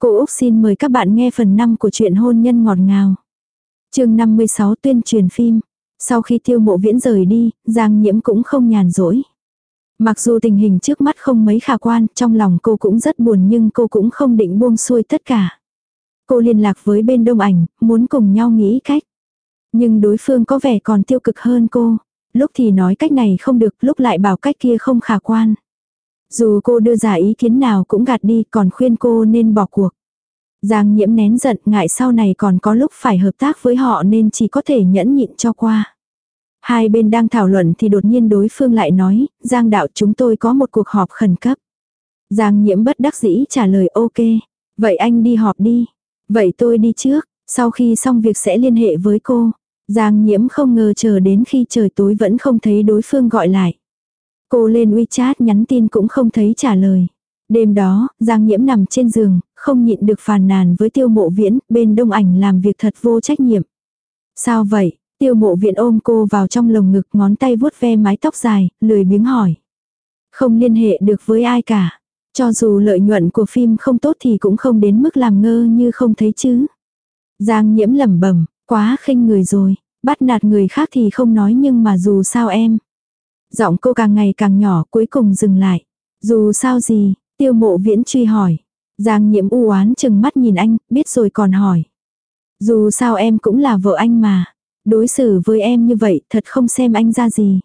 Cô Úc xin mời các bạn nghe phần 5 của truyện hôn nhân ngọt ngào. chương 56 tuyên truyền phim. Sau khi tiêu mộ viễn rời đi, Giang Nhiễm cũng không nhàn rỗi. Mặc dù tình hình trước mắt không mấy khả quan, trong lòng cô cũng rất buồn nhưng cô cũng không định buông xuôi tất cả. Cô liên lạc với bên đông ảnh, muốn cùng nhau nghĩ cách. Nhưng đối phương có vẻ còn tiêu cực hơn cô. Lúc thì nói cách này không được, lúc lại bảo cách kia không khả quan. Dù cô đưa ra ý kiến nào cũng gạt đi còn khuyên cô nên bỏ cuộc. Giang nhiễm nén giận ngại sau này còn có lúc phải hợp tác với họ nên chỉ có thể nhẫn nhịn cho qua. Hai bên đang thảo luận thì đột nhiên đối phương lại nói, Giang đạo chúng tôi có một cuộc họp khẩn cấp. Giang nhiễm bất đắc dĩ trả lời ok. Vậy anh đi họp đi. Vậy tôi đi trước, sau khi xong việc sẽ liên hệ với cô. Giang nhiễm không ngờ chờ đến khi trời tối vẫn không thấy đối phương gọi lại. Cô lên WeChat nhắn tin cũng không thấy trả lời. Đêm đó, Giang Nhiễm nằm trên giường, không nhịn được phàn nàn với tiêu mộ viễn, bên đông ảnh làm việc thật vô trách nhiệm. Sao vậy? Tiêu mộ viễn ôm cô vào trong lồng ngực ngón tay vuốt ve mái tóc dài, lười biếng hỏi. Không liên hệ được với ai cả. Cho dù lợi nhuận của phim không tốt thì cũng không đến mức làm ngơ như không thấy chứ. Giang nhiễm lẩm bẩm quá khinh người rồi, bắt nạt người khác thì không nói nhưng mà dù sao em. Giọng cô càng ngày càng nhỏ cuối cùng dừng lại. Dù sao gì, tiêu mộ viễn truy hỏi. Giang nhiễm u oán chừng mắt nhìn anh, biết rồi còn hỏi. Dù sao em cũng là vợ anh mà. Đối xử với em như vậy thật không xem anh ra gì.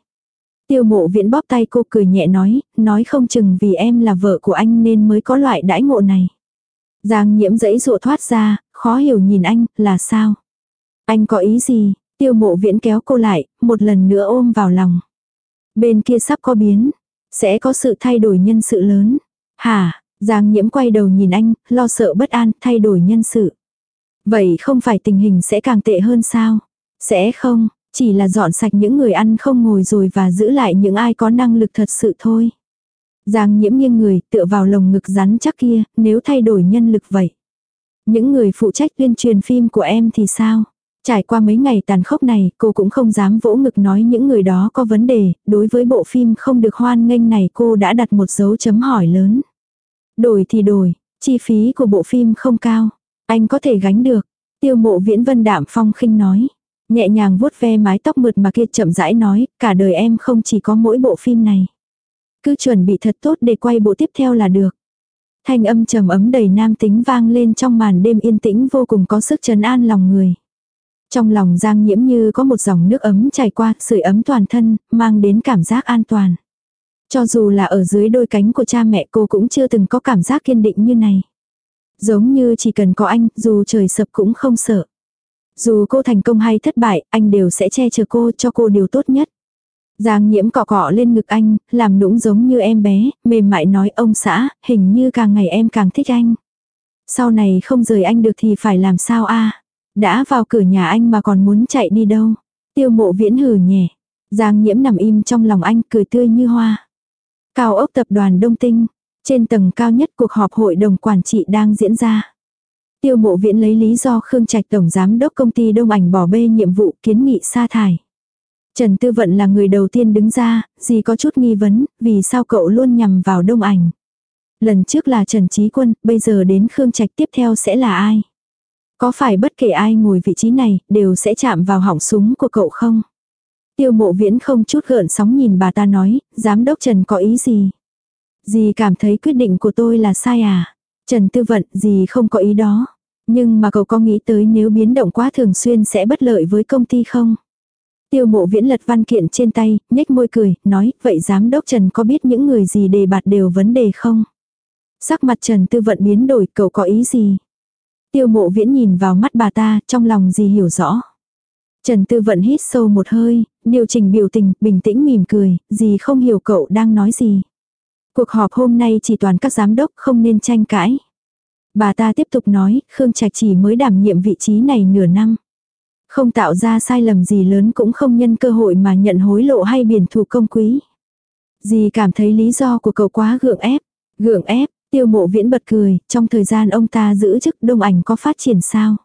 Tiêu mộ viễn bóp tay cô cười nhẹ nói, nói không chừng vì em là vợ của anh nên mới có loại đãi ngộ này. Giang nhiễm dãy dụa thoát ra, khó hiểu nhìn anh, là sao? Anh có ý gì? Tiêu mộ viễn kéo cô lại, một lần nữa ôm vào lòng. Bên kia sắp có biến, sẽ có sự thay đổi nhân sự lớn. Hả, Giang nhiễm quay đầu nhìn anh, lo sợ bất an, thay đổi nhân sự. Vậy không phải tình hình sẽ càng tệ hơn sao? Sẽ không, chỉ là dọn sạch những người ăn không ngồi rồi và giữ lại những ai có năng lực thật sự thôi. Giang nhiễm nghiêng người tựa vào lồng ngực rắn chắc kia, nếu thay đổi nhân lực vậy. Những người phụ trách tuyên truyền phim của em thì sao? Trải qua mấy ngày tàn khốc này, cô cũng không dám vỗ ngực nói những người đó có vấn đề, đối với bộ phim không được hoan nghênh này cô đã đặt một dấu chấm hỏi lớn. Đổi thì đổi, chi phí của bộ phim không cao, anh có thể gánh được. Tiêu mộ viễn vân đạm phong khinh nói. Nhẹ nhàng vuốt ve mái tóc mượt mà kia chậm rãi nói, cả đời em không chỉ có mỗi bộ phim này. Cứ chuẩn bị thật tốt để quay bộ tiếp theo là được. Thanh âm trầm ấm đầy nam tính vang lên trong màn đêm yên tĩnh vô cùng có sức trấn an lòng người. Trong lòng Giang Nhiễm như có một dòng nước ấm chảy qua, sưởi ấm toàn thân, mang đến cảm giác an toàn. Cho dù là ở dưới đôi cánh của cha mẹ cô cũng chưa từng có cảm giác kiên định như này. Giống như chỉ cần có anh, dù trời sập cũng không sợ. Dù cô thành công hay thất bại, anh đều sẽ che chở cô cho cô điều tốt nhất. Giang nhiễm cọ cọ lên ngực anh, làm nũng giống như em bé, mềm mại nói ông xã, hình như càng ngày em càng thích anh. Sau này không rời anh được thì phải làm sao a đã vào cửa nhà anh mà còn muốn chạy đi đâu. Tiêu mộ viễn hừ nhẹ. Giang nhiễm nằm im trong lòng anh cười tươi như hoa. Cao ốc tập đoàn Đông Tinh. Trên tầng cao nhất cuộc họp hội đồng quản trị đang diễn ra. Tiêu mộ viễn lấy lý do Khương Trạch Tổng Giám đốc công ty Đông Ảnh bỏ bê nhiệm vụ kiến nghị sa thải. Trần Tư Vận là người đầu tiên đứng ra, gì có chút nghi vấn, vì sao cậu luôn nhằm vào Đông Ảnh. Lần trước là Trần Trí Quân, bây giờ đến Khương Trạch tiếp theo sẽ là ai? Có phải bất kể ai ngồi vị trí này, đều sẽ chạm vào họng súng của cậu không? Tiêu mộ viễn không chút gợn sóng nhìn bà ta nói, giám đốc Trần có ý gì? Dì cảm thấy quyết định của tôi là sai à? Trần Tư Vận, dì không có ý đó. Nhưng mà cậu có nghĩ tới nếu biến động quá thường xuyên sẽ bất lợi với công ty không? Tiêu mộ viễn lật văn kiện trên tay, nhếch môi cười, nói, vậy giám đốc Trần có biết những người gì đề bạt đều vấn đề không? Sắc mặt Trần Tư Vận biến đổi, cậu có ý gì? Tiêu mộ viễn nhìn vào mắt bà ta, trong lòng gì hiểu rõ. Trần Tư Vận hít sâu một hơi, điều chỉnh biểu tình, bình tĩnh mỉm cười, gì không hiểu cậu đang nói gì. Cuộc họp hôm nay chỉ toàn các giám đốc không nên tranh cãi. Bà ta tiếp tục nói, Khương Trạch chỉ mới đảm nhiệm vị trí này nửa năm. Không tạo ra sai lầm gì lớn cũng không nhân cơ hội mà nhận hối lộ hay biển thủ công quý. Dì cảm thấy lý do của cậu quá gượng ép. Gượng ép, tiêu mộ viễn bật cười, trong thời gian ông ta giữ chức đông ảnh có phát triển sao?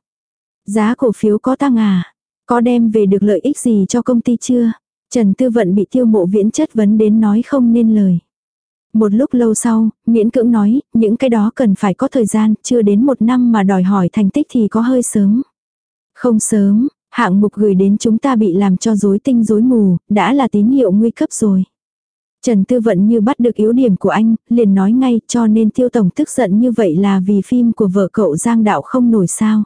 Giá cổ phiếu có tăng à? Có đem về được lợi ích gì cho công ty chưa? Trần Tư Vận bị tiêu mộ viễn chất vấn đến nói không nên lời. Một lúc lâu sau, miễn cưỡng nói, những cái đó cần phải có thời gian, chưa đến một năm mà đòi hỏi thành tích thì có hơi sớm. Không sớm, hạng mục gửi đến chúng ta bị làm cho rối tinh rối mù, đã là tín hiệu nguy cấp rồi. Trần Tư Vận như bắt được yếu điểm của anh, liền nói ngay cho nên tiêu tổng tức giận như vậy là vì phim của vợ cậu Giang Đạo không nổi sao.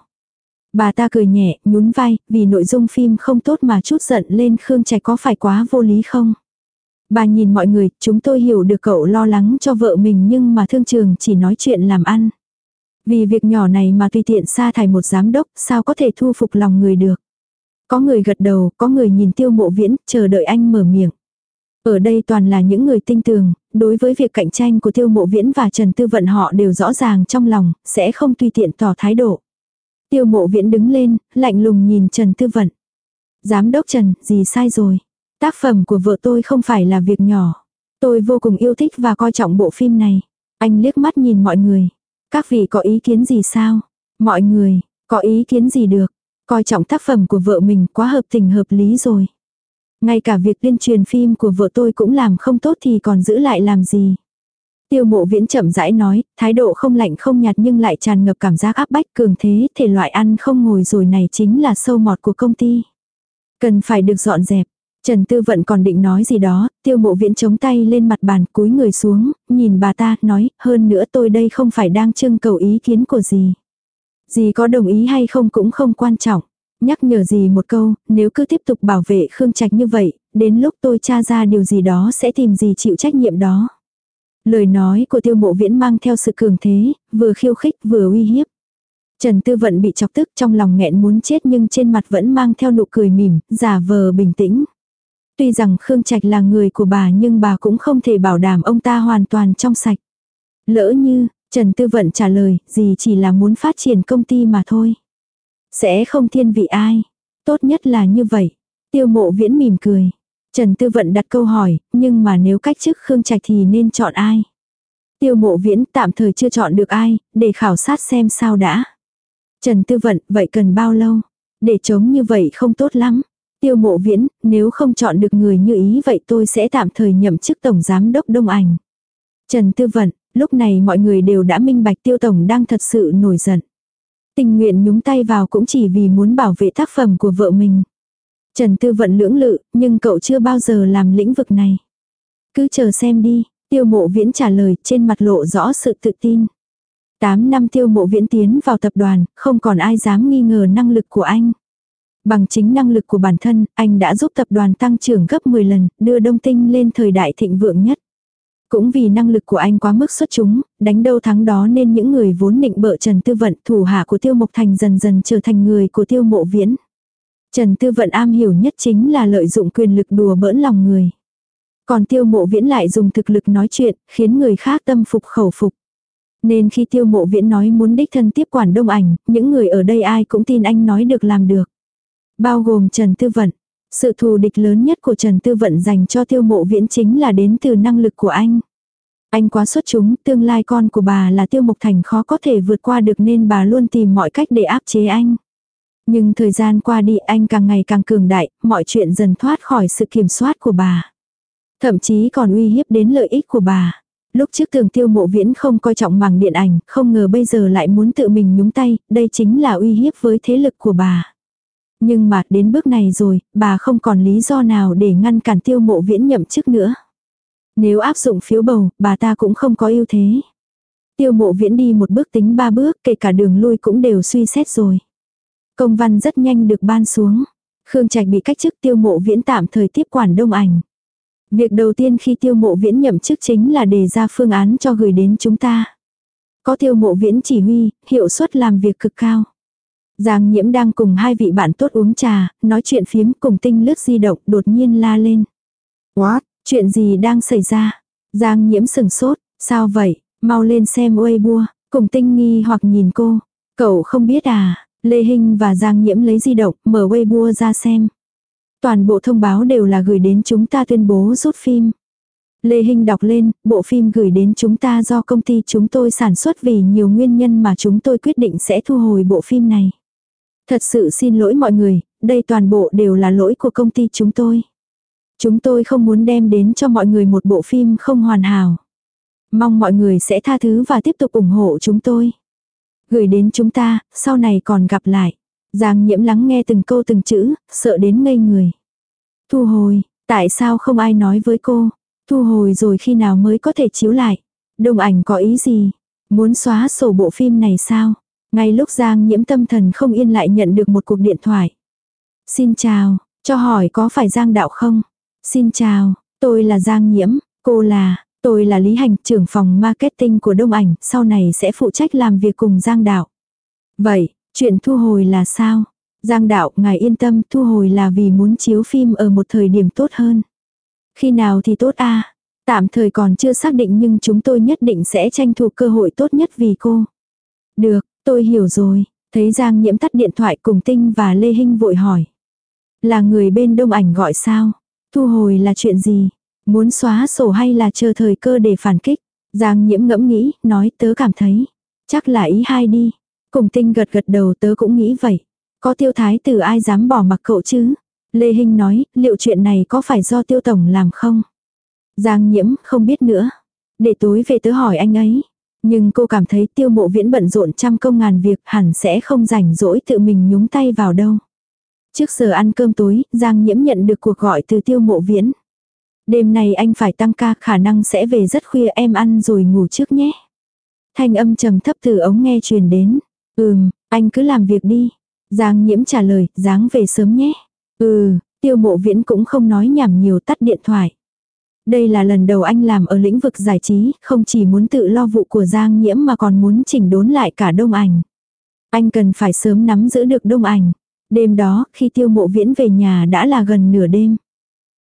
Bà ta cười nhẹ, nhún vai, vì nội dung phim không tốt mà chút giận lên Khương Trạch có phải quá vô lý không? Bà nhìn mọi người, chúng tôi hiểu được cậu lo lắng cho vợ mình nhưng mà thương trường chỉ nói chuyện làm ăn. Vì việc nhỏ này mà tùy tiện sa thải một giám đốc, sao có thể thu phục lòng người được. Có người gật đầu, có người nhìn tiêu mộ viễn, chờ đợi anh mở miệng. Ở đây toàn là những người tinh tường, đối với việc cạnh tranh của tiêu mộ viễn và Trần Tư Vận họ đều rõ ràng trong lòng, sẽ không tùy tiện tỏ thái độ. Tiêu mộ viễn đứng lên, lạnh lùng nhìn Trần Tư Vận. Giám đốc Trần, gì sai rồi? Tác phẩm của vợ tôi không phải là việc nhỏ. Tôi vô cùng yêu thích và coi trọng bộ phim này. Anh liếc mắt nhìn mọi người. Các vị có ý kiến gì sao? Mọi người, có ý kiến gì được? Coi trọng tác phẩm của vợ mình quá hợp tình hợp lý rồi. Ngay cả việc tuyên truyền phim của vợ tôi cũng làm không tốt thì còn giữ lại làm gì. Tiêu mộ viễn chậm rãi nói, thái độ không lạnh không nhạt nhưng lại tràn ngập cảm giác áp bách cường thế, thể loại ăn không ngồi rồi này chính là sâu mọt của công ty. Cần phải được dọn dẹp. Trần Tư Vận còn định nói gì đó, tiêu mộ viễn chống tay lên mặt bàn cúi người xuống, nhìn bà ta, nói, hơn nữa tôi đây không phải đang trưng cầu ý kiến của gì. Gì có đồng ý hay không cũng không quan trọng. Nhắc nhở gì một câu, nếu cứ tiếp tục bảo vệ Khương Trạch như vậy, đến lúc tôi tra ra điều gì đó sẽ tìm gì chịu trách nhiệm đó. Lời nói của tiêu mộ viễn mang theo sự cường thế, vừa khiêu khích vừa uy hiếp. Trần Tư Vận bị chọc tức trong lòng nghẹn muốn chết nhưng trên mặt vẫn mang theo nụ cười mỉm, giả vờ bình tĩnh. Tuy rằng Khương Trạch là người của bà nhưng bà cũng không thể bảo đảm ông ta hoàn toàn trong sạch. Lỡ như, Trần Tư Vận trả lời, gì chỉ là muốn phát triển công ty mà thôi. Sẽ không thiên vị ai. Tốt nhất là như vậy. Tiêu mộ viễn mỉm cười. Trần Tư Vận đặt câu hỏi, nhưng mà nếu cách chức Khương Trạch thì nên chọn ai? Tiêu mộ viễn tạm thời chưa chọn được ai, để khảo sát xem sao đã. Trần Tư Vận, vậy cần bao lâu? Để chống như vậy không tốt lắm. Tiêu mộ viễn, nếu không chọn được người như ý vậy tôi sẽ tạm thời nhậm chức Tổng Giám Đốc Đông Ảnh. Trần Tư Vận, lúc này mọi người đều đã minh bạch Tiêu Tổng đang thật sự nổi giận. Tình nguyện nhúng tay vào cũng chỉ vì muốn bảo vệ tác phẩm của vợ mình. Trần Tư Vận lưỡng lự, nhưng cậu chưa bao giờ làm lĩnh vực này. Cứ chờ xem đi, tiêu mộ viễn trả lời trên mặt lộ rõ sự tự tin. 8 năm tiêu mộ viễn tiến vào tập đoàn, không còn ai dám nghi ngờ năng lực của anh. Bằng chính năng lực của bản thân, anh đã giúp tập đoàn tăng trưởng gấp 10 lần, đưa Đông Tinh lên thời đại thịnh vượng nhất. Cũng vì năng lực của anh quá mức xuất chúng, đánh đâu thắng đó nên những người vốn định bợ Trần Tư Vận thủ hạ của Tiêu Mộc Thành dần dần trở thành người của Tiêu Mộ Viễn. Trần Tư Vận am hiểu nhất chính là lợi dụng quyền lực đùa bỡn lòng người. Còn Tiêu Mộ Viễn lại dùng thực lực nói chuyện, khiến người khác tâm phục khẩu phục. Nên khi Tiêu Mộ Viễn nói muốn đích thân tiếp quản đông ảnh, những người ở đây ai cũng tin anh nói được làm được. Bao gồm Trần Tư Vận. Sự thù địch lớn nhất của Trần Tư Vận dành cho tiêu mộ viễn chính là đến từ năng lực của anh. Anh quá xuất chúng, tương lai con của bà là tiêu mục thành khó có thể vượt qua được nên bà luôn tìm mọi cách để áp chế anh. Nhưng thời gian qua đi anh càng ngày càng cường đại, mọi chuyện dần thoát khỏi sự kiểm soát của bà. Thậm chí còn uy hiếp đến lợi ích của bà. Lúc trước tường tiêu mộ viễn không coi trọng mảng điện ảnh, không ngờ bây giờ lại muốn tự mình nhúng tay, đây chính là uy hiếp với thế lực của bà. Nhưng mà đến bước này rồi, bà không còn lý do nào để ngăn cản tiêu mộ viễn nhậm chức nữa. Nếu áp dụng phiếu bầu, bà ta cũng không có ưu thế. Tiêu mộ viễn đi một bước tính ba bước, kể cả đường lui cũng đều suy xét rồi. Công văn rất nhanh được ban xuống. Khương Trạch bị cách chức tiêu mộ viễn tạm thời tiếp quản đông ảnh. Việc đầu tiên khi tiêu mộ viễn nhậm chức chính là đề ra phương án cho gửi đến chúng ta. Có tiêu mộ viễn chỉ huy, hiệu suất làm việc cực cao. Giang nhiễm đang cùng hai vị bạn tốt uống trà, nói chuyện phiếm cùng tinh lướt di động đột nhiên la lên. What? Chuyện gì đang xảy ra? Giang nhiễm sừng sốt, sao vậy? Mau lên xem Weibo, cùng tinh nghi hoặc nhìn cô. Cậu không biết à? Lê Hinh và Giang nhiễm lấy di động, mở Weibo ra xem. Toàn bộ thông báo đều là gửi đến chúng ta tuyên bố rút phim. Lê Hinh đọc lên, bộ phim gửi đến chúng ta do công ty chúng tôi sản xuất vì nhiều nguyên nhân mà chúng tôi quyết định sẽ thu hồi bộ phim này. Thật sự xin lỗi mọi người, đây toàn bộ đều là lỗi của công ty chúng tôi. Chúng tôi không muốn đem đến cho mọi người một bộ phim không hoàn hảo. Mong mọi người sẽ tha thứ và tiếp tục ủng hộ chúng tôi. Gửi đến chúng ta, sau này còn gặp lại. Giang nhiễm lắng nghe từng câu từng chữ, sợ đến ngây người. Thu hồi, tại sao không ai nói với cô? Thu hồi rồi khi nào mới có thể chiếu lại? Đông ảnh có ý gì? Muốn xóa sổ bộ phim này sao? Ngay lúc Giang nhiễm tâm thần không yên lại nhận được một cuộc điện thoại. Xin chào, cho hỏi có phải Giang đạo không? Xin chào, tôi là Giang nhiễm, cô là, tôi là Lý Hành, trưởng phòng marketing của Đông ảnh, sau này sẽ phụ trách làm việc cùng Giang đạo. Vậy, chuyện thu hồi là sao? Giang đạo, ngài yên tâm, thu hồi là vì muốn chiếu phim ở một thời điểm tốt hơn. Khi nào thì tốt a Tạm thời còn chưa xác định nhưng chúng tôi nhất định sẽ tranh thủ cơ hội tốt nhất vì cô. Được, tôi hiểu rồi. Thấy Giang nhiễm tắt điện thoại cùng Tinh và Lê Hinh vội hỏi. Là người bên đông ảnh gọi sao? Thu hồi là chuyện gì? Muốn xóa sổ hay là chờ thời cơ để phản kích? Giang nhiễm ngẫm nghĩ, nói tớ cảm thấy. Chắc là ý hai đi. Cùng Tinh gật gật đầu tớ cũng nghĩ vậy. Có tiêu thái tử ai dám bỏ mặc cậu chứ? Lê Hinh nói, liệu chuyện này có phải do tiêu tổng làm không? Giang nhiễm không biết nữa. Để tối về tớ hỏi anh ấy. Nhưng cô cảm thấy tiêu mộ viễn bận rộn trăm công ngàn việc hẳn sẽ không rảnh rỗi tự mình nhúng tay vào đâu. Trước giờ ăn cơm tối, Giang nhiễm nhận được cuộc gọi từ tiêu mộ viễn. Đêm nay anh phải tăng ca khả năng sẽ về rất khuya em ăn rồi ngủ trước nhé. Thanh âm trầm thấp từ ống nghe truyền đến. Ừm, anh cứ làm việc đi. Giang nhiễm trả lời, dáng về sớm nhé. Ừ, tiêu mộ viễn cũng không nói nhảm nhiều tắt điện thoại. Đây là lần đầu anh làm ở lĩnh vực giải trí, không chỉ muốn tự lo vụ của Giang Nhiễm mà còn muốn chỉnh đốn lại cả đông ảnh. Anh cần phải sớm nắm giữ được đông ảnh. Đêm đó, khi tiêu mộ viễn về nhà đã là gần nửa đêm.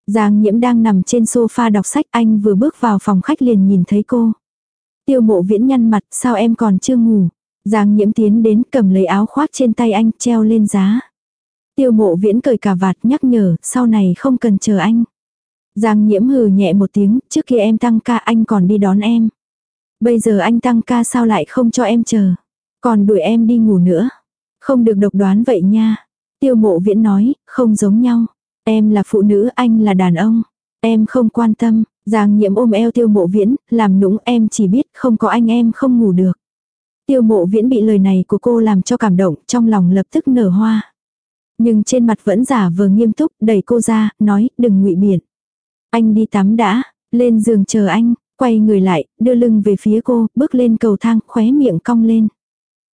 Giang Nhiễm đang nằm trên sofa đọc sách anh vừa bước vào phòng khách liền nhìn thấy cô. Tiêu mộ viễn nhăn mặt, sao em còn chưa ngủ? Giang Nhiễm tiến đến cầm lấy áo khoác trên tay anh treo lên giá. Tiêu mộ viễn cởi cả vạt nhắc nhở, sau này không cần chờ anh. Giang nhiễm hừ nhẹ một tiếng, trước kia em tăng ca anh còn đi đón em. Bây giờ anh tăng ca sao lại không cho em chờ. Còn đuổi em đi ngủ nữa. Không được độc đoán vậy nha. Tiêu mộ viễn nói, không giống nhau. Em là phụ nữ, anh là đàn ông. Em không quan tâm. Giang nhiễm ôm eo tiêu mộ viễn, làm nũng em chỉ biết không có anh em không ngủ được. Tiêu mộ viễn bị lời này của cô làm cho cảm động, trong lòng lập tức nở hoa. Nhưng trên mặt vẫn giả vờ nghiêm túc, đẩy cô ra, nói, đừng ngụy biện. Anh đi tắm đã, lên giường chờ anh, quay người lại, đưa lưng về phía cô, bước lên cầu thang, khóe miệng cong lên.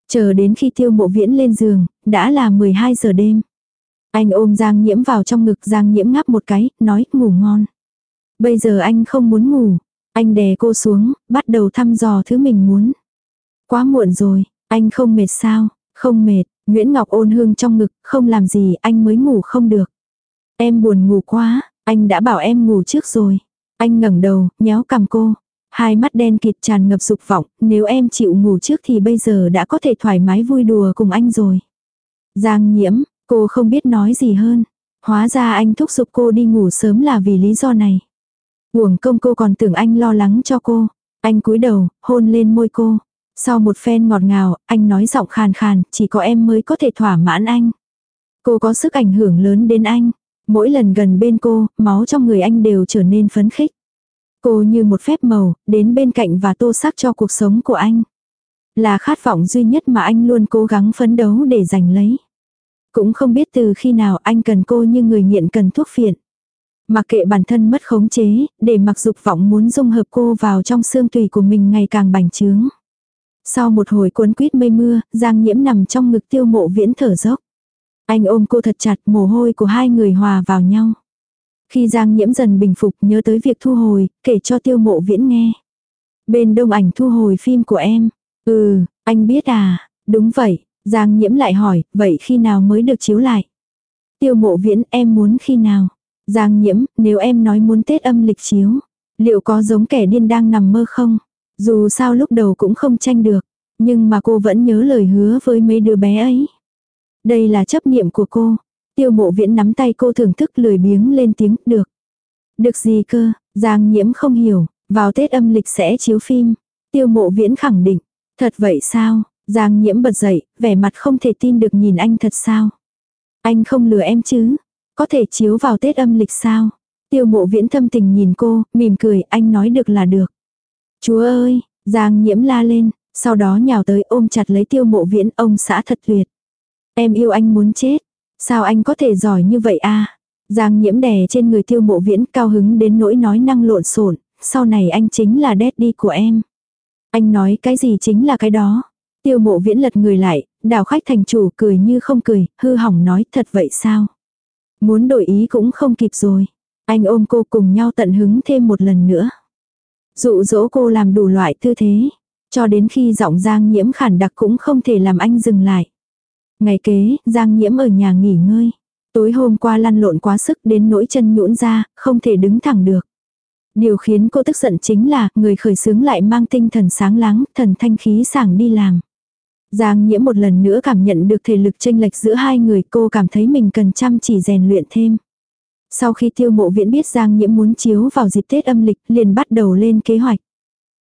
Chờ đến khi tiêu mộ viễn lên giường, đã là 12 giờ đêm. Anh ôm Giang Nhiễm vào trong ngực Giang Nhiễm ngáp một cái, nói ngủ ngon. Bây giờ anh không muốn ngủ. Anh đè cô xuống, bắt đầu thăm dò thứ mình muốn. Quá muộn rồi, anh không mệt sao? Không mệt, Nguyễn Ngọc ôn hương trong ngực, không làm gì anh mới ngủ không được. Em buồn ngủ quá, anh đã bảo em ngủ trước rồi. Anh ngẩng đầu, nhéo cằm cô. Hai mắt đen kịt tràn ngập dục vọng, nếu em chịu ngủ trước thì bây giờ đã có thể thoải mái vui đùa cùng anh rồi. Giang nhiễm, cô không biết nói gì hơn. Hóa ra anh thúc giục cô đi ngủ sớm là vì lý do này. Uổng công cô còn tưởng anh lo lắng cho cô. Anh cúi đầu, hôn lên môi cô. Sau một phen ngọt ngào, anh nói giọng khàn khàn, chỉ có em mới có thể thỏa mãn anh. Cô có sức ảnh hưởng lớn đến anh. Mỗi lần gần bên cô, máu trong người anh đều trở nên phấn khích. Cô như một phép màu, đến bên cạnh và tô sắc cho cuộc sống của anh. Là khát vọng duy nhất mà anh luôn cố gắng phấn đấu để giành lấy. Cũng không biết từ khi nào anh cần cô như người nghiện cần thuốc phiện. Mặc kệ bản thân mất khống chế, để mặc dục vọng muốn dung hợp cô vào trong xương tùy của mình ngày càng bành trướng. Sau một hồi cuốn quýt mây mưa, Giang Nhiễm nằm trong ngực tiêu mộ viễn thở dốc. Anh ôm cô thật chặt, mồ hôi của hai người hòa vào nhau. Khi Giang Nhiễm dần bình phục nhớ tới việc thu hồi, kể cho tiêu mộ viễn nghe. Bên đông ảnh thu hồi phim của em. Ừ, anh biết à, đúng vậy. Giang Nhiễm lại hỏi, vậy khi nào mới được chiếu lại? Tiêu mộ viễn em muốn khi nào? Giang Nhiễm, nếu em nói muốn Tết âm lịch chiếu, liệu có giống kẻ điên đang nằm mơ không? Dù sao lúc đầu cũng không tranh được, nhưng mà cô vẫn nhớ lời hứa với mấy đứa bé ấy. Đây là chấp niệm của cô. Tiêu mộ viễn nắm tay cô thưởng thức lười biếng lên tiếng, được. Được gì cơ, Giang nhiễm không hiểu, vào Tết âm lịch sẽ chiếu phim. Tiêu mộ viễn khẳng định, thật vậy sao, Giang nhiễm bật dậy, vẻ mặt không thể tin được nhìn anh thật sao. Anh không lừa em chứ, có thể chiếu vào Tết âm lịch sao. Tiêu mộ viễn thâm tình nhìn cô, mỉm cười, anh nói được là được. Chúa ơi, Giang nhiễm la lên, sau đó nhào tới ôm chặt lấy tiêu mộ viễn ông xã thật tuyệt. Em yêu anh muốn chết. Sao anh có thể giỏi như vậy a Giang nhiễm đè trên người tiêu mộ viễn cao hứng đến nỗi nói năng lộn xộn sau này anh chính là daddy của em. Anh nói cái gì chính là cái đó. Tiêu mộ viễn lật người lại, đào khách thành chủ cười như không cười, hư hỏng nói thật vậy sao? Muốn đổi ý cũng không kịp rồi. Anh ôm cô cùng nhau tận hứng thêm một lần nữa. Dụ dỗ cô làm đủ loại tư thế. Cho đến khi giọng Giang nhiễm khản đặc cũng không thể làm anh dừng lại. Ngày kế, Giang nhiễm ở nhà nghỉ ngơi. Tối hôm qua lăn lộn quá sức đến nỗi chân nhũn ra, không thể đứng thẳng được. Điều khiến cô tức giận chính là người khởi xướng lại mang tinh thần sáng láng, thần thanh khí sảng đi làm. Giang nhiễm một lần nữa cảm nhận được thể lực chênh lệch giữa hai người cô cảm thấy mình cần chăm chỉ rèn luyện thêm. Sau khi tiêu mộ viễn biết Giang nhiễm muốn chiếu vào dịp Tết âm lịch liền bắt đầu lên kế hoạch.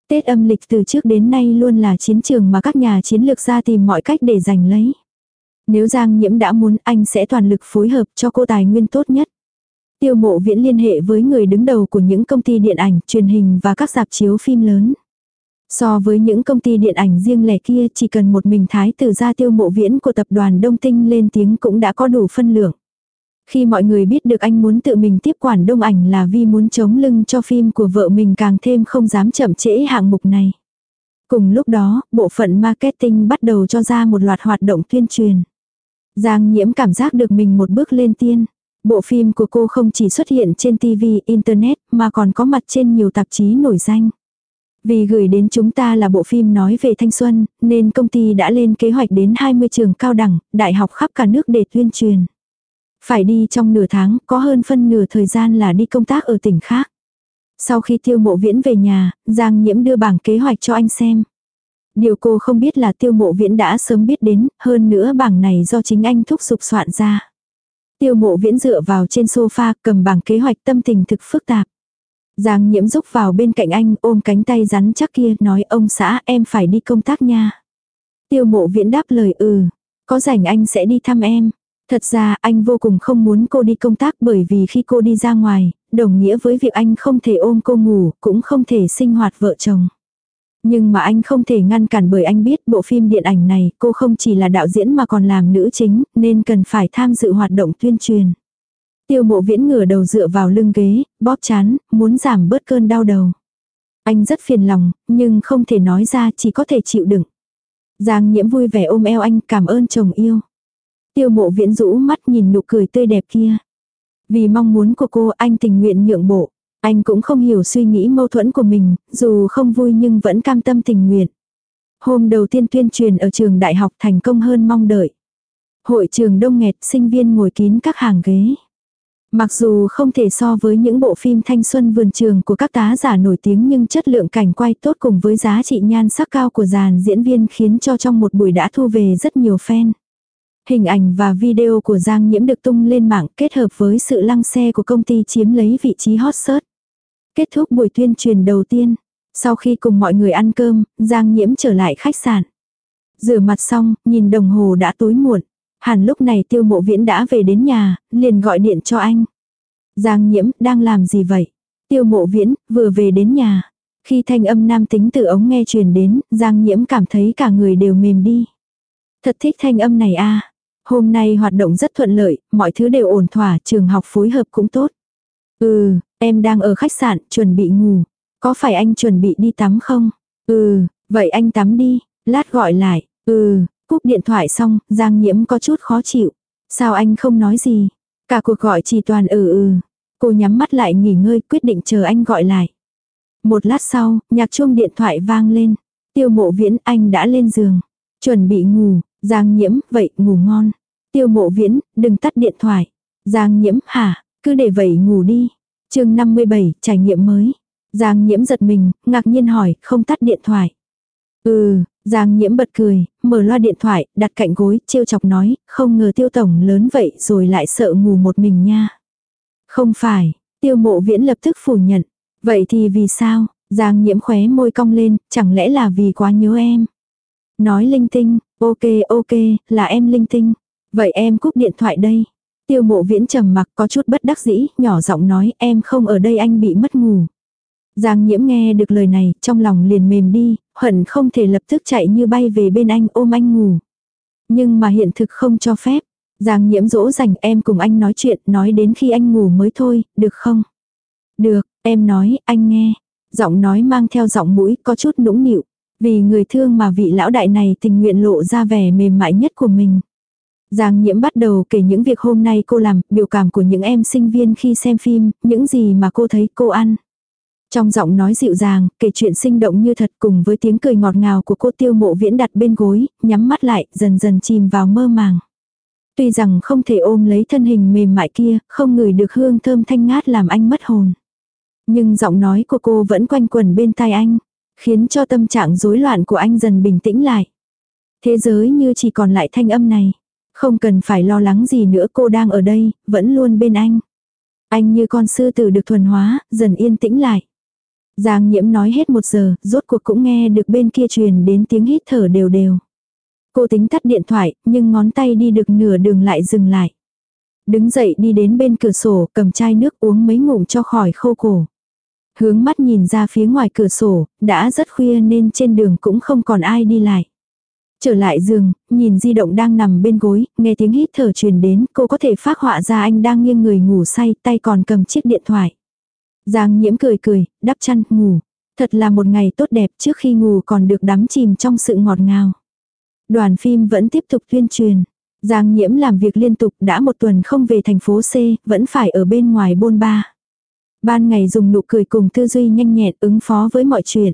Tết âm lịch từ trước đến nay luôn là chiến trường mà các nhà chiến lược ra tìm mọi cách để giành lấy. Nếu Giang nhiễm đã muốn anh sẽ toàn lực phối hợp cho cô tài nguyên tốt nhất. Tiêu mộ viễn liên hệ với người đứng đầu của những công ty điện ảnh, truyền hình và các dạp chiếu phim lớn. So với những công ty điện ảnh riêng lẻ kia chỉ cần một mình thái tử ra tiêu mộ viễn của tập đoàn Đông Tinh lên tiếng cũng đã có đủ phân lượng. Khi mọi người biết được anh muốn tự mình tiếp quản đông ảnh là vì muốn chống lưng cho phim của vợ mình càng thêm không dám chậm trễ hạng mục này. Cùng lúc đó, bộ phận marketing bắt đầu cho ra một loạt hoạt động tuyên truyền. Giang nhiễm cảm giác được mình một bước lên tiên. Bộ phim của cô không chỉ xuất hiện trên TV, Internet mà còn có mặt trên nhiều tạp chí nổi danh. Vì gửi đến chúng ta là bộ phim nói về thanh xuân, nên công ty đã lên kế hoạch đến 20 trường cao đẳng, đại học khắp cả nước để tuyên truyền. Phải đi trong nửa tháng, có hơn phân nửa thời gian là đi công tác ở tỉnh khác. Sau khi tiêu mộ viễn về nhà, Giang Nhiễm đưa bảng kế hoạch cho anh xem. Điều cô không biết là tiêu mộ viễn đã sớm biết đến, hơn nữa bảng này do chính anh thúc giục soạn ra. Tiêu mộ viễn dựa vào trên sofa cầm bảng kế hoạch tâm tình thực phức tạp. Giang nhiễm rúc vào bên cạnh anh ôm cánh tay rắn chắc kia nói ông xã em phải đi công tác nha. Tiêu mộ viễn đáp lời ừ, có rảnh anh sẽ đi thăm em. Thật ra anh vô cùng không muốn cô đi công tác bởi vì khi cô đi ra ngoài, đồng nghĩa với việc anh không thể ôm cô ngủ, cũng không thể sinh hoạt vợ chồng. Nhưng mà anh không thể ngăn cản bởi anh biết bộ phim điện ảnh này cô không chỉ là đạo diễn mà còn làm nữ chính nên cần phải tham dự hoạt động tuyên truyền. Tiêu mộ viễn ngửa đầu dựa vào lưng ghế, bóp chán, muốn giảm bớt cơn đau đầu. Anh rất phiền lòng, nhưng không thể nói ra chỉ có thể chịu đựng. Giang nhiễm vui vẻ ôm eo anh cảm ơn chồng yêu. Tiêu mộ viễn rũ mắt nhìn nụ cười tươi đẹp kia. Vì mong muốn của cô anh tình nguyện nhượng bộ. Anh cũng không hiểu suy nghĩ mâu thuẫn của mình, dù không vui nhưng vẫn cam tâm tình nguyện. Hôm đầu tiên tuyên truyền ở trường đại học thành công hơn mong đợi. Hội trường đông nghẹt sinh viên ngồi kín các hàng ghế. Mặc dù không thể so với những bộ phim thanh xuân vườn trường của các tá giả nổi tiếng nhưng chất lượng cảnh quay tốt cùng với giá trị nhan sắc cao của dàn diễn viên khiến cho trong một buổi đã thu về rất nhiều fan. Hình ảnh và video của Giang Nhiễm được tung lên mạng kết hợp với sự lăng xe của công ty chiếm lấy vị trí hot search. Kết thúc buổi tuyên truyền đầu tiên. Sau khi cùng mọi người ăn cơm, Giang Nhiễm trở lại khách sạn. Rửa mặt xong, nhìn đồng hồ đã tối muộn. Hẳn lúc này tiêu mộ viễn đã về đến nhà, liền gọi điện cho anh. Giang Nhiễm, đang làm gì vậy? Tiêu mộ viễn, vừa về đến nhà. Khi thanh âm nam tính từ ống nghe truyền đến, Giang Nhiễm cảm thấy cả người đều mềm đi. Thật thích thanh âm này a Hôm nay hoạt động rất thuận lợi, mọi thứ đều ổn thỏa, trường học phối hợp cũng tốt. Ừ, em đang ở khách sạn, chuẩn bị ngủ. Có phải anh chuẩn bị đi tắm không? Ừ, vậy anh tắm đi, lát gọi lại. Ừ, cúp điện thoại xong, Giang Nhiễm có chút khó chịu. Sao anh không nói gì? Cả cuộc gọi chỉ toàn ừ ừ. Cô nhắm mắt lại nghỉ ngơi quyết định chờ anh gọi lại. Một lát sau, nhạc chuông điện thoại vang lên. Tiêu mộ viễn anh đã lên giường. Chuẩn bị ngủ, Giang nhiễm, vậy ngủ ngon. Tiêu mộ viễn, đừng tắt điện thoại. Giang nhiễm, hả, cứ để vậy ngủ đi. chương 57, trải nghiệm mới. Giang nhiễm giật mình, ngạc nhiên hỏi, không tắt điện thoại. Ừ, Giang nhiễm bật cười, mở loa điện thoại, đặt cạnh gối, trêu chọc nói, không ngờ tiêu tổng lớn vậy rồi lại sợ ngủ một mình nha. Không phải, tiêu mộ viễn lập tức phủ nhận. Vậy thì vì sao? Giang nhiễm khóe môi cong lên, chẳng lẽ là vì quá nhớ em? Nói linh tinh, ok ok, là em linh tinh. Vậy em cúp điện thoại đây. Tiêu mộ viễn trầm mặc có chút bất đắc dĩ, nhỏ giọng nói em không ở đây anh bị mất ngủ. Giang nhiễm nghe được lời này, trong lòng liền mềm đi, hận không thể lập tức chạy như bay về bên anh ôm anh ngủ. Nhưng mà hiện thực không cho phép. Giang nhiễm dỗ dành em cùng anh nói chuyện, nói đến khi anh ngủ mới thôi, được không? Được, em nói, anh nghe. Giọng nói mang theo giọng mũi có chút nũng nịu. Vì người thương mà vị lão đại này tình nguyện lộ ra vẻ mềm mại nhất của mình. Giang nhiễm bắt đầu kể những việc hôm nay cô làm, biểu cảm của những em sinh viên khi xem phim, những gì mà cô thấy cô ăn. Trong giọng nói dịu dàng, kể chuyện sinh động như thật cùng với tiếng cười ngọt ngào của cô tiêu mộ viễn đặt bên gối, nhắm mắt lại, dần dần chìm vào mơ màng. Tuy rằng không thể ôm lấy thân hình mềm mại kia, không ngửi được hương thơm thanh ngát làm anh mất hồn. Nhưng giọng nói của cô vẫn quanh quẩn bên tai anh, khiến cho tâm trạng rối loạn của anh dần bình tĩnh lại. Thế giới như chỉ còn lại thanh âm này. Không cần phải lo lắng gì nữa cô đang ở đây, vẫn luôn bên anh. Anh như con sư tử được thuần hóa, dần yên tĩnh lại. Giang nhiễm nói hết một giờ, rốt cuộc cũng nghe được bên kia truyền đến tiếng hít thở đều đều. Cô tính tắt điện thoại, nhưng ngón tay đi được nửa đường lại dừng lại. Đứng dậy đi đến bên cửa sổ, cầm chai nước uống mấy ngụm cho khỏi khô cổ. Hướng mắt nhìn ra phía ngoài cửa sổ, đã rất khuya nên trên đường cũng không còn ai đi lại. Trở lại giường, nhìn di động đang nằm bên gối, nghe tiếng hít thở truyền đến, cô có thể phát họa ra anh đang nghiêng người ngủ say, tay còn cầm chiếc điện thoại. Giang nhiễm cười cười, đắp chăn, ngủ. Thật là một ngày tốt đẹp trước khi ngủ còn được đắm chìm trong sự ngọt ngào. Đoàn phim vẫn tiếp tục tuyên truyền. Giang nhiễm làm việc liên tục đã một tuần không về thành phố C, vẫn phải ở bên ngoài bôn ba. Ban ngày dùng nụ cười cùng tư duy nhanh nhẹn ứng phó với mọi chuyện.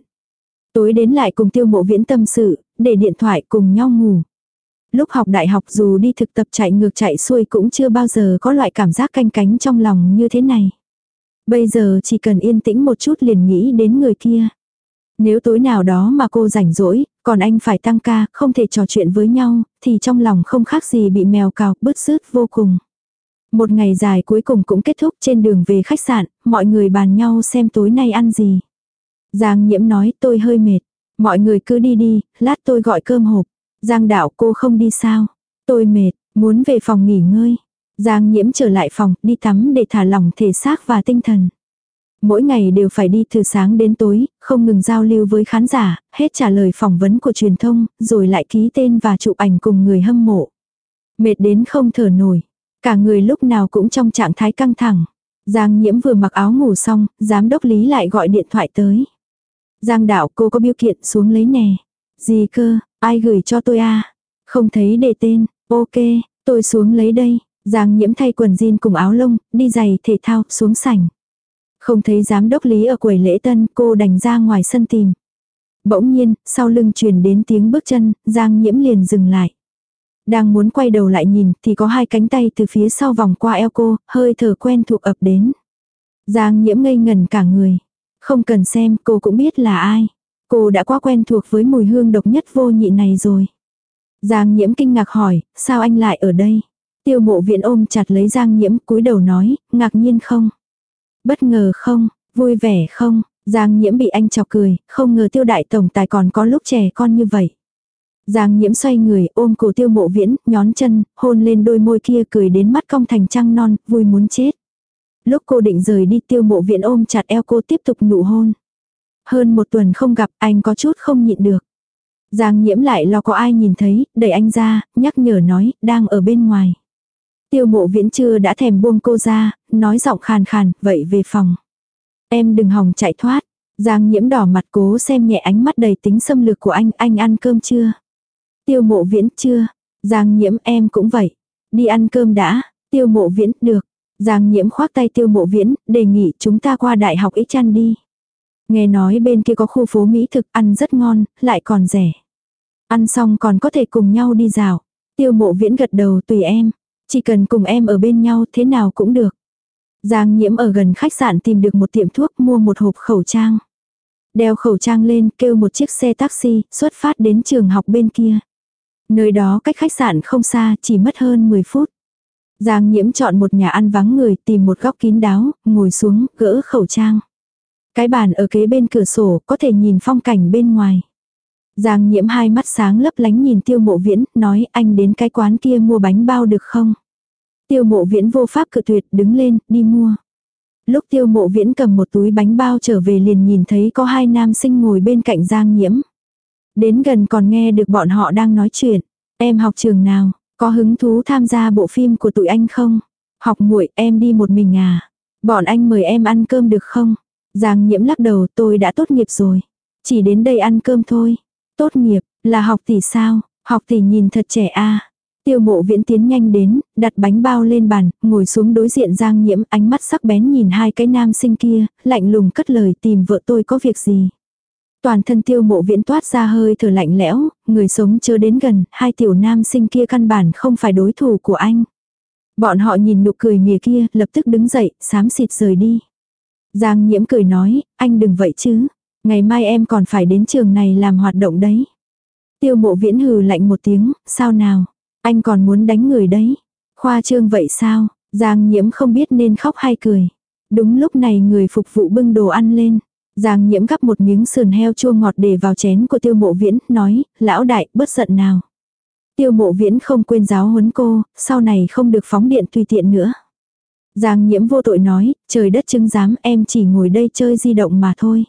Tối đến lại cùng tiêu mộ viễn tâm sự, để điện thoại cùng nhau ngủ. Lúc học đại học dù đi thực tập chạy ngược chạy xuôi cũng chưa bao giờ có loại cảm giác canh cánh trong lòng như thế này. Bây giờ chỉ cần yên tĩnh một chút liền nghĩ đến người kia. Nếu tối nào đó mà cô rảnh rỗi, còn anh phải tăng ca, không thể trò chuyện với nhau, thì trong lòng không khác gì bị mèo cào, bứt rứt vô cùng. Một ngày dài cuối cùng cũng kết thúc trên đường về khách sạn, mọi người bàn nhau xem tối nay ăn gì. Giang nhiễm nói tôi hơi mệt. Mọi người cứ đi đi, lát tôi gọi cơm hộp. Giang đạo cô không đi sao? Tôi mệt, muốn về phòng nghỉ ngơi. Giang nhiễm trở lại phòng, đi tắm để thả lỏng thể xác và tinh thần. Mỗi ngày đều phải đi từ sáng đến tối, không ngừng giao lưu với khán giả, hết trả lời phỏng vấn của truyền thông, rồi lại ký tên và chụp ảnh cùng người hâm mộ. Mệt đến không thở nổi. Cả người lúc nào cũng trong trạng thái căng thẳng. Giang nhiễm vừa mặc áo ngủ xong, giám đốc Lý lại gọi điện thoại tới. Giang đạo cô có biêu kiện xuống lấy nè. Gì cơ, ai gửi cho tôi à? Không thấy đề tên, ok, tôi xuống lấy đây. Giang nhiễm thay quần jean cùng áo lông, đi giày thể thao, xuống sảnh. Không thấy giám đốc Lý ở quầy lễ tân, cô đành ra ngoài sân tìm. Bỗng nhiên, sau lưng truyền đến tiếng bước chân, Giang nhiễm liền dừng lại. Đang muốn quay đầu lại nhìn thì có hai cánh tay từ phía sau vòng qua eo cô, hơi thở quen thuộc ập đến. Giang nhiễm ngây ngần cả người. Không cần xem cô cũng biết là ai. Cô đã quá quen thuộc với mùi hương độc nhất vô nhị này rồi. Giang nhiễm kinh ngạc hỏi, sao anh lại ở đây? Tiêu mộ viện ôm chặt lấy Giang nhiễm cúi đầu nói, ngạc nhiên không? Bất ngờ không? Vui vẻ không? Giang nhiễm bị anh chọc cười, không ngờ tiêu đại tổng tài còn có lúc trẻ con như vậy. Giang nhiễm xoay người ôm cổ tiêu mộ viễn, nhón chân, hôn lên đôi môi kia cười đến mắt cong thành trăng non, vui muốn chết. Lúc cô định rời đi tiêu mộ viện ôm chặt eo cô tiếp tục nụ hôn. Hơn một tuần không gặp anh có chút không nhịn được. Giang nhiễm lại lo có ai nhìn thấy, đẩy anh ra, nhắc nhở nói, đang ở bên ngoài. Tiêu mộ viễn chưa đã thèm buông cô ra, nói giọng khàn khàn, vậy về phòng. Em đừng hòng chạy thoát. Giang nhiễm đỏ mặt cố xem nhẹ ánh mắt đầy tính xâm lược của anh, anh ăn cơm chưa? Tiêu mộ viễn chưa? Giang nhiễm em cũng vậy. Đi ăn cơm đã. Tiêu mộ viễn, được. Giang nhiễm khoác tay tiêu mộ viễn, đề nghị chúng ta qua đại học ít chăn đi. Nghe nói bên kia có khu phố Mỹ thực ăn rất ngon, lại còn rẻ. Ăn xong còn có thể cùng nhau đi dạo. Tiêu mộ viễn gật đầu tùy em. Chỉ cần cùng em ở bên nhau thế nào cũng được. Giang nhiễm ở gần khách sạn tìm được một tiệm thuốc mua một hộp khẩu trang. Đeo khẩu trang lên kêu một chiếc xe taxi xuất phát đến trường học bên kia. Nơi đó cách khách sạn không xa chỉ mất hơn 10 phút. Giang nhiễm chọn một nhà ăn vắng người tìm một góc kín đáo, ngồi xuống, gỡ khẩu trang. Cái bàn ở kế bên cửa sổ có thể nhìn phong cảnh bên ngoài. Giang nhiễm hai mắt sáng lấp lánh nhìn tiêu mộ viễn, nói anh đến cái quán kia mua bánh bao được không? Tiêu mộ viễn vô pháp cự tuyệt đứng lên, đi mua. Lúc tiêu mộ viễn cầm một túi bánh bao trở về liền nhìn thấy có hai nam sinh ngồi bên cạnh Giang Nhiễm. Đến gần còn nghe được bọn họ đang nói chuyện. Em học trường nào, có hứng thú tham gia bộ phim của tụi anh không? Học muội em đi một mình à? Bọn anh mời em ăn cơm được không? Giang nhiễm lắc đầu tôi đã tốt nghiệp rồi. Chỉ đến đây ăn cơm thôi. Tốt nghiệp, là học tỷ sao? Học tỷ nhìn thật trẻ a Tiêu mộ viễn tiến nhanh đến, đặt bánh bao lên bàn, ngồi xuống đối diện Giang nhiễm ánh mắt sắc bén nhìn hai cái nam sinh kia, lạnh lùng cất lời tìm vợ tôi có việc gì. Toàn thân tiêu mộ viễn toát ra hơi thở lạnh lẽo, người sống chưa đến gần, hai tiểu nam sinh kia căn bản không phải đối thủ của anh. Bọn họ nhìn nụ cười mìa kia, lập tức đứng dậy, xám xịt rời đi. Giang nhiễm cười nói, anh đừng vậy chứ. Ngày mai em còn phải đến trường này làm hoạt động đấy. Tiêu mộ viễn hừ lạnh một tiếng, sao nào? Anh còn muốn đánh người đấy. Khoa trương vậy sao? Giang nhiễm không biết nên khóc hay cười. Đúng lúc này người phục vụ bưng đồ ăn lên. Giang nhiễm gắp một miếng sườn heo chua ngọt để vào chén của tiêu mộ viễn, nói, lão đại, bớt giận nào. Tiêu mộ viễn không quên giáo huấn cô, sau này không được phóng điện tùy tiện nữa. Giang nhiễm vô tội nói, trời đất chứng giám em chỉ ngồi đây chơi di động mà thôi.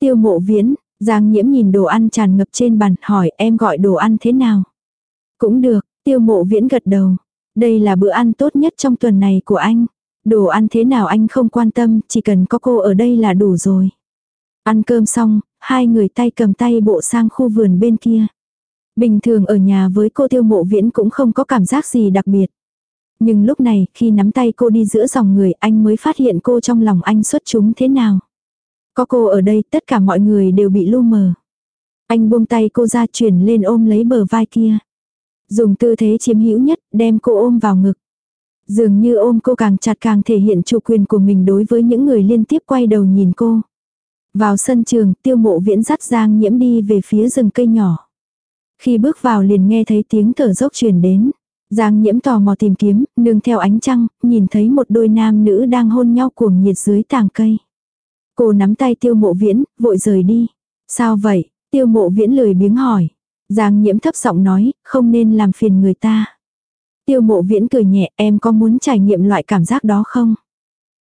Tiêu mộ viễn, Giang nhiễm nhìn đồ ăn tràn ngập trên bàn, hỏi em gọi đồ ăn thế nào. Cũng được, tiêu mộ viễn gật đầu. Đây là bữa ăn tốt nhất trong tuần này của anh. Đồ ăn thế nào anh không quan tâm, chỉ cần có cô ở đây là đủ rồi. Ăn cơm xong, hai người tay cầm tay bộ sang khu vườn bên kia. Bình thường ở nhà với cô tiêu mộ viễn cũng không có cảm giác gì đặc biệt. Nhưng lúc này, khi nắm tay cô đi giữa dòng người, anh mới phát hiện cô trong lòng anh xuất chúng thế nào. Có cô ở đây, tất cả mọi người đều bị lu mờ. Anh buông tay cô ra chuyển lên ôm lấy bờ vai kia. Dùng tư thế chiếm hữu nhất, đem cô ôm vào ngực. Dường như ôm cô càng chặt càng thể hiện chủ quyền của mình đối với những người liên tiếp quay đầu nhìn cô. Vào sân trường, tiêu mộ viễn dắt Giang nhiễm đi về phía rừng cây nhỏ. Khi bước vào liền nghe thấy tiếng thở dốc truyền đến. Giang nhiễm tò mò tìm kiếm, nương theo ánh trăng, nhìn thấy một đôi nam nữ đang hôn nhau cuồng nhiệt dưới tàng cây. Cô nắm tay tiêu mộ viễn, vội rời đi. Sao vậy? Tiêu mộ viễn lười biếng hỏi. Giang nhiễm thấp giọng nói, không nên làm phiền người ta. Tiêu mộ viễn cười nhẹ, em có muốn trải nghiệm loại cảm giác đó không?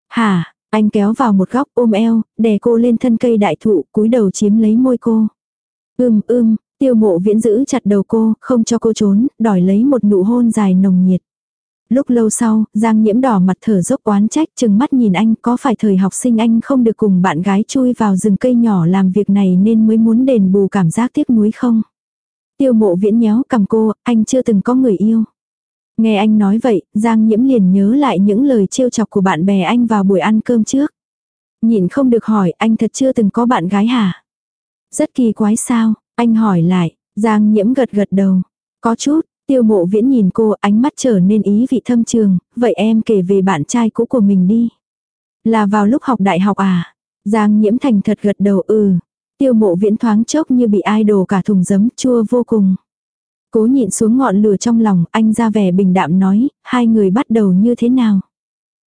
Hả, anh kéo vào một góc ôm eo, đè cô lên thân cây đại thụ, cúi đầu chiếm lấy môi cô. Ưm ưm, tiêu mộ viễn giữ chặt đầu cô, không cho cô trốn, đòi lấy một nụ hôn dài nồng nhiệt. Lúc lâu sau, Giang nhiễm đỏ mặt thở dốc oán trách chừng mắt nhìn anh có phải thời học sinh anh không được cùng bạn gái chui vào rừng cây nhỏ làm việc này nên mới muốn đền bù cảm giác tiếc nuối không? Tiêu mộ viễn nhéo cầm cô, anh chưa từng có người yêu. Nghe anh nói vậy, Giang nhiễm liền nhớ lại những lời trêu chọc của bạn bè anh vào buổi ăn cơm trước. Nhìn không được hỏi anh thật chưa từng có bạn gái hả? Rất kỳ quái sao, anh hỏi lại, Giang nhiễm gật gật đầu. Có chút, tiêu mộ viễn nhìn cô ánh mắt trở nên ý vị thâm trường, vậy em kể về bạn trai cũ của mình đi. Là vào lúc học đại học à? Giang nhiễm thành thật gật đầu ừ. Tiêu mộ viễn thoáng chốc như bị ai đổ cả thùng giấm chua vô cùng. Cố nhịn xuống ngọn lửa trong lòng, anh ra vẻ bình đạm nói, hai người bắt đầu như thế nào?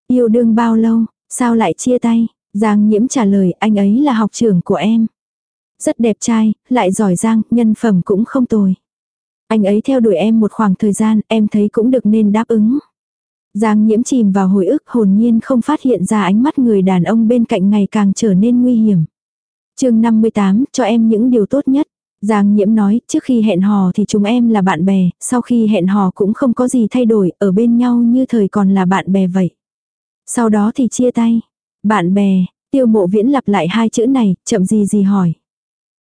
Yêu đương bao lâu, sao lại chia tay? Giang nhiễm trả lời, anh ấy là học trưởng của em. Rất đẹp trai, lại giỏi giang, nhân phẩm cũng không tồi. Anh ấy theo đuổi em một khoảng thời gian, em thấy cũng được nên đáp ứng. Giang nhiễm chìm vào hồi ức hồn nhiên không phát hiện ra ánh mắt người đàn ông bên cạnh ngày càng trở nên nguy hiểm. chương 58, cho em những điều tốt nhất. Giang nhiễm nói, trước khi hẹn hò thì chúng em là bạn bè, sau khi hẹn hò cũng không có gì thay đổi, ở bên nhau như thời còn là bạn bè vậy. Sau đó thì chia tay. Bạn bè, tiêu mộ viễn lặp lại hai chữ này, chậm gì gì hỏi.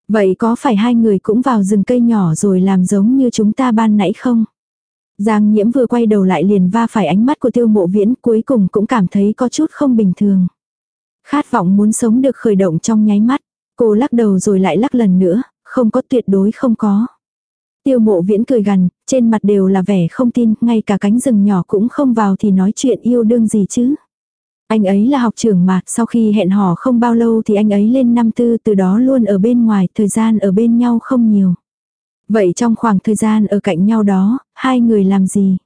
Vậy có phải hai người cũng vào rừng cây nhỏ rồi làm giống như chúng ta ban nãy không? Giang nhiễm vừa quay đầu lại liền va phải ánh mắt của tiêu mộ viễn cuối cùng cũng cảm thấy có chút không bình thường. Khát vọng muốn sống được khởi động trong nháy mắt. Cô lắc đầu rồi lại lắc lần nữa, không có tuyệt đối không có. Tiêu mộ viễn cười gằn, trên mặt đều là vẻ không tin, ngay cả cánh rừng nhỏ cũng không vào thì nói chuyện yêu đương gì chứ. Anh ấy là học trưởng mà, sau khi hẹn hò không bao lâu thì anh ấy lên năm tư từ đó luôn ở bên ngoài, thời gian ở bên nhau không nhiều. Vậy trong khoảng thời gian ở cạnh nhau đó, hai người làm gì?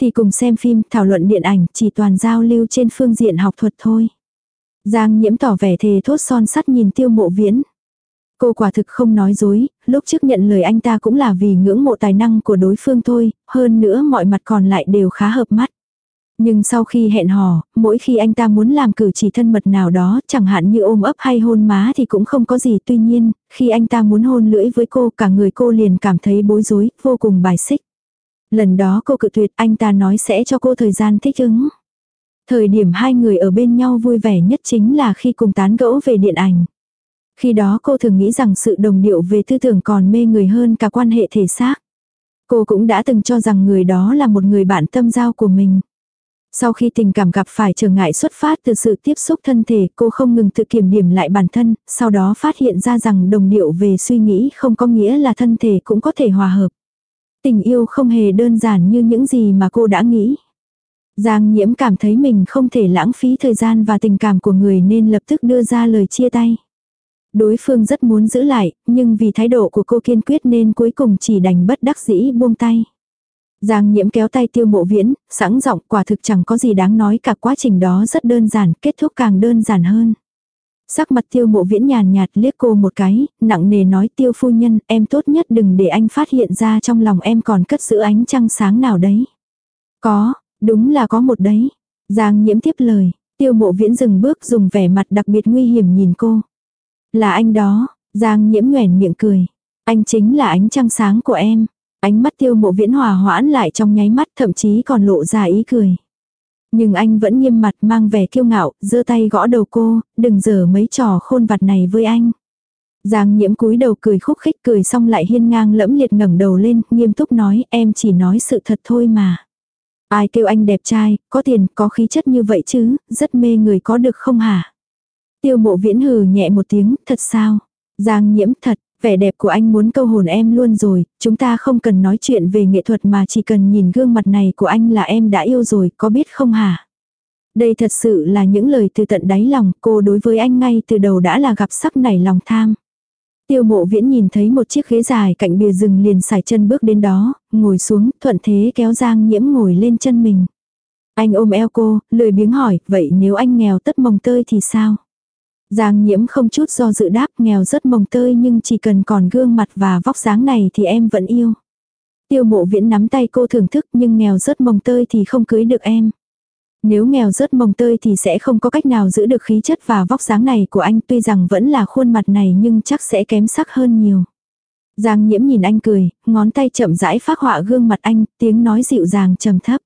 Thì cùng xem phim, thảo luận điện ảnh, chỉ toàn giao lưu trên phương diện học thuật thôi. Giang nhiễm tỏ vẻ thề thốt son sắt nhìn tiêu mộ viễn. Cô quả thực không nói dối, lúc trước nhận lời anh ta cũng là vì ngưỡng mộ tài năng của đối phương thôi, hơn nữa mọi mặt còn lại đều khá hợp mắt. Nhưng sau khi hẹn hò, mỗi khi anh ta muốn làm cử chỉ thân mật nào đó, chẳng hạn như ôm ấp hay hôn má thì cũng không có gì. Tuy nhiên, khi anh ta muốn hôn lưỡi với cô, cả người cô liền cảm thấy bối rối, vô cùng bài xích. Lần đó cô cự tuyệt anh ta nói sẽ cho cô thời gian thích ứng. Thời điểm hai người ở bên nhau vui vẻ nhất chính là khi cùng tán gẫu về điện ảnh. Khi đó cô thường nghĩ rằng sự đồng điệu về tư tưởng còn mê người hơn cả quan hệ thể xác. Cô cũng đã từng cho rằng người đó là một người bạn tâm giao của mình. Sau khi tình cảm gặp phải trở ngại xuất phát từ sự tiếp xúc thân thể, cô không ngừng tự kiểm điểm lại bản thân, sau đó phát hiện ra rằng đồng điệu về suy nghĩ không có nghĩa là thân thể cũng có thể hòa hợp. Tình yêu không hề đơn giản như những gì mà cô đã nghĩ. Giang nhiễm cảm thấy mình không thể lãng phí thời gian và tình cảm của người nên lập tức đưa ra lời chia tay. Đối phương rất muốn giữ lại, nhưng vì thái độ của cô kiên quyết nên cuối cùng chỉ đành bất đắc dĩ buông tay. Giang nhiễm kéo tay tiêu mộ viễn, sẵn giọng quả thực chẳng có gì đáng nói cả quá trình đó rất đơn giản, kết thúc càng đơn giản hơn. Sắc mặt tiêu mộ viễn nhàn nhạt liếc cô một cái, nặng nề nói tiêu phu nhân, em tốt nhất đừng để anh phát hiện ra trong lòng em còn cất giữ ánh trăng sáng nào đấy. Có, đúng là có một đấy. Giang nhiễm tiếp lời, tiêu mộ viễn dừng bước dùng vẻ mặt đặc biệt nguy hiểm nhìn cô. Là anh đó, Giang nhiễm nhoẻn miệng cười. Anh chính là ánh trăng sáng của em. Ánh mắt tiêu mộ viễn hòa hoãn lại trong nháy mắt thậm chí còn lộ ra ý cười. Nhưng anh vẫn nghiêm mặt mang vẻ kiêu ngạo, giơ tay gõ đầu cô, đừng dở mấy trò khôn vặt này với anh. Giang nhiễm cúi đầu cười khúc khích cười xong lại hiên ngang lẫm liệt ngẩng đầu lên, nghiêm túc nói em chỉ nói sự thật thôi mà. Ai kêu anh đẹp trai, có tiền, có khí chất như vậy chứ, rất mê người có được không hả? Tiêu mộ viễn hừ nhẹ một tiếng, thật sao? Giang nhiễm thật, vẻ đẹp của anh muốn câu hồn em luôn rồi, chúng ta không cần nói chuyện về nghệ thuật mà chỉ cần nhìn gương mặt này của anh là em đã yêu rồi, có biết không hả? Đây thật sự là những lời từ tận đáy lòng, cô đối với anh ngay từ đầu đã là gặp sắc nảy lòng tham. Tiêu mộ viễn nhìn thấy một chiếc ghế dài cạnh bìa rừng liền xài chân bước đến đó, ngồi xuống, thuận thế kéo Giang nhiễm ngồi lên chân mình. Anh ôm eo cô, lười biếng hỏi, vậy nếu anh nghèo tất mồng tơi thì sao? Giang nhiễm không chút do dự đáp nghèo rất mồng tơi nhưng chỉ cần còn gương mặt và vóc dáng này thì em vẫn yêu. Tiêu mộ viễn nắm tay cô thưởng thức nhưng nghèo rất mồng tơi thì không cưới được em. Nếu nghèo rớt mồng tơi thì sẽ không có cách nào giữ được khí chất và vóc dáng này của anh tuy rằng vẫn là khuôn mặt này nhưng chắc sẽ kém sắc hơn nhiều. Giang nhiễm nhìn anh cười, ngón tay chậm rãi phát họa gương mặt anh, tiếng nói dịu dàng trầm thấp.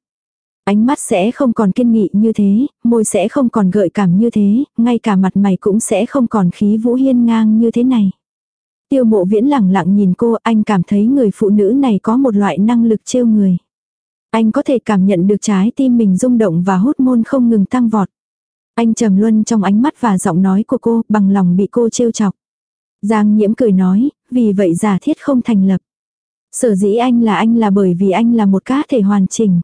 Ánh mắt sẽ không còn kiên nghị như thế, môi sẽ không còn gợi cảm như thế, ngay cả mặt mày cũng sẽ không còn khí vũ hiên ngang như thế này. Tiêu mộ viễn lẳng lặng nhìn cô, anh cảm thấy người phụ nữ này có một loại năng lực trêu người. Anh có thể cảm nhận được trái tim mình rung động và hút môn không ngừng tăng vọt. Anh trầm luân trong ánh mắt và giọng nói của cô bằng lòng bị cô trêu chọc. Giang nhiễm cười nói, vì vậy giả thiết không thành lập. Sở dĩ anh là anh là bởi vì anh là một cá thể hoàn chỉnh.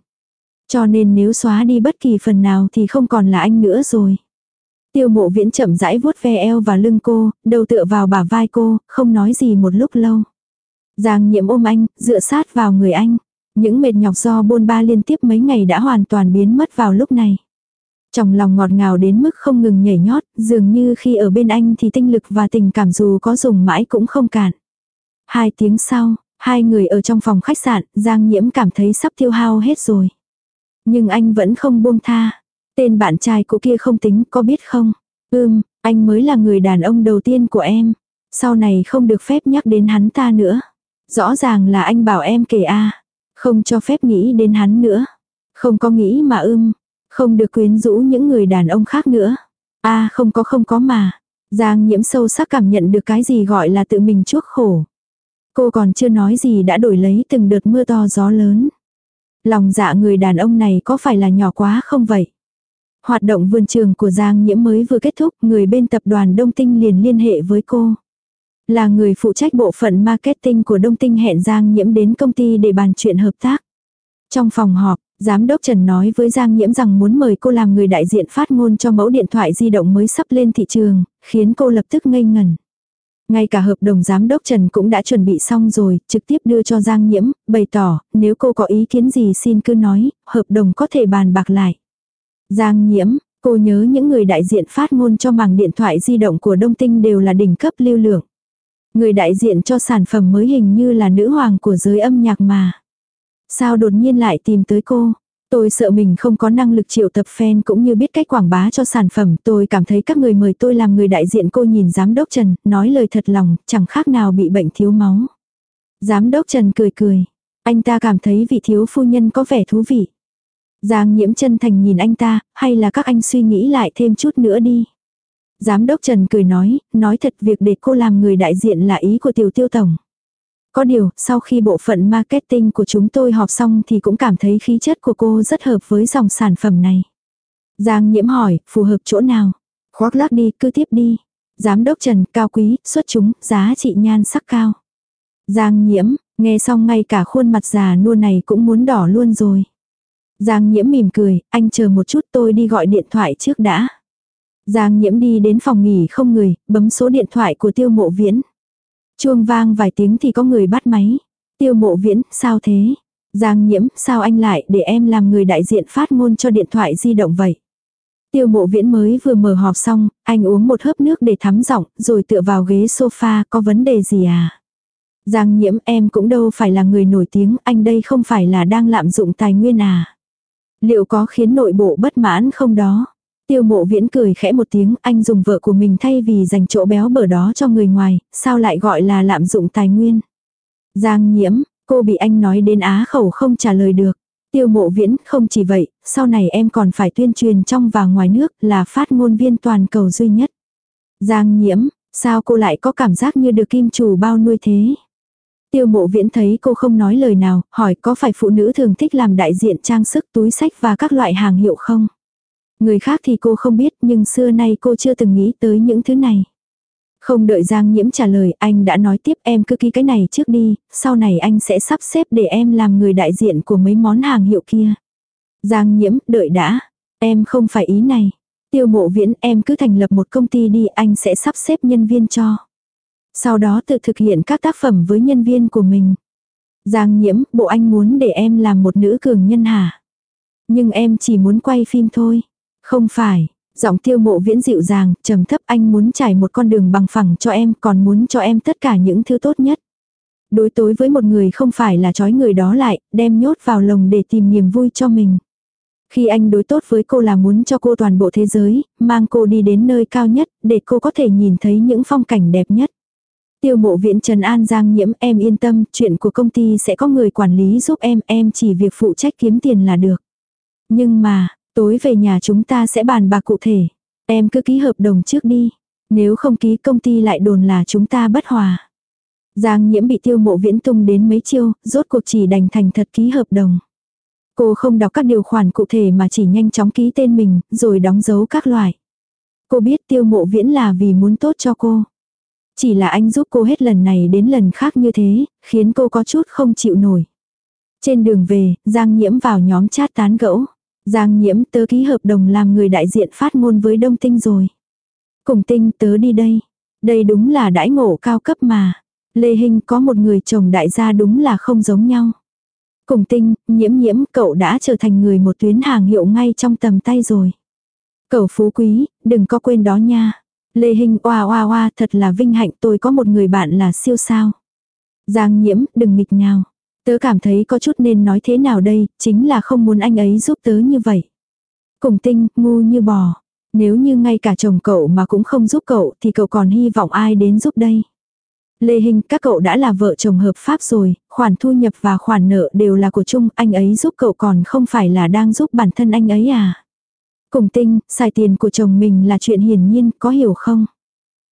Cho nên nếu xóa đi bất kỳ phần nào thì không còn là anh nữa rồi. Tiêu mộ viễn chậm rãi vuốt ve eo và lưng cô, đầu tựa vào bả vai cô, không nói gì một lúc lâu. Giang nhiễm ôm anh, dựa sát vào người anh. Những mệt nhọc do bôn ba liên tiếp mấy ngày đã hoàn toàn biến mất vào lúc này. Trong lòng ngọt ngào đến mức không ngừng nhảy nhót, dường như khi ở bên anh thì tinh lực và tình cảm dù có dùng mãi cũng không cạn. Hai tiếng sau, hai người ở trong phòng khách sạn, Giang Nhiễm cảm thấy sắp tiêu hao hết rồi. Nhưng anh vẫn không buông tha. Tên bạn trai của kia không tính, có biết không? Ưm, anh mới là người đàn ông đầu tiên của em. Sau này không được phép nhắc đến hắn ta nữa. Rõ ràng là anh bảo em kể a Không cho phép nghĩ đến hắn nữa. Không có nghĩ mà ưm. Không được quyến rũ những người đàn ông khác nữa. a không có không có mà. Giang nhiễm sâu sắc cảm nhận được cái gì gọi là tự mình chuốc khổ. Cô còn chưa nói gì đã đổi lấy từng đợt mưa to gió lớn. Lòng dạ người đàn ông này có phải là nhỏ quá không vậy? Hoạt động vườn trường của Giang Nhiễm mới vừa kết thúc, người bên tập đoàn Đông Tinh liền liên hệ với cô. Là người phụ trách bộ phận marketing của Đông Tinh hẹn Giang Nhiễm đến công ty để bàn chuyện hợp tác. Trong phòng họp, Giám đốc Trần nói với Giang Nhiễm rằng muốn mời cô làm người đại diện phát ngôn cho mẫu điện thoại di động mới sắp lên thị trường, khiến cô lập tức ngây ngẩn. Ngay cả hợp đồng giám đốc Trần cũng đã chuẩn bị xong rồi, trực tiếp đưa cho Giang Nhiễm, bày tỏ, nếu cô có ý kiến gì xin cứ nói, hợp đồng có thể bàn bạc lại. Giang Nhiễm, cô nhớ những người đại diện phát ngôn cho mảng điện thoại di động của Đông Tinh đều là đỉnh cấp lưu lượng. Người đại diện cho sản phẩm mới hình như là nữ hoàng của giới âm nhạc mà. Sao đột nhiên lại tìm tới cô? Tôi sợ mình không có năng lực triệu tập fan cũng như biết cách quảng bá cho sản phẩm. Tôi cảm thấy các người mời tôi làm người đại diện cô nhìn giám đốc Trần, nói lời thật lòng, chẳng khác nào bị bệnh thiếu máu. Giám đốc Trần cười cười. Anh ta cảm thấy vị thiếu phu nhân có vẻ thú vị. Giang nhiễm chân thành nhìn anh ta, hay là các anh suy nghĩ lại thêm chút nữa đi. Giám đốc Trần cười nói, nói thật việc để cô làm người đại diện là ý của tiểu tiêu tổng. Có điều, sau khi bộ phận marketing của chúng tôi họp xong thì cũng cảm thấy khí chất của cô rất hợp với dòng sản phẩm này. Giang nhiễm hỏi, phù hợp chỗ nào? Khoác lác đi, cứ tiếp đi. Giám đốc Trần, cao quý, xuất chúng, giá trị nhan sắc cao. Giang nhiễm, nghe xong ngay cả khuôn mặt già nua này cũng muốn đỏ luôn rồi. Giang nhiễm mỉm cười, anh chờ một chút tôi đi gọi điện thoại trước đã. Giang nhiễm đi đến phòng nghỉ không người, bấm số điện thoại của tiêu mộ viễn. Chuông vang vài tiếng thì có người bắt máy. Tiêu mộ viễn, sao thế? Giang nhiễm, sao anh lại để em làm người đại diện phát ngôn cho điện thoại di động vậy? Tiêu mộ viễn mới vừa mở họp xong, anh uống một hớp nước để thắm giọng, rồi tựa vào ghế sofa, có vấn đề gì à? Giang nhiễm em cũng đâu phải là người nổi tiếng, anh đây không phải là đang lạm dụng tài nguyên à? Liệu có khiến nội bộ bất mãn không đó? Tiêu mộ viễn cười khẽ một tiếng, anh dùng vợ của mình thay vì dành chỗ béo bở đó cho người ngoài, sao lại gọi là lạm dụng tài nguyên. Giang nhiễm, cô bị anh nói đến á khẩu không trả lời được. Tiêu mộ viễn, không chỉ vậy, sau này em còn phải tuyên truyền trong và ngoài nước là phát ngôn viên toàn cầu duy nhất. Giang nhiễm, sao cô lại có cảm giác như được kim chủ bao nuôi thế? Tiêu mộ viễn thấy cô không nói lời nào, hỏi có phải phụ nữ thường thích làm đại diện trang sức túi sách và các loại hàng hiệu không? Người khác thì cô không biết nhưng xưa nay cô chưa từng nghĩ tới những thứ này. Không đợi Giang Nhiễm trả lời anh đã nói tiếp em cứ ký cái này trước đi, sau này anh sẽ sắp xếp để em làm người đại diện của mấy món hàng hiệu kia. Giang Nhiễm, đợi đã. Em không phải ý này. Tiêu mộ viễn em cứ thành lập một công ty đi anh sẽ sắp xếp nhân viên cho. Sau đó tự thực hiện các tác phẩm với nhân viên của mình. Giang Nhiễm, bộ anh muốn để em làm một nữ cường nhân hả? Nhưng em chỉ muốn quay phim thôi. Không phải, giọng tiêu mộ viễn dịu dàng, trầm thấp anh muốn trải một con đường bằng phẳng cho em còn muốn cho em tất cả những thứ tốt nhất. Đối tối với một người không phải là trói người đó lại, đem nhốt vào lồng để tìm niềm vui cho mình. Khi anh đối tốt với cô là muốn cho cô toàn bộ thế giới, mang cô đi đến nơi cao nhất, để cô có thể nhìn thấy những phong cảnh đẹp nhất. Tiêu mộ viện Trần An Giang nhiễm em yên tâm, chuyện của công ty sẽ có người quản lý giúp em, em chỉ việc phụ trách kiếm tiền là được. Nhưng mà, Tối về nhà chúng ta sẽ bàn bạc cụ thể. Em cứ ký hợp đồng trước đi. Nếu không ký công ty lại đồn là chúng ta bất hòa. Giang nhiễm bị tiêu mộ viễn tung đến mấy chiêu, rốt cuộc chỉ đành thành thật ký hợp đồng. Cô không đọc các điều khoản cụ thể mà chỉ nhanh chóng ký tên mình, rồi đóng dấu các loại. Cô biết tiêu mộ viễn là vì muốn tốt cho cô. Chỉ là anh giúp cô hết lần này đến lần khác như thế, khiến cô có chút không chịu nổi. Trên đường về, Giang Nhiễm vào nhóm chat tán gẫu. Giang nhiễm tớ ký hợp đồng làm người đại diện phát ngôn với Đông Tinh rồi. Cùng Tinh tớ đi đây. Đây đúng là đãi ngộ cao cấp mà. Lê Hinh có một người chồng đại gia đúng là không giống nhau. Cùng Tinh, nhiễm nhiễm cậu đã trở thành người một tuyến hàng hiệu ngay trong tầm tay rồi. Cậu phú quý, đừng có quên đó nha. Lê Hinh oa oa oa thật là vinh hạnh tôi có một người bạn là siêu sao. Giang nhiễm, đừng nghịch nào. Tớ cảm thấy có chút nên nói thế nào đây, chính là không muốn anh ấy giúp tớ như vậy. Cùng tinh, ngu như bò. Nếu như ngay cả chồng cậu mà cũng không giúp cậu thì cậu còn hy vọng ai đến giúp đây. Lê Hình, các cậu đã là vợ chồng hợp pháp rồi, khoản thu nhập và khoản nợ đều là của chung, anh ấy giúp cậu còn không phải là đang giúp bản thân anh ấy à. Cùng tinh, xài tiền của chồng mình là chuyện hiển nhiên, có hiểu không?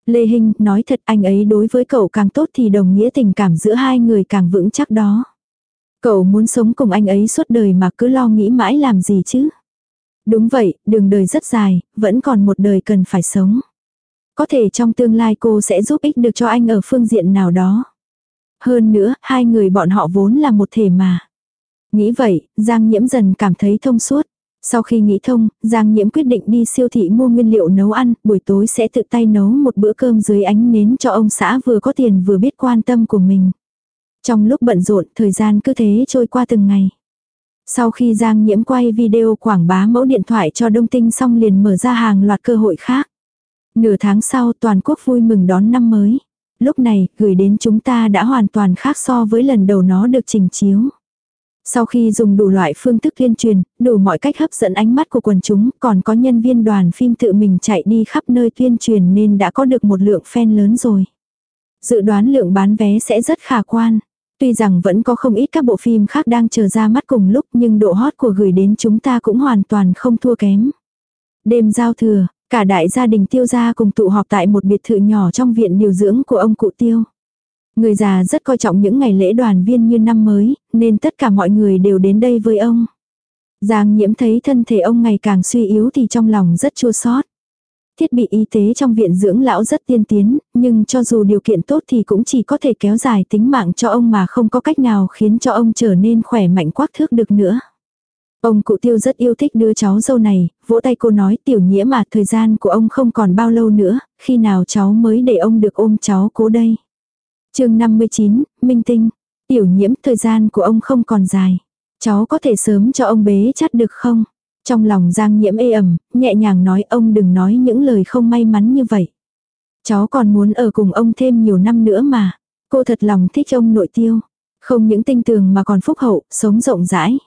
Lê Hình, nói thật anh ấy đối với cậu càng tốt thì đồng nghĩa tình cảm giữa hai người càng vững chắc đó. Cậu muốn sống cùng anh ấy suốt đời mà cứ lo nghĩ mãi làm gì chứ? Đúng vậy, đường đời rất dài, vẫn còn một đời cần phải sống. Có thể trong tương lai cô sẽ giúp ích được cho anh ở phương diện nào đó. Hơn nữa, hai người bọn họ vốn là một thể mà. Nghĩ vậy, Giang Nhiễm dần cảm thấy thông suốt. Sau khi nghĩ thông, Giang Nhiễm quyết định đi siêu thị mua nguyên liệu nấu ăn, buổi tối sẽ tự tay nấu một bữa cơm dưới ánh nến cho ông xã vừa có tiền vừa biết quan tâm của mình. Trong lúc bận rộn, thời gian cứ thế trôi qua từng ngày. Sau khi Giang Nhiễm quay video quảng bá mẫu điện thoại cho Đông Tinh xong liền mở ra hàng loạt cơ hội khác. Nửa tháng sau toàn quốc vui mừng đón năm mới. Lúc này, gửi đến chúng ta đã hoàn toàn khác so với lần đầu nó được trình chiếu. Sau khi dùng đủ loại phương thức tuyên truyền, đủ mọi cách hấp dẫn ánh mắt của quần chúng, còn có nhân viên đoàn phim tự mình chạy đi khắp nơi tuyên truyền nên đã có được một lượng fan lớn rồi. Dự đoán lượng bán vé sẽ rất khả quan. Tuy rằng vẫn có không ít các bộ phim khác đang chờ ra mắt cùng lúc nhưng độ hot của gửi đến chúng ta cũng hoàn toàn không thua kém. Đêm giao thừa, cả đại gia đình tiêu gia cùng tụ họp tại một biệt thự nhỏ trong viện điều dưỡng của ông cụ tiêu. Người già rất coi trọng những ngày lễ đoàn viên như năm mới, nên tất cả mọi người đều đến đây với ông. Giang nhiễm thấy thân thể ông ngày càng suy yếu thì trong lòng rất chua xót. Thiết bị y tế trong viện dưỡng lão rất tiên tiến, nhưng cho dù điều kiện tốt thì cũng chỉ có thể kéo dài tính mạng cho ông mà không có cách nào khiến cho ông trở nên khỏe mạnh quắc thước được nữa. Ông cụ tiêu rất yêu thích đứa cháu dâu này, vỗ tay cô nói tiểu nhiễm mà thời gian của ông không còn bao lâu nữa, khi nào cháu mới để ông được ôm cháu cố đây. chương 59, Minh Tinh, tiểu nhiễm thời gian của ông không còn dài. Cháu có thể sớm cho ông bế chắt được không? Trong lòng Giang Nhiễm ê ẩm, nhẹ nhàng nói ông đừng nói những lời không may mắn như vậy. Cháu còn muốn ở cùng ông thêm nhiều năm nữa mà. Cô thật lòng thích ông nội tiêu. Không những tinh tường mà còn phúc hậu, sống rộng rãi.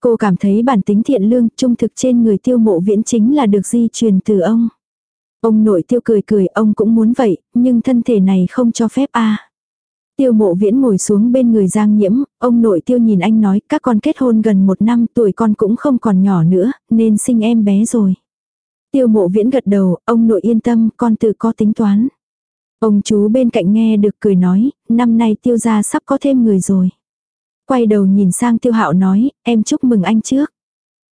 Cô cảm thấy bản tính thiện lương, trung thực trên người tiêu mộ viễn chính là được di truyền từ ông. Ông nội tiêu cười cười, ông cũng muốn vậy, nhưng thân thể này không cho phép a Tiêu mộ viễn ngồi xuống bên người Giang Nhiễm, ông nội tiêu nhìn anh nói các con kết hôn gần một năm tuổi con cũng không còn nhỏ nữa, nên sinh em bé rồi. Tiêu mộ viễn gật đầu, ông nội yên tâm, con tự có tính toán. Ông chú bên cạnh nghe được cười nói, năm nay tiêu gia sắp có thêm người rồi. Quay đầu nhìn sang tiêu hạo nói, em chúc mừng anh trước.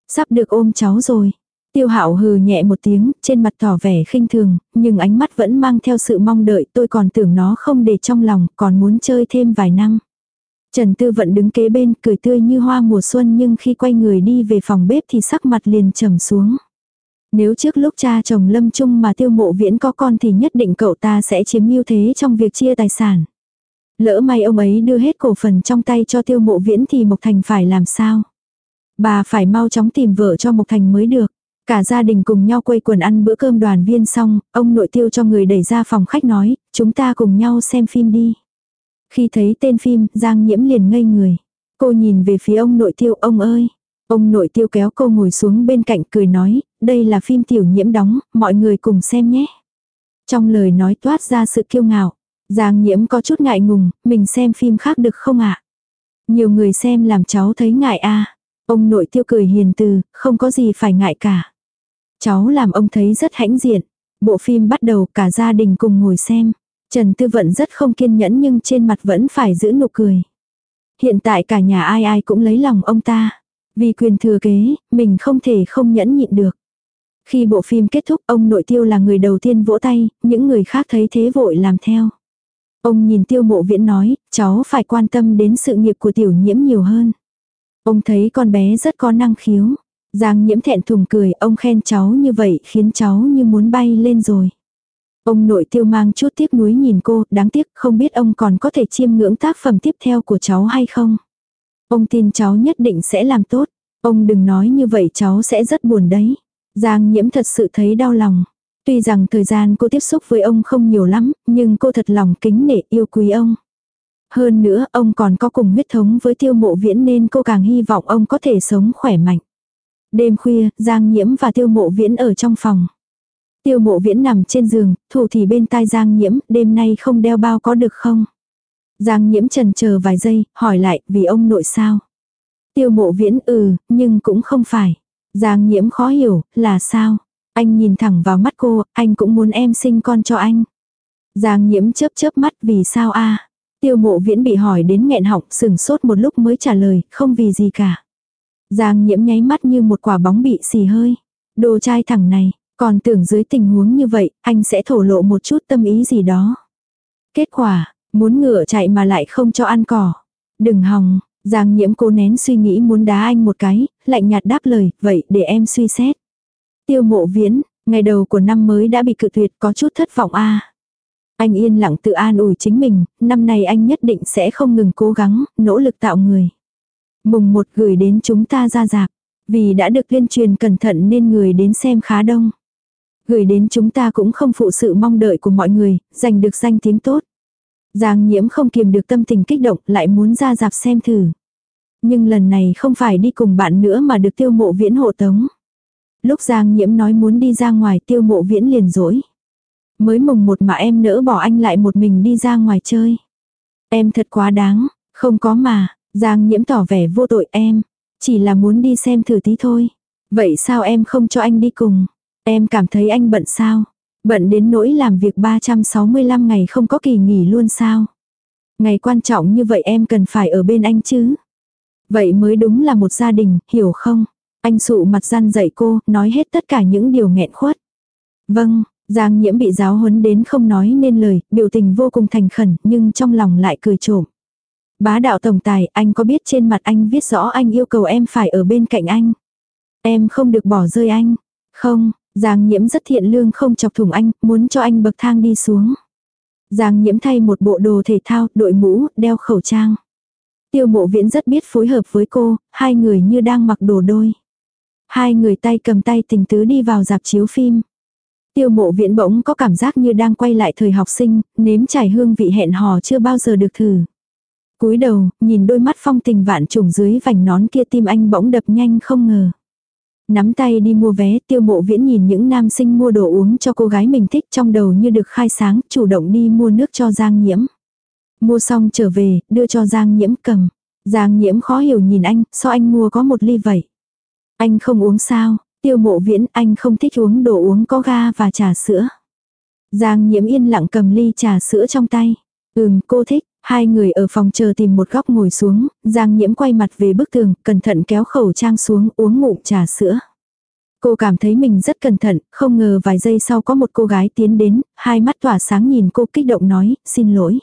Sắp được ôm cháu rồi. Tiêu hạo hừ nhẹ một tiếng, trên mặt tỏ vẻ khinh thường, nhưng ánh mắt vẫn mang theo sự mong đợi tôi còn tưởng nó không để trong lòng, còn muốn chơi thêm vài năm. Trần Tư Vận đứng kế bên cười tươi như hoa mùa xuân nhưng khi quay người đi về phòng bếp thì sắc mặt liền trầm xuống. Nếu trước lúc cha chồng lâm chung mà tiêu mộ viễn có con thì nhất định cậu ta sẽ chiếm ưu thế trong việc chia tài sản. Lỡ may ông ấy đưa hết cổ phần trong tay cho tiêu mộ viễn thì Mộc Thành phải làm sao? Bà phải mau chóng tìm vợ cho Mộc Thành mới được. Cả gia đình cùng nhau quây quần ăn bữa cơm đoàn viên xong, ông nội tiêu cho người đẩy ra phòng khách nói, chúng ta cùng nhau xem phim đi. Khi thấy tên phim, Giang Nhiễm liền ngây người. Cô nhìn về phía ông nội tiêu, ông ơi. Ông nội tiêu kéo cô ngồi xuống bên cạnh cười nói, đây là phim tiểu nhiễm đóng, mọi người cùng xem nhé. Trong lời nói toát ra sự kiêu ngạo. Giang nhiễm có chút ngại ngùng, mình xem phim khác được không ạ? Nhiều người xem làm cháu thấy ngại a Ông nội tiêu cười hiền từ, không có gì phải ngại cả. Cháu làm ông thấy rất hãnh diện. Bộ phim bắt đầu cả gia đình cùng ngồi xem. Trần Tư Vận rất không kiên nhẫn nhưng trên mặt vẫn phải giữ nụ cười. Hiện tại cả nhà ai ai cũng lấy lòng ông ta. Vì quyền thừa kế, mình không thể không nhẫn nhịn được. Khi bộ phim kết thúc ông nội tiêu là người đầu tiên vỗ tay, những người khác thấy thế vội làm theo. Ông nhìn tiêu mộ viễn nói, cháu phải quan tâm đến sự nghiệp của tiểu nhiễm nhiều hơn. Ông thấy con bé rất có năng khiếu. Giang nhiễm thẹn thùng cười, ông khen cháu như vậy khiến cháu như muốn bay lên rồi. Ông nội tiêu mang chút tiếc nuối nhìn cô, đáng tiếc không biết ông còn có thể chiêm ngưỡng tác phẩm tiếp theo của cháu hay không. Ông tin cháu nhất định sẽ làm tốt. Ông đừng nói như vậy cháu sẽ rất buồn đấy. Giang nhiễm thật sự thấy đau lòng. Tuy rằng thời gian cô tiếp xúc với ông không nhiều lắm, nhưng cô thật lòng kính nể yêu quý ông. Hơn nữa, ông còn có cùng huyết thống với tiêu mộ viễn nên cô càng hy vọng ông có thể sống khỏe mạnh. Đêm khuya, Giang Nhiễm và tiêu mộ viễn ở trong phòng. Tiêu mộ viễn nằm trên giường, thủ thì bên tai Giang Nhiễm, đêm nay không đeo bao có được không? Giang Nhiễm trần chờ vài giây, hỏi lại, vì ông nội sao? Tiêu mộ viễn ừ, nhưng cũng không phải. Giang Nhiễm khó hiểu, là sao? Anh nhìn thẳng vào mắt cô, anh cũng muốn em sinh con cho anh. Giang Nhiễm chớp chớp mắt vì sao a Tiêu mộ viễn bị hỏi đến nghẹn họng sừng sốt một lúc mới trả lời, không vì gì cả. Giang nhiễm nháy mắt như một quả bóng bị xì hơi. Đồ trai thẳng này, còn tưởng dưới tình huống như vậy, anh sẽ thổ lộ một chút tâm ý gì đó. Kết quả, muốn ngựa chạy mà lại không cho ăn cỏ. Đừng hòng, Giang nhiễm cố nén suy nghĩ muốn đá anh một cái, lạnh nhạt đáp lời, vậy để em suy xét. Tiêu mộ viễn, ngày đầu của năm mới đã bị cự tuyệt có chút thất vọng a Anh yên lặng tự an ủi chính mình, năm nay anh nhất định sẽ không ngừng cố gắng, nỗ lực tạo người. Mùng một gửi đến chúng ta ra dạp. Vì đã được tuyên truyền cẩn thận nên người đến xem khá đông. Gửi đến chúng ta cũng không phụ sự mong đợi của mọi người, giành được danh tiếng tốt. Giang nhiễm không kiềm được tâm tình kích động lại muốn ra dạp xem thử. Nhưng lần này không phải đi cùng bạn nữa mà được tiêu mộ viễn hộ tống. Lúc Giang Nhiễm nói muốn đi ra ngoài tiêu mộ viễn liền dỗi. Mới mùng một mà em nỡ bỏ anh lại một mình đi ra ngoài chơi. Em thật quá đáng, không có mà, Giang Nhiễm tỏ vẻ vô tội em. Chỉ là muốn đi xem thử tí thôi. Vậy sao em không cho anh đi cùng? Em cảm thấy anh bận sao? Bận đến nỗi làm việc 365 ngày không có kỳ nghỉ luôn sao? Ngày quan trọng như vậy em cần phải ở bên anh chứ? Vậy mới đúng là một gia đình, hiểu không? Anh sụ mặt gian dạy cô, nói hết tất cả những điều nghẹn khuất. Vâng, Giang nhiễm bị giáo huấn đến không nói nên lời, biểu tình vô cùng thành khẩn, nhưng trong lòng lại cười trộm. Bá đạo tổng tài, anh có biết trên mặt anh viết rõ anh yêu cầu em phải ở bên cạnh anh. Em không được bỏ rơi anh. Không, Giang nhiễm rất thiện lương không chọc thủng anh, muốn cho anh bậc thang đi xuống. Giang nhiễm thay một bộ đồ thể thao, đội mũ, đeo khẩu trang. Tiêu mộ viễn rất biết phối hợp với cô, hai người như đang mặc đồ đôi. Hai người tay cầm tay tình tứ đi vào dạp chiếu phim. Tiêu mộ viễn bỗng có cảm giác như đang quay lại thời học sinh, nếm trải hương vị hẹn hò chưa bao giờ được thử cúi đầu, nhìn đôi mắt phong tình vạn trùng dưới vành nón kia tim anh bỗng đập nhanh không ngờ. Nắm tay đi mua vé, tiêu mộ viễn nhìn những nam sinh mua đồ uống cho cô gái mình thích trong đầu như được khai sáng, chủ động đi mua nước cho Giang Nhiễm. Mua xong trở về, đưa cho Giang Nhiễm cầm. Giang Nhiễm khó hiểu nhìn anh, sao anh mua có một ly vậy? Anh không uống sao? Tiêu mộ viễn, anh không thích uống đồ uống có ga và trà sữa. Giang Nhiễm yên lặng cầm ly trà sữa trong tay. Ừm, cô thích. Hai người ở phòng chờ tìm một góc ngồi xuống, Giang Nhiễm quay mặt về bức tường, cẩn thận kéo khẩu trang xuống uống ngụm trà sữa. Cô cảm thấy mình rất cẩn thận, không ngờ vài giây sau có một cô gái tiến đến, hai mắt tỏa sáng nhìn cô kích động nói, xin lỗi.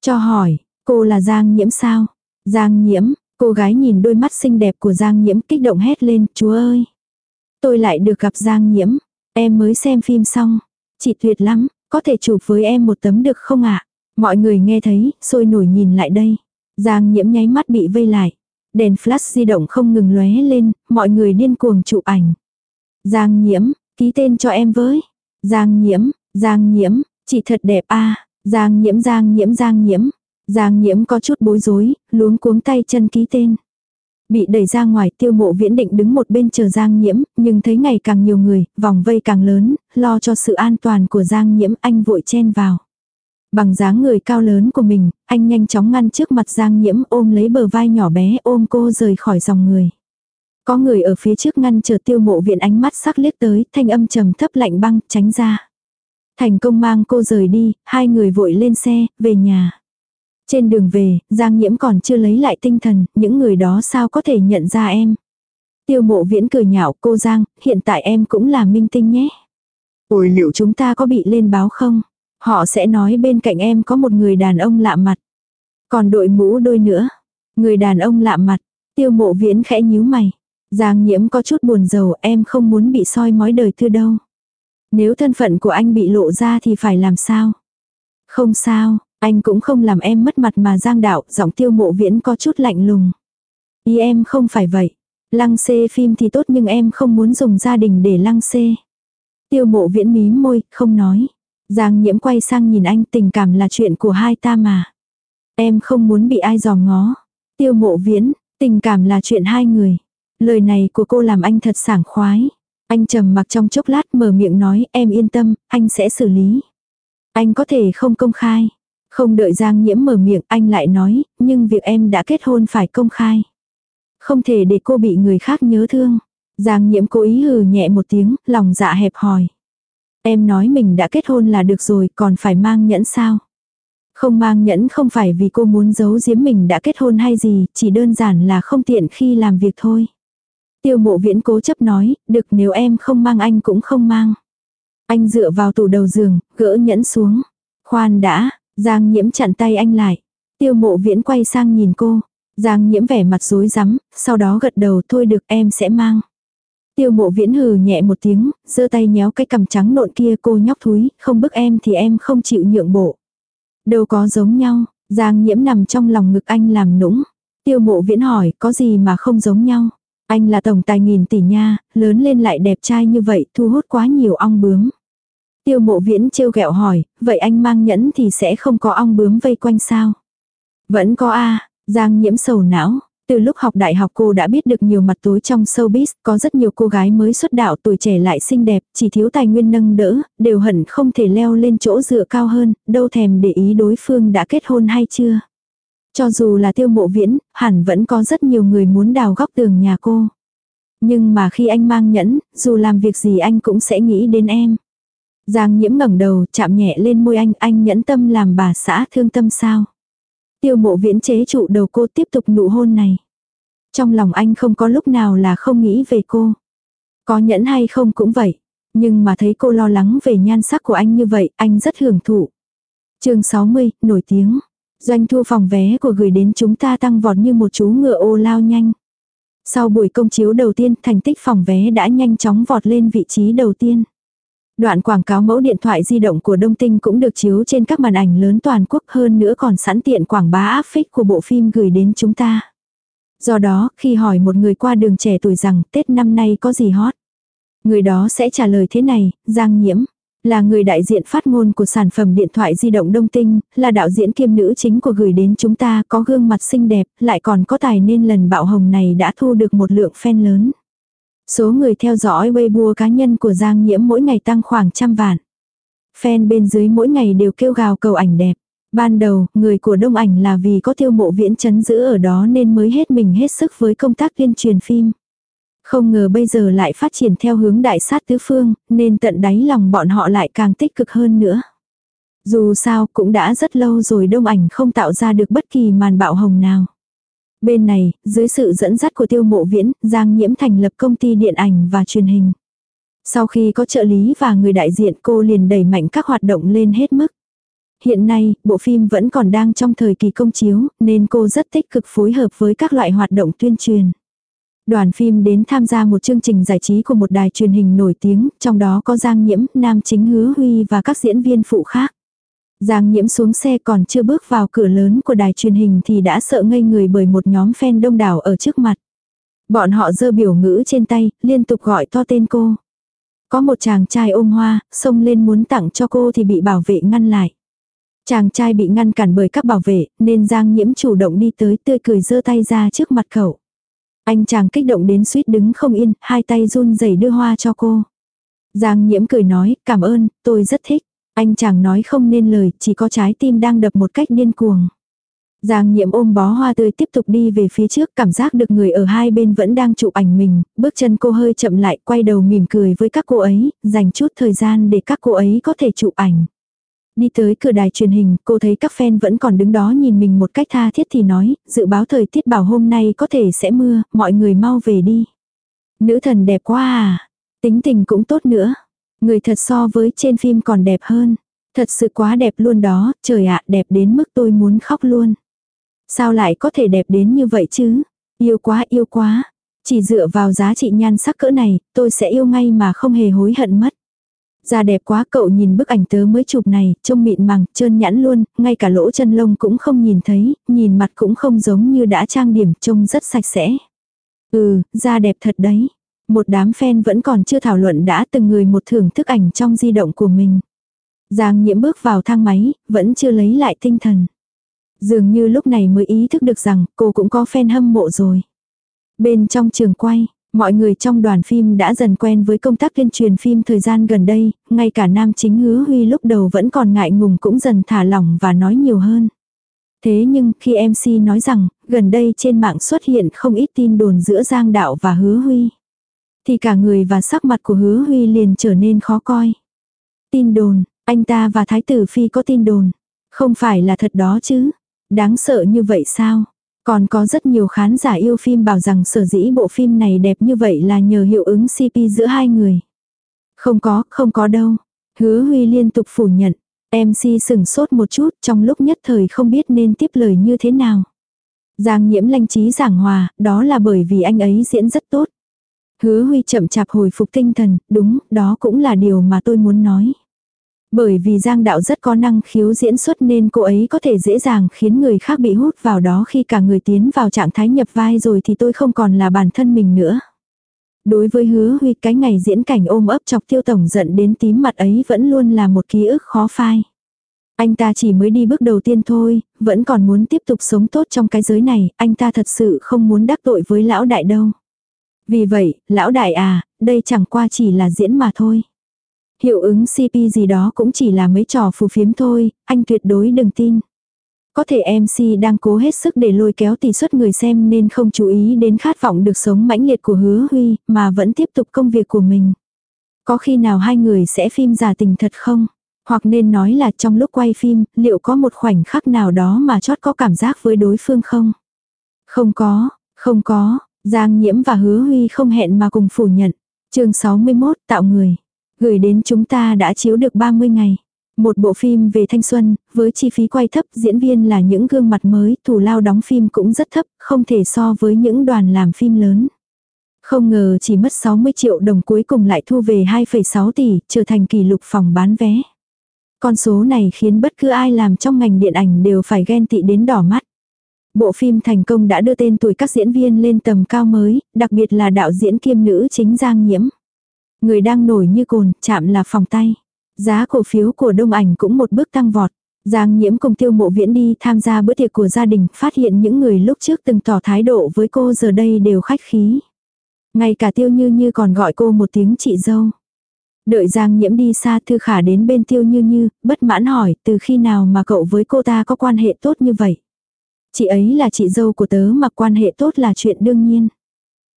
Cho hỏi, cô là Giang Nhiễm sao? Giang Nhiễm, cô gái nhìn đôi mắt xinh đẹp của Giang Nhiễm kích động hét lên, chúa ơi. Tôi lại được gặp Giang Nhiễm, em mới xem phim xong. Chị tuyệt lắm, có thể chụp với em một tấm được không ạ? Mọi người nghe thấy, sôi nổi nhìn lại đây. Giang nhiễm nháy mắt bị vây lại. Đèn flash di động không ngừng lóe lên, mọi người điên cuồng chụp ảnh. Giang nhiễm, ký tên cho em với. Giang nhiễm, Giang nhiễm, chị thật đẹp a Giang nhiễm Giang nhiễm Giang nhiễm. Giang nhiễm có chút bối rối, luống cuống tay chân ký tên. Bị đẩy ra ngoài tiêu mộ viễn định đứng một bên chờ Giang nhiễm, nhưng thấy ngày càng nhiều người, vòng vây càng lớn, lo cho sự an toàn của Giang nhiễm anh vội chen vào. Bằng dáng người cao lớn của mình, anh nhanh chóng ngăn trước mặt Giang Nhiễm ôm lấy bờ vai nhỏ bé ôm cô rời khỏi dòng người. Có người ở phía trước ngăn chờ tiêu mộ viện ánh mắt sắc liếc tới, thanh âm trầm thấp lạnh băng, tránh ra. Thành công mang cô rời đi, hai người vội lên xe, về nhà. Trên đường về, Giang Nhiễm còn chưa lấy lại tinh thần, những người đó sao có thể nhận ra em. Tiêu mộ viễn cười nhạo cô Giang, hiện tại em cũng là minh tinh nhé. Ôi liệu chúng ta có bị lên báo không? Họ sẽ nói bên cạnh em có một người đàn ông lạ mặt. Còn đội mũ đôi nữa. Người đàn ông lạ mặt. Tiêu mộ viễn khẽ nhíu mày. Giang nhiễm có chút buồn rầu em không muốn bị soi mói đời thư đâu. Nếu thân phận của anh bị lộ ra thì phải làm sao? Không sao, anh cũng không làm em mất mặt mà giang đạo, giọng tiêu mộ viễn có chút lạnh lùng. Ý em không phải vậy. Lăng xê phim thì tốt nhưng em không muốn dùng gia đình để lăng xê. Tiêu mộ viễn mí môi, không nói. Giang nhiễm quay sang nhìn anh tình cảm là chuyện của hai ta mà. Em không muốn bị ai dòm ngó. Tiêu mộ viễn, tình cảm là chuyện hai người. Lời này của cô làm anh thật sảng khoái. Anh trầm mặc trong chốc lát mở miệng nói em yên tâm, anh sẽ xử lý. Anh có thể không công khai. Không đợi Giang nhiễm mở miệng anh lại nói, nhưng việc em đã kết hôn phải công khai. Không thể để cô bị người khác nhớ thương. Giang nhiễm cố ý hừ nhẹ một tiếng, lòng dạ hẹp hòi. Em nói mình đã kết hôn là được rồi, còn phải mang nhẫn sao? Không mang nhẫn không phải vì cô muốn giấu giếm mình đã kết hôn hay gì, chỉ đơn giản là không tiện khi làm việc thôi. Tiêu mộ viễn cố chấp nói, được nếu em không mang anh cũng không mang. Anh dựa vào tủ đầu giường, gỡ nhẫn xuống. Khoan đã, Giang nhiễm chặn tay anh lại. Tiêu mộ viễn quay sang nhìn cô. Giang nhiễm vẻ mặt rối rắm, sau đó gật đầu thôi được em sẽ mang. Tiêu mộ viễn hừ nhẹ một tiếng, giơ tay nhéo cái cằm trắng nộn kia cô nhóc thúi, không bức em thì em không chịu nhượng bộ. Đâu có giống nhau, Giang nhiễm nằm trong lòng ngực anh làm nũng. Tiêu mộ viễn hỏi, có gì mà không giống nhau? Anh là tổng tài nghìn tỷ nha, lớn lên lại đẹp trai như vậy, thu hút quá nhiều ong bướm. Tiêu mộ viễn trêu ghẹo hỏi, vậy anh mang nhẫn thì sẽ không có ong bướm vây quanh sao? Vẫn có a Giang nhiễm sầu não. Từ lúc học đại học cô đã biết được nhiều mặt tối trong showbiz, có rất nhiều cô gái mới xuất đạo tuổi trẻ lại xinh đẹp, chỉ thiếu tài nguyên nâng đỡ, đều hận không thể leo lên chỗ dựa cao hơn, đâu thèm để ý đối phương đã kết hôn hay chưa. Cho dù là tiêu mộ viễn, hẳn vẫn có rất nhiều người muốn đào góc tường nhà cô. Nhưng mà khi anh mang nhẫn, dù làm việc gì anh cũng sẽ nghĩ đến em. Giang nhiễm ngẩng đầu, chạm nhẹ lên môi anh, anh nhẫn tâm làm bà xã thương tâm sao. Tiêu mộ viễn chế trụ đầu cô tiếp tục nụ hôn này. Trong lòng anh không có lúc nào là không nghĩ về cô. Có nhẫn hay không cũng vậy. Nhưng mà thấy cô lo lắng về nhan sắc của anh như vậy, anh rất hưởng thụ. chương 60, nổi tiếng. Doanh thu phòng vé của gửi đến chúng ta tăng vọt như một chú ngựa ô lao nhanh. Sau buổi công chiếu đầu tiên, thành tích phòng vé đã nhanh chóng vọt lên vị trí đầu tiên. Đoạn quảng cáo mẫu điện thoại di động của Đông Tinh cũng được chiếu trên các màn ảnh lớn toàn quốc hơn nữa còn sẵn tiện quảng bá áp phích của bộ phim gửi đến chúng ta. Do đó, khi hỏi một người qua đường trẻ tuổi rằng Tết năm nay có gì hot, người đó sẽ trả lời thế này, Giang Nhiễm. Là người đại diện phát ngôn của sản phẩm điện thoại di động Đông Tinh, là đạo diễn kiêm nữ chính của gửi đến chúng ta có gương mặt xinh đẹp, lại còn có tài nên lần bạo hồng này đã thu được một lượng fan lớn. Số người theo dõi Weibo cá nhân của Giang Nhiễm mỗi ngày tăng khoảng trăm vạn. Fan bên dưới mỗi ngày đều kêu gào cầu ảnh đẹp. Ban đầu, người của đông ảnh là vì có tiêu mộ viễn chấn giữ ở đó nên mới hết mình hết sức với công tác tuyên truyền phim. Không ngờ bây giờ lại phát triển theo hướng đại sát tứ phương, nên tận đáy lòng bọn họ lại càng tích cực hơn nữa. Dù sao cũng đã rất lâu rồi đông ảnh không tạo ra được bất kỳ màn bạo hồng nào. Bên này, dưới sự dẫn dắt của tiêu mộ viễn, Giang Nhiễm thành lập công ty điện ảnh và truyền hình. Sau khi có trợ lý và người đại diện cô liền đẩy mạnh các hoạt động lên hết mức. Hiện nay, bộ phim vẫn còn đang trong thời kỳ công chiếu, nên cô rất tích cực phối hợp với các loại hoạt động tuyên truyền. Đoàn phim đến tham gia một chương trình giải trí của một đài truyền hình nổi tiếng, trong đó có Giang Nhiễm, Nam Chính Hứa Huy và các diễn viên phụ khác. Giang Nhiễm xuống xe còn chưa bước vào cửa lớn của đài truyền hình thì đã sợ ngây người bởi một nhóm fan đông đảo ở trước mặt. Bọn họ giơ biểu ngữ trên tay, liên tục gọi to tên cô. Có một chàng trai ôm hoa, xông lên muốn tặng cho cô thì bị bảo vệ ngăn lại. Chàng trai bị ngăn cản bởi các bảo vệ, nên Giang Nhiễm chủ động đi tới tươi cười giơ tay ra trước mặt cậu. Anh chàng kích động đến suýt đứng không yên, hai tay run rẩy đưa hoa cho cô. Giang Nhiễm cười nói, cảm ơn, tôi rất thích. Anh chàng nói không nên lời, chỉ có trái tim đang đập một cách điên cuồng. Giang nhiệm ôm bó hoa tươi tiếp tục đi về phía trước cảm giác được người ở hai bên vẫn đang chụp ảnh mình, bước chân cô hơi chậm lại quay đầu mỉm cười với các cô ấy, dành chút thời gian để các cô ấy có thể chụp ảnh. Đi tới cửa đài truyền hình, cô thấy các fan vẫn còn đứng đó nhìn mình một cách tha thiết thì nói, dự báo thời tiết bảo hôm nay có thể sẽ mưa, mọi người mau về đi. Nữ thần đẹp quá à, tính tình cũng tốt nữa. Người thật so với trên phim còn đẹp hơn. Thật sự quá đẹp luôn đó, trời ạ, đẹp đến mức tôi muốn khóc luôn. Sao lại có thể đẹp đến như vậy chứ? Yêu quá yêu quá. Chỉ dựa vào giá trị nhan sắc cỡ này, tôi sẽ yêu ngay mà không hề hối hận mất. Da đẹp quá cậu nhìn bức ảnh tớ mới chụp này, trông mịn màng, trơn nhẵn luôn, ngay cả lỗ chân lông cũng không nhìn thấy, nhìn mặt cũng không giống như đã trang điểm, trông rất sạch sẽ. Ừ, da đẹp thật đấy. Một đám fan vẫn còn chưa thảo luận đã từng người một thưởng thức ảnh trong di động của mình. Giang nhiễm bước vào thang máy, vẫn chưa lấy lại tinh thần. Dường như lúc này mới ý thức được rằng cô cũng có fan hâm mộ rồi. Bên trong trường quay, mọi người trong đoàn phim đã dần quen với công tác tuyên truyền phim thời gian gần đây, ngay cả nam chính hứa huy lúc đầu vẫn còn ngại ngùng cũng dần thả lỏng và nói nhiều hơn. Thế nhưng khi MC nói rằng, gần đây trên mạng xuất hiện không ít tin đồn giữa Giang Đạo và Hứa Huy. Thì cả người và sắc mặt của hứa huy liền trở nên khó coi. Tin đồn, anh ta và Thái tử Phi có tin đồn. Không phải là thật đó chứ. Đáng sợ như vậy sao? Còn có rất nhiều khán giả yêu phim bảo rằng sở dĩ bộ phim này đẹp như vậy là nhờ hiệu ứng CP giữa hai người. Không có, không có đâu. Hứa Huy liên tục phủ nhận. MC sừng sốt một chút trong lúc nhất thời không biết nên tiếp lời như thế nào. Giang nhiễm lanh trí giảng hòa, đó là bởi vì anh ấy diễn rất tốt. Hứa Huy chậm chạp hồi phục tinh thần, đúng, đó cũng là điều mà tôi muốn nói. Bởi vì Giang Đạo rất có năng khiếu diễn xuất nên cô ấy có thể dễ dàng khiến người khác bị hút vào đó khi cả người tiến vào trạng thái nhập vai rồi thì tôi không còn là bản thân mình nữa. Đối với hứa huy cái ngày diễn cảnh ôm ấp chọc tiêu tổng giận đến tím mặt ấy vẫn luôn là một ký ức khó phai. Anh ta chỉ mới đi bước đầu tiên thôi, vẫn còn muốn tiếp tục sống tốt trong cái giới này, anh ta thật sự không muốn đắc tội với lão đại đâu. Vì vậy, lão đại à, đây chẳng qua chỉ là diễn mà thôi. Hiệu ứng CP gì đó cũng chỉ là mấy trò phù phiếm thôi, anh tuyệt đối đừng tin. Có thể MC đang cố hết sức để lôi kéo tỷ suất người xem nên không chú ý đến khát vọng được sống mãnh liệt của hứa huy, mà vẫn tiếp tục công việc của mình. Có khi nào hai người sẽ phim giả tình thật không? Hoặc nên nói là trong lúc quay phim, liệu có một khoảnh khắc nào đó mà chót có cảm giác với đối phương không? Không có, không có, Giang Nhiễm và Hứa Huy không hẹn mà cùng phủ nhận. chương 61 tạo người. Gửi đến chúng ta đã chiếu được 30 ngày. Một bộ phim về thanh xuân, với chi phí quay thấp, diễn viên là những gương mặt mới, thủ lao đóng phim cũng rất thấp, không thể so với những đoàn làm phim lớn. Không ngờ chỉ mất 60 triệu đồng cuối cùng lại thu về 2,6 tỷ, trở thành kỷ lục phòng bán vé. Con số này khiến bất cứ ai làm trong ngành điện ảnh đều phải ghen tị đến đỏ mắt. Bộ phim thành công đã đưa tên tuổi các diễn viên lên tầm cao mới, đặc biệt là đạo diễn kiêm nữ chính Giang Nhiễm. Người đang nổi như cồn, chạm là phòng tay. Giá cổ phiếu của đông ảnh cũng một bước tăng vọt. Giang nhiễm cùng tiêu mộ viễn đi tham gia bữa tiệc của gia đình, phát hiện những người lúc trước từng tỏ thái độ với cô giờ đây đều khách khí. Ngay cả tiêu như như còn gọi cô một tiếng chị dâu. Đợi Giang nhiễm đi xa thư khả đến bên tiêu như như, bất mãn hỏi từ khi nào mà cậu với cô ta có quan hệ tốt như vậy. Chị ấy là chị dâu của tớ mà quan hệ tốt là chuyện đương nhiên.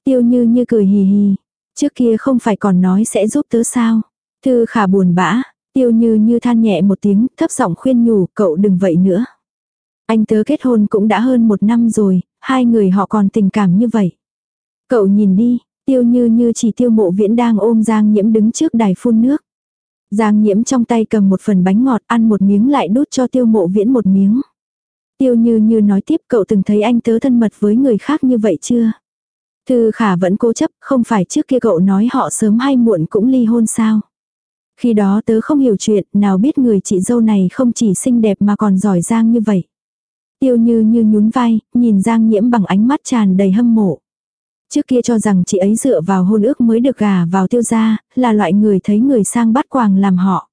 Tiêu như như cười hì hì. Trước kia không phải còn nói sẽ giúp tớ sao. Thư khả buồn bã, tiêu như như than nhẹ một tiếng, thấp giọng khuyên nhủ, cậu đừng vậy nữa. Anh tớ kết hôn cũng đã hơn một năm rồi, hai người họ còn tình cảm như vậy. Cậu nhìn đi, tiêu như như chỉ tiêu mộ viễn đang ôm Giang nhiễm đứng trước đài phun nước. Giang nhiễm trong tay cầm một phần bánh ngọt ăn một miếng lại đút cho tiêu mộ viễn một miếng. Tiêu như như nói tiếp cậu từng thấy anh tớ thân mật với người khác như vậy chưa? Thư khả vẫn cố chấp, không phải trước kia cậu nói họ sớm hay muộn cũng ly hôn sao? Khi đó tớ không hiểu chuyện, nào biết người chị dâu này không chỉ xinh đẹp mà còn giỏi giang như vậy. Tiêu như như nhún vai, nhìn Giang nhiễm bằng ánh mắt tràn đầy hâm mộ. Trước kia cho rằng chị ấy dựa vào hôn ước mới được gả vào tiêu gia, là loại người thấy người sang bắt quàng làm họ.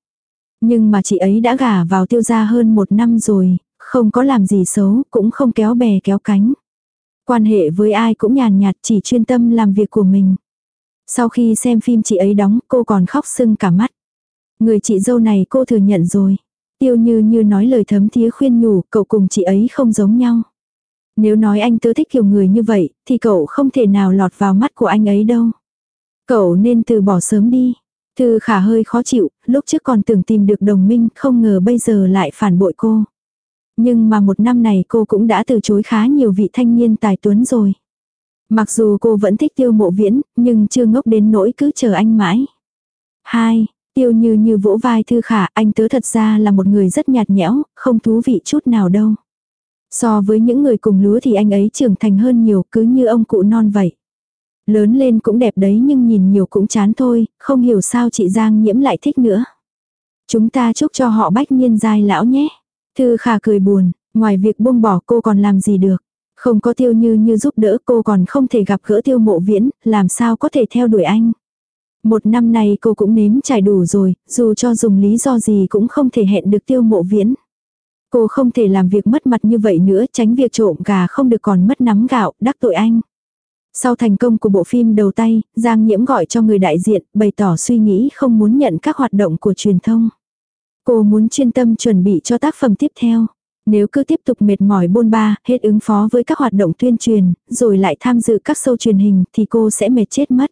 Nhưng mà chị ấy đã gả vào tiêu gia hơn một năm rồi, không có làm gì xấu, cũng không kéo bè kéo cánh. Quan hệ với ai cũng nhàn nhạt chỉ chuyên tâm làm việc của mình. Sau khi xem phim chị ấy đóng cô còn khóc sưng cả mắt. Người chị dâu này cô thừa nhận rồi. Tiêu như như nói lời thấm thía khuyên nhủ cậu cùng chị ấy không giống nhau. Nếu nói anh tớ thích kiểu người như vậy thì cậu không thể nào lọt vào mắt của anh ấy đâu. Cậu nên từ bỏ sớm đi. Thư khả hơi khó chịu, lúc trước còn tưởng tìm được đồng minh không ngờ bây giờ lại phản bội cô. Nhưng mà một năm này cô cũng đã từ chối khá nhiều vị thanh niên tài tuấn rồi. Mặc dù cô vẫn thích tiêu mộ viễn, nhưng chưa ngốc đến nỗi cứ chờ anh mãi. Hai, Tiêu như như vỗ vai thư khả, anh tớ thật ra là một người rất nhạt nhẽo, không thú vị chút nào đâu. So với những người cùng lứa thì anh ấy trưởng thành hơn nhiều, cứ như ông cụ non vậy. Lớn lên cũng đẹp đấy nhưng nhìn nhiều cũng chán thôi, không hiểu sao chị Giang nhiễm lại thích nữa. Chúng ta chúc cho họ bách niên dài lão nhé. Thư khả cười buồn, ngoài việc buông bỏ cô còn làm gì được. Không có tiêu như như giúp đỡ cô còn không thể gặp gỡ tiêu mộ viễn, làm sao có thể theo đuổi anh. Một năm này cô cũng nếm trải đủ rồi, dù cho dùng lý do gì cũng không thể hẹn được tiêu mộ viễn. Cô không thể làm việc mất mặt như vậy nữa, tránh việc trộm gà không được còn mất nắm gạo, đắc tội anh. Sau thành công của bộ phim đầu tay, Giang Nhiễm gọi cho người đại diện, bày tỏ suy nghĩ không muốn nhận các hoạt động của truyền thông. Cô muốn chuyên tâm chuẩn bị cho tác phẩm tiếp theo. Nếu cứ tiếp tục mệt mỏi bôn ba, hết ứng phó với các hoạt động tuyên truyền, rồi lại tham dự các show truyền hình thì cô sẽ mệt chết mất.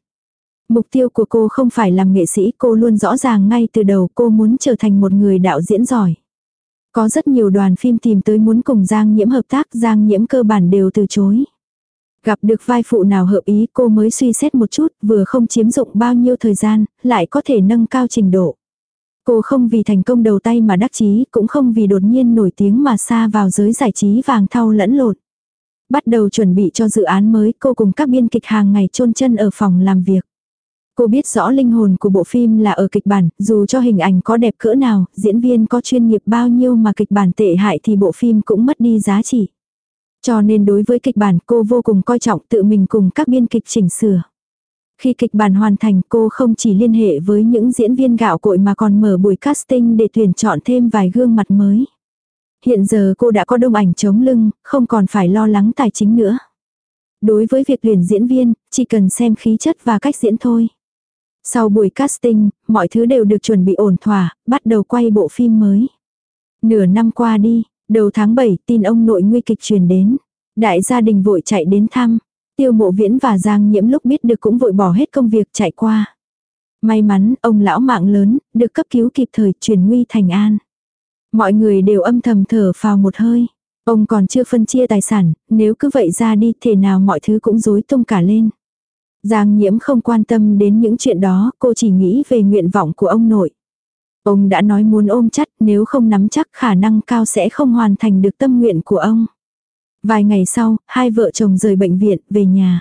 Mục tiêu của cô không phải làm nghệ sĩ, cô luôn rõ ràng ngay từ đầu cô muốn trở thành một người đạo diễn giỏi. Có rất nhiều đoàn phim tìm tới muốn cùng Giang Nhiễm hợp tác, Giang Nhiễm cơ bản đều từ chối. Gặp được vai phụ nào hợp ý cô mới suy xét một chút, vừa không chiếm dụng bao nhiêu thời gian, lại có thể nâng cao trình độ. Cô không vì thành công đầu tay mà đắc chí, cũng không vì đột nhiên nổi tiếng mà xa vào giới giải trí vàng thau lẫn lộn. Bắt đầu chuẩn bị cho dự án mới, cô cùng các biên kịch hàng ngày chôn chân ở phòng làm việc. Cô biết rõ linh hồn của bộ phim là ở kịch bản, dù cho hình ảnh có đẹp cỡ nào, diễn viên có chuyên nghiệp bao nhiêu mà kịch bản tệ hại thì bộ phim cũng mất đi giá trị. Cho nên đối với kịch bản cô vô cùng coi trọng tự mình cùng các biên kịch chỉnh sửa. Khi kịch bản hoàn thành cô không chỉ liên hệ với những diễn viên gạo cội mà còn mở buổi casting để tuyển chọn thêm vài gương mặt mới. Hiện giờ cô đã có đông ảnh chống lưng, không còn phải lo lắng tài chính nữa. Đối với việc tuyển diễn viên, chỉ cần xem khí chất và cách diễn thôi. Sau buổi casting, mọi thứ đều được chuẩn bị ổn thỏa, bắt đầu quay bộ phim mới. Nửa năm qua đi, đầu tháng 7 tin ông nội nguy kịch truyền đến. Đại gia đình vội chạy đến thăm. Tiêu mộ viễn và Giang nhiễm lúc biết được cũng vội bỏ hết công việc chạy qua. May mắn, ông lão mạng lớn, được cấp cứu kịp thời truyền nguy thành an. Mọi người đều âm thầm thở phào một hơi. Ông còn chưa phân chia tài sản, nếu cứ vậy ra đi thể nào mọi thứ cũng rối tung cả lên. Giang nhiễm không quan tâm đến những chuyện đó, cô chỉ nghĩ về nguyện vọng của ông nội. Ông đã nói muốn ôm chắc, nếu không nắm chắc khả năng cao sẽ không hoàn thành được tâm nguyện của ông. Vài ngày sau, hai vợ chồng rời bệnh viện, về nhà.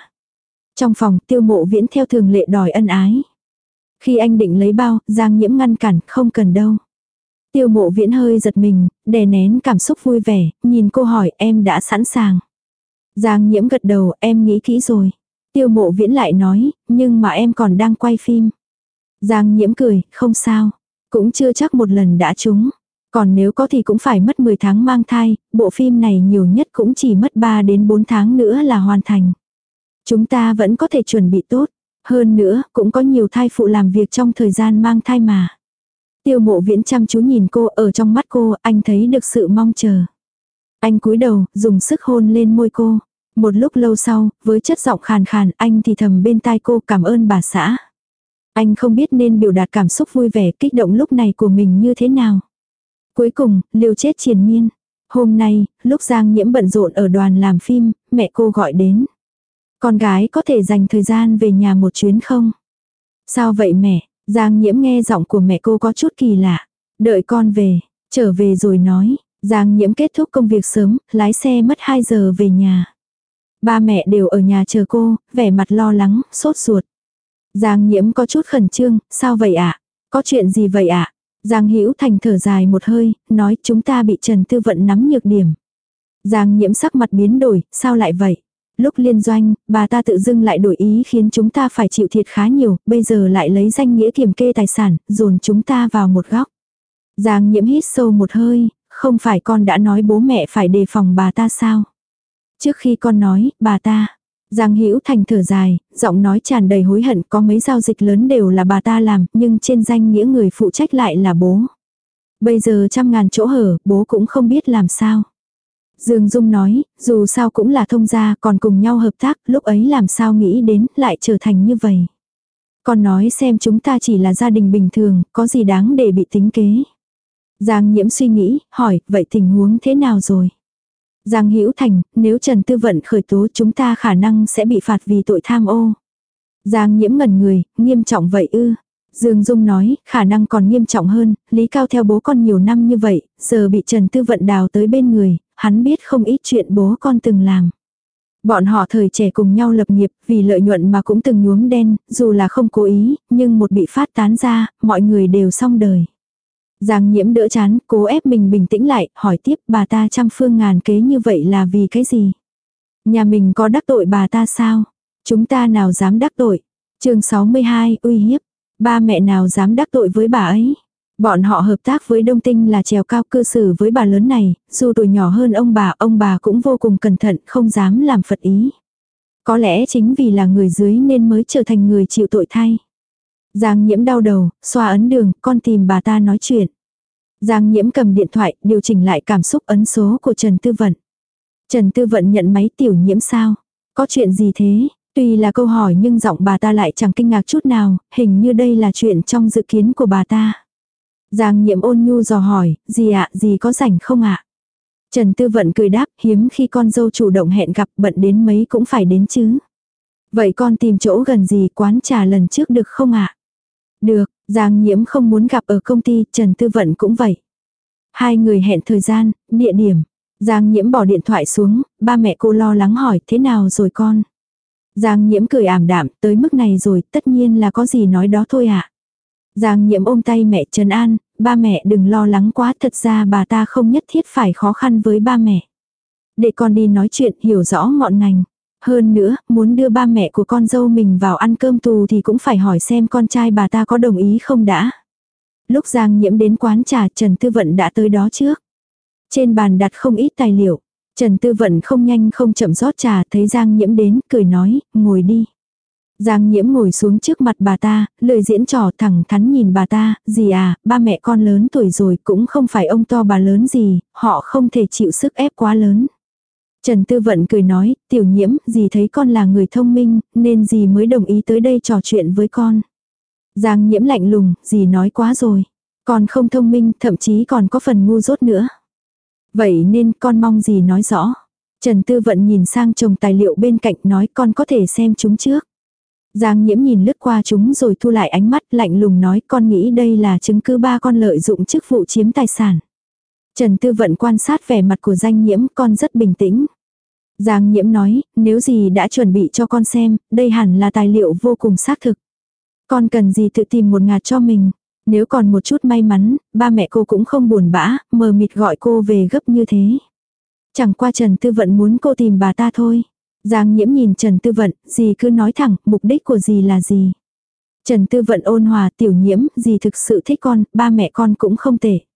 Trong phòng, tiêu mộ viễn theo thường lệ đòi ân ái. Khi anh định lấy bao, Giang nhiễm ngăn cản, không cần đâu. Tiêu mộ viễn hơi giật mình, đè nén cảm xúc vui vẻ, nhìn cô hỏi em đã sẵn sàng. Giang nhiễm gật đầu, em nghĩ kỹ rồi. Tiêu mộ viễn lại nói, nhưng mà em còn đang quay phim. Giang nhiễm cười, không sao. Cũng chưa chắc một lần đã trúng. Còn nếu có thì cũng phải mất 10 tháng mang thai, bộ phim này nhiều nhất cũng chỉ mất 3 đến 4 tháng nữa là hoàn thành. Chúng ta vẫn có thể chuẩn bị tốt. Hơn nữa, cũng có nhiều thai phụ làm việc trong thời gian mang thai mà. Tiêu mộ viễn chăm chú nhìn cô ở trong mắt cô, anh thấy được sự mong chờ. Anh cúi đầu, dùng sức hôn lên môi cô. Một lúc lâu sau, với chất giọng khàn khàn, anh thì thầm bên tai cô cảm ơn bà xã. Anh không biết nên biểu đạt cảm xúc vui vẻ kích động lúc này của mình như thế nào. Cuối cùng, liều chết triền miên. Hôm nay, lúc Giang Nhiễm bận rộn ở đoàn làm phim, mẹ cô gọi đến. Con gái có thể dành thời gian về nhà một chuyến không? Sao vậy mẹ? Giang Nhiễm nghe giọng của mẹ cô có chút kỳ lạ. Đợi con về, trở về rồi nói. Giang Nhiễm kết thúc công việc sớm, lái xe mất 2 giờ về nhà. Ba mẹ đều ở nhà chờ cô, vẻ mặt lo lắng, sốt ruột. Giang Nhiễm có chút khẩn trương, sao vậy ạ? Có chuyện gì vậy ạ? Giang Hữu Thành thở dài một hơi, nói chúng ta bị Trần Tư Vận nắm nhược điểm. Giang Nhiễm sắc mặt biến đổi, sao lại vậy? Lúc liên doanh, bà ta tự dưng lại đổi ý khiến chúng ta phải chịu thiệt khá nhiều, bây giờ lại lấy danh nghĩa kiểm kê tài sản, dồn chúng ta vào một góc. Giang Nhiễm hít sâu một hơi, không phải con đã nói bố mẹ phải đề phòng bà ta sao? Trước khi con nói, bà ta, Giang Hữu Thành thở dài, giọng nói tràn đầy hối hận, có mấy giao dịch lớn đều là bà ta làm, nhưng trên danh nghĩa người phụ trách lại là bố. Bây giờ trăm ngàn chỗ hở, bố cũng không biết làm sao. Dương Dung nói, dù sao cũng là thông gia, còn cùng nhau hợp tác, lúc ấy làm sao nghĩ đến, lại trở thành như vậy. Còn nói xem chúng ta chỉ là gia đình bình thường, có gì đáng để bị tính kế. Giang nhiễm suy nghĩ, hỏi, vậy tình huống thế nào rồi? Giang Hữu Thành, nếu Trần Tư Vận khởi tố chúng ta khả năng sẽ bị phạt vì tội tham ô. Giang Nhiễm ngẩn người, nghiêm trọng vậy ư. Dương Dung nói, khả năng còn nghiêm trọng hơn, Lý Cao theo bố con nhiều năm như vậy, giờ bị Trần Tư Vận đào tới bên người, hắn biết không ít chuyện bố con từng làm. Bọn họ thời trẻ cùng nhau lập nghiệp, vì lợi nhuận mà cũng từng nhuốm đen, dù là không cố ý, nhưng một bị phát tán ra, mọi người đều xong đời. Giang nhiễm đỡ chán, cố ép mình bình tĩnh lại, hỏi tiếp bà ta trăm phương ngàn kế như vậy là vì cái gì? Nhà mình có đắc tội bà ta sao? Chúng ta nào dám đắc tội? chương 62, uy hiếp. Ba mẹ nào dám đắc tội với bà ấy? Bọn họ hợp tác với Đông Tinh là trèo cao cư xử với bà lớn này, dù tuổi nhỏ hơn ông bà, ông bà cũng vô cùng cẩn thận, không dám làm phật ý. Có lẽ chính vì là người dưới nên mới trở thành người chịu tội thay. Giang nhiễm đau đầu, xoa ấn đường, con tìm bà ta nói chuyện. Giang nhiễm cầm điện thoại, điều chỉnh lại cảm xúc ấn số của Trần Tư Vận. Trần Tư Vận nhận máy tiểu nhiễm sao? Có chuyện gì thế? Tuy là câu hỏi nhưng giọng bà ta lại chẳng kinh ngạc chút nào, hình như đây là chuyện trong dự kiến của bà ta. Giang nhiễm ôn nhu dò hỏi, gì ạ, gì có rảnh không ạ? Trần Tư Vận cười đáp, hiếm khi con dâu chủ động hẹn gặp bận đến mấy cũng phải đến chứ. Vậy con tìm chỗ gần gì quán trà lần trước được không ạ? Được, Giang nhiễm không muốn gặp ở công ty, Trần Tư Vận cũng vậy. Hai người hẹn thời gian, địa điểm. Giang nhiễm bỏ điện thoại xuống, ba mẹ cô lo lắng hỏi thế nào rồi con. Giang nhiễm cười ảm đạm, tới mức này rồi, tất nhiên là có gì nói đó thôi ạ. À. Giang nhiễm ôm tay mẹ Trần An, ba mẹ đừng lo lắng quá, thật ra bà ta không nhất thiết phải khó khăn với ba mẹ. Để con đi nói chuyện hiểu rõ ngọn ngành. Hơn nữa, muốn đưa ba mẹ của con dâu mình vào ăn cơm tù thì cũng phải hỏi xem con trai bà ta có đồng ý không đã. Lúc Giang Nhiễm đến quán trà Trần Tư Vận đã tới đó trước. Trên bàn đặt không ít tài liệu. Trần Tư Vận không nhanh không chậm rót trà thấy Giang Nhiễm đến, cười nói, ngồi đi. Giang Nhiễm ngồi xuống trước mặt bà ta, lời diễn trò thẳng thắn nhìn bà ta, gì à, ba mẹ con lớn tuổi rồi cũng không phải ông to bà lớn gì, họ không thể chịu sức ép quá lớn. Trần Tư Vận cười nói, tiểu nhiễm, dì thấy con là người thông minh, nên dì mới đồng ý tới đây trò chuyện với con. Giang nhiễm lạnh lùng, dì nói quá rồi. Con không thông minh, thậm chí còn có phần ngu dốt nữa. Vậy nên con mong dì nói rõ. Trần Tư Vận nhìn sang chồng tài liệu bên cạnh nói con có thể xem chúng trước. Giang nhiễm nhìn lướt qua chúng rồi thu lại ánh mắt lạnh lùng nói con nghĩ đây là chứng cứ ba con lợi dụng chức vụ chiếm tài sản. Trần Tư Vận quan sát vẻ mặt của danh nhiễm con rất bình tĩnh. Giang nhiễm nói, nếu gì đã chuẩn bị cho con xem, đây hẳn là tài liệu vô cùng xác thực. Con cần gì tự tìm một ngạt cho mình. Nếu còn một chút may mắn, ba mẹ cô cũng không buồn bã, mờ mịt gọi cô về gấp như thế. Chẳng qua Trần Tư Vận muốn cô tìm bà ta thôi. Giang nhiễm nhìn Trần Tư Vận, gì cứ nói thẳng, mục đích của gì là gì. Trần Tư Vận ôn hòa tiểu nhiễm, gì thực sự thích con, ba mẹ con cũng không tệ.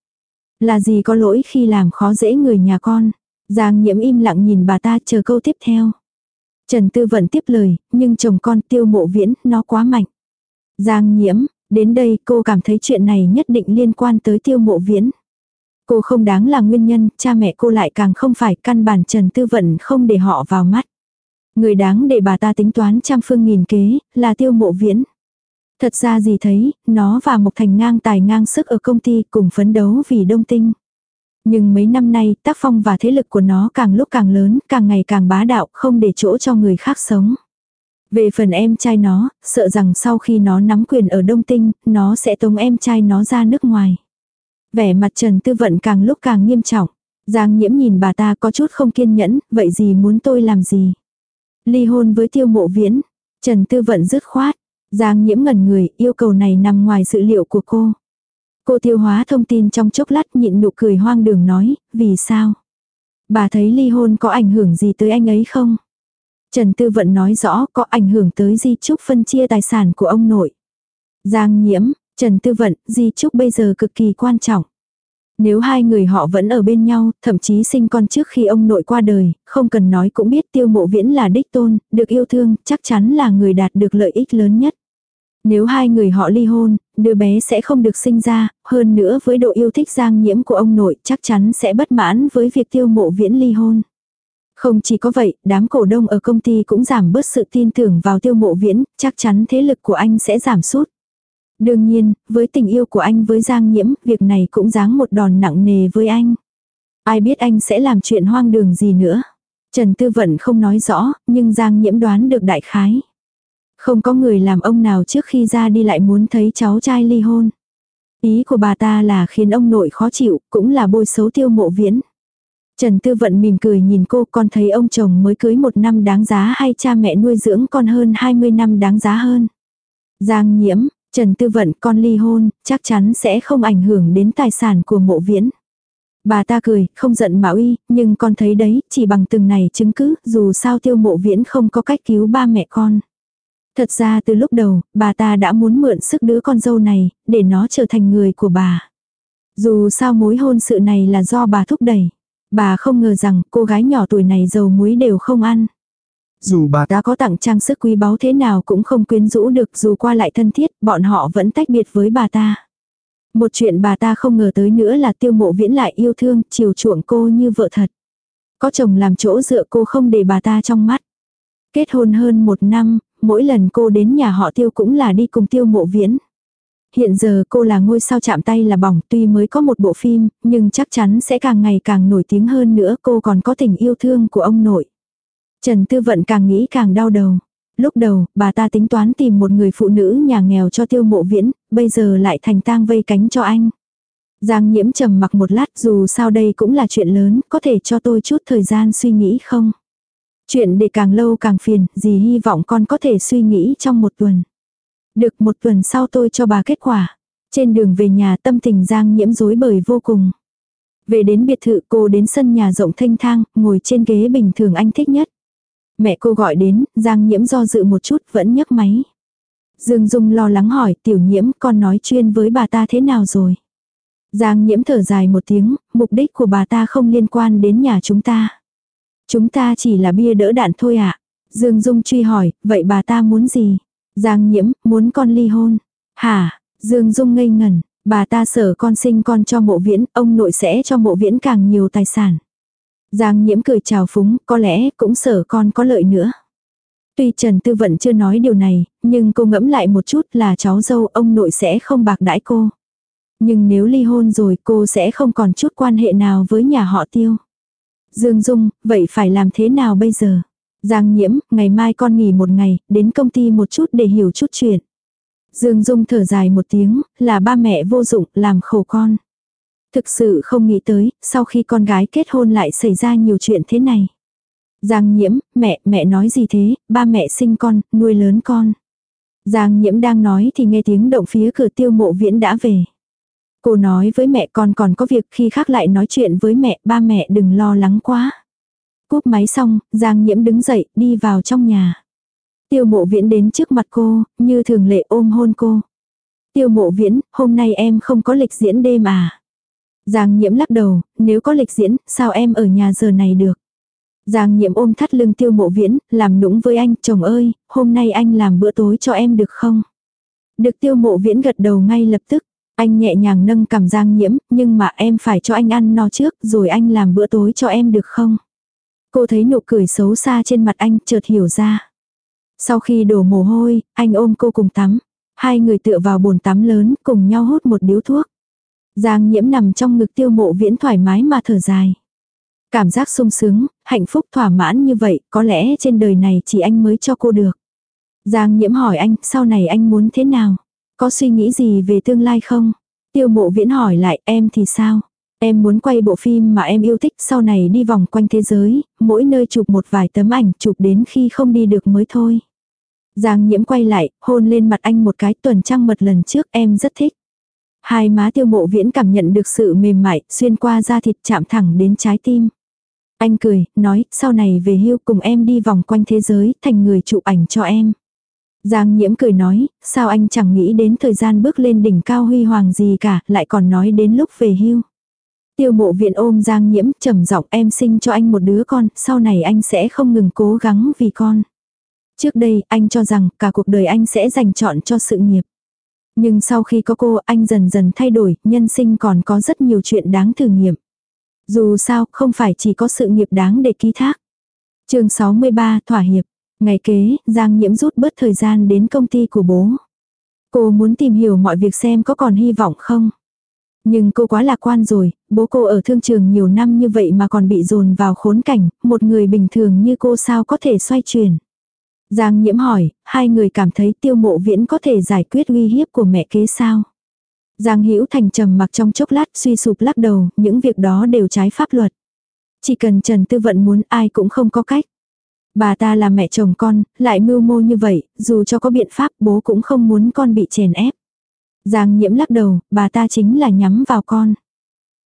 Là gì có lỗi khi làm khó dễ người nhà con. Giang nhiễm im lặng nhìn bà ta chờ câu tiếp theo. Trần Tư Vận tiếp lời, nhưng chồng con tiêu mộ viễn, nó quá mạnh. Giang nhiễm, đến đây cô cảm thấy chuyện này nhất định liên quan tới tiêu mộ viễn. Cô không đáng là nguyên nhân, cha mẹ cô lại càng không phải căn bản Trần Tư Vận không để họ vào mắt. Người đáng để bà ta tính toán trăm phương nghìn kế, là tiêu mộ viễn. Thật ra gì thấy, nó và Mộc Thành ngang tài ngang sức ở công ty cùng phấn đấu vì đông tinh. Nhưng mấy năm nay, tác phong và thế lực của nó càng lúc càng lớn, càng ngày càng bá đạo, không để chỗ cho người khác sống. Về phần em trai nó, sợ rằng sau khi nó nắm quyền ở Đông Tinh, nó sẽ tống em trai nó ra nước ngoài. Vẻ mặt Trần Tư Vận càng lúc càng nghiêm trọng. Giang nhiễm nhìn bà ta có chút không kiên nhẫn, vậy gì muốn tôi làm gì? Ly hôn với tiêu mộ viễn. Trần Tư Vận dứt khoát. Giang nhiễm ngẩn người, yêu cầu này nằm ngoài dự liệu của cô. Cô tiêu hóa thông tin trong chốc lát nhịn nụ cười hoang đường nói, vì sao? Bà thấy ly hôn có ảnh hưởng gì tới anh ấy không? Trần Tư Vận nói rõ có ảnh hưởng tới di trúc phân chia tài sản của ông nội. Giang nhiễm, Trần Tư Vận, di trúc bây giờ cực kỳ quan trọng. Nếu hai người họ vẫn ở bên nhau, thậm chí sinh con trước khi ông nội qua đời, không cần nói cũng biết tiêu mộ viễn là đích tôn, được yêu thương, chắc chắn là người đạt được lợi ích lớn nhất. Nếu hai người họ ly hôn, đứa bé sẽ không được sinh ra, hơn nữa với độ yêu thích giang nhiễm của ông nội chắc chắn sẽ bất mãn với việc tiêu mộ viễn ly hôn. Không chỉ có vậy, đám cổ đông ở công ty cũng giảm bớt sự tin tưởng vào tiêu mộ viễn, chắc chắn thế lực của anh sẽ giảm sút. Đương nhiên, với tình yêu của anh với Giang Nhiễm, việc này cũng giáng một đòn nặng nề với anh. Ai biết anh sẽ làm chuyện hoang đường gì nữa. Trần Tư Vận không nói rõ, nhưng Giang Nhiễm đoán được đại khái. Không có người làm ông nào trước khi ra đi lại muốn thấy cháu trai ly hôn. Ý của bà ta là khiến ông nội khó chịu, cũng là bôi xấu tiêu mộ viễn. Trần Tư Vận mỉm cười nhìn cô con thấy ông chồng mới cưới một năm đáng giá hay cha mẹ nuôi dưỡng con hơn 20 năm đáng giá hơn. Giang nhiễm, Trần Tư Vận con ly hôn, chắc chắn sẽ không ảnh hưởng đến tài sản của mộ viễn. Bà ta cười, không giận Mạo uy, nhưng con thấy đấy, chỉ bằng từng này chứng cứ, dù sao tiêu mộ viễn không có cách cứu ba mẹ con. Thật ra từ lúc đầu, bà ta đã muốn mượn sức đứa con dâu này, để nó trở thành người của bà. Dù sao mối hôn sự này là do bà thúc đẩy. Bà không ngờ rằng cô gái nhỏ tuổi này dầu muối đều không ăn. Dù bà ta có tặng trang sức quý báu thế nào cũng không quyến rũ được dù qua lại thân thiết, bọn họ vẫn tách biệt với bà ta. Một chuyện bà ta không ngờ tới nữa là tiêu mộ viễn lại yêu thương, chiều chuộng cô như vợ thật. Có chồng làm chỗ dựa cô không để bà ta trong mắt. Kết hôn hơn một năm, mỗi lần cô đến nhà họ tiêu cũng là đi cùng tiêu mộ viễn. Hiện giờ cô là ngôi sao chạm tay là bỏng tuy mới có một bộ phim, nhưng chắc chắn sẽ càng ngày càng nổi tiếng hơn nữa cô còn có tình yêu thương của ông nội. Trần Tư Vận càng nghĩ càng đau đầu. Lúc đầu, bà ta tính toán tìm một người phụ nữ nhà nghèo cho tiêu mộ viễn, bây giờ lại thành tang vây cánh cho anh. Giang nhiễm trầm mặc một lát dù sao đây cũng là chuyện lớn, có thể cho tôi chút thời gian suy nghĩ không? Chuyện để càng lâu càng phiền, gì hy vọng con có thể suy nghĩ trong một tuần. Được một tuần sau tôi cho bà kết quả. Trên đường về nhà tâm tình Giang nhiễm rối bời vô cùng. Về đến biệt thự cô đến sân nhà rộng thanh thang, ngồi trên ghế bình thường anh thích nhất. Mẹ cô gọi đến, Giang Nhiễm do dự một chút vẫn nhấc máy. Dương Dung lo lắng hỏi tiểu nhiễm con nói chuyên với bà ta thế nào rồi. Giang Nhiễm thở dài một tiếng, mục đích của bà ta không liên quan đến nhà chúng ta. Chúng ta chỉ là bia đỡ đạn thôi ạ. À? Dương Dung truy hỏi, vậy bà ta muốn gì? Giang Nhiễm, muốn con ly hôn. Hả? Dương Dung ngây ngẩn, bà ta sở con sinh con cho mộ viễn, ông nội sẽ cho mộ viễn càng nhiều tài sản. Giang Nhiễm cười chào phúng, có lẽ cũng sở con có lợi nữa. Tuy Trần Tư Vận chưa nói điều này, nhưng cô ngẫm lại một chút là cháu dâu ông nội sẽ không bạc đãi cô. Nhưng nếu ly hôn rồi cô sẽ không còn chút quan hệ nào với nhà họ tiêu. Dương Dung, vậy phải làm thế nào bây giờ? Giang nhiễm, ngày mai con nghỉ một ngày, đến công ty một chút để hiểu chút chuyện. Dương Dung thở dài một tiếng, là ba mẹ vô dụng, làm khổ con. Thực sự không nghĩ tới, sau khi con gái kết hôn lại xảy ra nhiều chuyện thế này. Giang nhiễm, mẹ, mẹ nói gì thế, ba mẹ sinh con, nuôi lớn con. Giang nhiễm đang nói thì nghe tiếng động phía cửa tiêu mộ viễn đã về. Cô nói với mẹ con còn có việc khi khác lại nói chuyện với mẹ, ba mẹ đừng lo lắng quá. Cúp máy xong, Giang nhiễm đứng dậy, đi vào trong nhà. Tiêu mộ viễn đến trước mặt cô, như thường lệ ôm hôn cô. Tiêu mộ viễn, hôm nay em không có lịch diễn đêm à? Giang nhiễm lắc đầu, nếu có lịch diễn, sao em ở nhà giờ này được? Giang nhiễm ôm thắt lưng tiêu mộ viễn, làm nũng với anh, chồng ơi, hôm nay anh làm bữa tối cho em được không? Được tiêu mộ viễn gật đầu ngay lập tức. Anh nhẹ nhàng nâng cầm Giang nhiễm, nhưng mà em phải cho anh ăn no trước, rồi anh làm bữa tối cho em được không? Cô thấy nụ cười xấu xa trên mặt anh, chợt hiểu ra. Sau khi đổ mồ hôi, anh ôm cô cùng tắm. Hai người tựa vào bồn tắm lớn, cùng nhau hút một điếu thuốc. Giang nhiễm nằm trong ngực tiêu mộ viễn thoải mái mà thở dài. Cảm giác sung sướng, hạnh phúc thỏa mãn như vậy, có lẽ trên đời này chỉ anh mới cho cô được. Giang nhiễm hỏi anh, sau này anh muốn thế nào? Có suy nghĩ gì về tương lai không? Tiêu mộ viễn hỏi lại, em thì sao? Em muốn quay bộ phim mà em yêu thích sau này đi vòng quanh thế giới, mỗi nơi chụp một vài tấm ảnh chụp đến khi không đi được mới thôi. Giang nhiễm quay lại, hôn lên mặt anh một cái tuần trăng mật lần trước em rất thích. Hai má tiêu mộ viễn cảm nhận được sự mềm mại, xuyên qua da thịt chạm thẳng đến trái tim. Anh cười, nói, sau này về hưu cùng em đi vòng quanh thế giới, thành người chụp ảnh cho em. Giang nhiễm cười nói, sao anh chẳng nghĩ đến thời gian bước lên đỉnh cao huy hoàng gì cả, lại còn nói đến lúc về hưu. Tiêu mộ viện ôm Giang nhiễm trầm giọng em sinh cho anh một đứa con, sau này anh sẽ không ngừng cố gắng vì con. Trước đây, anh cho rằng cả cuộc đời anh sẽ dành chọn cho sự nghiệp. Nhưng sau khi có cô, anh dần dần thay đổi, nhân sinh còn có rất nhiều chuyện đáng thử nghiệm. Dù sao, không phải chỉ có sự nghiệp đáng để ký thác. chương 63, Thỏa Hiệp. Ngày kế, Giang Nhiễm rút bớt thời gian đến công ty của bố. Cô muốn tìm hiểu mọi việc xem có còn hy vọng không. Nhưng cô quá lạc quan rồi, bố cô ở thương trường nhiều năm như vậy mà còn bị dồn vào khốn cảnh, một người bình thường như cô sao có thể xoay chuyển. Giang nhiễm hỏi, hai người cảm thấy tiêu mộ viễn có thể giải quyết uy hiếp của mẹ kế sao? Giang Hữu Thành trầm mặc trong chốc lát suy sụp lắc đầu, những việc đó đều trái pháp luật. Chỉ cần Trần Tư Vận muốn ai cũng không có cách. Bà ta là mẹ chồng con, lại mưu mô như vậy, dù cho có biện pháp bố cũng không muốn con bị chèn ép. Giang nhiễm lắc đầu, bà ta chính là nhắm vào con.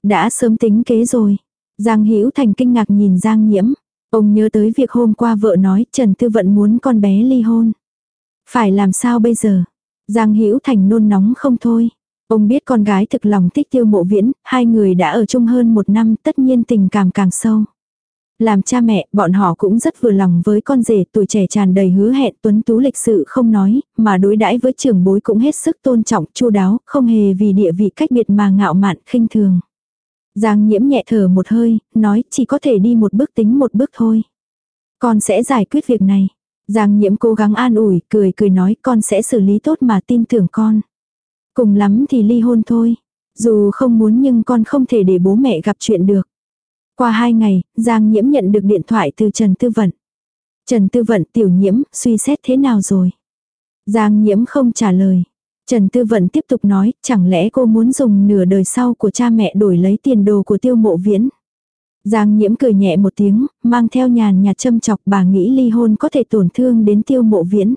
Đã sớm tính kế rồi. Giang Hữu Thành kinh ngạc nhìn Giang nhiễm. Ông nhớ tới việc hôm qua vợ nói Trần Tư Vận muốn con bé ly hôn. Phải làm sao bây giờ? Giang Hữu Thành nôn nóng không thôi. Ông biết con gái thực lòng thích tiêu mộ viễn, hai người đã ở chung hơn một năm tất nhiên tình cảm càng sâu. Làm cha mẹ, bọn họ cũng rất vừa lòng với con rể tuổi trẻ tràn đầy hứa hẹn tuấn tú lịch sự không nói, mà đối đãi với trưởng bối cũng hết sức tôn trọng, chu đáo, không hề vì địa vị cách biệt mà ngạo mạn, khinh thường. Giang nhiễm nhẹ thở một hơi, nói chỉ có thể đi một bước tính một bước thôi. Con sẽ giải quyết việc này. Giang nhiễm cố gắng an ủi, cười cười nói con sẽ xử lý tốt mà tin tưởng con. Cùng lắm thì ly hôn thôi. Dù không muốn nhưng con không thể để bố mẹ gặp chuyện được. Qua hai ngày, Giang nhiễm nhận được điện thoại từ Trần Tư Vận. Trần Tư Vận tiểu nhiễm, suy xét thế nào rồi? Giang nhiễm không trả lời. Trần Tư Vận tiếp tục nói, chẳng lẽ cô muốn dùng nửa đời sau của cha mẹ đổi lấy tiền đồ của tiêu mộ viễn? Giang nhiễm cười nhẹ một tiếng, mang theo nhàn nhạt châm chọc bà nghĩ ly hôn có thể tổn thương đến tiêu mộ viễn.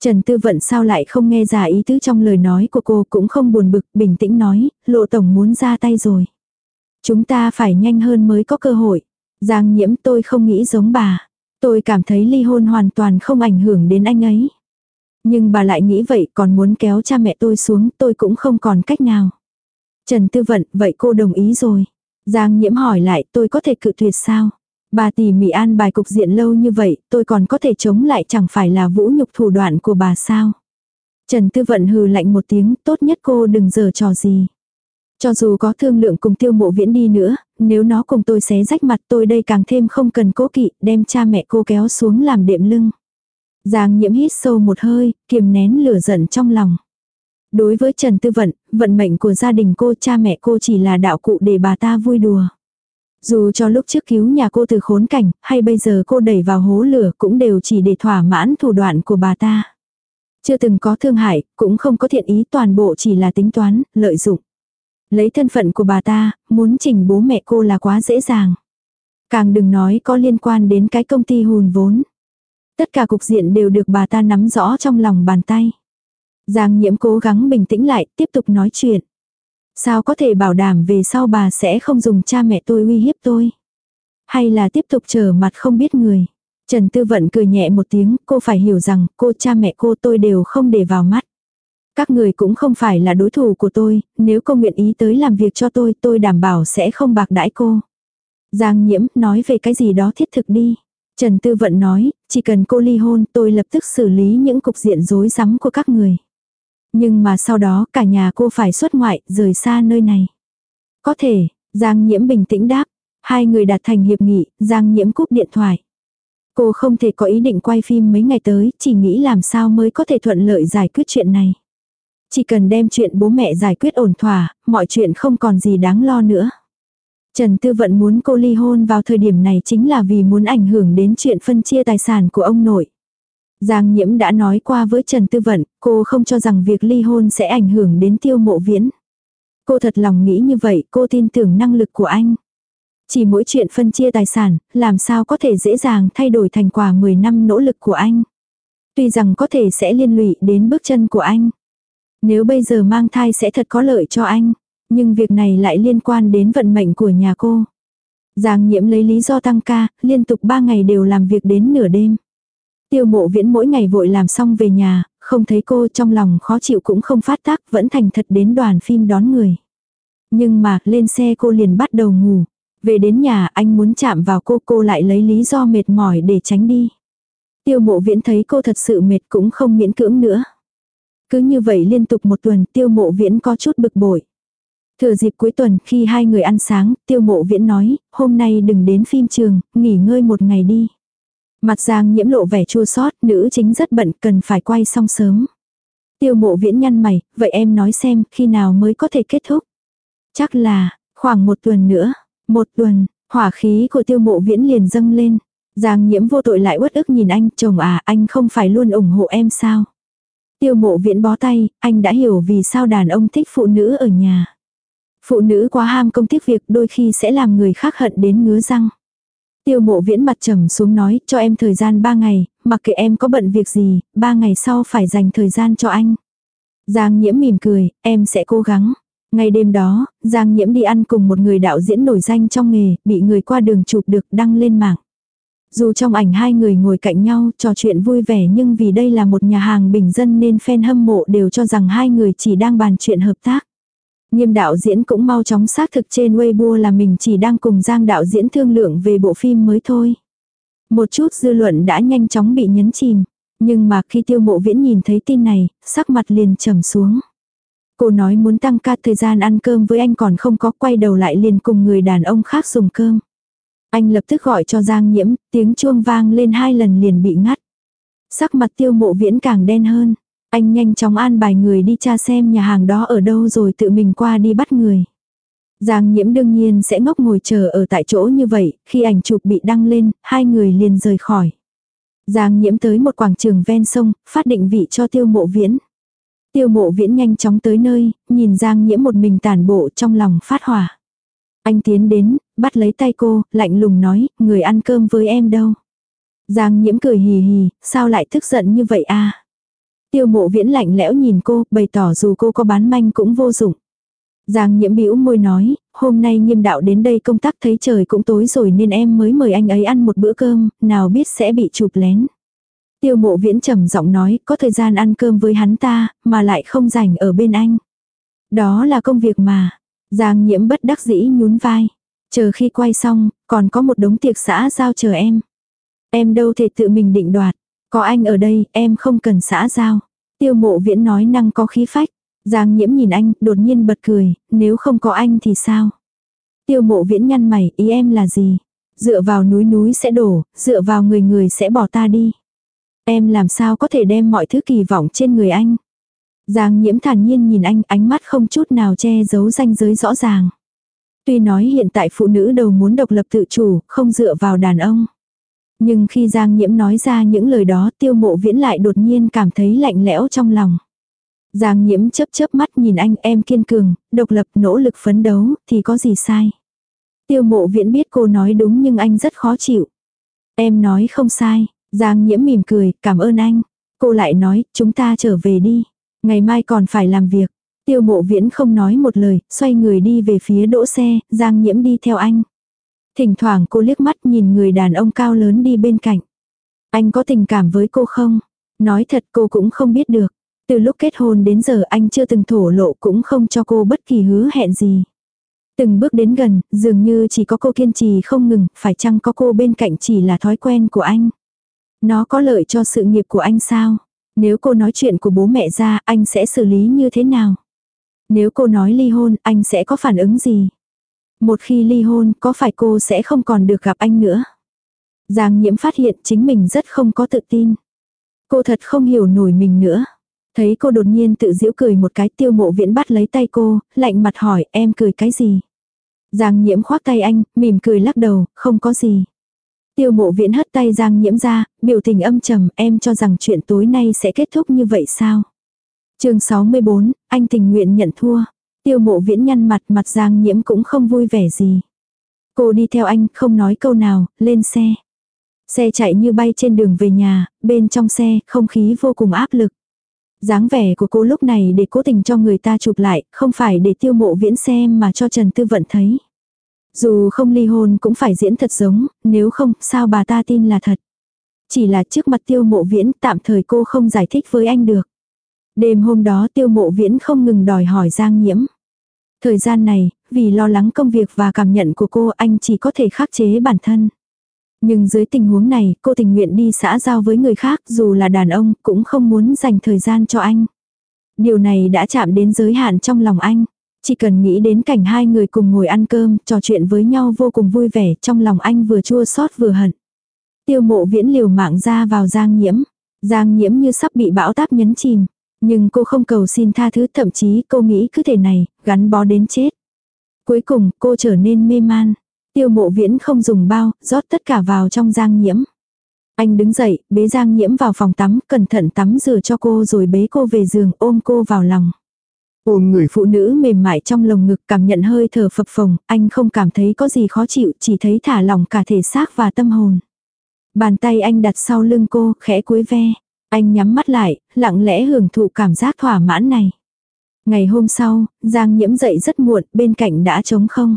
Trần Tư Vận sao lại không nghe ra ý tứ trong lời nói của cô cũng không buồn bực, bình tĩnh nói, lộ tổng muốn ra tay rồi. Chúng ta phải nhanh hơn mới có cơ hội. Giang nhiễm tôi không nghĩ giống bà. Tôi cảm thấy ly hôn hoàn toàn không ảnh hưởng đến anh ấy. Nhưng bà lại nghĩ vậy còn muốn kéo cha mẹ tôi xuống tôi cũng không còn cách nào. Trần Tư Vận, vậy cô đồng ý rồi. Giang nhiễm hỏi lại tôi có thể cự tuyệt sao? Bà tỉ mỉ an bài cục diện lâu như vậy, tôi còn có thể chống lại chẳng phải là vũ nhục thủ đoạn của bà sao? Trần Tư Vận hừ lạnh một tiếng, tốt nhất cô đừng giở trò gì. Cho dù có thương lượng cùng tiêu mộ viễn đi nữa, nếu nó cùng tôi xé rách mặt tôi đây càng thêm không cần cố kỵ, đem cha mẹ cô kéo xuống làm đệm lưng. Giang nhiễm hít sâu một hơi, kiềm nén lửa giận trong lòng. Đối với Trần Tư Vận, vận mệnh của gia đình cô cha mẹ cô chỉ là đạo cụ để bà ta vui đùa. Dù cho lúc trước cứu nhà cô từ khốn cảnh, hay bây giờ cô đẩy vào hố lửa cũng đều chỉ để thỏa mãn thủ đoạn của bà ta. Chưa từng có thương hại, cũng không có thiện ý toàn bộ chỉ là tính toán, lợi dụng. Lấy thân phận của bà ta, muốn chỉnh bố mẹ cô là quá dễ dàng. Càng đừng nói có liên quan đến cái công ty hùn vốn. Tất cả cục diện đều được bà ta nắm rõ trong lòng bàn tay. Giang nhiễm cố gắng bình tĩnh lại, tiếp tục nói chuyện. Sao có thể bảo đảm về sau bà sẽ không dùng cha mẹ tôi uy hiếp tôi? Hay là tiếp tục trở mặt không biết người? Trần Tư Vận cười nhẹ một tiếng, cô phải hiểu rằng cô cha mẹ cô tôi đều không để vào mắt. Các người cũng không phải là đối thủ của tôi, nếu cô nguyện ý tới làm việc cho tôi tôi đảm bảo sẽ không bạc đãi cô. Giang nhiễm nói về cái gì đó thiết thực đi. Trần Tư Vận nói, chỉ cần cô ly hôn tôi lập tức xử lý những cục diện rối rắm của các người. Nhưng mà sau đó cả nhà cô phải xuất ngoại, rời xa nơi này. Có thể, Giang Nhiễm bình tĩnh đáp. Hai người đạt thành hiệp nghị, Giang Nhiễm cúp điện thoại. Cô không thể có ý định quay phim mấy ngày tới, chỉ nghĩ làm sao mới có thể thuận lợi giải quyết chuyện này. Chỉ cần đem chuyện bố mẹ giải quyết ổn thỏa, mọi chuyện không còn gì đáng lo nữa. Trần Tư Vận muốn cô ly hôn vào thời điểm này chính là vì muốn ảnh hưởng đến chuyện phân chia tài sản của ông nội. Giang Nhiễm đã nói qua với Trần Tư Vận, cô không cho rằng việc ly hôn sẽ ảnh hưởng đến tiêu mộ viễn. Cô thật lòng nghĩ như vậy, cô tin tưởng năng lực của anh. Chỉ mỗi chuyện phân chia tài sản, làm sao có thể dễ dàng thay đổi thành quả 10 năm nỗ lực của anh. Tuy rằng có thể sẽ liên lụy đến bước chân của anh. Nếu bây giờ mang thai sẽ thật có lợi cho anh. Nhưng việc này lại liên quan đến vận mệnh của nhà cô. Giang nhiễm lấy lý do tăng ca, liên tục 3 ngày đều làm việc đến nửa đêm. Tiêu mộ viễn mỗi ngày vội làm xong về nhà, không thấy cô trong lòng khó chịu cũng không phát tác, vẫn thành thật đến đoàn phim đón người. Nhưng mà lên xe cô liền bắt đầu ngủ. Về đến nhà anh muốn chạm vào cô cô lại lấy lý do mệt mỏi để tránh đi. Tiêu mộ viễn thấy cô thật sự mệt cũng không miễn cưỡng nữa. Cứ như vậy liên tục một tuần tiêu mộ viễn có chút bực bội. Thừa dịp cuối tuần khi hai người ăn sáng, tiêu mộ viễn nói, hôm nay đừng đến phim trường, nghỉ ngơi một ngày đi. Mặt giang nhiễm lộ vẻ chua sót, nữ chính rất bận, cần phải quay xong sớm. Tiêu mộ viễn nhăn mày, vậy em nói xem, khi nào mới có thể kết thúc? Chắc là, khoảng một tuần nữa. Một tuần, hỏa khí của tiêu mộ viễn liền dâng lên. Giang nhiễm vô tội lại uất ức nhìn anh, chồng à, anh không phải luôn ủng hộ em sao? Tiêu mộ viễn bó tay, anh đã hiểu vì sao đàn ông thích phụ nữ ở nhà. Phụ nữ quá ham công tiếc việc đôi khi sẽ làm người khác hận đến ngứa răng. Tiêu mộ viễn mặt trầm xuống nói, cho em thời gian 3 ngày, mặc kệ em có bận việc gì, 3 ngày sau phải dành thời gian cho anh. Giang nhiễm mỉm cười, em sẽ cố gắng. Ngay đêm đó, Giang nhiễm đi ăn cùng một người đạo diễn nổi danh trong nghề, bị người qua đường chụp được đăng lên mạng. Dù trong ảnh hai người ngồi cạnh nhau trò chuyện vui vẻ nhưng vì đây là một nhà hàng bình dân nên fan hâm mộ đều cho rằng hai người chỉ đang bàn chuyện hợp tác. Nghiêm đạo diễn cũng mau chóng xác thực trên Weibo là mình chỉ đang cùng Giang đạo diễn thương lượng về bộ phim mới thôi. Một chút dư luận đã nhanh chóng bị nhấn chìm. Nhưng mà khi tiêu mộ viễn nhìn thấy tin này, sắc mặt liền trầm xuống. Cô nói muốn tăng ca thời gian ăn cơm với anh còn không có quay đầu lại liền cùng người đàn ông khác dùng cơm. Anh lập tức gọi cho Giang nhiễm, tiếng chuông vang lên hai lần liền bị ngắt. Sắc mặt tiêu mộ viễn càng đen hơn. Anh nhanh chóng an bài người đi tra xem nhà hàng đó ở đâu rồi tự mình qua đi bắt người. Giang nhiễm đương nhiên sẽ ngốc ngồi chờ ở tại chỗ như vậy, khi ảnh chụp bị đăng lên, hai người liền rời khỏi. Giang nhiễm tới một quảng trường ven sông, phát định vị cho tiêu mộ viễn. Tiêu mộ viễn nhanh chóng tới nơi, nhìn Giang nhiễm một mình tàn bộ trong lòng phát hỏa. Anh tiến đến, bắt lấy tay cô, lạnh lùng nói, người ăn cơm với em đâu. Giang nhiễm cười hì hì, sao lại tức giận như vậy a Tiêu mộ viễn lạnh lẽo nhìn cô, bày tỏ dù cô có bán manh cũng vô dụng. Giang nhiễm bĩu môi nói, hôm nay nghiêm đạo đến đây công tác thấy trời cũng tối rồi nên em mới mời anh ấy ăn một bữa cơm, nào biết sẽ bị chụp lén. Tiêu mộ viễn trầm giọng nói, có thời gian ăn cơm với hắn ta, mà lại không rảnh ở bên anh. Đó là công việc mà. Giang nhiễm bất đắc dĩ nhún vai. Chờ khi quay xong, còn có một đống tiệc xã giao chờ em. Em đâu thể tự mình định đoạt. Có anh ở đây, em không cần xã giao. Tiêu mộ viễn nói năng có khí phách. Giang nhiễm nhìn anh, đột nhiên bật cười, nếu không có anh thì sao? Tiêu mộ viễn nhăn mày, ý em là gì? Dựa vào núi núi sẽ đổ, dựa vào người người sẽ bỏ ta đi. Em làm sao có thể đem mọi thứ kỳ vọng trên người anh? Giang nhiễm thản nhiên nhìn anh, ánh mắt không chút nào che giấu ranh giới rõ ràng. Tuy nói hiện tại phụ nữ đầu muốn độc lập tự chủ, không dựa vào đàn ông. Nhưng khi Giang nhiễm nói ra những lời đó tiêu mộ viễn lại đột nhiên cảm thấy lạnh lẽo trong lòng. Giang nhiễm chớp chớp mắt nhìn anh em kiên cường, độc lập nỗ lực phấn đấu, thì có gì sai. Tiêu mộ viễn biết cô nói đúng nhưng anh rất khó chịu. Em nói không sai, Giang nhiễm mỉm cười, cảm ơn anh. Cô lại nói, chúng ta trở về đi. Ngày mai còn phải làm việc. Tiêu mộ viễn không nói một lời, xoay người đi về phía đỗ xe, Giang nhiễm đi theo anh. Thỉnh thoảng cô liếc mắt nhìn người đàn ông cao lớn đi bên cạnh. Anh có tình cảm với cô không? Nói thật cô cũng không biết được. Từ lúc kết hôn đến giờ anh chưa từng thổ lộ cũng không cho cô bất kỳ hứa hẹn gì. Từng bước đến gần, dường như chỉ có cô kiên trì không ngừng, phải chăng có cô bên cạnh chỉ là thói quen của anh. Nó có lợi cho sự nghiệp của anh sao? Nếu cô nói chuyện của bố mẹ ra, anh sẽ xử lý như thế nào? Nếu cô nói ly hôn, anh sẽ có phản ứng gì? Một khi ly hôn, có phải cô sẽ không còn được gặp anh nữa? Giang nhiễm phát hiện chính mình rất không có tự tin. Cô thật không hiểu nổi mình nữa. Thấy cô đột nhiên tự giễu cười một cái tiêu mộ viễn bắt lấy tay cô, lạnh mặt hỏi em cười cái gì? Giang nhiễm khoác tay anh, mỉm cười lắc đầu, không có gì. Tiêu mộ viễn hất tay Giang nhiễm ra, biểu tình âm trầm, em cho rằng chuyện tối nay sẽ kết thúc như vậy sao? chương 64, anh tình nguyện nhận thua. Tiêu mộ viễn nhăn mặt, mặt Giang nhiễm cũng không vui vẻ gì. Cô đi theo anh, không nói câu nào, lên xe. Xe chạy như bay trên đường về nhà, bên trong xe, không khí vô cùng áp lực dáng vẻ của cô lúc này để cố tình cho người ta chụp lại, không phải để tiêu mộ viễn xem mà cho Trần Tư Vận thấy. Dù không ly hôn cũng phải diễn thật giống, nếu không, sao bà ta tin là thật. Chỉ là trước mặt tiêu mộ viễn tạm thời cô không giải thích với anh được. Đêm hôm đó tiêu mộ viễn không ngừng đòi hỏi Giang Nhiễm. Thời gian này, vì lo lắng công việc và cảm nhận của cô anh chỉ có thể khắc chế bản thân. Nhưng dưới tình huống này, cô tình nguyện đi xã giao với người khác dù là đàn ông cũng không muốn dành thời gian cho anh. Điều này đã chạm đến giới hạn trong lòng anh. Chỉ cần nghĩ đến cảnh hai người cùng ngồi ăn cơm, trò chuyện với nhau vô cùng vui vẻ, trong lòng anh vừa chua xót vừa hận. Tiêu mộ viễn liều mạng ra vào giang nhiễm. Giang nhiễm như sắp bị bão táp nhấn chìm. Nhưng cô không cầu xin tha thứ thậm chí cô nghĩ cứ thể này, gắn bó đến chết. Cuối cùng cô trở nên mê man. Tiêu mộ viễn không dùng bao, rót tất cả vào trong giang nhiễm. Anh đứng dậy, bế giang nhiễm vào phòng tắm, cẩn thận tắm rửa cho cô rồi bế cô về giường ôm cô vào lòng. Ôm người phụ nữ mềm mại trong lồng ngực cảm nhận hơi thở phập phồng, anh không cảm thấy có gì khó chịu, chỉ thấy thả lỏng cả thể xác và tâm hồn. Bàn tay anh đặt sau lưng cô, khẽ cúi ve. Anh nhắm mắt lại, lặng lẽ hưởng thụ cảm giác thỏa mãn này. Ngày hôm sau, Giang nhiễm dậy rất muộn, bên cạnh đã trống không.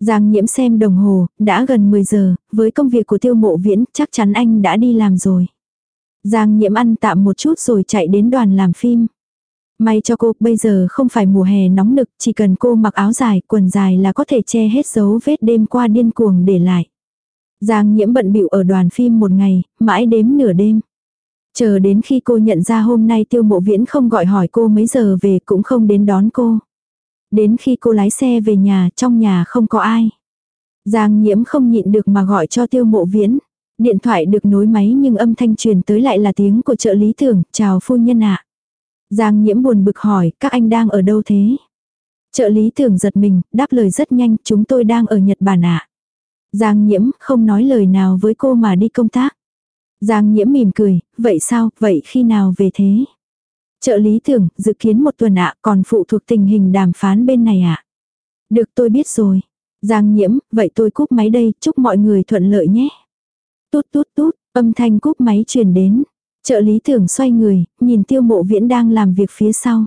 Giang nhiễm xem đồng hồ, đã gần 10 giờ, với công việc của tiêu mộ viễn, chắc chắn anh đã đi làm rồi. Giang nhiễm ăn tạm một chút rồi chạy đến đoàn làm phim. May cho cô, bây giờ không phải mùa hè nóng nực, chỉ cần cô mặc áo dài, quần dài là có thể che hết dấu vết đêm qua điên cuồng để lại. Giang nhiễm bận bịu ở đoàn phim một ngày, mãi đếm nửa đêm. Chờ đến khi cô nhận ra hôm nay tiêu mộ viễn không gọi hỏi cô mấy giờ về cũng không đến đón cô. Đến khi cô lái xe về nhà, trong nhà không có ai. Giang nhiễm không nhịn được mà gọi cho tiêu mộ viễn. Điện thoại được nối máy nhưng âm thanh truyền tới lại là tiếng của trợ lý tưởng, chào phu nhân ạ. Giang nhiễm buồn bực hỏi, các anh đang ở đâu thế? Trợ lý tưởng giật mình, đáp lời rất nhanh, chúng tôi đang ở Nhật Bản ạ. Giang nhiễm không nói lời nào với cô mà đi công tác. Giang nhiễm mỉm cười, vậy sao, vậy khi nào về thế? Trợ lý tưởng, dự kiến một tuần ạ, còn phụ thuộc tình hình đàm phán bên này ạ. Được tôi biết rồi. Giang nhiễm, vậy tôi cúp máy đây, chúc mọi người thuận lợi nhé. Tút tút tút, âm thanh cúp máy truyền đến. Trợ lý thưởng xoay người, nhìn tiêu mộ viễn đang làm việc phía sau.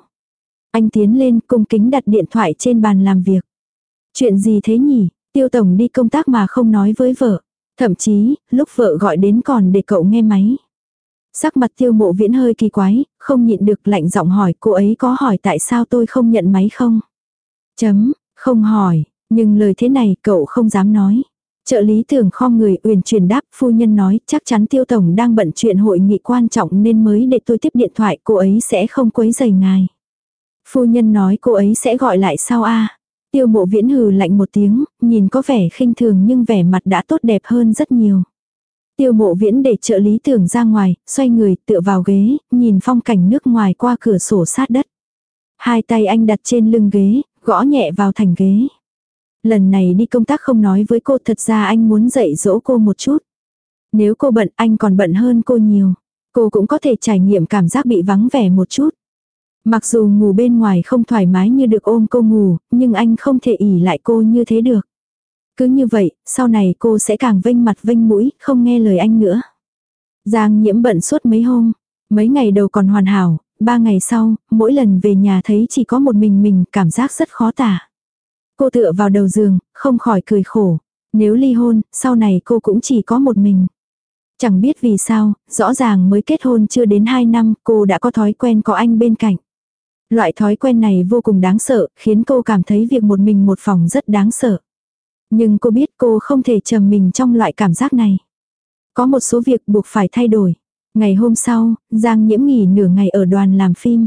Anh tiến lên cung kính đặt điện thoại trên bàn làm việc. Chuyện gì thế nhỉ? Tiêu Tổng đi công tác mà không nói với vợ. Thậm chí, lúc vợ gọi đến còn để cậu nghe máy. Sắc mặt tiêu mộ viễn hơi kỳ quái, không nhịn được lạnh giọng hỏi cô ấy có hỏi tại sao tôi không nhận máy không? Chấm, không hỏi, nhưng lời thế này cậu không dám nói. Trợ lý tưởng kho người uyển truyền đáp phu nhân nói chắc chắn tiêu tổng đang bận chuyện hội nghị quan trọng nên mới để tôi tiếp điện thoại cô ấy sẽ không quấy rầy ngài. Phu nhân nói cô ấy sẽ gọi lại sau a Tiêu mộ viễn hừ lạnh một tiếng, nhìn có vẻ khinh thường nhưng vẻ mặt đã tốt đẹp hơn rất nhiều. Tiêu mộ viễn để trợ lý tưởng ra ngoài, xoay người tựa vào ghế, nhìn phong cảnh nước ngoài qua cửa sổ sát đất. Hai tay anh đặt trên lưng ghế, gõ nhẹ vào thành ghế. Lần này đi công tác không nói với cô thật ra anh muốn dạy dỗ cô một chút. Nếu cô bận anh còn bận hơn cô nhiều. Cô cũng có thể trải nghiệm cảm giác bị vắng vẻ một chút. Mặc dù ngủ bên ngoài không thoải mái như được ôm cô ngủ, nhưng anh không thể ỉ lại cô như thế được. Cứ như vậy, sau này cô sẽ càng vênh mặt vênh mũi, không nghe lời anh nữa. Giang nhiễm bận suốt mấy hôm. Mấy ngày đầu còn hoàn hảo, ba ngày sau, mỗi lần về nhà thấy chỉ có một mình mình, cảm giác rất khó tả. Cô tựa vào đầu giường, không khỏi cười khổ. Nếu ly hôn, sau này cô cũng chỉ có một mình. Chẳng biết vì sao, rõ ràng mới kết hôn chưa đến 2 năm, cô đã có thói quen có anh bên cạnh. Loại thói quen này vô cùng đáng sợ, khiến cô cảm thấy việc một mình một phòng rất đáng sợ. Nhưng cô biết cô không thể trầm mình trong loại cảm giác này. Có một số việc buộc phải thay đổi. Ngày hôm sau, Giang Nhiễm nghỉ nửa ngày ở đoàn làm phim.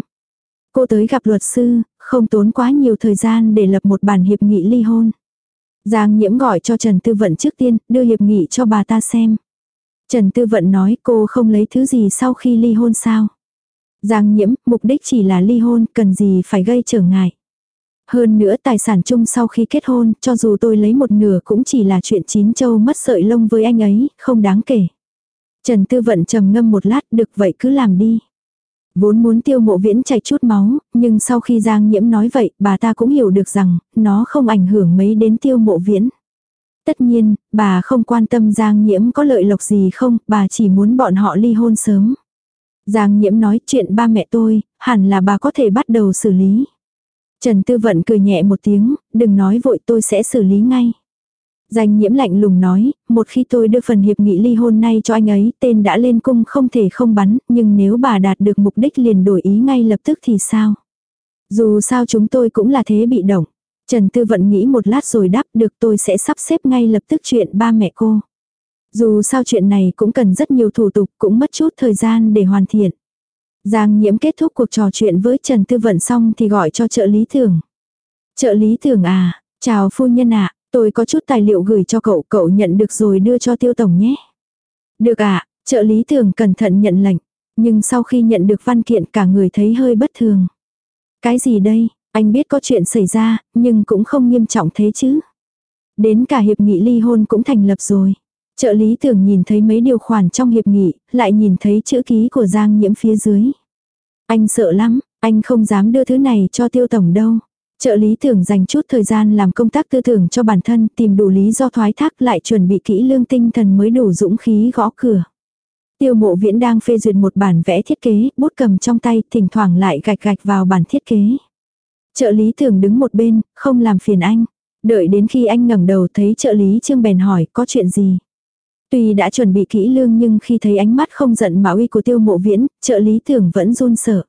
Cô tới gặp luật sư, không tốn quá nhiều thời gian để lập một bản hiệp nghị ly hôn. Giang Nhiễm gọi cho Trần Tư Vận trước tiên, đưa hiệp nghị cho bà ta xem. Trần Tư Vận nói cô không lấy thứ gì sau khi ly hôn sao. Giang Nhiễm, mục đích chỉ là ly hôn, cần gì phải gây trở ngại. Hơn nữa tài sản chung sau khi kết hôn, cho dù tôi lấy một nửa cũng chỉ là chuyện chín châu mất sợi lông với anh ấy, không đáng kể. Trần Tư Vận trầm ngâm một lát, được vậy cứ làm đi. Vốn muốn tiêu mộ viễn chảy chút máu, nhưng sau khi Giang Nhiễm nói vậy, bà ta cũng hiểu được rằng, nó không ảnh hưởng mấy đến tiêu mộ viễn. Tất nhiên, bà không quan tâm Giang Nhiễm có lợi lộc gì không, bà chỉ muốn bọn họ ly hôn sớm. Giang Nhiễm nói chuyện ba mẹ tôi, hẳn là bà có thể bắt đầu xử lý. Trần Tư Vận cười nhẹ một tiếng, đừng nói vội tôi sẽ xử lý ngay. Danh nhiễm lạnh lùng nói, một khi tôi đưa phần hiệp nghị ly hôn nay cho anh ấy, tên đã lên cung không thể không bắn, nhưng nếu bà đạt được mục đích liền đổi ý ngay lập tức thì sao? Dù sao chúng tôi cũng là thế bị động. Trần Tư Vận nghĩ một lát rồi đáp được tôi sẽ sắp xếp ngay lập tức chuyện ba mẹ cô. Dù sao chuyện này cũng cần rất nhiều thủ tục cũng mất chút thời gian để hoàn thiện. Giang nhiễm kết thúc cuộc trò chuyện với Trần Tư Vận xong thì gọi cho trợ lý thưởng. Trợ lý thưởng à, chào phu nhân ạ, tôi có chút tài liệu gửi cho cậu, cậu nhận được rồi đưa cho tiêu tổng nhé. Được ạ, à, trợ lý thường cẩn thận nhận lệnh, nhưng sau khi nhận được văn kiện cả người thấy hơi bất thường. Cái gì đây, anh biết có chuyện xảy ra, nhưng cũng không nghiêm trọng thế chứ. Đến cả hiệp nghị ly hôn cũng thành lập rồi. Trợ lý tưởng nhìn thấy mấy điều khoản trong hiệp nghị, lại nhìn thấy chữ ký của Giang nhiễm phía dưới. Anh sợ lắm, anh không dám đưa thứ này cho tiêu tổng đâu. Trợ lý tưởng dành chút thời gian làm công tác tư tưởng cho bản thân, tìm đủ lý do thoái thác lại chuẩn bị kỹ lương tinh thần mới đủ dũng khí gõ cửa. Tiêu mộ viễn đang phê duyệt một bản vẽ thiết kế, bút cầm trong tay, thỉnh thoảng lại gạch gạch vào bản thiết kế. Trợ lý tưởng đứng một bên, không làm phiền anh. Đợi đến khi anh ngẩng đầu thấy trợ lý trương bèn hỏi có chuyện gì. Tuy đã chuẩn bị kỹ lương nhưng khi thấy ánh mắt không giận mà uy của tiêu mộ viễn, trợ lý tưởng vẫn run sợ.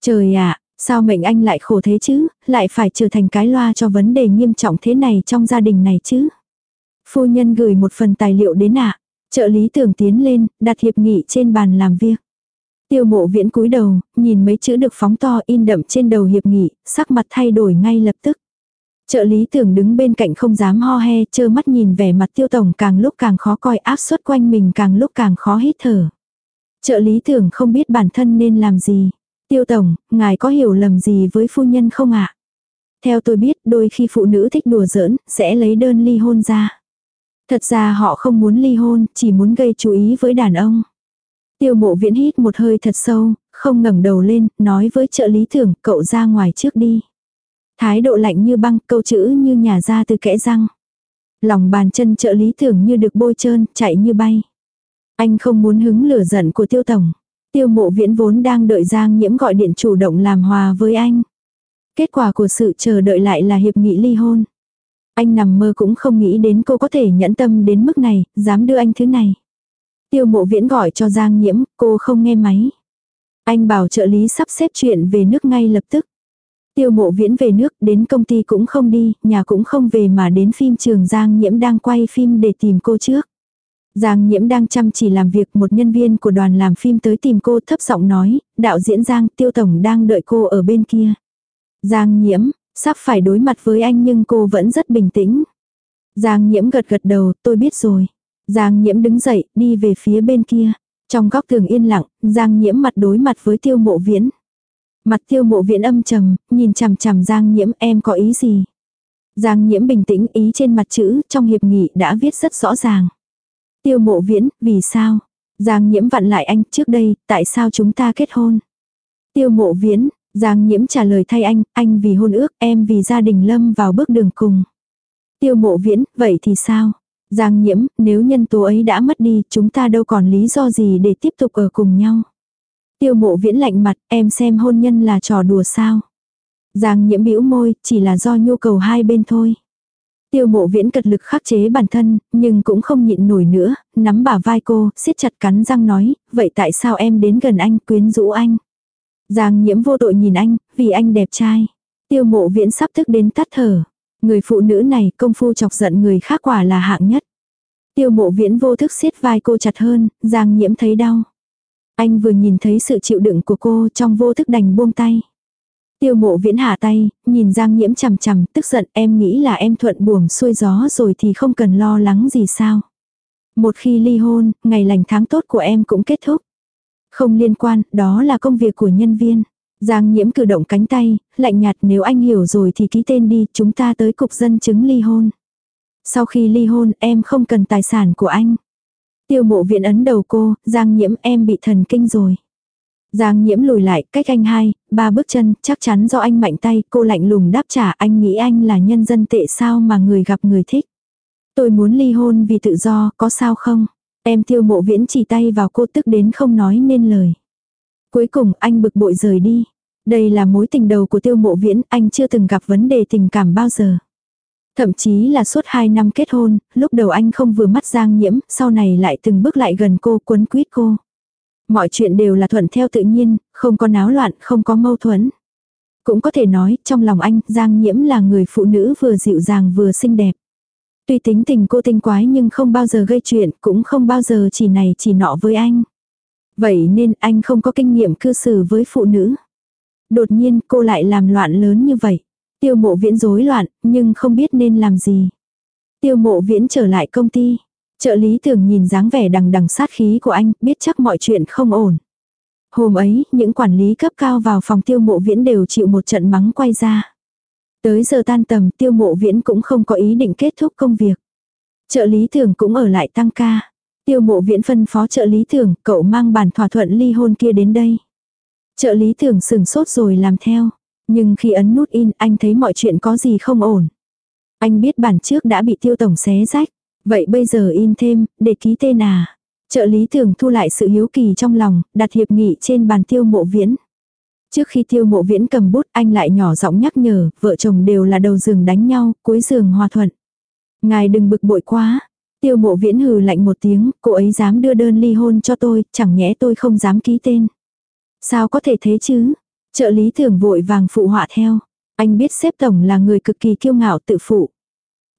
Trời ạ, sao mệnh anh lại khổ thế chứ, lại phải trở thành cái loa cho vấn đề nghiêm trọng thế này trong gia đình này chứ. Phu nhân gửi một phần tài liệu đến ạ. Trợ lý tưởng tiến lên, đặt hiệp nghị trên bàn làm việc. Tiêu mộ viễn cúi đầu, nhìn mấy chữ được phóng to in đậm trên đầu hiệp nghị, sắc mặt thay đổi ngay lập tức. Trợ lý tưởng đứng bên cạnh không dám ho he, chơ mắt nhìn vẻ mặt tiêu tổng càng lúc càng khó coi áp suất quanh mình càng lúc càng khó hít thở. Trợ lý tưởng không biết bản thân nên làm gì. Tiêu tổng, ngài có hiểu lầm gì với phu nhân không ạ? Theo tôi biết đôi khi phụ nữ thích đùa giỡn, sẽ lấy đơn ly hôn ra. Thật ra họ không muốn ly hôn, chỉ muốn gây chú ý với đàn ông. Tiêu mộ viễn hít một hơi thật sâu, không ngẩng đầu lên, nói với trợ lý thưởng cậu ra ngoài trước đi. Thái độ lạnh như băng, câu chữ như nhà ra từ kẽ răng. Lòng bàn chân trợ lý thưởng như được bôi trơn, chạy như bay. Anh không muốn hứng lửa giận của tiêu tổng. Tiêu mộ viễn vốn đang đợi Giang nhiễm gọi điện chủ động làm hòa với anh. Kết quả của sự chờ đợi lại là hiệp nghị ly hôn. Anh nằm mơ cũng không nghĩ đến cô có thể nhẫn tâm đến mức này, dám đưa anh thứ này. Tiêu mộ viễn gọi cho Giang Nhiễm, cô không nghe máy. Anh bảo trợ lý sắp xếp chuyện về nước ngay lập tức. Tiêu mộ viễn về nước, đến công ty cũng không đi, nhà cũng không về mà đến phim trường Giang Nhiễm đang quay phim để tìm cô trước. Giang Nhiễm đang chăm chỉ làm việc một nhân viên của đoàn làm phim tới tìm cô thấp giọng nói, đạo diễn Giang Tiêu Tổng đang đợi cô ở bên kia. Giang Nhiễm, sắp phải đối mặt với anh nhưng cô vẫn rất bình tĩnh. Giang Nhiễm gật gật đầu, tôi biết rồi. Giang Nhiễm đứng dậy, đi về phía bên kia. Trong góc tường yên lặng, Giang Nhiễm mặt đối mặt với Tiêu Mộ Viễn. Mặt Tiêu Mộ Viễn âm trầm, nhìn chằm chằm Giang Nhiễm em có ý gì? Giang Nhiễm bình tĩnh ý trên mặt chữ trong hiệp nghị đã viết rất rõ ràng. Tiêu Mộ Viễn, vì sao? Giang Nhiễm vặn lại anh trước đây, tại sao chúng ta kết hôn? Tiêu Mộ Viễn, Giang Nhiễm trả lời thay anh, anh vì hôn ước, em vì gia đình lâm vào bước đường cùng. Tiêu Mộ Viễn, vậy thì sao? Giang nhiễm, nếu nhân tố ấy đã mất đi, chúng ta đâu còn lý do gì để tiếp tục ở cùng nhau. Tiêu mộ viễn lạnh mặt, em xem hôn nhân là trò đùa sao. Giang nhiễm bĩu môi, chỉ là do nhu cầu hai bên thôi. Tiêu mộ viễn cật lực khắc chế bản thân, nhưng cũng không nhịn nổi nữa, nắm bả vai cô, siết chặt cắn răng nói, vậy tại sao em đến gần anh, quyến rũ anh. Giang nhiễm vô tội nhìn anh, vì anh đẹp trai. Tiêu mộ viễn sắp thức đến tắt thở. Người phụ nữ này công phu chọc giận người khác quả là hạng nhất. Tiêu mộ viễn vô thức siết vai cô chặt hơn, giang nhiễm thấy đau. Anh vừa nhìn thấy sự chịu đựng của cô trong vô thức đành buông tay. Tiêu mộ viễn hạ tay, nhìn giang nhiễm chằm chằm, tức giận em nghĩ là em thuận buồm xuôi gió rồi thì không cần lo lắng gì sao. Một khi ly hôn, ngày lành tháng tốt của em cũng kết thúc. Không liên quan, đó là công việc của nhân viên. Giang nhiễm cử động cánh tay, lạnh nhạt nếu anh hiểu rồi thì ký tên đi, chúng ta tới cục dân chứng ly hôn. Sau khi ly hôn em không cần tài sản của anh. Tiêu mộ viện ấn đầu cô, Giang nhiễm em bị thần kinh rồi. Giang nhiễm lùi lại cách anh hai, ba bước chân, chắc chắn do anh mạnh tay, cô lạnh lùng đáp trả anh nghĩ anh là nhân dân tệ sao mà người gặp người thích. Tôi muốn ly hôn vì tự do, có sao không? Em tiêu mộ viễn chỉ tay vào cô tức đến không nói nên lời. Cuối cùng anh bực bội rời đi. Đây là mối tình đầu của tiêu mộ viễn, anh chưa từng gặp vấn đề tình cảm bao giờ. Thậm chí là suốt 2 năm kết hôn, lúc đầu anh không vừa mắt Giang Nhiễm, sau này lại từng bước lại gần cô quấn quýt cô. Mọi chuyện đều là thuận theo tự nhiên, không có náo loạn, không có mâu thuẫn. Cũng có thể nói, trong lòng anh, Giang Nhiễm là người phụ nữ vừa dịu dàng vừa xinh đẹp. Tuy tính tình cô tinh quái nhưng không bao giờ gây chuyện, cũng không bao giờ chỉ này chỉ nọ với anh. Vậy nên anh không có kinh nghiệm cư xử với phụ nữ. Đột nhiên cô lại làm loạn lớn như vậy. Tiêu mộ viễn rối loạn, nhưng không biết nên làm gì. Tiêu mộ viễn trở lại công ty. Trợ lý thường nhìn dáng vẻ đằng đằng sát khí của anh, biết chắc mọi chuyện không ổn. Hôm ấy, những quản lý cấp cao vào phòng tiêu mộ viễn đều chịu một trận mắng quay ra. Tới giờ tan tầm tiêu mộ viễn cũng không có ý định kết thúc công việc. Trợ lý thường cũng ở lại tăng ca. Tiêu mộ viễn phân phó trợ lý thường, cậu mang bản thỏa thuận ly hôn kia đến đây. Trợ lý thường sừng sốt rồi làm theo. Nhưng khi ấn nút in anh thấy mọi chuyện có gì không ổn. Anh biết bản trước đã bị tiêu tổng xé rách. Vậy bây giờ in thêm, để ký tên à. Trợ lý thường thu lại sự hiếu kỳ trong lòng, đặt hiệp nghị trên bàn tiêu mộ viễn. Trước khi tiêu mộ viễn cầm bút anh lại nhỏ giọng nhắc nhở, vợ chồng đều là đầu giường đánh nhau, cuối giường hòa thuận. Ngài đừng bực bội quá, Tiêu mộ viễn hừ lạnh một tiếng, cô ấy dám đưa đơn ly hôn cho tôi, chẳng nhẽ tôi không dám ký tên. Sao có thể thế chứ? Trợ lý thường vội vàng phụ họa theo. Anh biết xếp tổng là người cực kỳ kiêu ngạo tự phụ.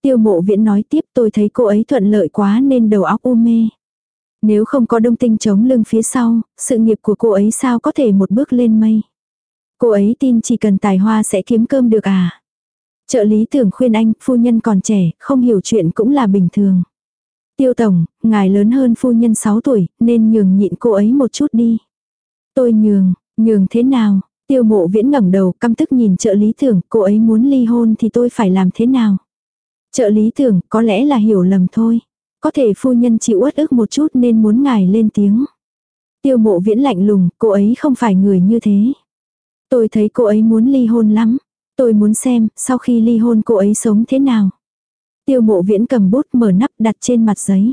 Tiêu mộ viễn nói tiếp tôi thấy cô ấy thuận lợi quá nên đầu óc u mê. Nếu không có đông tinh chống lưng phía sau, sự nghiệp của cô ấy sao có thể một bước lên mây. Cô ấy tin chỉ cần tài hoa sẽ kiếm cơm được à. Trợ lý tưởng khuyên anh, phu nhân còn trẻ, không hiểu chuyện cũng là bình thường. Tiêu tổng, ngài lớn hơn phu nhân 6 tuổi, nên nhường nhịn cô ấy một chút đi. Tôi nhường, nhường thế nào? Tiêu mộ viễn ngẩng đầu căm tức nhìn trợ lý tưởng, cô ấy muốn ly hôn thì tôi phải làm thế nào? Trợ lý tưởng, có lẽ là hiểu lầm thôi. Có thể phu nhân chịu uất ức một chút nên muốn ngài lên tiếng. Tiêu mộ viễn lạnh lùng, cô ấy không phải người như thế. Tôi thấy cô ấy muốn ly hôn lắm. Tôi muốn xem, sau khi ly hôn cô ấy sống thế nào. Tiêu mộ viễn cầm bút mở nắp đặt trên mặt giấy.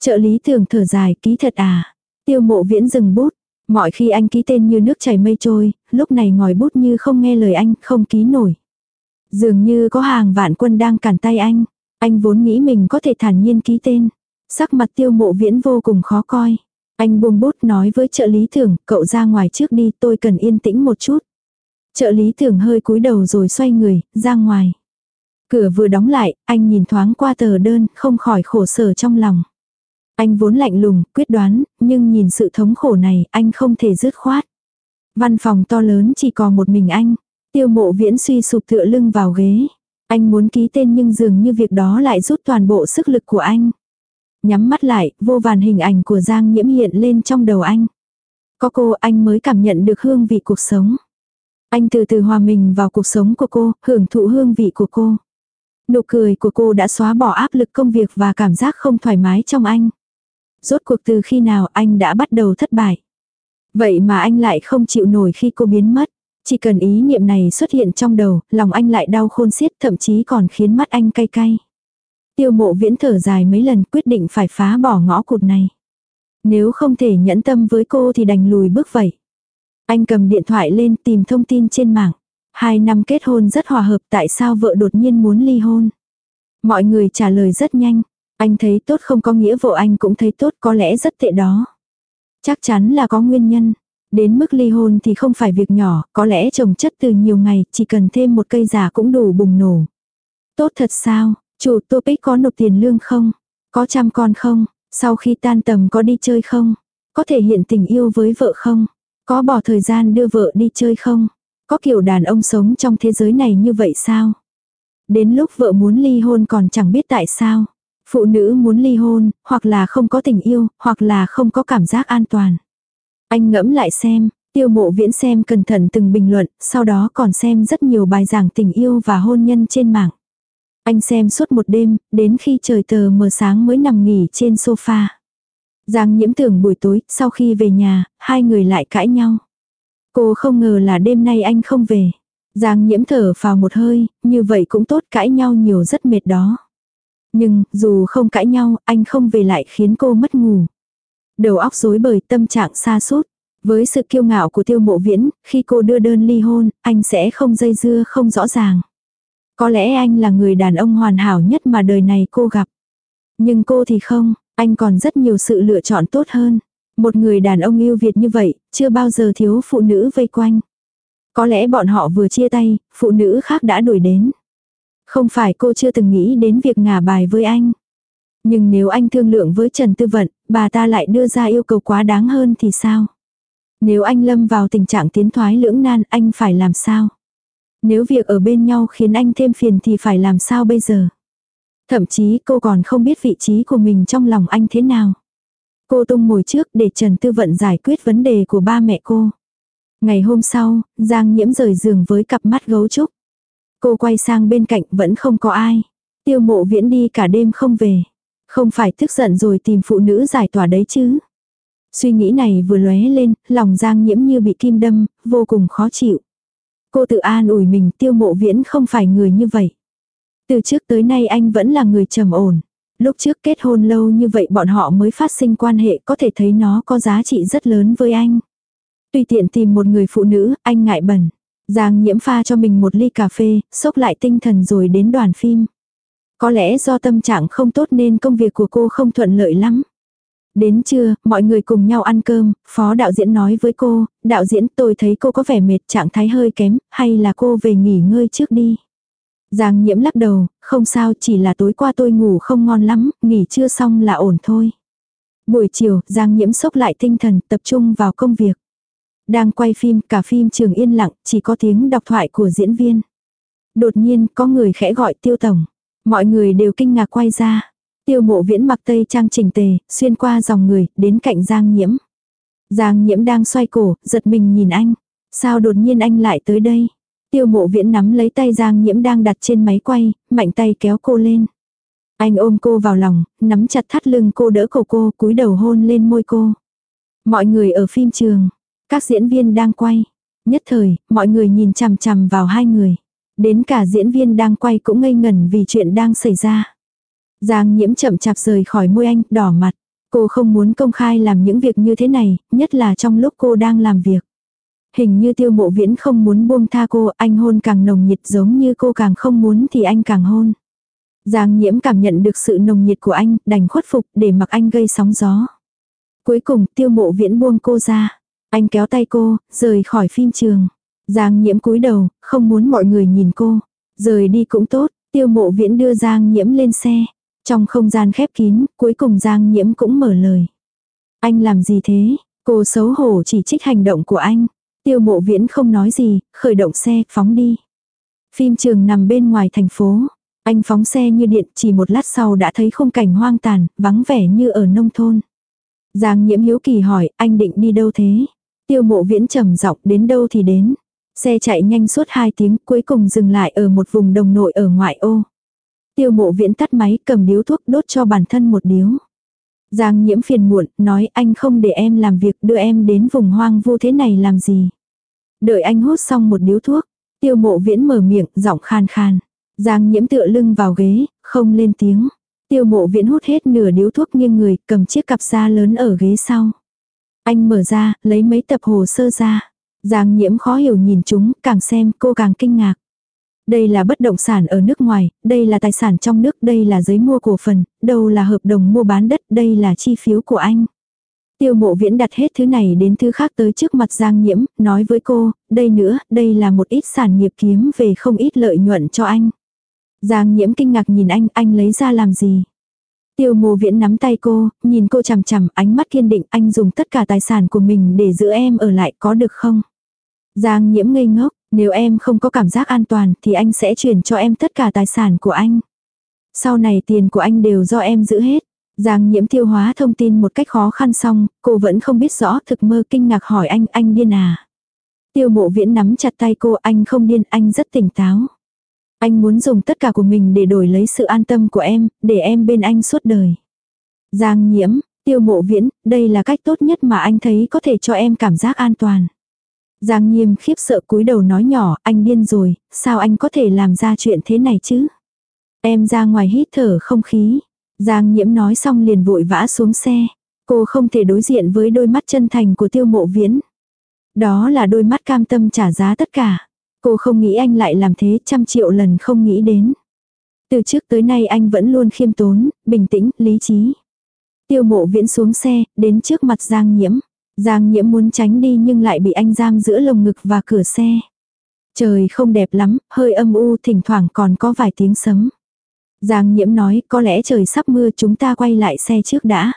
Trợ lý thường thở dài ký thật à. Tiêu mộ viễn dừng bút. Mọi khi anh ký tên như nước chảy mây trôi, lúc này ngòi bút như không nghe lời anh, không ký nổi. Dường như có hàng vạn quân đang cản tay anh. Anh vốn nghĩ mình có thể thản nhiên ký tên. Sắc mặt tiêu mộ viễn vô cùng khó coi. Anh buông bút nói với trợ lý thưởng, cậu ra ngoài trước đi, tôi cần yên tĩnh một chút. Trợ lý thưởng hơi cúi đầu rồi xoay người, ra ngoài. Cửa vừa đóng lại, anh nhìn thoáng qua tờ đơn, không khỏi khổ sở trong lòng. Anh vốn lạnh lùng, quyết đoán, nhưng nhìn sự thống khổ này, anh không thể dứt khoát. Văn phòng to lớn chỉ còn một mình anh. Tiêu mộ viễn suy sụp tựa lưng vào ghế. Anh muốn ký tên nhưng dường như việc đó lại rút toàn bộ sức lực của anh. Nhắm mắt lại, vô vàn hình ảnh của Giang nhiễm hiện lên trong đầu anh. Có cô anh mới cảm nhận được hương vị cuộc sống. Anh từ từ hòa mình vào cuộc sống của cô, hưởng thụ hương vị của cô. Nụ cười của cô đã xóa bỏ áp lực công việc và cảm giác không thoải mái trong anh. Rốt cuộc từ khi nào anh đã bắt đầu thất bại. Vậy mà anh lại không chịu nổi khi cô biến mất. Chỉ cần ý niệm này xuất hiện trong đầu, lòng anh lại đau khôn xiết thậm chí còn khiến mắt anh cay cay. Tiêu mộ viễn thở dài mấy lần quyết định phải phá bỏ ngõ cụt này. Nếu không thể nhẫn tâm với cô thì đành lùi bước vậy. Anh cầm điện thoại lên tìm thông tin trên mạng. Hai năm kết hôn rất hòa hợp tại sao vợ đột nhiên muốn ly hôn. Mọi người trả lời rất nhanh. Anh thấy tốt không có nghĩa vợ anh cũng thấy tốt có lẽ rất tệ đó. Chắc chắn là có nguyên nhân. Đến mức ly hôn thì không phải việc nhỏ, có lẽ chồng chất từ nhiều ngày, chỉ cần thêm một cây giả cũng đủ bùng nổ. Tốt thật sao, chủ topic có nộp tiền lương không? Có chăm con không? Sau khi tan tầm có đi chơi không? Có thể hiện tình yêu với vợ không? Có bỏ thời gian đưa vợ đi chơi không? Có kiểu đàn ông sống trong thế giới này như vậy sao? Đến lúc vợ muốn ly hôn còn chẳng biết tại sao. Phụ nữ muốn ly hôn, hoặc là không có tình yêu, hoặc là không có cảm giác an toàn. Anh ngẫm lại xem, tiêu mộ viễn xem cẩn thận từng bình luận, sau đó còn xem rất nhiều bài giảng tình yêu và hôn nhân trên mạng. Anh xem suốt một đêm, đến khi trời tờ mờ sáng mới nằm nghỉ trên sofa. Giang nhiễm tưởng buổi tối, sau khi về nhà, hai người lại cãi nhau. Cô không ngờ là đêm nay anh không về. Giang nhiễm thở vào một hơi, như vậy cũng tốt cãi nhau nhiều rất mệt đó. Nhưng, dù không cãi nhau, anh không về lại khiến cô mất ngủ. Đầu óc rối bời tâm trạng xa sút Với sự kiêu ngạo của tiêu mộ viễn, khi cô đưa đơn ly hôn, anh sẽ không dây dưa không rõ ràng. Có lẽ anh là người đàn ông hoàn hảo nhất mà đời này cô gặp. Nhưng cô thì không, anh còn rất nhiều sự lựa chọn tốt hơn. Một người đàn ông yêu Việt như vậy, chưa bao giờ thiếu phụ nữ vây quanh. Có lẽ bọn họ vừa chia tay, phụ nữ khác đã đuổi đến. Không phải cô chưa từng nghĩ đến việc ngả bài với anh. Nhưng nếu anh thương lượng với Trần Tư Vận, bà ta lại đưa ra yêu cầu quá đáng hơn thì sao? Nếu anh lâm vào tình trạng tiến thoái lưỡng nan anh phải làm sao? Nếu việc ở bên nhau khiến anh thêm phiền thì phải làm sao bây giờ? Thậm chí cô còn không biết vị trí của mình trong lòng anh thế nào. Cô tung mồi trước để Trần Tư Vận giải quyết vấn đề của ba mẹ cô. Ngày hôm sau, Giang Nhiễm rời giường với cặp mắt gấu trúc. Cô quay sang bên cạnh vẫn không có ai. Tiêu mộ viễn đi cả đêm không về. Không phải tức giận rồi tìm phụ nữ giải tỏa đấy chứ. Suy nghĩ này vừa lóe lên, lòng Giang Nhiễm như bị kim đâm, vô cùng khó chịu. Cô tự an ủi mình tiêu mộ viễn không phải người như vậy. Từ trước tới nay anh vẫn là người trầm ổn. Lúc trước kết hôn lâu như vậy bọn họ mới phát sinh quan hệ có thể thấy nó có giá trị rất lớn với anh. Tùy tiện tìm một người phụ nữ, anh ngại bẩn. Giang nhiễm pha cho mình một ly cà phê, sốc lại tinh thần rồi đến đoàn phim. Có lẽ do tâm trạng không tốt nên công việc của cô không thuận lợi lắm. Đến trưa, mọi người cùng nhau ăn cơm, phó đạo diễn nói với cô, đạo diễn tôi thấy cô có vẻ mệt trạng thái hơi kém, hay là cô về nghỉ ngơi trước đi. Giang nhiễm lắc đầu, không sao chỉ là tối qua tôi ngủ không ngon lắm, nghỉ trưa xong là ổn thôi. Buổi chiều, Giang nhiễm sốc lại tinh thần, tập trung vào công việc. Đang quay phim, cả phim trường yên lặng, chỉ có tiếng đọc thoại của diễn viên. Đột nhiên, có người khẽ gọi tiêu tổng. Mọi người đều kinh ngạc quay ra. Tiêu mộ viễn mặc tây trang chỉnh tề, xuyên qua dòng người, đến cạnh Giang nhiễm. Giang nhiễm đang xoay cổ, giật mình nhìn anh. Sao đột nhiên anh lại tới đây? Tiêu mộ viễn nắm lấy tay Giang nhiễm đang đặt trên máy quay, mạnh tay kéo cô lên. Anh ôm cô vào lòng, nắm chặt thắt lưng cô đỡ cổ cô, cúi đầu hôn lên môi cô. Mọi người ở phim trường, các diễn viên đang quay. Nhất thời, mọi người nhìn chằm chằm vào hai người. Đến cả diễn viên đang quay cũng ngây ngẩn vì chuyện đang xảy ra. Giang nhiễm chậm chạp rời khỏi môi anh, đỏ mặt. Cô không muốn công khai làm những việc như thế này, nhất là trong lúc cô đang làm việc. Hình như tiêu mộ viễn không muốn buông tha cô, anh hôn càng nồng nhiệt giống như cô càng không muốn thì anh càng hôn. Giang nhiễm cảm nhận được sự nồng nhiệt của anh, đành khuất phục để mặc anh gây sóng gió. Cuối cùng tiêu mộ viễn buông cô ra. Anh kéo tay cô, rời khỏi phim trường. Giang nhiễm cúi đầu, không muốn mọi người nhìn cô. Rời đi cũng tốt, tiêu mộ viễn đưa Giang nhiễm lên xe. Trong không gian khép kín, cuối cùng Giang nhiễm cũng mở lời. Anh làm gì thế? Cô xấu hổ chỉ trích hành động của anh. Tiêu mộ viễn không nói gì, khởi động xe, phóng đi. Phim trường nằm bên ngoài thành phố. Anh phóng xe như điện chỉ một lát sau đã thấy khung cảnh hoang tàn, vắng vẻ như ở nông thôn. Giang nhiễm hiếu kỳ hỏi, anh định đi đâu thế? Tiêu mộ viễn trầm giọng đến đâu thì đến. Xe chạy nhanh suốt 2 tiếng cuối cùng dừng lại ở một vùng đồng nội ở ngoại ô. Tiêu mộ viễn tắt máy cầm điếu thuốc đốt cho bản thân một điếu. Giang nhiễm phiền muộn, nói anh không để em làm việc đưa em đến vùng hoang vu thế này làm gì. Đợi anh hút xong một điếu thuốc, tiêu mộ viễn mở miệng, giọng khan khan. Giang nhiễm tựa lưng vào ghế, không lên tiếng. Tiêu mộ viễn hút hết nửa điếu thuốc nghiêng người, cầm chiếc cặp da lớn ở ghế sau. Anh mở ra, lấy mấy tập hồ sơ ra. Giang nhiễm khó hiểu nhìn chúng, càng xem cô càng kinh ngạc. Đây là bất động sản ở nước ngoài, đây là tài sản trong nước, đây là giấy mua cổ phần, đâu là hợp đồng mua bán đất, đây là chi phiếu của anh. Tiêu mộ viễn đặt hết thứ này đến thứ khác tới trước mặt Giang Nhiễm, nói với cô, đây nữa, đây là một ít sản nghiệp kiếm về không ít lợi nhuận cho anh. Giang Nhiễm kinh ngạc nhìn anh, anh lấy ra làm gì? Tiêu mộ viễn nắm tay cô, nhìn cô chằm chằm, ánh mắt kiên định, anh dùng tất cả tài sản của mình để giữ em ở lại có được không? Giang Nhiễm ngây ngốc, nếu em không có cảm giác an toàn thì anh sẽ chuyển cho em tất cả tài sản của anh. Sau này tiền của anh đều do em giữ hết. Giang nhiễm tiêu hóa thông tin một cách khó khăn xong, cô vẫn không biết rõ thực mơ kinh ngạc hỏi anh, anh điên à. Tiêu mộ viễn nắm chặt tay cô, anh không điên, anh rất tỉnh táo. Anh muốn dùng tất cả của mình để đổi lấy sự an tâm của em, để em bên anh suốt đời. Giang nhiễm, tiêu mộ viễn, đây là cách tốt nhất mà anh thấy có thể cho em cảm giác an toàn. Giang Nhiêm khiếp sợ cúi đầu nói nhỏ, anh điên rồi, sao anh có thể làm ra chuyện thế này chứ? Em ra ngoài hít thở không khí. Giang Nhiễm nói xong liền vội vã xuống xe. Cô không thể đối diện với đôi mắt chân thành của tiêu mộ viễn. Đó là đôi mắt cam tâm trả giá tất cả. Cô không nghĩ anh lại làm thế trăm triệu lần không nghĩ đến. Từ trước tới nay anh vẫn luôn khiêm tốn, bình tĩnh, lý trí. Tiêu mộ viễn xuống xe, đến trước mặt Giang Nhiễm. Giang nhiễm muốn tránh đi nhưng lại bị anh giam giữa lồng ngực và cửa xe. Trời không đẹp lắm, hơi âm u thỉnh thoảng còn có vài tiếng sấm. Giang nhiễm nói có lẽ trời sắp mưa chúng ta quay lại xe trước đã.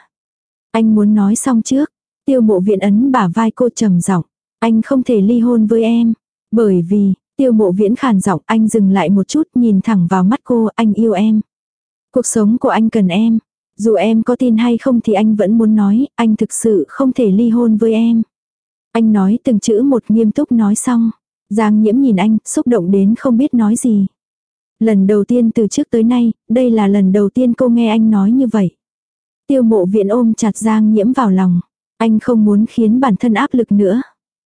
Anh muốn nói xong trước. Tiêu mộ viện ấn bả vai cô trầm giọng Anh không thể ly hôn với em. Bởi vì, tiêu mộ viễn khàn giọng anh dừng lại một chút nhìn thẳng vào mắt cô anh yêu em. Cuộc sống của anh cần em. Dù em có tin hay không thì anh vẫn muốn nói, anh thực sự không thể ly hôn với em. Anh nói từng chữ một nghiêm túc nói xong. Giang nhiễm nhìn anh, xúc động đến không biết nói gì. Lần đầu tiên từ trước tới nay, đây là lần đầu tiên cô nghe anh nói như vậy. Tiêu mộ viện ôm chặt Giang nhiễm vào lòng. Anh không muốn khiến bản thân áp lực nữa.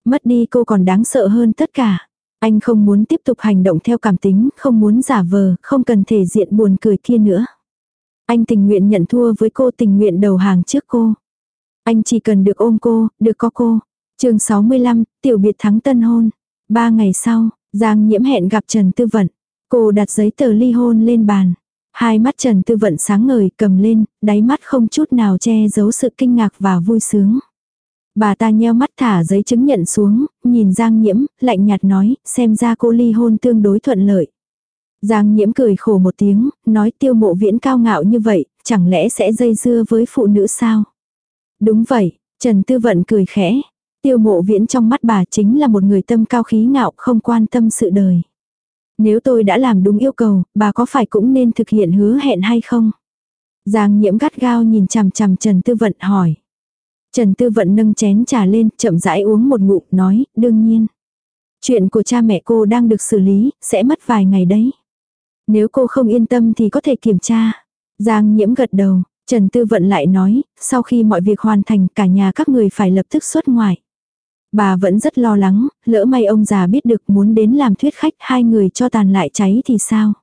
Mất đi cô còn đáng sợ hơn tất cả. Anh không muốn tiếp tục hành động theo cảm tính, không muốn giả vờ, không cần thể diện buồn cười kia nữa. Anh tình nguyện nhận thua với cô tình nguyện đầu hàng trước cô. Anh chỉ cần được ôm cô, được có cô. chương 65, tiểu biệt thắng tân hôn. Ba ngày sau, Giang nhiễm hẹn gặp Trần Tư Vận. Cô đặt giấy tờ ly hôn lên bàn. Hai mắt Trần Tư Vận sáng ngời cầm lên, đáy mắt không chút nào che giấu sự kinh ngạc và vui sướng. Bà ta nheo mắt thả giấy chứng nhận xuống, nhìn Giang nhiễm, lạnh nhạt nói, xem ra cô ly hôn tương đối thuận lợi. Giang nhiễm cười khổ một tiếng, nói tiêu mộ viễn cao ngạo như vậy, chẳng lẽ sẽ dây dưa với phụ nữ sao? Đúng vậy, Trần Tư Vận cười khẽ. Tiêu mộ viễn trong mắt bà chính là một người tâm cao khí ngạo không quan tâm sự đời. Nếu tôi đã làm đúng yêu cầu, bà có phải cũng nên thực hiện hứa hẹn hay không? Giang nhiễm gắt gao nhìn chằm chằm Trần Tư Vận hỏi. Trần Tư Vận nâng chén trà lên, chậm rãi uống một ngụm, nói, đương nhiên. Chuyện của cha mẹ cô đang được xử lý, sẽ mất vài ngày đấy. Nếu cô không yên tâm thì có thể kiểm tra. Giang nhiễm gật đầu, Trần Tư Vận lại nói, sau khi mọi việc hoàn thành cả nhà các người phải lập tức xuất ngoại. Bà vẫn rất lo lắng, lỡ may ông già biết được muốn đến làm thuyết khách hai người cho tàn lại cháy thì sao?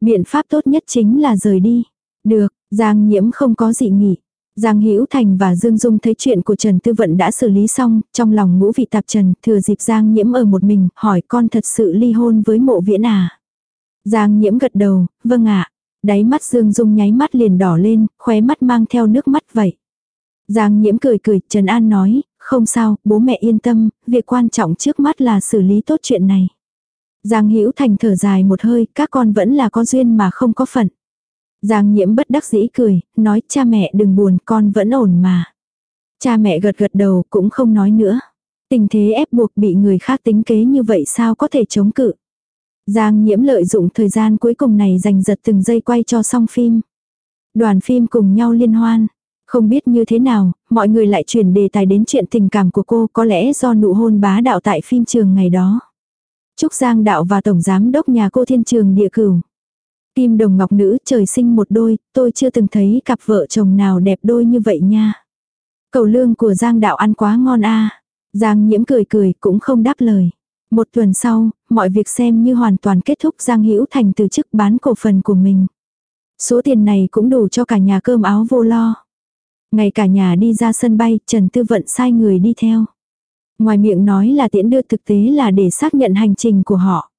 Biện pháp tốt nhất chính là rời đi. Được, Giang nhiễm không có dị nghị. Giang Hữu Thành và Dương Dung thấy chuyện của Trần Tư Vận đã xử lý xong, trong lòng ngũ vị tạp trần, thừa dịp Giang Nhiễm ở một mình, hỏi con thật sự ly hôn với mộ viễn à. Giang Nhiễm gật đầu, vâng ạ. Đáy mắt Dương Dung nháy mắt liền đỏ lên, khóe mắt mang theo nước mắt vậy. Giang Nhiễm cười cười, Trần An nói, không sao, bố mẹ yên tâm, việc quan trọng trước mắt là xử lý tốt chuyện này. Giang Hữu Thành thở dài một hơi, các con vẫn là có duyên mà không có phận. Giang Nhiễm bất đắc dĩ cười, nói cha mẹ đừng buồn, con vẫn ổn mà. Cha mẹ gật gật đầu cũng không nói nữa. Tình thế ép buộc bị người khác tính kế như vậy sao có thể chống cự. Giang Nhiễm lợi dụng thời gian cuối cùng này dành giật từng giây quay cho xong phim. Đoàn phim cùng nhau liên hoan. Không biết như thế nào, mọi người lại chuyển đề tài đến chuyện tình cảm của cô có lẽ do nụ hôn bá đạo tại phim trường ngày đó. Trúc Giang Đạo và Tổng Giám Đốc nhà cô Thiên Trường Địa Cửu. Kim đồng ngọc nữ trời sinh một đôi, tôi chưa từng thấy cặp vợ chồng nào đẹp đôi như vậy nha. Cầu lương của Giang Đạo ăn quá ngon a Giang nhiễm cười cười cũng không đáp lời. Một tuần sau, mọi việc xem như hoàn toàn kết thúc Giang Hữu Thành từ chức bán cổ phần của mình. Số tiền này cũng đủ cho cả nhà cơm áo vô lo. Ngày cả nhà đi ra sân bay, Trần Tư Vận sai người đi theo. Ngoài miệng nói là tiễn đưa thực tế là để xác nhận hành trình của họ.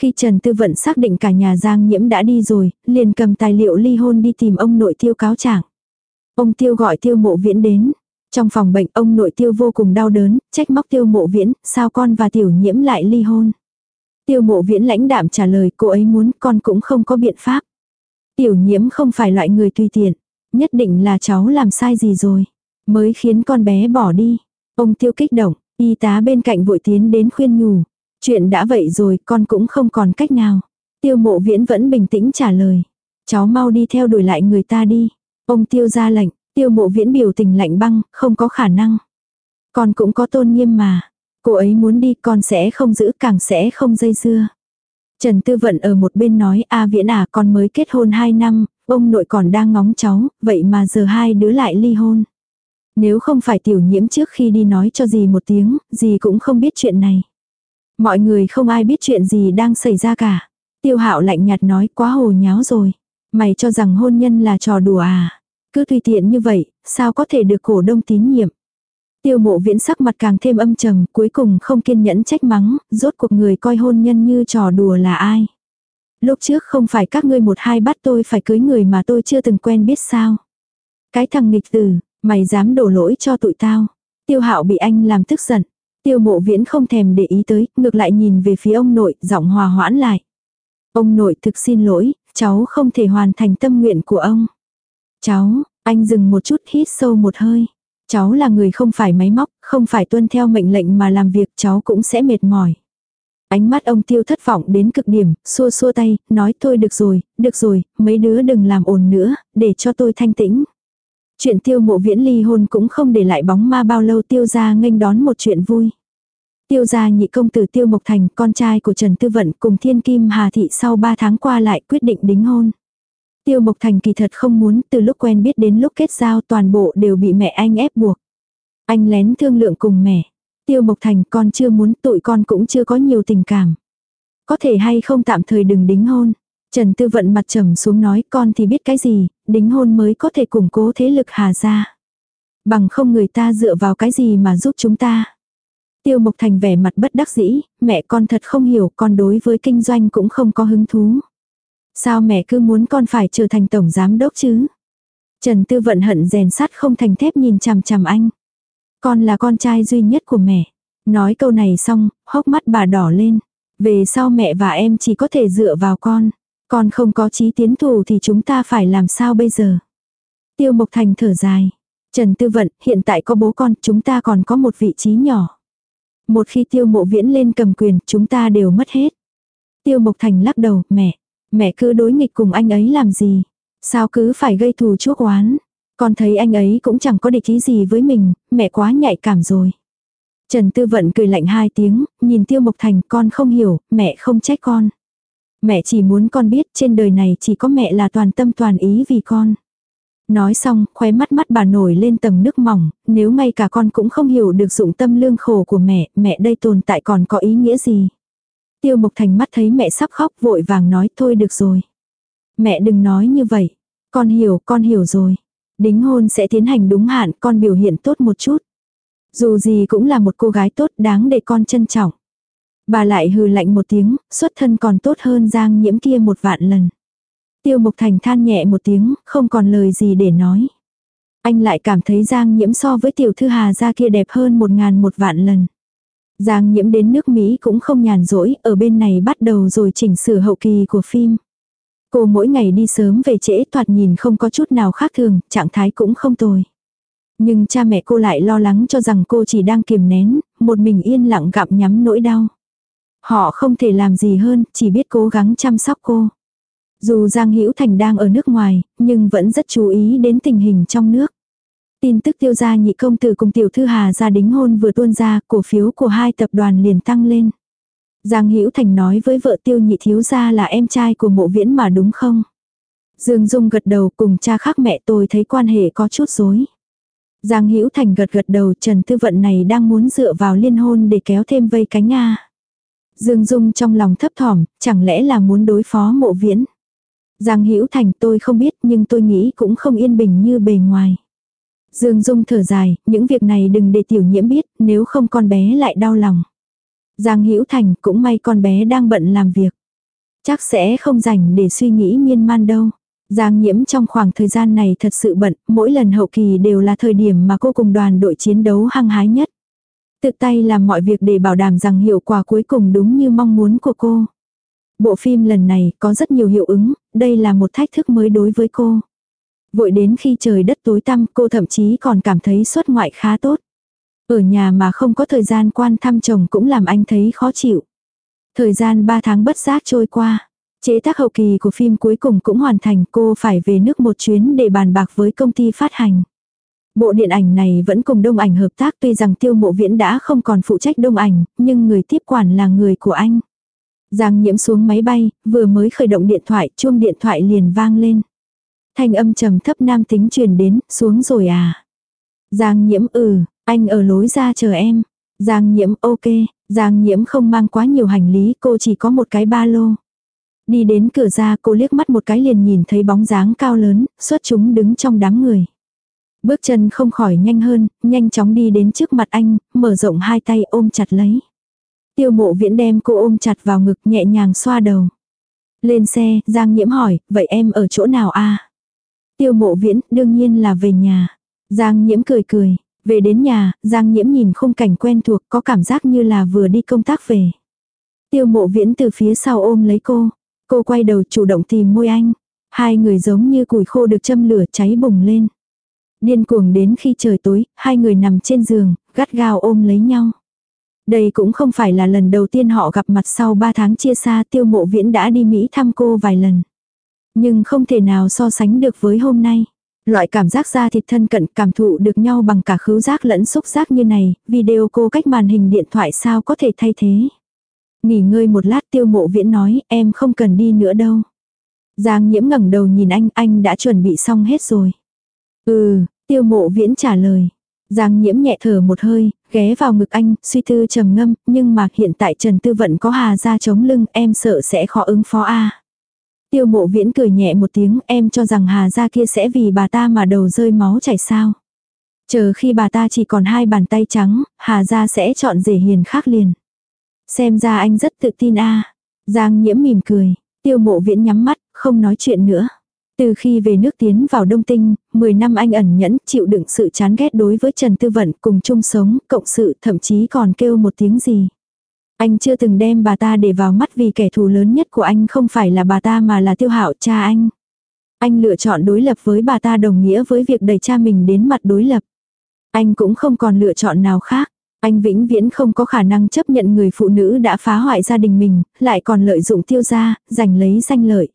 Khi Trần Tư Vận xác định cả nhà Giang Nhiễm đã đi rồi, liền cầm tài liệu ly hôn đi tìm ông nội tiêu cáo trạng. Ông tiêu gọi tiêu mộ viễn đến. Trong phòng bệnh ông nội tiêu vô cùng đau đớn, trách móc tiêu mộ viễn, sao con và tiểu nhiễm lại ly hôn. Tiêu mộ viễn lãnh đạm trả lời cô ấy muốn con cũng không có biện pháp. Tiểu nhiễm không phải loại người tùy tiện, nhất định là cháu làm sai gì rồi, mới khiến con bé bỏ đi. Ông tiêu kích động, y tá bên cạnh vội tiến đến khuyên nhủ. Chuyện đã vậy rồi con cũng không còn cách nào. Tiêu mộ viễn vẫn bình tĩnh trả lời. Cháu mau đi theo đuổi lại người ta đi. Ông tiêu ra lệnh, tiêu mộ viễn biểu tình lạnh băng, không có khả năng. Con cũng có tôn nghiêm mà. Cô ấy muốn đi con sẽ không giữ càng sẽ không dây dưa. Trần Tư Vận ở một bên nói a viễn à con mới kết hôn 2 năm, ông nội còn đang ngóng cháu, vậy mà giờ hai đứa lại ly hôn. Nếu không phải tiểu nhiễm trước khi đi nói cho gì một tiếng, gì cũng không biết chuyện này. Mọi người không ai biết chuyện gì đang xảy ra cả. Tiêu hạo lạnh nhạt nói quá hồ nháo rồi. Mày cho rằng hôn nhân là trò đùa à. Cứ tùy tiện như vậy, sao có thể được cổ đông tín nhiệm. Tiêu mộ viễn sắc mặt càng thêm âm trầm, cuối cùng không kiên nhẫn trách mắng, rốt cuộc người coi hôn nhân như trò đùa là ai. Lúc trước không phải các ngươi một hai bắt tôi phải cưới người mà tôi chưa từng quen biết sao. Cái thằng nghịch tử, mày dám đổ lỗi cho tụi tao. Tiêu hạo bị anh làm tức giận. Tiêu mộ viễn không thèm để ý tới, ngược lại nhìn về phía ông nội, giọng hòa hoãn lại. Ông nội thực xin lỗi, cháu không thể hoàn thành tâm nguyện của ông. Cháu, anh dừng một chút hít sâu một hơi. Cháu là người không phải máy móc, không phải tuân theo mệnh lệnh mà làm việc cháu cũng sẽ mệt mỏi. Ánh mắt ông tiêu thất vọng đến cực điểm, xua xua tay, nói thôi được rồi, được rồi, mấy đứa đừng làm ồn nữa, để cho tôi thanh tĩnh. Chuyện tiêu mộ viễn ly hôn cũng không để lại bóng ma bao lâu tiêu ra nghênh đón một chuyện vui. Tiêu gia nhị công tử tiêu mộc thành, con trai của Trần Tư Vận cùng thiên kim Hà Thị sau 3 tháng qua lại quyết định đính hôn. Tiêu mộc thành kỳ thật không muốn từ lúc quen biết đến lúc kết giao toàn bộ đều bị mẹ anh ép buộc. Anh lén thương lượng cùng mẹ. Tiêu mộc thành con chưa muốn tụi con cũng chưa có nhiều tình cảm. Có thể hay không tạm thời đừng đính hôn. Trần Tư Vận mặt trầm xuống nói con thì biết cái gì, đính hôn mới có thể củng cố thế lực Hà gia. Bằng không người ta dựa vào cái gì mà giúp chúng ta. Tiêu Mộc Thành vẻ mặt bất đắc dĩ, mẹ con thật không hiểu con đối với kinh doanh cũng không có hứng thú. Sao mẹ cứ muốn con phải trở thành tổng giám đốc chứ? Trần Tư Vận hận rèn sắt không thành thép nhìn chằm chằm anh. Con là con trai duy nhất của mẹ. Nói câu này xong, hốc mắt bà đỏ lên. Về sau mẹ và em chỉ có thể dựa vào con. Con không có chí tiến thủ thì chúng ta phải làm sao bây giờ? Tiêu Mộc Thành thở dài. Trần Tư Vận, hiện tại có bố con, chúng ta còn có một vị trí nhỏ. Một khi tiêu mộ viễn lên cầm quyền, chúng ta đều mất hết. Tiêu Mộc Thành lắc đầu, mẹ, mẹ cứ đối nghịch cùng anh ấy làm gì? Sao cứ phải gây thù chuốc oán? Con thấy anh ấy cũng chẳng có địch ý gì với mình, mẹ quá nhạy cảm rồi. Trần Tư Vận cười lạnh hai tiếng, nhìn Tiêu Mộc Thành con không hiểu, mẹ không trách con. Mẹ chỉ muốn con biết trên đời này chỉ có mẹ là toàn tâm toàn ý vì con. Nói xong, khóe mắt mắt bà nổi lên tầng nước mỏng, nếu ngay cả con cũng không hiểu được dụng tâm lương khổ của mẹ, mẹ đây tồn tại còn có ý nghĩa gì. Tiêu Mộc Thành mắt thấy mẹ sắp khóc vội vàng nói thôi được rồi. Mẹ đừng nói như vậy. Con hiểu, con hiểu rồi. Đính hôn sẽ tiến hành đúng hạn, con biểu hiện tốt một chút. Dù gì cũng là một cô gái tốt đáng để con trân trọng. Bà lại hừ lạnh một tiếng, xuất thân còn tốt hơn Giang nhiễm kia một vạn lần. Tiêu Mộc Thành than nhẹ một tiếng, không còn lời gì để nói. Anh lại cảm thấy Giang nhiễm so với tiểu thư Hà gia kia đẹp hơn một ngàn một vạn lần. Giang nhiễm đến nước Mỹ cũng không nhàn rỗi, ở bên này bắt đầu rồi chỉnh sửa hậu kỳ của phim. Cô mỗi ngày đi sớm về trễ thoạt nhìn không có chút nào khác thường, trạng thái cũng không tồi. Nhưng cha mẹ cô lại lo lắng cho rằng cô chỉ đang kiềm nén, một mình yên lặng gặm nhắm nỗi đau. Họ không thể làm gì hơn, chỉ biết cố gắng chăm sóc cô. Dù Giang Hữu Thành đang ở nước ngoài, nhưng vẫn rất chú ý đến tình hình trong nước. Tin tức tiêu gia nhị công tử cùng tiểu thư Hà gia đính hôn vừa tuôn ra, cổ phiếu của hai tập đoàn liền tăng lên. Giang Hữu Thành nói với vợ tiêu nhị thiếu gia là em trai của mộ viễn mà đúng không? Dương Dung gật đầu cùng cha khác mẹ tôi thấy quan hệ có chút rối. Giang Hữu Thành gật gật đầu Trần Tư Vận này đang muốn dựa vào liên hôn để kéo thêm vây cánh A. Dương Dung trong lòng thấp thỏm, chẳng lẽ là muốn đối phó mộ viễn. Giang Hữu Thành tôi không biết nhưng tôi nghĩ cũng không yên bình như bề ngoài. Dương Dung thở dài, những việc này đừng để tiểu nhiễm biết, nếu không con bé lại đau lòng. Giang Hữu Thành cũng may con bé đang bận làm việc. Chắc sẽ không rảnh để suy nghĩ miên man đâu. Giang nhiễm trong khoảng thời gian này thật sự bận, mỗi lần hậu kỳ đều là thời điểm mà cô cùng đoàn đội chiến đấu hăng hái nhất. Tự tay làm mọi việc để bảo đảm rằng hiệu quả cuối cùng đúng như mong muốn của cô. Bộ phim lần này có rất nhiều hiệu ứng, đây là một thách thức mới đối với cô. Vội đến khi trời đất tối tăm cô thậm chí còn cảm thấy xuất ngoại khá tốt. Ở nhà mà không có thời gian quan thăm chồng cũng làm anh thấy khó chịu. Thời gian 3 tháng bất giác trôi qua. Chế tác hậu kỳ của phim cuối cùng cũng hoàn thành cô phải về nước một chuyến để bàn bạc với công ty phát hành. Bộ điện ảnh này vẫn cùng đông ảnh hợp tác tuy rằng tiêu mộ viễn đã không còn phụ trách đông ảnh, nhưng người tiếp quản là người của anh. Giang nhiễm xuống máy bay, vừa mới khởi động điện thoại, chuông điện thoại liền vang lên. Thanh âm trầm thấp nam tính truyền đến, xuống rồi à. Giang nhiễm ừ, anh ở lối ra chờ em. Giang nhiễm ok, Giang nhiễm không mang quá nhiều hành lý, cô chỉ có một cái ba lô. Đi đến cửa ra cô liếc mắt một cái liền nhìn thấy bóng dáng cao lớn, xuất chúng đứng trong đám người. Bước chân không khỏi nhanh hơn, nhanh chóng đi đến trước mặt anh, mở rộng hai tay ôm chặt lấy. Tiêu mộ viễn đem cô ôm chặt vào ngực nhẹ nhàng xoa đầu. Lên xe, Giang Nhiễm hỏi, vậy em ở chỗ nào a? Tiêu mộ viễn, đương nhiên là về nhà. Giang Nhiễm cười cười, về đến nhà, Giang Nhiễm nhìn khung cảnh quen thuộc có cảm giác như là vừa đi công tác về. Tiêu mộ viễn từ phía sau ôm lấy cô. Cô quay đầu chủ động tìm môi anh. Hai người giống như củi khô được châm lửa cháy bùng lên. Điên cuồng đến khi trời tối, hai người nằm trên giường, gắt gao ôm lấy nhau. Đây cũng không phải là lần đầu tiên họ gặp mặt sau ba tháng chia xa tiêu mộ viễn đã đi Mỹ thăm cô vài lần. Nhưng không thể nào so sánh được với hôm nay. Loại cảm giác da thịt thân cận cảm thụ được nhau bằng cả khứu giác lẫn xúc giác như này, video cô cách màn hình điện thoại sao có thể thay thế. Nghỉ ngơi một lát tiêu mộ viễn nói em không cần đi nữa đâu. Giang nhiễm ngẩng đầu nhìn anh, anh đã chuẩn bị xong hết rồi. Ừ, tiêu mộ viễn trả lời. Giang nhiễm nhẹ thở một hơi, ghé vào ngực anh, suy tư trầm ngâm, nhưng mà hiện tại Trần Tư Vận có hà ra chống lưng, em sợ sẽ khó ứng phó a. Tiêu mộ viễn cười nhẹ một tiếng, em cho rằng hà ra kia sẽ vì bà ta mà đầu rơi máu chảy sao. Chờ khi bà ta chỉ còn hai bàn tay trắng, hà ra sẽ chọn rể hiền khác liền. Xem ra anh rất tự tin a. Giang nhiễm mỉm cười, tiêu mộ viễn nhắm mắt, không nói chuyện nữa. Từ khi về nước tiến vào Đông Tinh, 10 năm anh ẩn nhẫn chịu đựng sự chán ghét đối với Trần Tư Vận cùng chung sống, cộng sự thậm chí còn kêu một tiếng gì. Anh chưa từng đem bà ta để vào mắt vì kẻ thù lớn nhất của anh không phải là bà ta mà là tiêu hạo cha anh. Anh lựa chọn đối lập với bà ta đồng nghĩa với việc đẩy cha mình đến mặt đối lập. Anh cũng không còn lựa chọn nào khác. Anh vĩnh viễn không có khả năng chấp nhận người phụ nữ đã phá hoại gia đình mình, lại còn lợi dụng tiêu gia, giành lấy danh lợi.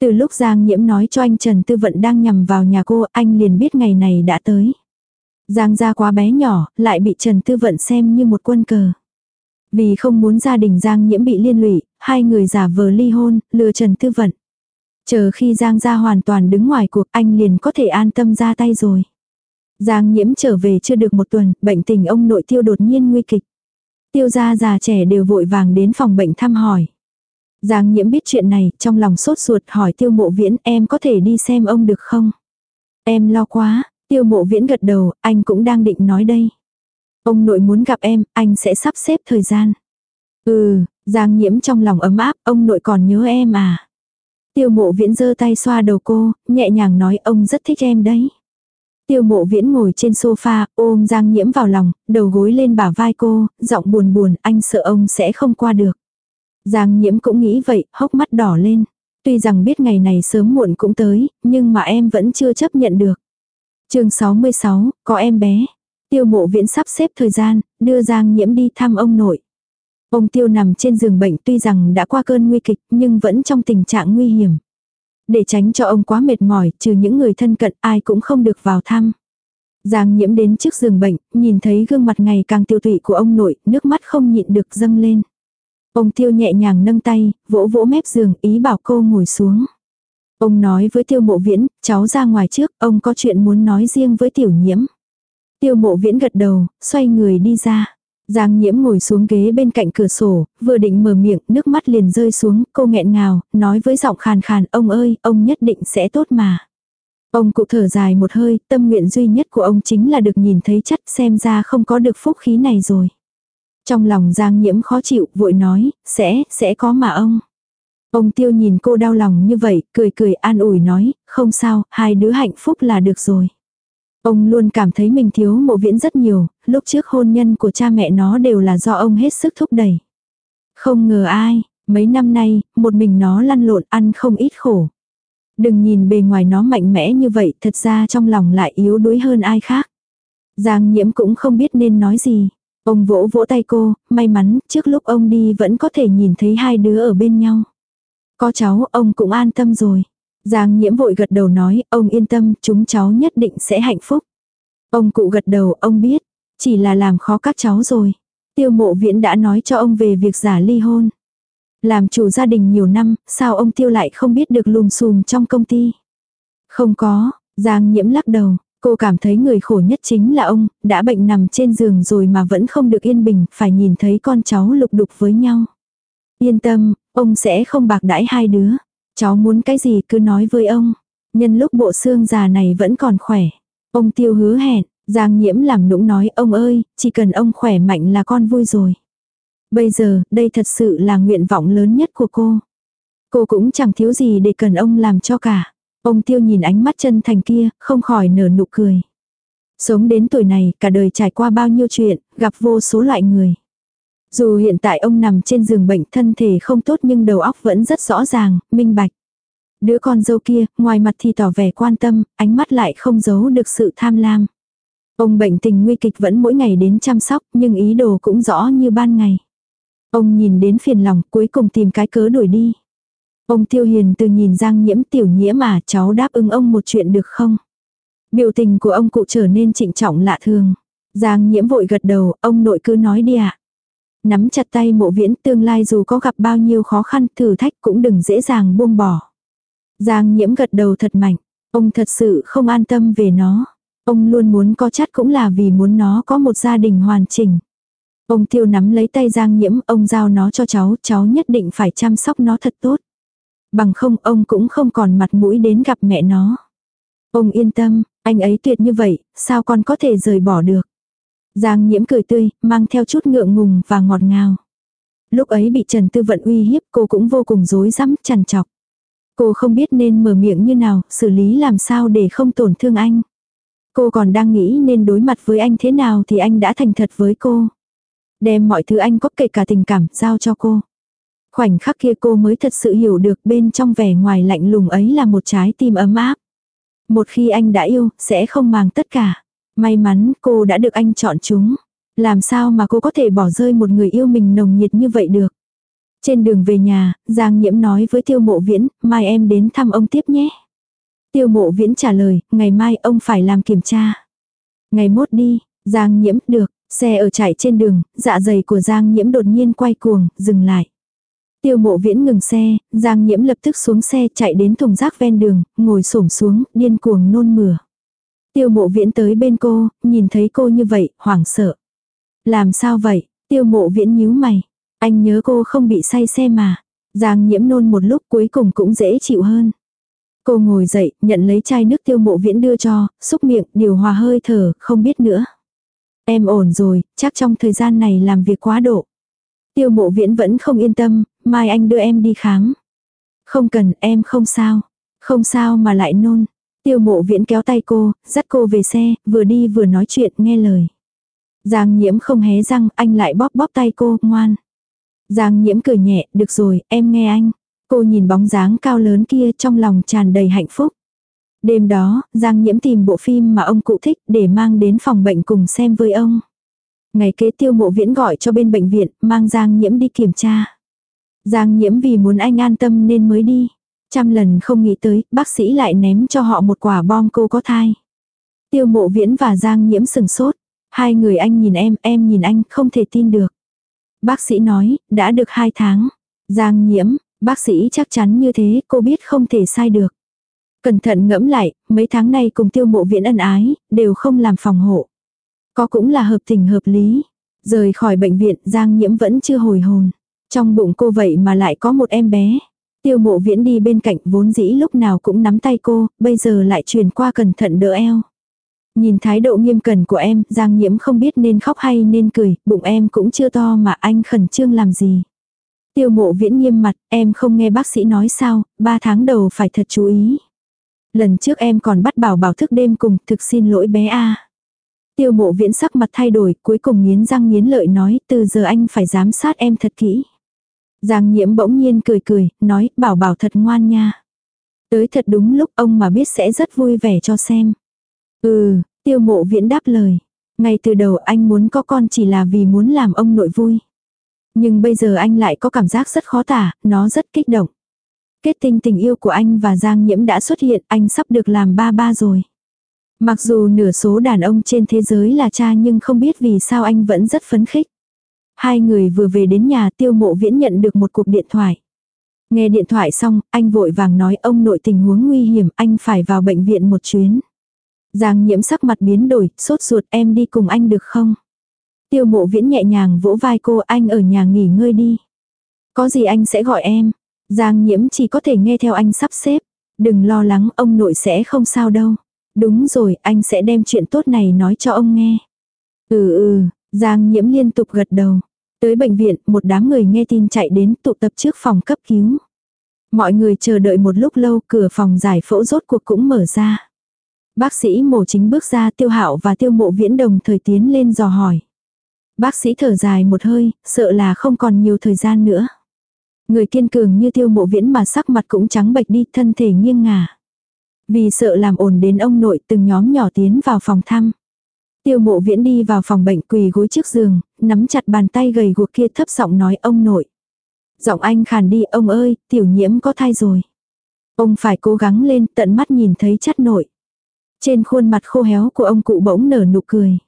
Từ lúc Giang Nhiễm nói cho anh Trần Tư Vận đang nhằm vào nhà cô, anh liền biết ngày này đã tới. Giang gia quá bé nhỏ, lại bị Trần Tư Vận xem như một quân cờ. Vì không muốn gia đình Giang Nhiễm bị liên lụy, hai người giả vờ ly hôn, lừa Trần Tư Vận. Chờ khi Giang gia hoàn toàn đứng ngoài cuộc anh liền có thể an tâm ra tay rồi. Giang Nhiễm trở về chưa được một tuần, bệnh tình ông nội tiêu đột nhiên nguy kịch. Tiêu gia già trẻ đều vội vàng đến phòng bệnh thăm hỏi. Giang nhiễm biết chuyện này, trong lòng sốt ruột hỏi tiêu mộ viễn em có thể đi xem ông được không? Em lo quá, tiêu mộ viễn gật đầu, anh cũng đang định nói đây. Ông nội muốn gặp em, anh sẽ sắp xếp thời gian. Ừ, Giang nhiễm trong lòng ấm áp, ông nội còn nhớ em à. Tiêu mộ viễn giơ tay xoa đầu cô, nhẹ nhàng nói ông rất thích em đấy. Tiêu mộ viễn ngồi trên sofa, ôm Giang nhiễm vào lòng, đầu gối lên bả vai cô, giọng buồn buồn, anh sợ ông sẽ không qua được. Giang nhiễm cũng nghĩ vậy, hốc mắt đỏ lên. Tuy rằng biết ngày này sớm muộn cũng tới, nhưng mà em vẫn chưa chấp nhận được. chương 66, có em bé. Tiêu mộ viễn sắp xếp thời gian, đưa Giang nhiễm đi thăm ông nội. Ông Tiêu nằm trên giường bệnh tuy rằng đã qua cơn nguy kịch nhưng vẫn trong tình trạng nguy hiểm. Để tránh cho ông quá mệt mỏi, trừ những người thân cận ai cũng không được vào thăm. Giang nhiễm đến trước giường bệnh, nhìn thấy gương mặt ngày càng tiêu tụy của ông nội, nước mắt không nhịn được dâng lên. Ông Tiêu nhẹ nhàng nâng tay, vỗ vỗ mép giường, ý bảo cô ngồi xuống. Ông nói với Tiêu Mộ Viễn, cháu ra ngoài trước, ông có chuyện muốn nói riêng với Tiểu Nhiễm. Tiêu Mộ Viễn gật đầu, xoay người đi ra. Giang nhiễm ngồi xuống ghế bên cạnh cửa sổ, vừa định mở miệng, nước mắt liền rơi xuống, cô nghẹn ngào, nói với giọng khàn khàn, ông ơi, ông nhất định sẽ tốt mà. Ông cụ thở dài một hơi, tâm nguyện duy nhất của ông chính là được nhìn thấy chất xem ra không có được phúc khí này rồi. Trong lòng Giang nhiễm khó chịu, vội nói, sẽ, sẽ có mà ông. Ông tiêu nhìn cô đau lòng như vậy, cười cười an ủi nói, không sao, hai đứa hạnh phúc là được rồi. Ông luôn cảm thấy mình thiếu mộ viễn rất nhiều, lúc trước hôn nhân của cha mẹ nó đều là do ông hết sức thúc đẩy. Không ngờ ai, mấy năm nay, một mình nó lăn lộn ăn không ít khổ. Đừng nhìn bề ngoài nó mạnh mẽ như vậy, thật ra trong lòng lại yếu đuối hơn ai khác. Giang nhiễm cũng không biết nên nói gì. Ông vỗ vỗ tay cô, may mắn, trước lúc ông đi vẫn có thể nhìn thấy hai đứa ở bên nhau. Có cháu, ông cũng an tâm rồi. Giang nhiễm vội gật đầu nói, ông yên tâm, chúng cháu nhất định sẽ hạnh phúc. Ông cụ gật đầu, ông biết, chỉ là làm khó các cháu rồi. Tiêu mộ viễn đã nói cho ông về việc giả ly hôn. Làm chủ gia đình nhiều năm, sao ông tiêu lại không biết được lùm xùm trong công ty. Không có, Giang nhiễm lắc đầu, cô cảm thấy người khổ nhất chính là ông, đã bệnh nằm trên giường rồi mà vẫn không được yên bình, phải nhìn thấy con cháu lục đục với nhau. Yên tâm, ông sẽ không bạc đãi hai đứa. Cháu muốn cái gì cứ nói với ông. Nhân lúc bộ xương già này vẫn còn khỏe. Ông tiêu hứa hẹn, Giang nhiễm làm nũng nói ông ơi, chỉ cần ông khỏe mạnh là con vui rồi. Bây giờ, đây thật sự là nguyện vọng lớn nhất của cô. Cô cũng chẳng thiếu gì để cần ông làm cho cả. Ông tiêu nhìn ánh mắt chân thành kia, không khỏi nở nụ cười. Sống đến tuổi này, cả đời trải qua bao nhiêu chuyện, gặp vô số loại người. Dù hiện tại ông nằm trên giường bệnh thân thể không tốt nhưng đầu óc vẫn rất rõ ràng, minh bạch. Đứa con dâu kia, ngoài mặt thì tỏ vẻ quan tâm, ánh mắt lại không giấu được sự tham lam. Ông bệnh tình nguy kịch vẫn mỗi ngày đến chăm sóc, nhưng ý đồ cũng rõ như ban ngày. Ông nhìn đến phiền lòng, cuối cùng tìm cái cớ đuổi đi. Ông tiêu hiền từ nhìn Giang nhiễm tiểu nhiễm mà cháu đáp ứng ông một chuyện được không? Biểu tình của ông cụ trở nên trịnh trọng lạ thường. Giang nhiễm vội gật đầu, ông nội cứ nói đi ạ. À nắm chặt tay mộ viễn tương lai dù có gặp bao nhiêu khó khăn thử thách cũng đừng dễ dàng buông bỏ. Giang nhiễm gật đầu thật mạnh, ông thật sự không an tâm về nó. Ông luôn muốn có chắc cũng là vì muốn nó có một gia đình hoàn chỉnh. Ông tiêu nắm lấy tay Giang nhiễm, ông giao nó cho cháu, cháu nhất định phải chăm sóc nó thật tốt. Bằng không ông cũng không còn mặt mũi đến gặp mẹ nó. Ông yên tâm, anh ấy tuyệt như vậy, sao con có thể rời bỏ được. Giang nhiễm cười tươi, mang theo chút ngượng ngùng và ngọt ngào. Lúc ấy bị Trần Tư Vận uy hiếp cô cũng vô cùng rối rắm, chằn chọc. Cô không biết nên mở miệng như nào, xử lý làm sao để không tổn thương anh. Cô còn đang nghĩ nên đối mặt với anh thế nào thì anh đã thành thật với cô. Đem mọi thứ anh có kể cả tình cảm giao cho cô. Khoảnh khắc kia cô mới thật sự hiểu được bên trong vẻ ngoài lạnh lùng ấy là một trái tim ấm áp. Một khi anh đã yêu, sẽ không màng tất cả. May mắn cô đã được anh chọn chúng. Làm sao mà cô có thể bỏ rơi một người yêu mình nồng nhiệt như vậy được. Trên đường về nhà, Giang Nhiễm nói với Tiêu Mộ Viễn, mai em đến thăm ông tiếp nhé. Tiêu Mộ Viễn trả lời, ngày mai ông phải làm kiểm tra. Ngày mốt đi, Giang Nhiễm, được, xe ở chạy trên đường, dạ dày của Giang Nhiễm đột nhiên quay cuồng, dừng lại. Tiêu Mộ Viễn ngừng xe, Giang Nhiễm lập tức xuống xe chạy đến thùng rác ven đường, ngồi xổm xuống, điên cuồng nôn mửa. Tiêu mộ viễn tới bên cô, nhìn thấy cô như vậy, hoảng sợ. Làm sao vậy? Tiêu mộ viễn nhíu mày. Anh nhớ cô không bị say xe mà. Giang nhiễm nôn một lúc cuối cùng cũng dễ chịu hơn. Cô ngồi dậy, nhận lấy chai nước tiêu mộ viễn đưa cho, xúc miệng, điều hòa hơi thở, không biết nữa. Em ổn rồi, chắc trong thời gian này làm việc quá độ. Tiêu mộ viễn vẫn không yên tâm, mai anh đưa em đi khám. Không cần, em không sao. Không sao mà lại nôn. Tiêu mộ viễn kéo tay cô, dắt cô về xe, vừa đi vừa nói chuyện, nghe lời. Giang nhiễm không hé răng, anh lại bóp bóp tay cô, ngoan. Giang nhiễm cười nhẹ, được rồi, em nghe anh. Cô nhìn bóng dáng cao lớn kia trong lòng tràn đầy hạnh phúc. Đêm đó, Giang nhiễm tìm bộ phim mà ông cụ thích để mang đến phòng bệnh cùng xem với ông. Ngày kế tiêu mộ viễn gọi cho bên bệnh viện, mang Giang nhiễm đi kiểm tra. Giang nhiễm vì muốn anh an tâm nên mới đi. Trăm lần không nghĩ tới, bác sĩ lại ném cho họ một quả bom cô có thai. Tiêu mộ viễn và Giang nhiễm sừng sốt. Hai người anh nhìn em, em nhìn anh, không thể tin được. Bác sĩ nói, đã được hai tháng. Giang nhiễm, bác sĩ chắc chắn như thế, cô biết không thể sai được. Cẩn thận ngẫm lại, mấy tháng nay cùng tiêu mộ viễn ân ái, đều không làm phòng hộ. Có cũng là hợp tình hợp lý. Rời khỏi bệnh viện, Giang nhiễm vẫn chưa hồi hồn. Trong bụng cô vậy mà lại có một em bé. Tiêu mộ viễn đi bên cạnh vốn dĩ lúc nào cũng nắm tay cô, bây giờ lại truyền qua cẩn thận đỡ eo. Nhìn thái độ nghiêm cẩn của em, Giang Nhiễm không biết nên khóc hay nên cười, bụng em cũng chưa to mà anh khẩn trương làm gì. Tiêu mộ viễn nghiêm mặt, em không nghe bác sĩ nói sao, ba tháng đầu phải thật chú ý. Lần trước em còn bắt bảo bảo thức đêm cùng, thực xin lỗi bé A. Tiêu mộ viễn sắc mặt thay đổi, cuối cùng nghiến răng nghiến lợi nói, từ giờ anh phải giám sát em thật kỹ. Giang nhiễm bỗng nhiên cười cười, nói, bảo bảo thật ngoan nha. Tới thật đúng lúc ông mà biết sẽ rất vui vẻ cho xem. Ừ, tiêu mộ viễn đáp lời. Ngay từ đầu anh muốn có con chỉ là vì muốn làm ông nội vui. Nhưng bây giờ anh lại có cảm giác rất khó tả, nó rất kích động. Kết tinh tình yêu của anh và Giang Nhiễm đã xuất hiện, anh sắp được làm ba ba rồi. Mặc dù nửa số đàn ông trên thế giới là cha nhưng không biết vì sao anh vẫn rất phấn khích. Hai người vừa về đến nhà tiêu mộ viễn nhận được một cuộc điện thoại. Nghe điện thoại xong, anh vội vàng nói ông nội tình huống nguy hiểm, anh phải vào bệnh viện một chuyến. Giang nhiễm sắc mặt biến đổi, sốt ruột em đi cùng anh được không? Tiêu mộ viễn nhẹ nhàng vỗ vai cô anh ở nhà nghỉ ngơi đi. Có gì anh sẽ gọi em. Giang nhiễm chỉ có thể nghe theo anh sắp xếp. Đừng lo lắng ông nội sẽ không sao đâu. Đúng rồi anh sẽ đem chuyện tốt này nói cho ông nghe. Ừ ừ, Giang nhiễm liên tục gật đầu. Tới bệnh viện, một đám người nghe tin chạy đến tụ tập trước phòng cấp cứu. Mọi người chờ đợi một lúc lâu, cửa phòng giải phẫu rốt cuộc cũng mở ra. Bác sĩ mổ chính bước ra tiêu hạo và tiêu mộ viễn đồng thời tiến lên dò hỏi. Bác sĩ thở dài một hơi, sợ là không còn nhiều thời gian nữa. Người kiên cường như tiêu mộ viễn mà sắc mặt cũng trắng bệch đi thân thể nghiêng ngả. Vì sợ làm ồn đến ông nội từng nhóm nhỏ tiến vào phòng thăm. Tiêu mộ viễn đi vào phòng bệnh quỳ gối trước giường, nắm chặt bàn tay gầy guộc kia thấp giọng nói ông nội. Giọng anh khàn đi ông ơi, tiểu nhiễm có thai rồi. Ông phải cố gắng lên tận mắt nhìn thấy chắt nội. Trên khuôn mặt khô héo của ông cụ bỗng nở nụ cười.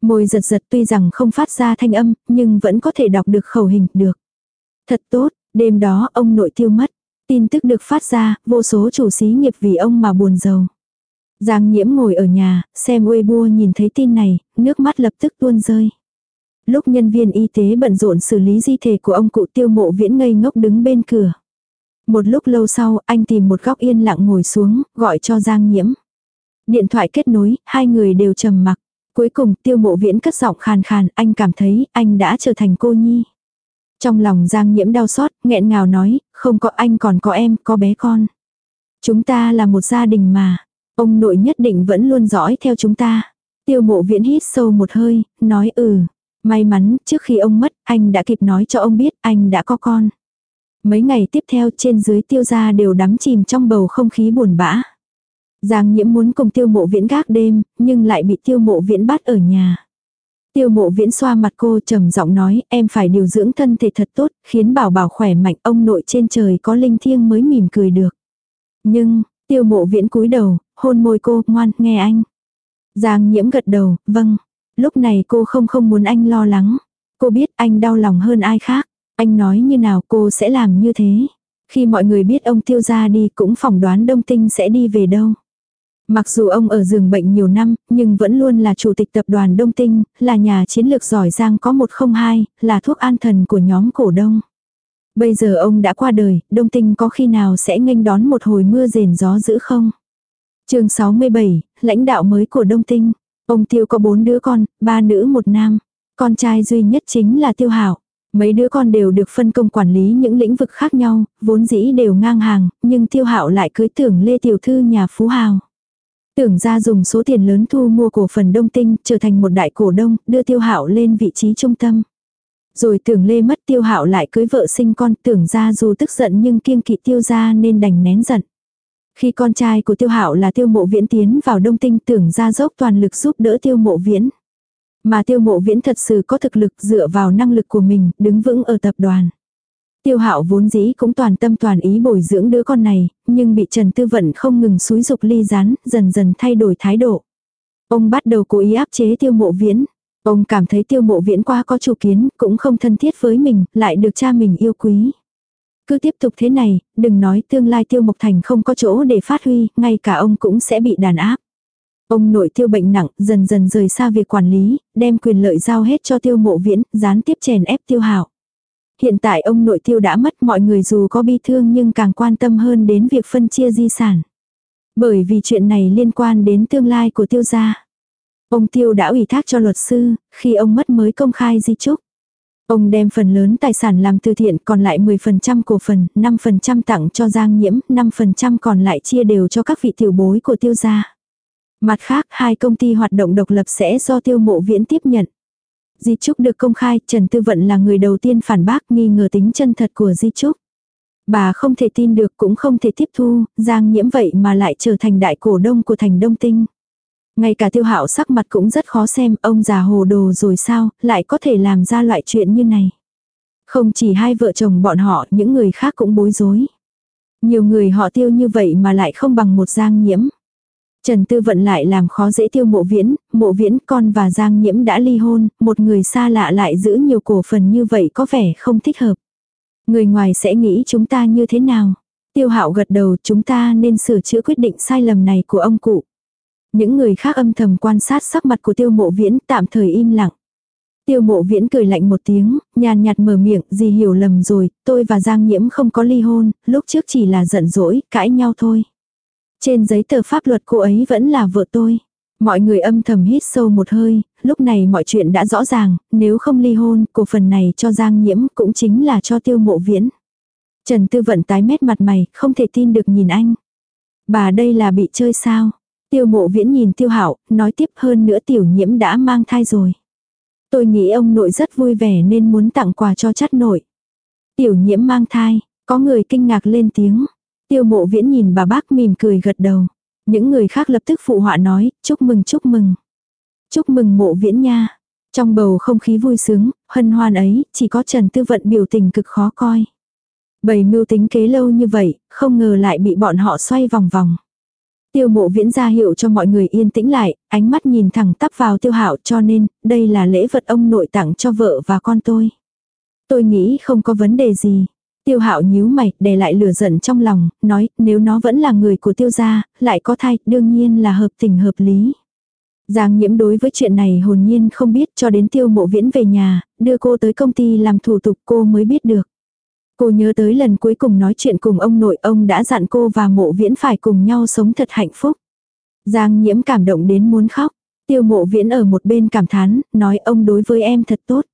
Môi giật giật tuy rằng không phát ra thanh âm, nhưng vẫn có thể đọc được khẩu hình, được. Thật tốt, đêm đó ông nội tiêu mất. Tin tức được phát ra, vô số chủ xí nghiệp vì ông mà buồn giàu. Giang nhiễm ngồi ở nhà, xem Weibo nhìn thấy tin này, nước mắt lập tức tuôn rơi. Lúc nhân viên y tế bận rộn xử lý di thể của ông cụ tiêu mộ viễn ngây ngốc đứng bên cửa. Một lúc lâu sau, anh tìm một góc yên lặng ngồi xuống, gọi cho Giang nhiễm. Điện thoại kết nối, hai người đều trầm mặc. Cuối cùng tiêu mộ viễn cất giọng khàn khàn, anh cảm thấy anh đã trở thành cô nhi. Trong lòng Giang nhiễm đau xót, nghẹn ngào nói, không có anh còn có em, có bé con. Chúng ta là một gia đình mà. Ông nội nhất định vẫn luôn dõi theo chúng ta. Tiêu mộ viễn hít sâu một hơi, nói ừ. May mắn, trước khi ông mất, anh đã kịp nói cho ông biết anh đã có con. Mấy ngày tiếp theo trên dưới tiêu gia đều đắm chìm trong bầu không khí buồn bã. Giang nhiễm muốn cùng tiêu mộ viễn gác đêm, nhưng lại bị tiêu mộ viễn bắt ở nhà. Tiêu mộ viễn xoa mặt cô trầm giọng nói em phải điều dưỡng thân thể thật tốt, khiến bảo bảo khỏe mạnh ông nội trên trời có linh thiêng mới mỉm cười được. Nhưng, tiêu mộ viễn cúi đầu, hôn môi cô, ngoan, nghe anh. Giang nhiễm gật đầu, vâng. Lúc này cô không không muốn anh lo lắng. Cô biết anh đau lòng hơn ai khác. Anh nói như nào cô sẽ làm như thế. Khi mọi người biết ông tiêu ra đi cũng phỏng đoán đông tinh sẽ đi về đâu. Mặc dù ông ở giường bệnh nhiều năm, nhưng vẫn luôn là chủ tịch tập đoàn Đông Tinh, là nhà chiến lược giỏi giang có 102, là thuốc an thần của nhóm cổ đông. Bây giờ ông đã qua đời, đông tinh có khi nào sẽ nghênh đón một hồi mưa rền gió dữ không? chương 67, lãnh đạo mới của đông tinh. Ông Tiêu có bốn đứa con, ba nữ một nam. Con trai duy nhất chính là Tiêu Hảo. Mấy đứa con đều được phân công quản lý những lĩnh vực khác nhau, vốn dĩ đều ngang hàng, nhưng Tiêu Hạo lại cưới tưởng Lê Tiểu Thư nhà Phú Hào. Tưởng ra dùng số tiền lớn thu mua cổ phần Đông Tinh, trở thành một đại cổ đông, đưa Tiêu Hạo lên vị trí trung tâm. Rồi tưởng Lê mất Tiêu Hạo lại cưới vợ sinh con, tưởng ra dù tức giận nhưng kiêng kỵ Tiêu ra nên đành nén giận. Khi con trai của Tiêu Hạo là Tiêu Mộ Viễn tiến vào Đông Tinh, tưởng ra dốc toàn lực giúp đỡ Tiêu Mộ Viễn. Mà tiêu mộ viễn thật sự có thực lực dựa vào năng lực của mình, đứng vững ở tập đoàn. Tiêu hạo vốn dĩ cũng toàn tâm toàn ý bồi dưỡng đứa con này, nhưng bị Trần Tư Vận không ngừng xúi dục ly rán, dần dần thay đổi thái độ. Ông bắt đầu cố ý áp chế tiêu mộ viễn. Ông cảm thấy tiêu mộ viễn qua có chủ kiến, cũng không thân thiết với mình, lại được cha mình yêu quý. Cứ tiếp tục thế này, đừng nói tương lai tiêu mộc thành không có chỗ để phát huy, ngay cả ông cũng sẽ bị đàn áp. Ông nội tiêu bệnh nặng, dần dần rời xa việc quản lý, đem quyền lợi giao hết cho tiêu mộ viễn, gián tiếp chèn ép tiêu Hạo. Hiện tại ông nội tiêu đã mất mọi người dù có bi thương nhưng càng quan tâm hơn đến việc phân chia di sản. Bởi vì chuyện này liên quan đến tương lai của tiêu gia. Ông tiêu đã ủy thác cho luật sư, khi ông mất mới công khai di chúc. Ông đem phần lớn tài sản làm từ thiện còn lại 10% cổ phần, 5% tặng cho Giang Nhiễm, 5% còn lại chia đều cho các vị tiểu bối của tiêu gia. Mặt khác, hai công ty hoạt động độc lập sẽ do tiêu mộ viễn tiếp nhận. Di Trúc được công khai, Trần Tư Vận là người đầu tiên phản bác nghi ngờ tính chân thật của Di Trúc. Bà không thể tin được cũng không thể tiếp thu, Giang nhiễm vậy mà lại trở thành đại cổ đông của thành Đông Tinh. Ngay cả tiêu hạo sắc mặt cũng rất khó xem, ông già hồ đồ rồi sao, lại có thể làm ra loại chuyện như này. Không chỉ hai vợ chồng bọn họ, những người khác cũng bối rối. Nhiều người họ tiêu như vậy mà lại không bằng một giang nhiễm. Trần Tư Vận lại làm khó dễ tiêu mộ viễn, mộ viễn con và Giang Nhiễm đã ly hôn, một người xa lạ lại giữ nhiều cổ phần như vậy có vẻ không thích hợp. Người ngoài sẽ nghĩ chúng ta như thế nào? Tiêu hạo gật đầu chúng ta nên sửa chữa quyết định sai lầm này của ông cụ. Những người khác âm thầm quan sát sắc mặt của tiêu mộ viễn tạm thời im lặng. Tiêu mộ viễn cười lạnh một tiếng, nhàn nhạt mở miệng, gì hiểu lầm rồi, tôi và Giang Nhiễm không có ly hôn, lúc trước chỉ là giận dỗi, cãi nhau thôi. Trên giấy tờ pháp luật cô ấy vẫn là vợ tôi. Mọi người âm thầm hít sâu một hơi, lúc này mọi chuyện đã rõ ràng, nếu không ly hôn, cổ phần này cho Giang Nhiễm cũng chính là cho tiêu mộ viễn. Trần Tư Vận tái mét mặt mày, không thể tin được nhìn anh. Bà đây là bị chơi sao? Tiêu mộ viễn nhìn tiêu hảo, nói tiếp hơn nữa tiểu nhiễm đã mang thai rồi. Tôi nghĩ ông nội rất vui vẻ nên muốn tặng quà cho chắt nội. Tiểu nhiễm mang thai, có người kinh ngạc lên tiếng. Tiêu mộ viễn nhìn bà bác mỉm cười gật đầu. Những người khác lập tức phụ họa nói, chúc mừng chúc mừng. Chúc mừng mộ viễn nha. Trong bầu không khí vui sướng, hân hoan ấy, chỉ có Trần Tư Vận biểu tình cực khó coi. Bầy mưu tính kế lâu như vậy, không ngờ lại bị bọn họ xoay vòng vòng. Tiêu mộ viễn ra hiệu cho mọi người yên tĩnh lại, ánh mắt nhìn thẳng tắp vào tiêu hạo cho nên, đây là lễ vật ông nội tặng cho vợ và con tôi. Tôi nghĩ không có vấn đề gì. Tiêu hạo nhíu mày, đè lại lửa giận trong lòng, nói, nếu nó vẫn là người của tiêu gia, lại có thai, đương nhiên là hợp tình hợp lý. Giang nhiễm đối với chuyện này hồn nhiên không biết cho đến tiêu mộ viễn về nhà, đưa cô tới công ty làm thủ tục cô mới biết được. Cô nhớ tới lần cuối cùng nói chuyện cùng ông nội ông đã dặn cô và mộ viễn phải cùng nhau sống thật hạnh phúc. Giang nhiễm cảm động đến muốn khóc. Tiêu mộ viễn ở một bên cảm thán, nói ông đối với em thật tốt.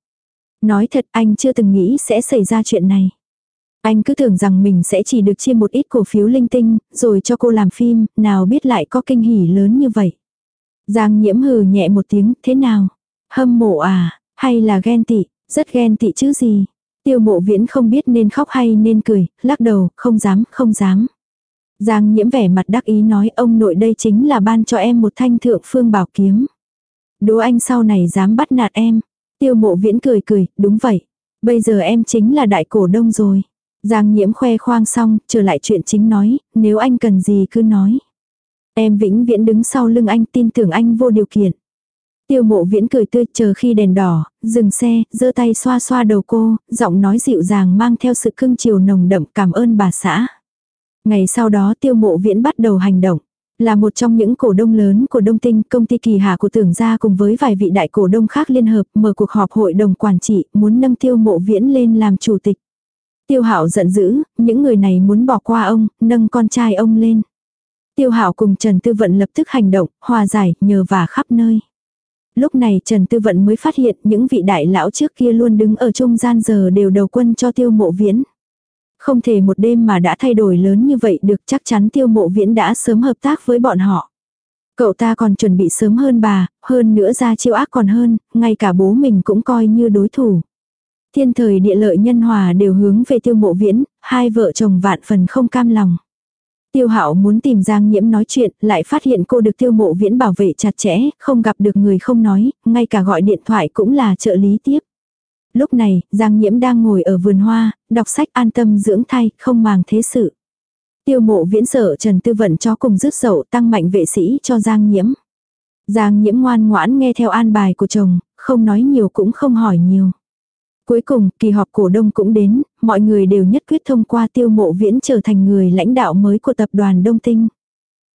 Nói thật anh chưa từng nghĩ sẽ xảy ra chuyện này. Anh cứ tưởng rằng mình sẽ chỉ được chia một ít cổ phiếu linh tinh, rồi cho cô làm phim, nào biết lại có kinh hỉ lớn như vậy. Giang nhiễm hừ nhẹ một tiếng, thế nào? Hâm mộ à? Hay là ghen tị? Rất ghen tị chứ gì? Tiêu mộ viễn không biết nên khóc hay nên cười, lắc đầu, không dám, không dám. Giang nhiễm vẻ mặt đắc ý nói ông nội đây chính là ban cho em một thanh thượng phương bảo kiếm. Đố anh sau này dám bắt nạt em. Tiêu mộ viễn cười cười, đúng vậy. Bây giờ em chính là đại cổ đông rồi. Giang nhiễm khoe khoang xong, trở lại chuyện chính nói, nếu anh cần gì cứ nói. Em vĩnh viễn đứng sau lưng anh tin tưởng anh vô điều kiện. Tiêu mộ viễn cười tươi chờ khi đèn đỏ, dừng xe, giơ tay xoa xoa đầu cô, giọng nói dịu dàng mang theo sự cưng chiều nồng đậm cảm ơn bà xã. Ngày sau đó tiêu mộ viễn bắt đầu hành động. Là một trong những cổ đông lớn của Đông Tinh, công ty kỳ hạ của tưởng gia cùng với vài vị đại cổ đông khác liên hợp mở cuộc họp hội đồng quản trị muốn nâng tiêu mộ viễn lên làm chủ tịch. Tiêu hạo giận dữ, những người này muốn bỏ qua ông, nâng con trai ông lên. Tiêu hạo cùng Trần Tư Vận lập tức hành động, hòa giải, nhờ vả khắp nơi. Lúc này Trần Tư Vận mới phát hiện những vị đại lão trước kia luôn đứng ở trung gian giờ đều đầu quân cho tiêu mộ viễn. Không thể một đêm mà đã thay đổi lớn như vậy được chắc chắn tiêu mộ viễn đã sớm hợp tác với bọn họ. Cậu ta còn chuẩn bị sớm hơn bà, hơn nữa ra chiêu ác còn hơn, ngay cả bố mình cũng coi như đối thủ. Thiên thời địa lợi nhân hòa đều hướng về tiêu mộ viễn, hai vợ chồng vạn phần không cam lòng. Tiêu hạo muốn tìm Giang Nhiễm nói chuyện, lại phát hiện cô được tiêu mộ viễn bảo vệ chặt chẽ, không gặp được người không nói, ngay cả gọi điện thoại cũng là trợ lý tiếp. Lúc này, Giang Nhiễm đang ngồi ở vườn hoa, đọc sách an tâm dưỡng thai, không màng thế sự. Tiêu mộ viễn sợ Trần Tư Vận cho cùng rứt dậu tăng mạnh vệ sĩ cho Giang Nhiễm. Giang Nhiễm ngoan ngoãn nghe theo an bài của chồng, không nói nhiều cũng không hỏi nhiều. Cuối cùng, kỳ họp cổ đông cũng đến, mọi người đều nhất quyết thông qua tiêu mộ viễn trở thành người lãnh đạo mới của tập đoàn Đông Tinh.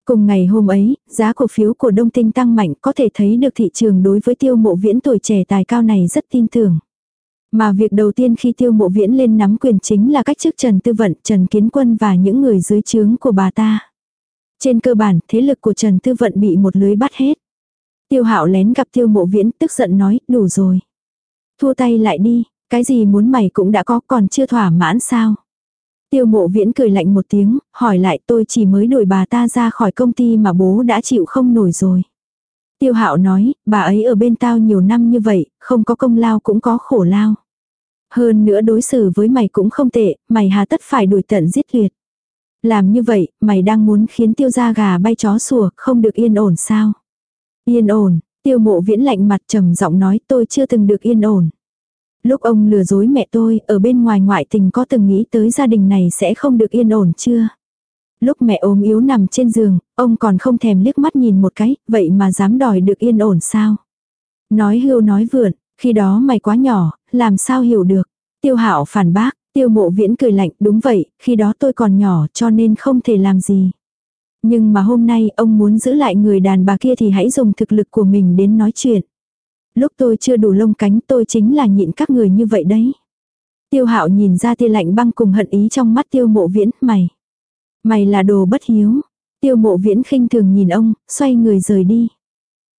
Cùng ngày hôm ấy, giá cổ phiếu của Đông Tinh tăng mạnh có thể thấy được thị trường đối với tiêu mộ viễn tuổi trẻ tài cao này rất tin tưởng. Mà việc đầu tiên khi tiêu mộ viễn lên nắm quyền chính là cách chức Trần Tư Vận, Trần Kiến Quân và những người dưới trướng của bà ta. Trên cơ bản, thế lực của Trần Tư Vận bị một lưới bắt hết. Tiêu hạo lén gặp tiêu mộ viễn tức giận nói, đủ rồi. Thua tay lại đi, cái gì muốn mày cũng đã có còn chưa thỏa mãn sao. Tiêu mộ viễn cười lạnh một tiếng, hỏi lại tôi chỉ mới đuổi bà ta ra khỏi công ty mà bố đã chịu không nổi rồi. Tiêu hạo nói, bà ấy ở bên tao nhiều năm như vậy, không có công lao cũng có khổ lao. Hơn nữa đối xử với mày cũng không tệ, mày hà tất phải đuổi tận giết liệt. Làm như vậy, mày đang muốn khiến tiêu gia gà bay chó sủa, không được yên ổn sao? Yên ổn, tiêu mộ viễn lạnh mặt trầm giọng nói tôi chưa từng được yên ổn. Lúc ông lừa dối mẹ tôi, ở bên ngoài ngoại tình có từng nghĩ tới gia đình này sẽ không được yên ổn chưa? Lúc mẹ ốm yếu nằm trên giường, ông còn không thèm liếc mắt nhìn một cái, vậy mà dám đòi được yên ổn sao? Nói hưu nói vượn, khi đó mày quá nhỏ, làm sao hiểu được? Tiêu hạo phản bác, tiêu mộ viễn cười lạnh, đúng vậy, khi đó tôi còn nhỏ cho nên không thể làm gì. Nhưng mà hôm nay ông muốn giữ lại người đàn bà kia thì hãy dùng thực lực của mình đến nói chuyện. Lúc tôi chưa đủ lông cánh tôi chính là nhịn các người như vậy đấy. Tiêu hạo nhìn ra tia lạnh băng cùng hận ý trong mắt tiêu mộ viễn, mày. Mày là đồ bất hiếu. Tiêu mộ viễn khinh thường nhìn ông, xoay người rời đi.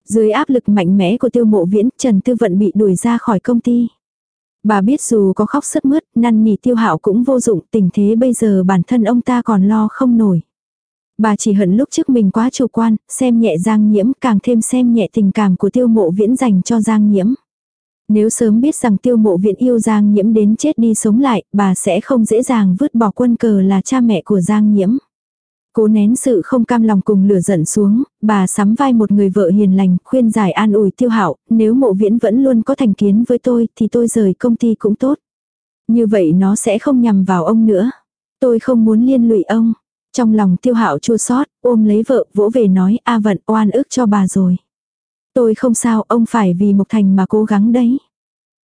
Dưới áp lực mạnh mẽ của tiêu mộ viễn, Trần Tư Vận bị đuổi ra khỏi công ty. Bà biết dù có khóc sướt mướt, năn nỉ tiêu hạo cũng vô dụng, tình thế bây giờ bản thân ông ta còn lo không nổi. Bà chỉ hận lúc trước mình quá chủ quan, xem nhẹ Giang Nhiễm càng thêm xem nhẹ tình cảm của tiêu mộ viễn dành cho Giang Nhiễm. Nếu sớm biết rằng tiêu mộ viễn yêu Giang Nhiễm đến chết đi sống lại, bà sẽ không dễ dàng vứt bỏ quân cờ là cha mẹ của Giang Nhiễm. Cố nén sự không cam lòng cùng lửa giận xuống, bà sắm vai một người vợ hiền lành, khuyên giải an ủi tiêu hạo, nếu mộ viễn vẫn luôn có thành kiến với tôi thì tôi rời công ty cũng tốt. Như vậy nó sẽ không nhằm vào ông nữa. Tôi không muốn liên lụy ông. Trong lòng tiêu hạo chua xót ôm lấy vợ, vỗ về nói a vận oan ức cho bà rồi. Tôi không sao, ông phải vì Mộc Thành mà cố gắng đấy.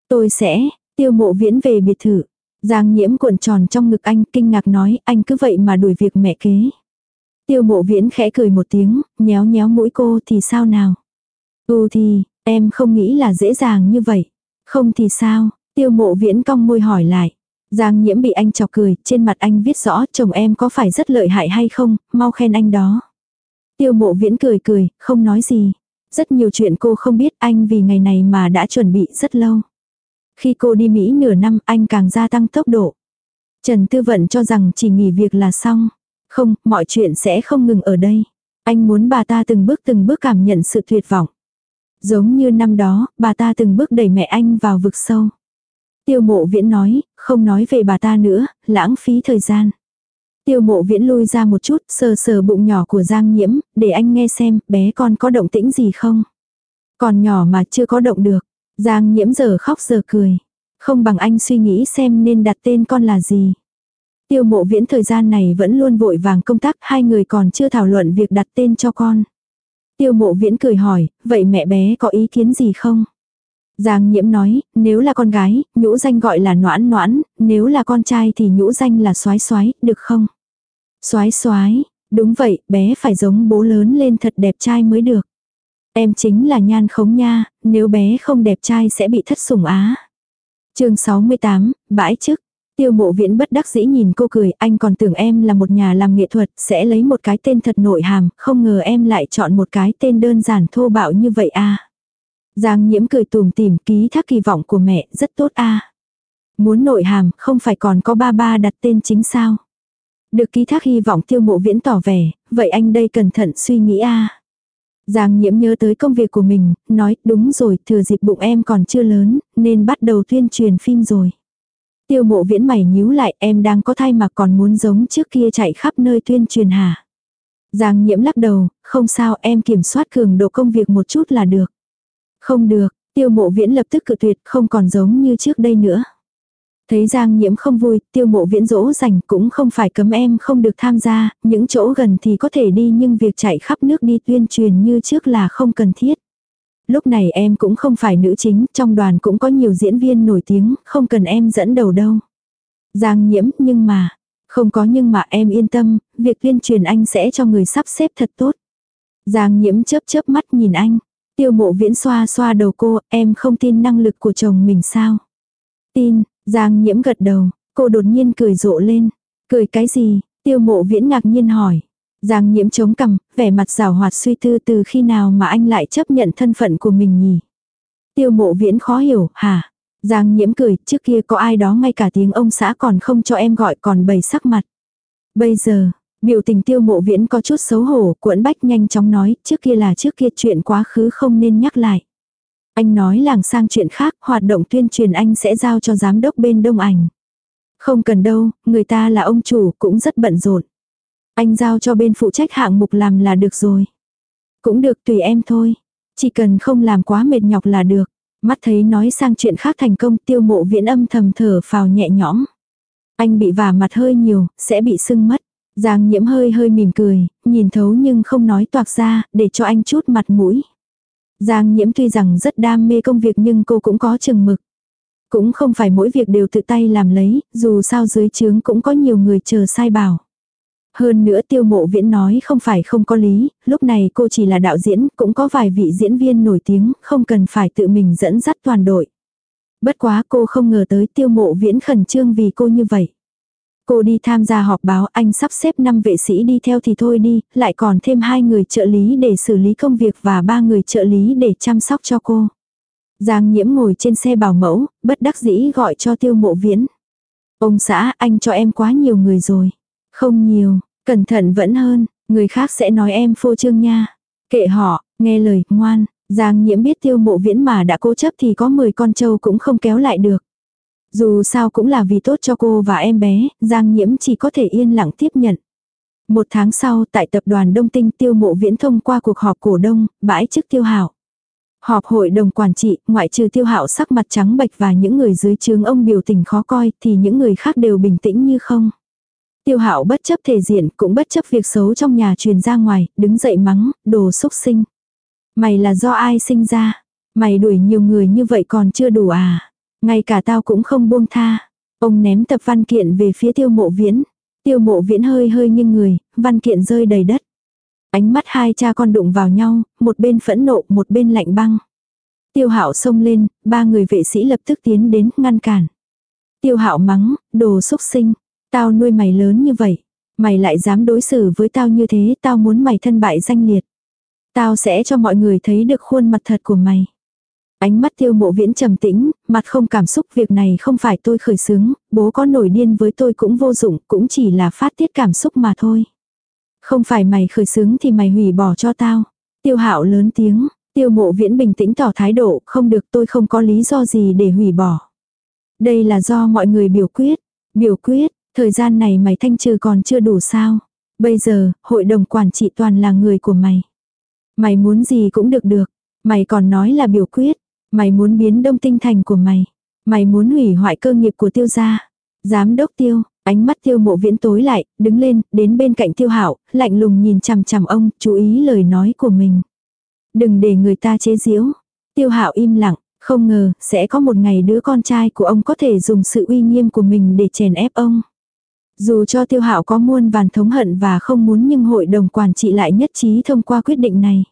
Tôi sẽ, tiêu mộ viễn về biệt thự. Giang nhiễm cuộn tròn trong ngực anh, kinh ngạc nói, anh cứ vậy mà đuổi việc mẹ kế. Tiêu mộ viễn khẽ cười một tiếng, nhéo nhéo mũi cô thì sao nào. Ừ thì, em không nghĩ là dễ dàng như vậy. Không thì sao, tiêu mộ viễn cong môi hỏi lại. Giang nhiễm bị anh chọc cười, trên mặt anh viết rõ chồng em có phải rất lợi hại hay không, mau khen anh đó. Tiêu mộ viễn cười cười, không nói gì. Rất nhiều chuyện cô không biết anh vì ngày này mà đã chuẩn bị rất lâu. Khi cô đi Mỹ nửa năm anh càng gia tăng tốc độ. Trần Tư Vận cho rằng chỉ nghỉ việc là xong. Không, mọi chuyện sẽ không ngừng ở đây. Anh muốn bà ta từng bước từng bước cảm nhận sự tuyệt vọng. Giống như năm đó, bà ta từng bước đẩy mẹ anh vào vực sâu. Tiêu mộ viễn nói, không nói về bà ta nữa, lãng phí thời gian. Tiêu mộ viễn lui ra một chút, sờ sờ bụng nhỏ của Giang Nhiễm, để anh nghe xem, bé con có động tĩnh gì không. Còn nhỏ mà chưa có động được. Giang Nhiễm giờ khóc giờ cười. Không bằng anh suy nghĩ xem nên đặt tên con là gì. Tiêu mộ viễn thời gian này vẫn luôn vội vàng công tác, hai người còn chưa thảo luận việc đặt tên cho con. Tiêu mộ viễn cười hỏi, vậy mẹ bé có ý kiến gì không? Giang nhiễm nói, nếu là con gái, nhũ danh gọi là noãn noãn, nếu là con trai thì nhũ danh là soái soái, được không? Soái soái, đúng vậy, bé phải giống bố lớn lên thật đẹp trai mới được. Em chính là nhan khống nha, nếu bé không đẹp trai sẽ bị thất sủng á. chương 68, bãi chức. Tiêu mộ viễn bất đắc dĩ nhìn cô cười, anh còn tưởng em là một nhà làm nghệ thuật, sẽ lấy một cái tên thật nội hàm, không ngờ em lại chọn một cái tên đơn giản thô bạo như vậy à. Giang nhiễm cười tùm tìm ký thác kỳ vọng của mẹ, rất tốt à. Muốn nội hàm, không phải còn có ba ba đặt tên chính sao. Được ký thác hy vọng tiêu mộ viễn tỏ vẻ, vậy anh đây cẩn thận suy nghĩ a Giang nhiễm nhớ tới công việc của mình, nói đúng rồi, thừa dịp bụng em còn chưa lớn, nên bắt đầu tuyên truyền phim rồi. Tiêu mộ viễn mày nhíu lại, em đang có thai mà còn muốn giống trước kia chạy khắp nơi tuyên truyền hả? Giang nhiễm lắc đầu, không sao em kiểm soát cường độ công việc một chút là được. Không được, tiêu mộ viễn lập tức cự tuyệt, không còn giống như trước đây nữa. Thấy Giang Nhiễm không vui, tiêu mộ viễn dỗ dành cũng không phải cấm em không được tham gia, những chỗ gần thì có thể đi nhưng việc chạy khắp nước đi tuyên truyền như trước là không cần thiết. Lúc này em cũng không phải nữ chính, trong đoàn cũng có nhiều diễn viên nổi tiếng, không cần em dẫn đầu đâu. Giang Nhiễm, nhưng mà, không có nhưng mà em yên tâm, việc tuyên truyền anh sẽ cho người sắp xếp thật tốt. Giang Nhiễm chớp chớp mắt nhìn anh. Tiêu mộ viễn xoa xoa đầu cô, em không tin năng lực của chồng mình sao? Tin, Giang nhiễm gật đầu, cô đột nhiên cười rộ lên. Cười cái gì? Tiêu mộ viễn ngạc nhiên hỏi. Giang nhiễm chống cằm, vẻ mặt rào hoạt suy tư từ khi nào mà anh lại chấp nhận thân phận của mình nhỉ? Tiêu mộ viễn khó hiểu, hả? Giang nhiễm cười, trước kia có ai đó ngay cả tiếng ông xã còn không cho em gọi còn bày sắc mặt. Bây giờ, biểu tình tiêu mộ viễn có chút xấu hổ, cuộn bách nhanh chóng nói, trước kia là trước kia chuyện quá khứ không nên nhắc lại. Anh nói làng sang chuyện khác, hoạt động tuyên truyền anh sẽ giao cho giám đốc bên đông ảnh. Không cần đâu, người ta là ông chủ cũng rất bận rộn. Anh giao cho bên phụ trách hạng mục làm là được rồi. Cũng được tùy em thôi. Chỉ cần không làm quá mệt nhọc là được. Mắt thấy nói sang chuyện khác thành công tiêu mộ viễn âm thầm thở phào nhẹ nhõm. Anh bị vả mặt hơi nhiều, sẽ bị sưng mất. Giang nhiễm hơi hơi mỉm cười, nhìn thấu nhưng không nói toạc ra, để cho anh chút mặt mũi. Giang nhiễm tuy rằng rất đam mê công việc nhưng cô cũng có chừng mực. Cũng không phải mỗi việc đều tự tay làm lấy, dù sao dưới trướng cũng có nhiều người chờ sai bảo. Hơn nữa tiêu mộ viễn nói không phải không có lý, lúc này cô chỉ là đạo diễn, cũng có vài vị diễn viên nổi tiếng, không cần phải tự mình dẫn dắt toàn đội. Bất quá cô không ngờ tới tiêu mộ viễn khẩn trương vì cô như vậy. Cô đi tham gia họp báo anh sắp xếp 5 vệ sĩ đi theo thì thôi đi, lại còn thêm hai người trợ lý để xử lý công việc và ba người trợ lý để chăm sóc cho cô. Giang nhiễm ngồi trên xe bảo mẫu, bất đắc dĩ gọi cho tiêu mộ viễn. Ông xã anh cho em quá nhiều người rồi. Không nhiều, cẩn thận vẫn hơn, người khác sẽ nói em phô trương nha. Kệ họ, nghe lời, ngoan. Giang nhiễm biết tiêu mộ viễn mà đã cố chấp thì có 10 con trâu cũng không kéo lại được. Dù sao cũng là vì tốt cho cô và em bé, Giang Nhiễm chỉ có thể yên lặng tiếp nhận. Một tháng sau, tại tập đoàn Đông Tinh tiêu mộ viễn thông qua cuộc họp cổ đông, bãi chức tiêu hảo. Họp hội đồng quản trị, ngoại trừ tiêu hạo sắc mặt trắng bệch và những người dưới trướng ông biểu tình khó coi, thì những người khác đều bình tĩnh như không. Tiêu hạo bất chấp thể diện, cũng bất chấp việc xấu trong nhà truyền ra ngoài, đứng dậy mắng, đồ xúc sinh. Mày là do ai sinh ra? Mày đuổi nhiều người như vậy còn chưa đủ à? Ngay cả tao cũng không buông tha. Ông ném tập văn kiện về phía tiêu mộ viễn. Tiêu mộ viễn hơi hơi nghiêng người, văn kiện rơi đầy đất. Ánh mắt hai cha con đụng vào nhau, một bên phẫn nộ, một bên lạnh băng. Tiêu hạo xông lên, ba người vệ sĩ lập tức tiến đến, ngăn cản. Tiêu hạo mắng, đồ xúc sinh. Tao nuôi mày lớn như vậy. Mày lại dám đối xử với tao như thế, tao muốn mày thân bại danh liệt. Tao sẽ cho mọi người thấy được khuôn mặt thật của mày. Ánh mắt tiêu mộ viễn trầm tĩnh, mặt không cảm xúc việc này không phải tôi khởi xướng, bố có nổi điên với tôi cũng vô dụng, cũng chỉ là phát tiết cảm xúc mà thôi. Không phải mày khởi xướng thì mày hủy bỏ cho tao. Tiêu hạo lớn tiếng, tiêu mộ viễn bình tĩnh tỏ thái độ, không được tôi không có lý do gì để hủy bỏ. Đây là do mọi người biểu quyết. Biểu quyết, thời gian này mày thanh trừ còn chưa đủ sao. Bây giờ, hội đồng quản trị toàn là người của mày. Mày muốn gì cũng được được. Mày còn nói là biểu quyết. Mày muốn biến đông tinh thành của mày. Mày muốn hủy hoại cơ nghiệp của tiêu gia. Giám đốc tiêu, ánh mắt tiêu mộ viễn tối lại, đứng lên, đến bên cạnh tiêu hảo, lạnh lùng nhìn chằm chằm ông, chú ý lời nói của mình. Đừng để người ta chế giễu. Tiêu hảo im lặng, không ngờ, sẽ có một ngày đứa con trai của ông có thể dùng sự uy nghiêm của mình để chèn ép ông. Dù cho tiêu hạo có muôn vàn thống hận và không muốn nhưng hội đồng quản trị lại nhất trí thông qua quyết định này.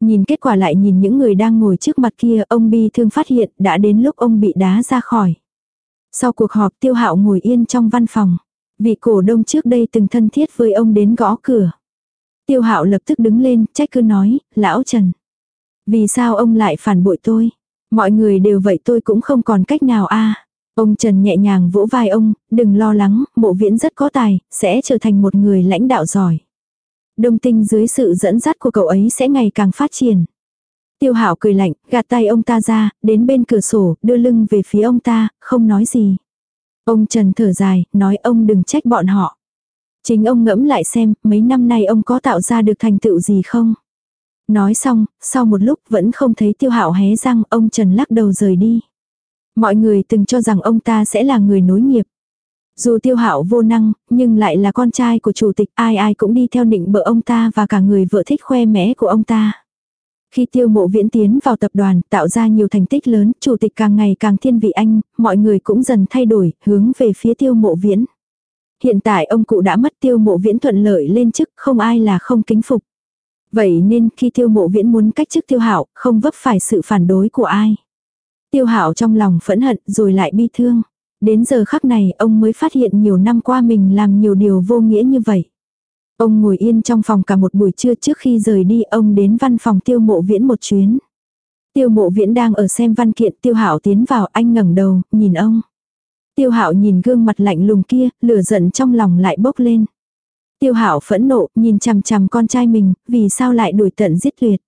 Nhìn kết quả lại nhìn những người đang ngồi trước mặt kia, ông bi thương phát hiện đã đến lúc ông bị đá ra khỏi. Sau cuộc họp tiêu hạo ngồi yên trong văn phòng. Vị cổ đông trước đây từng thân thiết với ông đến gõ cửa. Tiêu hạo lập tức đứng lên, trách cứ nói, lão Trần. Vì sao ông lại phản bội tôi? Mọi người đều vậy tôi cũng không còn cách nào a Ông Trần nhẹ nhàng vỗ vai ông, đừng lo lắng, mộ viễn rất có tài, sẽ trở thành một người lãnh đạo giỏi. Đông tinh dưới sự dẫn dắt của cậu ấy sẽ ngày càng phát triển. Tiêu hảo cười lạnh, gạt tay ông ta ra, đến bên cửa sổ, đưa lưng về phía ông ta, không nói gì. Ông Trần thở dài, nói ông đừng trách bọn họ. Chính ông ngẫm lại xem, mấy năm nay ông có tạo ra được thành tựu gì không? Nói xong, sau một lúc vẫn không thấy tiêu hạo hé răng, ông Trần lắc đầu rời đi. Mọi người từng cho rằng ông ta sẽ là người nối nghiệp. Dù tiêu hạo vô năng, nhưng lại là con trai của chủ tịch, ai ai cũng đi theo định bợ ông ta và cả người vợ thích khoe mẽ của ông ta. Khi tiêu mộ viễn tiến vào tập đoàn, tạo ra nhiều thành tích lớn, chủ tịch càng ngày càng thiên vị anh, mọi người cũng dần thay đổi, hướng về phía tiêu mộ viễn. Hiện tại ông cụ đã mất tiêu mộ viễn thuận lợi lên chức, không ai là không kính phục. Vậy nên khi tiêu mộ viễn muốn cách chức tiêu hạo, không vấp phải sự phản đối của ai. Tiêu hạo trong lòng phẫn hận rồi lại bi thương. Đến giờ khắc này ông mới phát hiện nhiều năm qua mình làm nhiều điều vô nghĩa như vậy. Ông ngồi yên trong phòng cả một buổi trưa trước khi rời đi ông đến văn phòng tiêu mộ viễn một chuyến. Tiêu mộ viễn đang ở xem văn kiện tiêu hạo tiến vào anh ngẩng đầu, nhìn ông. Tiêu hạo nhìn gương mặt lạnh lùng kia, lửa giận trong lòng lại bốc lên. Tiêu hạo phẫn nộ, nhìn chằm chằm con trai mình, vì sao lại đuổi tận giết tuyệt.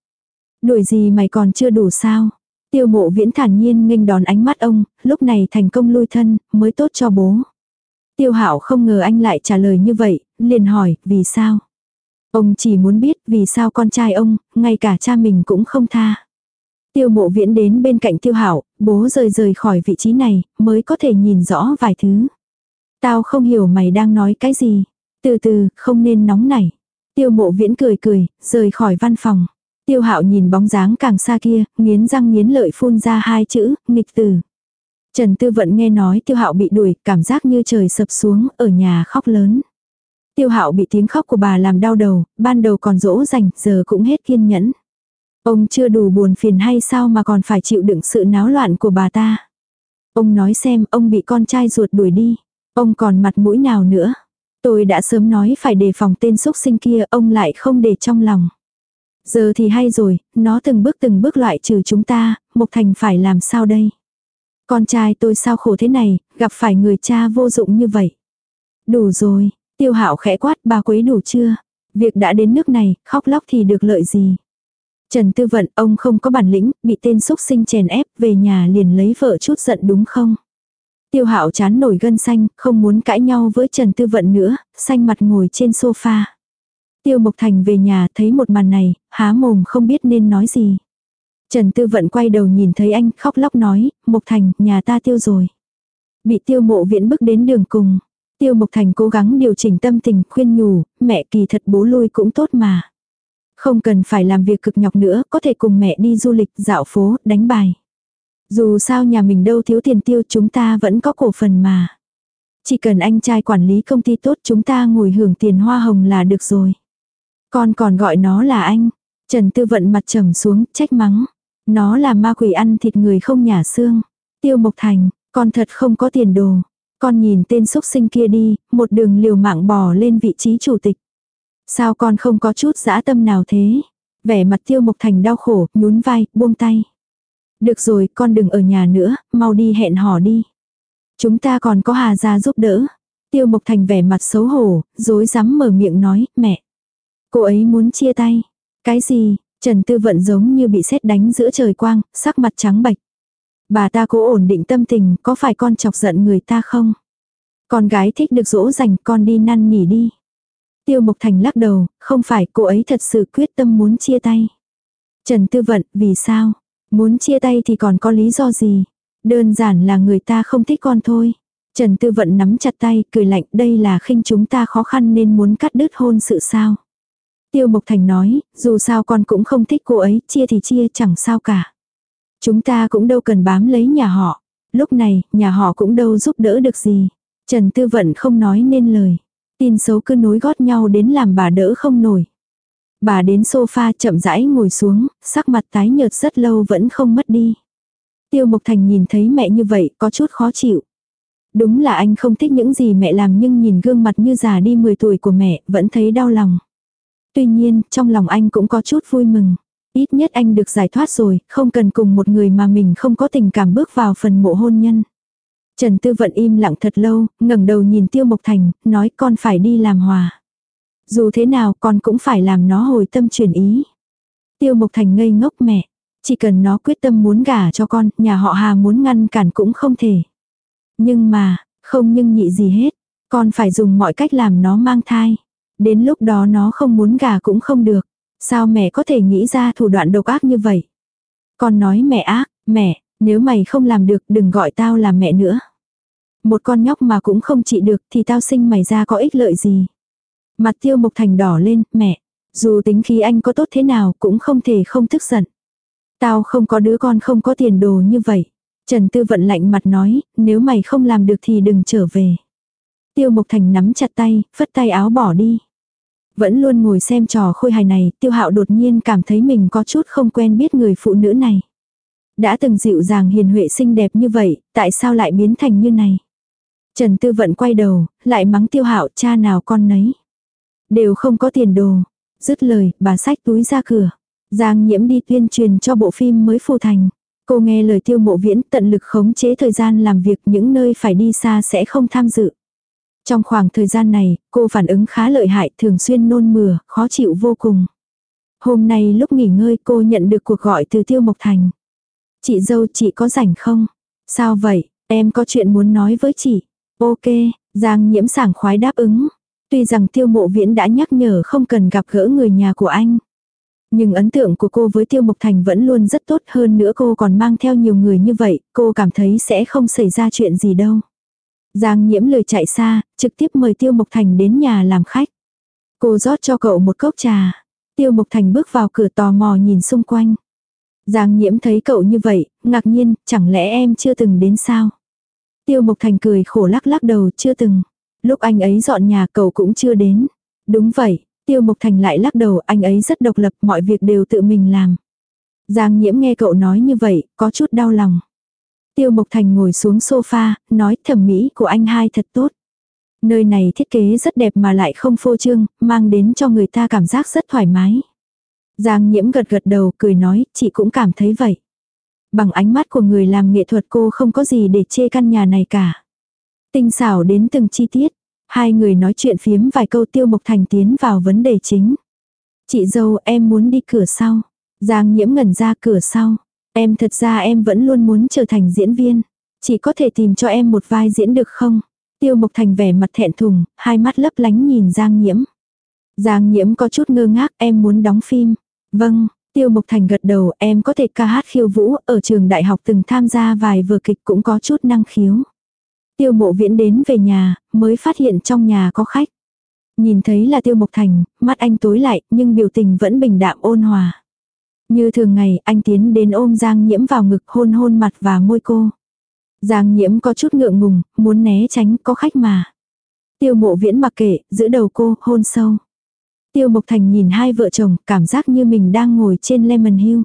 Đuổi gì mày còn chưa đủ sao? Tiêu mộ viễn thản nhiên nghênh đón ánh mắt ông, lúc này thành công lui thân, mới tốt cho bố. Tiêu hạo không ngờ anh lại trả lời như vậy, liền hỏi, vì sao? Ông chỉ muốn biết vì sao con trai ông, ngay cả cha mình cũng không tha. Tiêu mộ viễn đến bên cạnh tiêu hảo, bố rời rời khỏi vị trí này, mới có thể nhìn rõ vài thứ. Tao không hiểu mày đang nói cái gì. Từ từ, không nên nóng nảy. Tiêu mộ viễn cười cười, rời khỏi văn phòng. Tiêu hạo nhìn bóng dáng càng xa kia, nghiến răng nghiến lợi phun ra hai chữ, nghịch tử. Trần Tư Vận nghe nói Tiêu Hạo bị đuổi, cảm giác như trời sập xuống, ở nhà khóc lớn. Tiêu Hạo bị tiếng khóc của bà làm đau đầu, ban đầu còn dỗ dành, giờ cũng hết kiên nhẫn. Ông chưa đủ buồn phiền hay sao mà còn phải chịu đựng sự náo loạn của bà ta. Ông nói xem ông bị con trai ruột đuổi đi. Ông còn mặt mũi nào nữa. Tôi đã sớm nói phải đề phòng tên xúc sinh kia, ông lại không để trong lòng. Giờ thì hay rồi, nó từng bước từng bước loại trừ chúng ta, Mộc Thành phải làm sao đây? Con trai tôi sao khổ thế này, gặp phải người cha vô dụng như vậy. Đủ rồi, tiêu hạo khẽ quát bà quấy đủ chưa? Việc đã đến nước này, khóc lóc thì được lợi gì? Trần Tư Vận, ông không có bản lĩnh, bị tên xúc sinh chèn ép, về nhà liền lấy vợ chút giận đúng không? Tiêu hạo chán nổi gân xanh, không muốn cãi nhau với Trần Tư Vận nữa, xanh mặt ngồi trên sofa. Tiêu Mộc Thành về nhà thấy một màn này, há mồm không biết nên nói gì. Trần Tư Vận quay đầu nhìn thấy anh khóc lóc nói, Mộc Thành, nhà ta tiêu rồi. Bị tiêu mộ viễn bước đến đường cùng. Tiêu Mộc Thành cố gắng điều chỉnh tâm tình khuyên nhủ, mẹ kỳ thật bố lui cũng tốt mà. Không cần phải làm việc cực nhọc nữa, có thể cùng mẹ đi du lịch, dạo phố, đánh bài. Dù sao nhà mình đâu thiếu tiền tiêu chúng ta vẫn có cổ phần mà. Chỉ cần anh trai quản lý công ty tốt chúng ta ngồi hưởng tiền hoa hồng là được rồi. Con còn gọi nó là anh. Trần Tư Vận mặt trầm xuống, trách mắng. Nó là ma quỷ ăn thịt người không nhả xương. Tiêu Mộc Thành, con thật không có tiền đồ. Con nhìn tên xúc sinh kia đi, một đường liều mạng bò lên vị trí chủ tịch. Sao con không có chút dã tâm nào thế? Vẻ mặt Tiêu Mộc Thành đau khổ, nhún vai, buông tay. Được rồi, con đừng ở nhà nữa, mau đi hẹn hò đi. Chúng ta còn có Hà gia giúp đỡ. Tiêu Mộc Thành vẻ mặt xấu hổ, dối rắm mở miệng nói, mẹ. Cô ấy muốn chia tay. Cái gì, Trần Tư Vận giống như bị sét đánh giữa trời quang, sắc mặt trắng bạch. Bà ta cố ổn định tâm tình, có phải con chọc giận người ta không? Con gái thích được dỗ dành, con đi năn nỉ đi. Tiêu Mộc Thành lắc đầu, không phải cô ấy thật sự quyết tâm muốn chia tay. Trần Tư Vận, vì sao? Muốn chia tay thì còn có lý do gì? Đơn giản là người ta không thích con thôi. Trần Tư Vận nắm chặt tay, cười lạnh, đây là khinh chúng ta khó khăn nên muốn cắt đứt hôn sự sao? Tiêu Mộc Thành nói, dù sao con cũng không thích cô ấy, chia thì chia chẳng sao cả. Chúng ta cũng đâu cần bám lấy nhà họ. Lúc này, nhà họ cũng đâu giúp đỡ được gì. Trần Tư Vận không nói nên lời. Tin xấu cứ nối gót nhau đến làm bà đỡ không nổi. Bà đến sofa chậm rãi ngồi xuống, sắc mặt tái nhợt rất lâu vẫn không mất đi. Tiêu Mộc Thành nhìn thấy mẹ như vậy có chút khó chịu. Đúng là anh không thích những gì mẹ làm nhưng nhìn gương mặt như già đi 10 tuổi của mẹ vẫn thấy đau lòng. Tuy nhiên, trong lòng anh cũng có chút vui mừng. Ít nhất anh được giải thoát rồi, không cần cùng một người mà mình không có tình cảm bước vào phần mộ hôn nhân. Trần Tư Vận im lặng thật lâu, ngẩng đầu nhìn Tiêu Mộc Thành, nói con phải đi làm hòa. Dù thế nào con cũng phải làm nó hồi tâm chuyển ý. Tiêu Mộc Thành ngây ngốc mẹ. Chỉ cần nó quyết tâm muốn gả cho con, nhà họ Hà muốn ngăn cản cũng không thể. Nhưng mà, không nhưng nhị gì hết. Con phải dùng mọi cách làm nó mang thai. Đến lúc đó nó không muốn gà cũng không được. Sao mẹ có thể nghĩ ra thủ đoạn độc ác như vậy? Con nói mẹ ác, mẹ, nếu mày không làm được đừng gọi tao là mẹ nữa. Một con nhóc mà cũng không trị được thì tao sinh mày ra có ích lợi gì. Mặt tiêu mộc thành đỏ lên, mẹ, dù tính khí anh có tốt thế nào cũng không thể không tức giận. Tao không có đứa con không có tiền đồ như vậy. Trần Tư Vận lạnh mặt nói, nếu mày không làm được thì đừng trở về. Tiêu Mộc Thành nắm chặt tay, phất tay áo bỏ đi. Vẫn luôn ngồi xem trò khôi hài này, Tiêu Hạo đột nhiên cảm thấy mình có chút không quen biết người phụ nữ này. Đã từng dịu dàng hiền huệ xinh đẹp như vậy, tại sao lại biến thành như này? Trần Tư Vận quay đầu, lại mắng Tiêu Hạo cha nào con nấy. Đều không có tiền đồ. Dứt lời, bà xách túi ra cửa. Giang nhiễm đi tuyên truyền cho bộ phim mới phù thành. Cô nghe lời tiêu mộ viễn tận lực khống chế thời gian làm việc những nơi phải đi xa sẽ không tham dự. Trong khoảng thời gian này, cô phản ứng khá lợi hại thường xuyên nôn mửa, khó chịu vô cùng. Hôm nay lúc nghỉ ngơi cô nhận được cuộc gọi từ Tiêu Mộc Thành. Chị dâu chị có rảnh không? Sao vậy, em có chuyện muốn nói với chị. Ok, Giang nhiễm sảng khoái đáp ứng. Tuy rằng tiêu mộ viễn đã nhắc nhở không cần gặp gỡ người nhà của anh. Nhưng ấn tượng của cô với Tiêu Mộc Thành vẫn luôn rất tốt hơn nữa cô còn mang theo nhiều người như vậy, cô cảm thấy sẽ không xảy ra chuyện gì đâu. Giang nhiễm lời chạy xa, trực tiếp mời Tiêu Mộc Thành đến nhà làm khách. Cô rót cho cậu một cốc trà. Tiêu Mộc Thành bước vào cửa tò mò nhìn xung quanh. Giang nhiễm thấy cậu như vậy, ngạc nhiên, chẳng lẽ em chưa từng đến sao? Tiêu Mộc Thành cười khổ lắc lắc đầu, chưa từng. Lúc anh ấy dọn nhà cậu cũng chưa đến. Đúng vậy, Tiêu Mộc Thành lại lắc đầu anh ấy rất độc lập mọi việc đều tự mình làm. Giang nhiễm nghe cậu nói như vậy, có chút đau lòng. Tiêu Mộc Thành ngồi xuống sofa, nói thẩm mỹ của anh hai thật tốt. Nơi này thiết kế rất đẹp mà lại không phô trương, mang đến cho người ta cảm giác rất thoải mái. Giang nhiễm gật gật đầu cười nói, chị cũng cảm thấy vậy. Bằng ánh mắt của người làm nghệ thuật cô không có gì để chê căn nhà này cả. Tinh xảo đến từng chi tiết. Hai người nói chuyện phiếm vài câu tiêu mộc thành tiến vào vấn đề chính. Chị dâu em muốn đi cửa sau. Giang nhiễm ngẩn ra cửa sau. Em thật ra em vẫn luôn muốn trở thành diễn viên. Chỉ có thể tìm cho em một vai diễn được không? Tiêu Mộc Thành vẻ mặt thẹn thùng, hai mắt lấp lánh nhìn Giang Nhiễm. Giang Nhiễm có chút ngơ ngác, em muốn đóng phim. Vâng, Tiêu Mộc Thành gật đầu, em có thể ca hát khiêu vũ, ở trường đại học từng tham gia vài vở kịch cũng có chút năng khiếu. Tiêu mộ viễn đến về nhà, mới phát hiện trong nhà có khách. Nhìn thấy là tiêu mộc thành, mắt anh tối lại, nhưng biểu tình vẫn bình đạm ôn hòa. Như thường ngày, anh tiến đến ôm Giang Nhiễm vào ngực hôn hôn mặt và môi cô. Giang Nhiễm có chút ngượng ngùng, muốn né tránh, có khách mà. Tiêu mộ viễn mặc kệ, giữ đầu cô, hôn sâu. Tiêu Mộc Thành nhìn hai vợ chồng, cảm giác như mình đang ngồi trên Lemon Hill.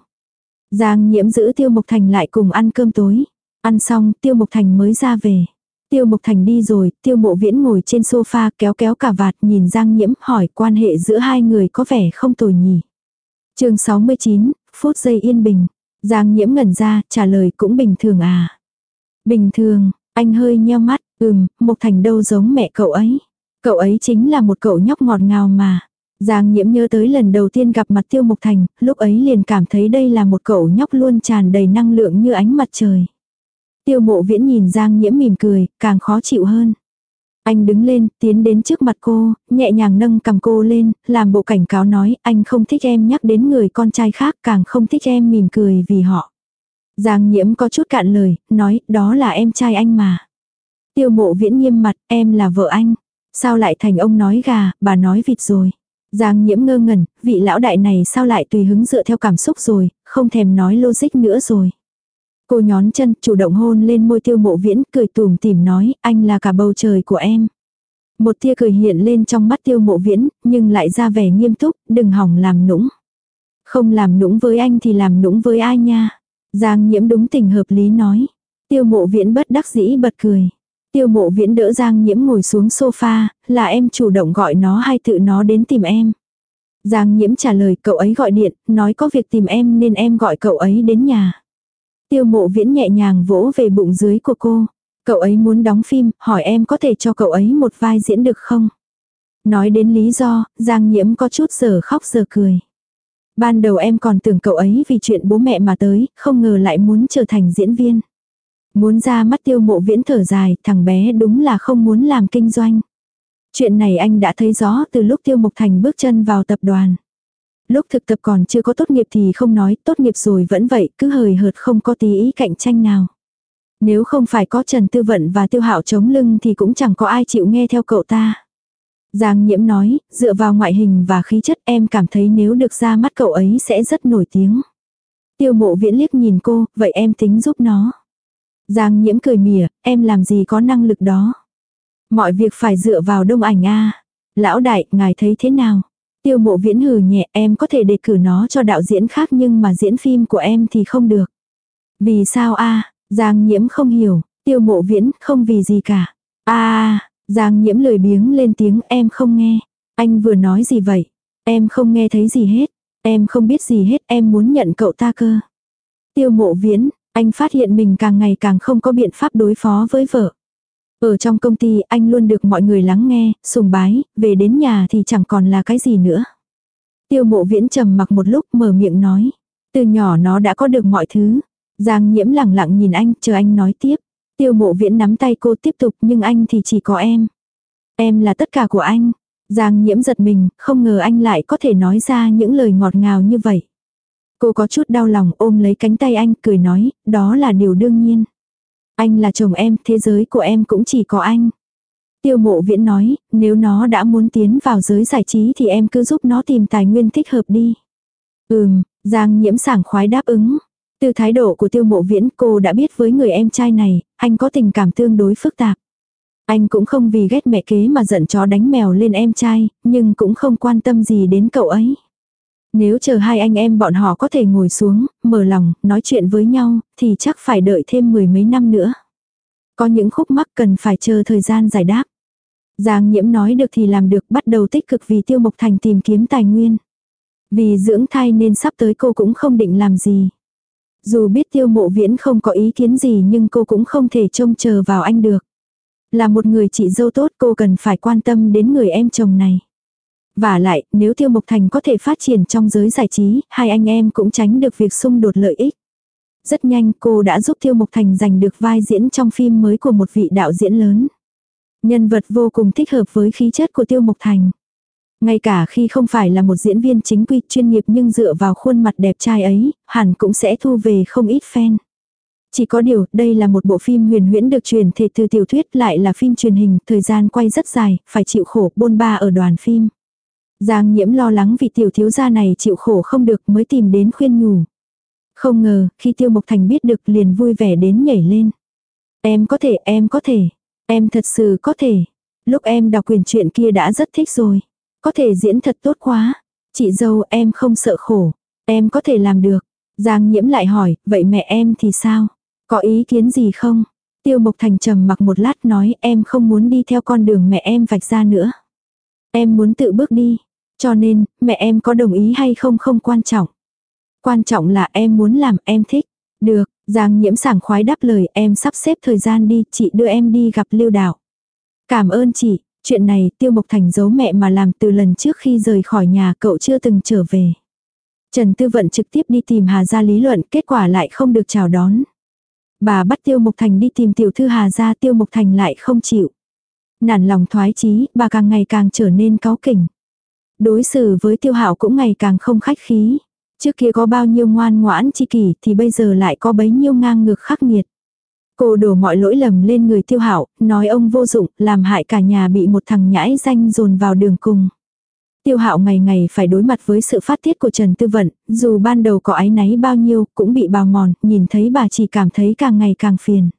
Giang Nhiễm giữ Tiêu Mộc Thành lại cùng ăn cơm tối. Ăn xong, Tiêu Mộc Thành mới ra về. Tiêu Mộc Thành đi rồi, Tiêu Mộ Viễn ngồi trên sofa kéo kéo cả vạt nhìn Giang Nhiễm hỏi quan hệ giữa hai người có vẻ không tồi nhỉ chương 69, phút giây yên bình. Giang Nhiễm ngẩn ra, trả lời cũng bình thường à. Bình thường, anh hơi nheo mắt, ừm, Mộc Thành đâu giống mẹ cậu ấy. Cậu ấy chính là một cậu nhóc ngọt ngào mà. Giang Nhiễm nhớ tới lần đầu tiên gặp mặt Tiêu Mộc Thành, lúc ấy liền cảm thấy đây là một cậu nhóc luôn tràn đầy năng lượng như ánh mặt trời. Tiêu mộ viễn nhìn Giang nhiễm mỉm cười, càng khó chịu hơn. Anh đứng lên, tiến đến trước mặt cô, nhẹ nhàng nâng cầm cô lên, làm bộ cảnh cáo nói, anh không thích em nhắc đến người con trai khác, càng không thích em mỉm cười vì họ. Giang nhiễm có chút cạn lời, nói, đó là em trai anh mà. Tiêu mộ viễn nghiêm mặt, em là vợ anh. Sao lại thành ông nói gà, bà nói vịt rồi. Giang nhiễm ngơ ngẩn, vị lão đại này sao lại tùy hứng dựa theo cảm xúc rồi, không thèm nói logic nữa rồi. Cô nhón chân, chủ động hôn lên môi tiêu mộ viễn, cười tùm tìm nói, anh là cả bầu trời của em. Một tia cười hiện lên trong mắt tiêu mộ viễn, nhưng lại ra vẻ nghiêm túc, đừng hỏng làm nũng. Không làm nũng với anh thì làm nũng với ai nha. Giang nhiễm đúng tình hợp lý nói. Tiêu mộ viễn bất đắc dĩ bật cười. Tiêu mộ viễn đỡ Giang nhiễm ngồi xuống sofa, là em chủ động gọi nó hay tự nó đến tìm em. Giang nhiễm trả lời cậu ấy gọi điện, nói có việc tìm em nên em gọi cậu ấy đến nhà. Tiêu mộ viễn nhẹ nhàng vỗ về bụng dưới của cô. Cậu ấy muốn đóng phim, hỏi em có thể cho cậu ấy một vai diễn được không? Nói đến lý do, Giang nhiễm có chút giờ khóc giờ cười. Ban đầu em còn tưởng cậu ấy vì chuyện bố mẹ mà tới, không ngờ lại muốn trở thành diễn viên. Muốn ra mắt tiêu mộ viễn thở dài, thằng bé đúng là không muốn làm kinh doanh. Chuyện này anh đã thấy rõ từ lúc tiêu mục thành bước chân vào tập đoàn. Lúc thực tập còn chưa có tốt nghiệp thì không nói, tốt nghiệp rồi vẫn vậy, cứ hời hợt không có tí ý cạnh tranh nào. Nếu không phải có Trần Tư Vận và Tiêu Hạo chống lưng thì cũng chẳng có ai chịu nghe theo cậu ta. Giang Nhiễm nói, dựa vào ngoại hình và khí chất em cảm thấy nếu được ra mắt cậu ấy sẽ rất nổi tiếng. Tiêu mộ viễn liếc nhìn cô, vậy em tính giúp nó. Giang Nhiễm cười mỉa, em làm gì có năng lực đó. Mọi việc phải dựa vào đông ảnh a Lão đại, ngài thấy thế nào? Tiêu mộ viễn hừ nhẹ em có thể đề cử nó cho đạo diễn khác nhưng mà diễn phim của em thì không được. Vì sao a Giang nhiễm không hiểu, tiêu mộ viễn không vì gì cả. a Giang nhiễm lười biếng lên tiếng em không nghe. Anh vừa nói gì vậy? Em không nghe thấy gì hết. Em không biết gì hết em muốn nhận cậu ta cơ. Tiêu mộ viễn, anh phát hiện mình càng ngày càng không có biện pháp đối phó với vợ. Ở trong công ty anh luôn được mọi người lắng nghe, sùng bái, về đến nhà thì chẳng còn là cái gì nữa. Tiêu mộ viễn trầm mặc một lúc mở miệng nói. Từ nhỏ nó đã có được mọi thứ. Giang nhiễm lặng lặng nhìn anh, chờ anh nói tiếp. Tiêu mộ viễn nắm tay cô tiếp tục nhưng anh thì chỉ có em. Em là tất cả của anh. Giang nhiễm giật mình, không ngờ anh lại có thể nói ra những lời ngọt ngào như vậy. Cô có chút đau lòng ôm lấy cánh tay anh cười nói, đó là điều đương nhiên. Anh là chồng em, thế giới của em cũng chỉ có anh. Tiêu mộ viễn nói, nếu nó đã muốn tiến vào giới giải trí thì em cứ giúp nó tìm tài nguyên thích hợp đi. Ừm, Giang nhiễm sảng khoái đáp ứng. Từ thái độ của tiêu mộ viễn cô đã biết với người em trai này, anh có tình cảm tương đối phức tạp. Anh cũng không vì ghét mẹ kế mà giận chó đánh mèo lên em trai, nhưng cũng không quan tâm gì đến cậu ấy. Nếu chờ hai anh em bọn họ có thể ngồi xuống, mở lòng, nói chuyện với nhau, thì chắc phải đợi thêm mười mấy năm nữa. Có những khúc mắc cần phải chờ thời gian giải đáp. Giang nhiễm nói được thì làm được bắt đầu tích cực vì tiêu mộc thành tìm kiếm tài nguyên. Vì dưỡng thai nên sắp tới cô cũng không định làm gì. Dù biết tiêu mộ viễn không có ý kiến gì nhưng cô cũng không thể trông chờ vào anh được. Là một người chị dâu tốt cô cần phải quan tâm đến người em chồng này. Và lại, nếu Tiêu Mộc Thành có thể phát triển trong giới giải trí, hai anh em cũng tránh được việc xung đột lợi ích. Rất nhanh cô đã giúp Tiêu Mộc Thành giành được vai diễn trong phim mới của một vị đạo diễn lớn. Nhân vật vô cùng thích hợp với khí chất của Tiêu Mộc Thành. Ngay cả khi không phải là một diễn viên chính quy chuyên nghiệp nhưng dựa vào khuôn mặt đẹp trai ấy, hẳn cũng sẽ thu về không ít fan. Chỉ có điều, đây là một bộ phim huyền huyễn được truyền thể từ tiểu thuyết lại là phim truyền hình, thời gian quay rất dài, phải chịu khổ bôn ba ở đoàn phim. Giang nhiễm lo lắng vì tiểu thiếu gia này chịu khổ không được mới tìm đến khuyên nhủ. Không ngờ, khi tiêu mộc thành biết được liền vui vẻ đến nhảy lên. Em có thể, em có thể. Em thật sự có thể. Lúc em đọc quyền chuyện kia đã rất thích rồi. Có thể diễn thật tốt quá. Chị dâu em không sợ khổ. Em có thể làm được. Giang nhiễm lại hỏi, vậy mẹ em thì sao? Có ý kiến gì không? Tiêu Mộc Thành trầm mặc một lát nói em không muốn đi theo con đường mẹ em vạch ra nữa. Em muốn tự bước đi. Cho nên, mẹ em có đồng ý hay không không quan trọng. Quan trọng là em muốn làm em thích. Được, Giang nhiễm sảng khoái đáp lời em sắp xếp thời gian đi, chị đưa em đi gặp lưu đạo. Cảm ơn chị, chuyện này tiêu mộc thành giấu mẹ mà làm từ lần trước khi rời khỏi nhà cậu chưa từng trở về. Trần Tư Vận trực tiếp đi tìm Hà Gia lý luận, kết quả lại không được chào đón. Bà bắt Tiêu Mộc Thành đi tìm tiểu thư Hà Gia, Tiêu Mộc Thành lại không chịu. Nản lòng thoái chí, bà càng ngày càng trở nên cáu kỉnh. Đối xử với tiêu hạo cũng ngày càng không khách khí. Trước kia có bao nhiêu ngoan ngoãn chi kỷ thì bây giờ lại có bấy nhiêu ngang ngược khắc nghiệt. Cô đổ mọi lỗi lầm lên người tiêu hạo, nói ông vô dụng, làm hại cả nhà bị một thằng nhãi danh dồn vào đường cùng. Tiêu hạo ngày ngày phải đối mặt với sự phát tiết của Trần Tư Vận, dù ban đầu có ái náy bao nhiêu cũng bị bào mòn, nhìn thấy bà chỉ cảm thấy càng ngày càng phiền.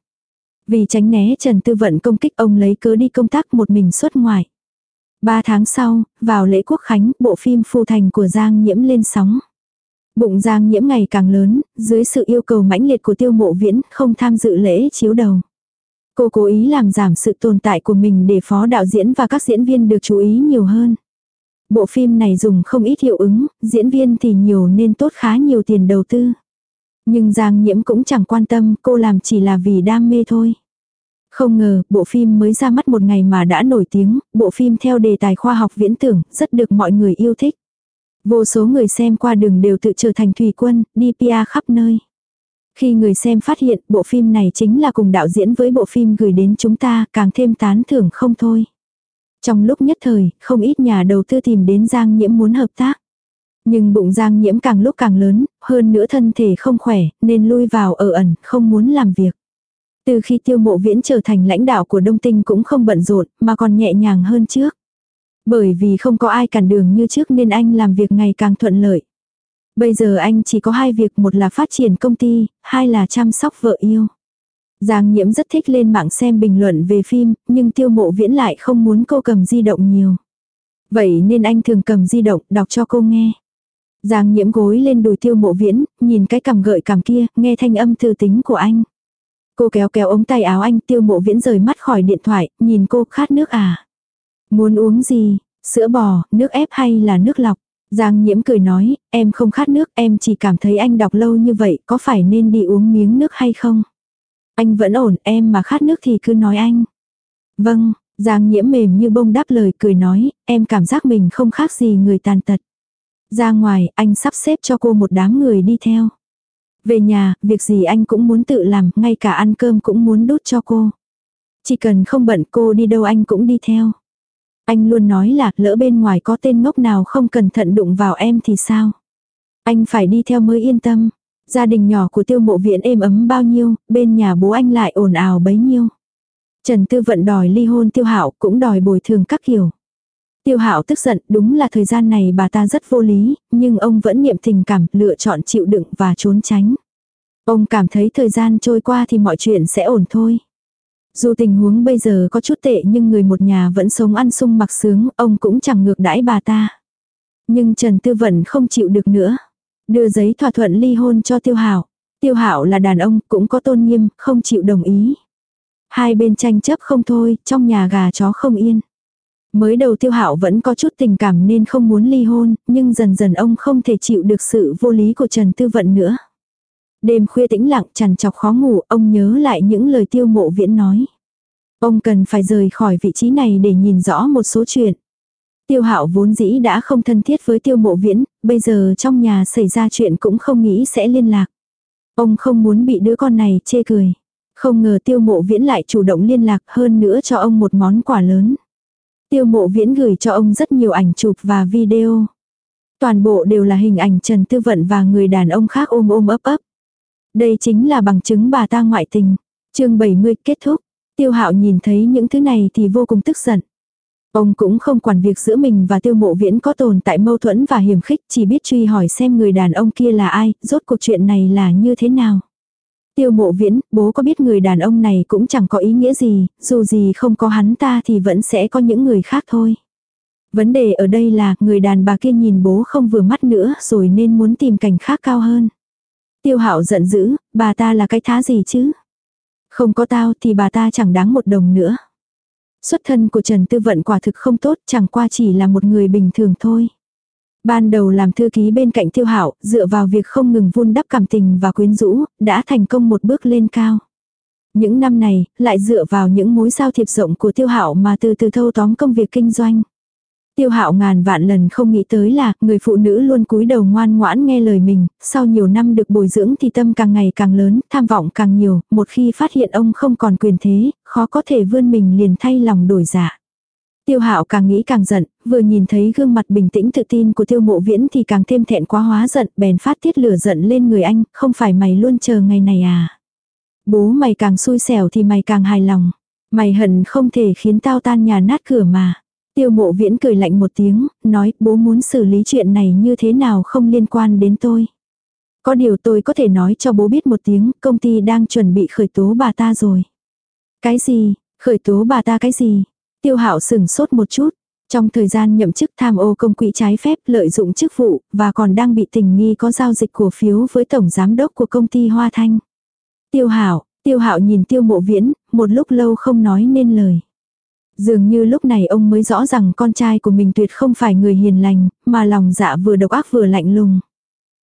Vì tránh né Trần Tư Vận công kích ông lấy cớ đi công tác một mình xuất ngoại. Ba tháng sau, vào lễ quốc khánh, bộ phim Phu Thành của Giang Nhiễm lên sóng. Bụng Giang Nhiễm ngày càng lớn, dưới sự yêu cầu mãnh liệt của tiêu mộ viễn, không tham dự lễ chiếu đầu. Cô cố ý làm giảm sự tồn tại của mình để phó đạo diễn và các diễn viên được chú ý nhiều hơn. Bộ phim này dùng không ít hiệu ứng, diễn viên thì nhiều nên tốt khá nhiều tiền đầu tư. Nhưng Giang Nhiễm cũng chẳng quan tâm, cô làm chỉ là vì đam mê thôi. Không ngờ, bộ phim mới ra mắt một ngày mà đã nổi tiếng, bộ phim theo đề tài khoa học viễn tưởng, rất được mọi người yêu thích. Vô số người xem qua đường đều tự trở thành thủy quân, đi pia khắp nơi. Khi người xem phát hiện bộ phim này chính là cùng đạo diễn với bộ phim gửi đến chúng ta, càng thêm tán thưởng không thôi. Trong lúc nhất thời, không ít nhà đầu tư tìm đến Giang Nhiễm muốn hợp tác. Nhưng bụng Giang Nhiễm càng lúc càng lớn, hơn nữa thân thể không khỏe, nên lui vào ở ẩn, không muốn làm việc. Từ khi tiêu mộ viễn trở thành lãnh đạo của Đông Tinh cũng không bận rộn, mà còn nhẹ nhàng hơn trước. Bởi vì không có ai cản đường như trước nên anh làm việc ngày càng thuận lợi. Bây giờ anh chỉ có hai việc, một là phát triển công ty, hai là chăm sóc vợ yêu. Giang nhiễm rất thích lên mạng xem bình luận về phim, nhưng tiêu mộ viễn lại không muốn cô cầm di động nhiều. Vậy nên anh thường cầm di động đọc cho cô nghe. Giang nhiễm gối lên đùi tiêu mộ viễn, nhìn cái cằm gợi cằm kia, nghe thanh âm thư tính của anh. Cô kéo kéo ống tay áo anh tiêu mộ viễn rời mắt khỏi điện thoại, nhìn cô khát nước à. Muốn uống gì, sữa bò, nước ép hay là nước lọc? Giang nhiễm cười nói, em không khát nước, em chỉ cảm thấy anh đọc lâu như vậy, có phải nên đi uống miếng nước hay không? Anh vẫn ổn, em mà khát nước thì cứ nói anh. Vâng, Giang nhiễm mềm như bông đáp lời cười nói, em cảm giác mình không khác gì người tàn tật. Ra ngoài, anh sắp xếp cho cô một đám người đi theo. Về nhà, việc gì anh cũng muốn tự làm, ngay cả ăn cơm cũng muốn đút cho cô. Chỉ cần không bận cô đi đâu anh cũng đi theo. Anh luôn nói là lỡ bên ngoài có tên ngốc nào không cẩn thận đụng vào em thì sao? Anh phải đi theo mới yên tâm. Gia đình nhỏ của tiêu mộ viện êm ấm bao nhiêu, bên nhà bố anh lại ồn ào bấy nhiêu. Trần Tư Vận đòi ly hôn Tiêu Hạo cũng đòi bồi thường các kiểu. Tiêu Hạo tức giận, đúng là thời gian này bà ta rất vô lý, nhưng ông vẫn niệm tình cảm, lựa chọn chịu đựng và trốn tránh. Ông cảm thấy thời gian trôi qua thì mọi chuyện sẽ ổn thôi. Dù tình huống bây giờ có chút tệ nhưng người một nhà vẫn sống ăn sung mặc sướng, ông cũng chẳng ngược đãi bà ta. Nhưng Trần Tư Vận không chịu được nữa. Đưa giấy thỏa thuận ly hôn cho Tiêu Hạo. Tiêu Hạo là đàn ông, cũng có tôn nghiêm, không chịu đồng ý. Hai bên tranh chấp không thôi, trong nhà gà chó không yên. Mới đầu Tiêu Hạo vẫn có chút tình cảm nên không muốn ly hôn, nhưng dần dần ông không thể chịu được sự vô lý của Trần Tư Vận nữa. Đêm khuya tĩnh lặng trằn chọc khó ngủ, ông nhớ lại những lời tiêu mộ viễn nói. Ông cần phải rời khỏi vị trí này để nhìn rõ một số chuyện. Tiêu hạo vốn dĩ đã không thân thiết với tiêu mộ viễn, bây giờ trong nhà xảy ra chuyện cũng không nghĩ sẽ liên lạc. Ông không muốn bị đứa con này chê cười. Không ngờ tiêu mộ viễn lại chủ động liên lạc hơn nữa cho ông một món quà lớn. Tiêu mộ viễn gửi cho ông rất nhiều ảnh chụp và video. Toàn bộ đều là hình ảnh Trần Tư Vận và người đàn ông khác ôm ôm ấp ấp. Đây chính là bằng chứng bà ta ngoại tình. chương 70 kết thúc. Tiêu hạo nhìn thấy những thứ này thì vô cùng tức giận. Ông cũng không quản việc giữa mình và tiêu mộ viễn có tồn tại mâu thuẫn và hiểm khích chỉ biết truy hỏi xem người đàn ông kia là ai, rốt cuộc chuyện này là như thế nào. Tiêu mộ viễn, bố có biết người đàn ông này cũng chẳng có ý nghĩa gì, dù gì không có hắn ta thì vẫn sẽ có những người khác thôi. Vấn đề ở đây là người đàn bà kia nhìn bố không vừa mắt nữa rồi nên muốn tìm cảnh khác cao hơn. Tiêu hạo giận dữ, bà ta là cái thá gì chứ? Không có tao thì bà ta chẳng đáng một đồng nữa. Xuất thân của Trần Tư Vận quả thực không tốt, chẳng qua chỉ là một người bình thường thôi. Ban đầu làm thư ký bên cạnh Tiêu Hạo, dựa vào việc không ngừng vun đắp cảm tình và quyến rũ, đã thành công một bước lên cao. Những năm này, lại dựa vào những mối giao thiệp rộng của Tiêu Hạo mà từ từ thâu tóm công việc kinh doanh. Tiêu hạo ngàn vạn lần không nghĩ tới là người phụ nữ luôn cúi đầu ngoan ngoãn nghe lời mình, sau nhiều năm được bồi dưỡng thì tâm càng ngày càng lớn, tham vọng càng nhiều, một khi phát hiện ông không còn quyền thế, khó có thể vươn mình liền thay lòng đổi dạ. Tiêu hạo càng nghĩ càng giận, vừa nhìn thấy gương mặt bình tĩnh tự tin của tiêu mộ viễn thì càng thêm thẹn quá hóa giận, bèn phát tiết lửa giận lên người anh, không phải mày luôn chờ ngày này à. Bố mày càng xui xẻo thì mày càng hài lòng. Mày hận không thể khiến tao tan nhà nát cửa mà. Tiêu mộ viễn cười lạnh một tiếng, nói bố muốn xử lý chuyện này như thế nào không liên quan đến tôi. Có điều tôi có thể nói cho bố biết một tiếng, công ty đang chuẩn bị khởi tố bà ta rồi. Cái gì, khởi tố bà ta cái gì? Tiêu hạo sừng sốt một chút. Trong thời gian nhậm chức tham ô công quỹ trái phép lợi dụng chức vụ và còn đang bị tình nghi có giao dịch cổ phiếu với tổng giám đốc của công ty Hoa Thanh. Tiêu hạo Tiêu hạo nhìn tiêu mộ viễn, một lúc lâu không nói nên lời. Dường như lúc này ông mới rõ rằng con trai của mình tuyệt không phải người hiền lành, mà lòng dạ vừa độc ác vừa lạnh lùng.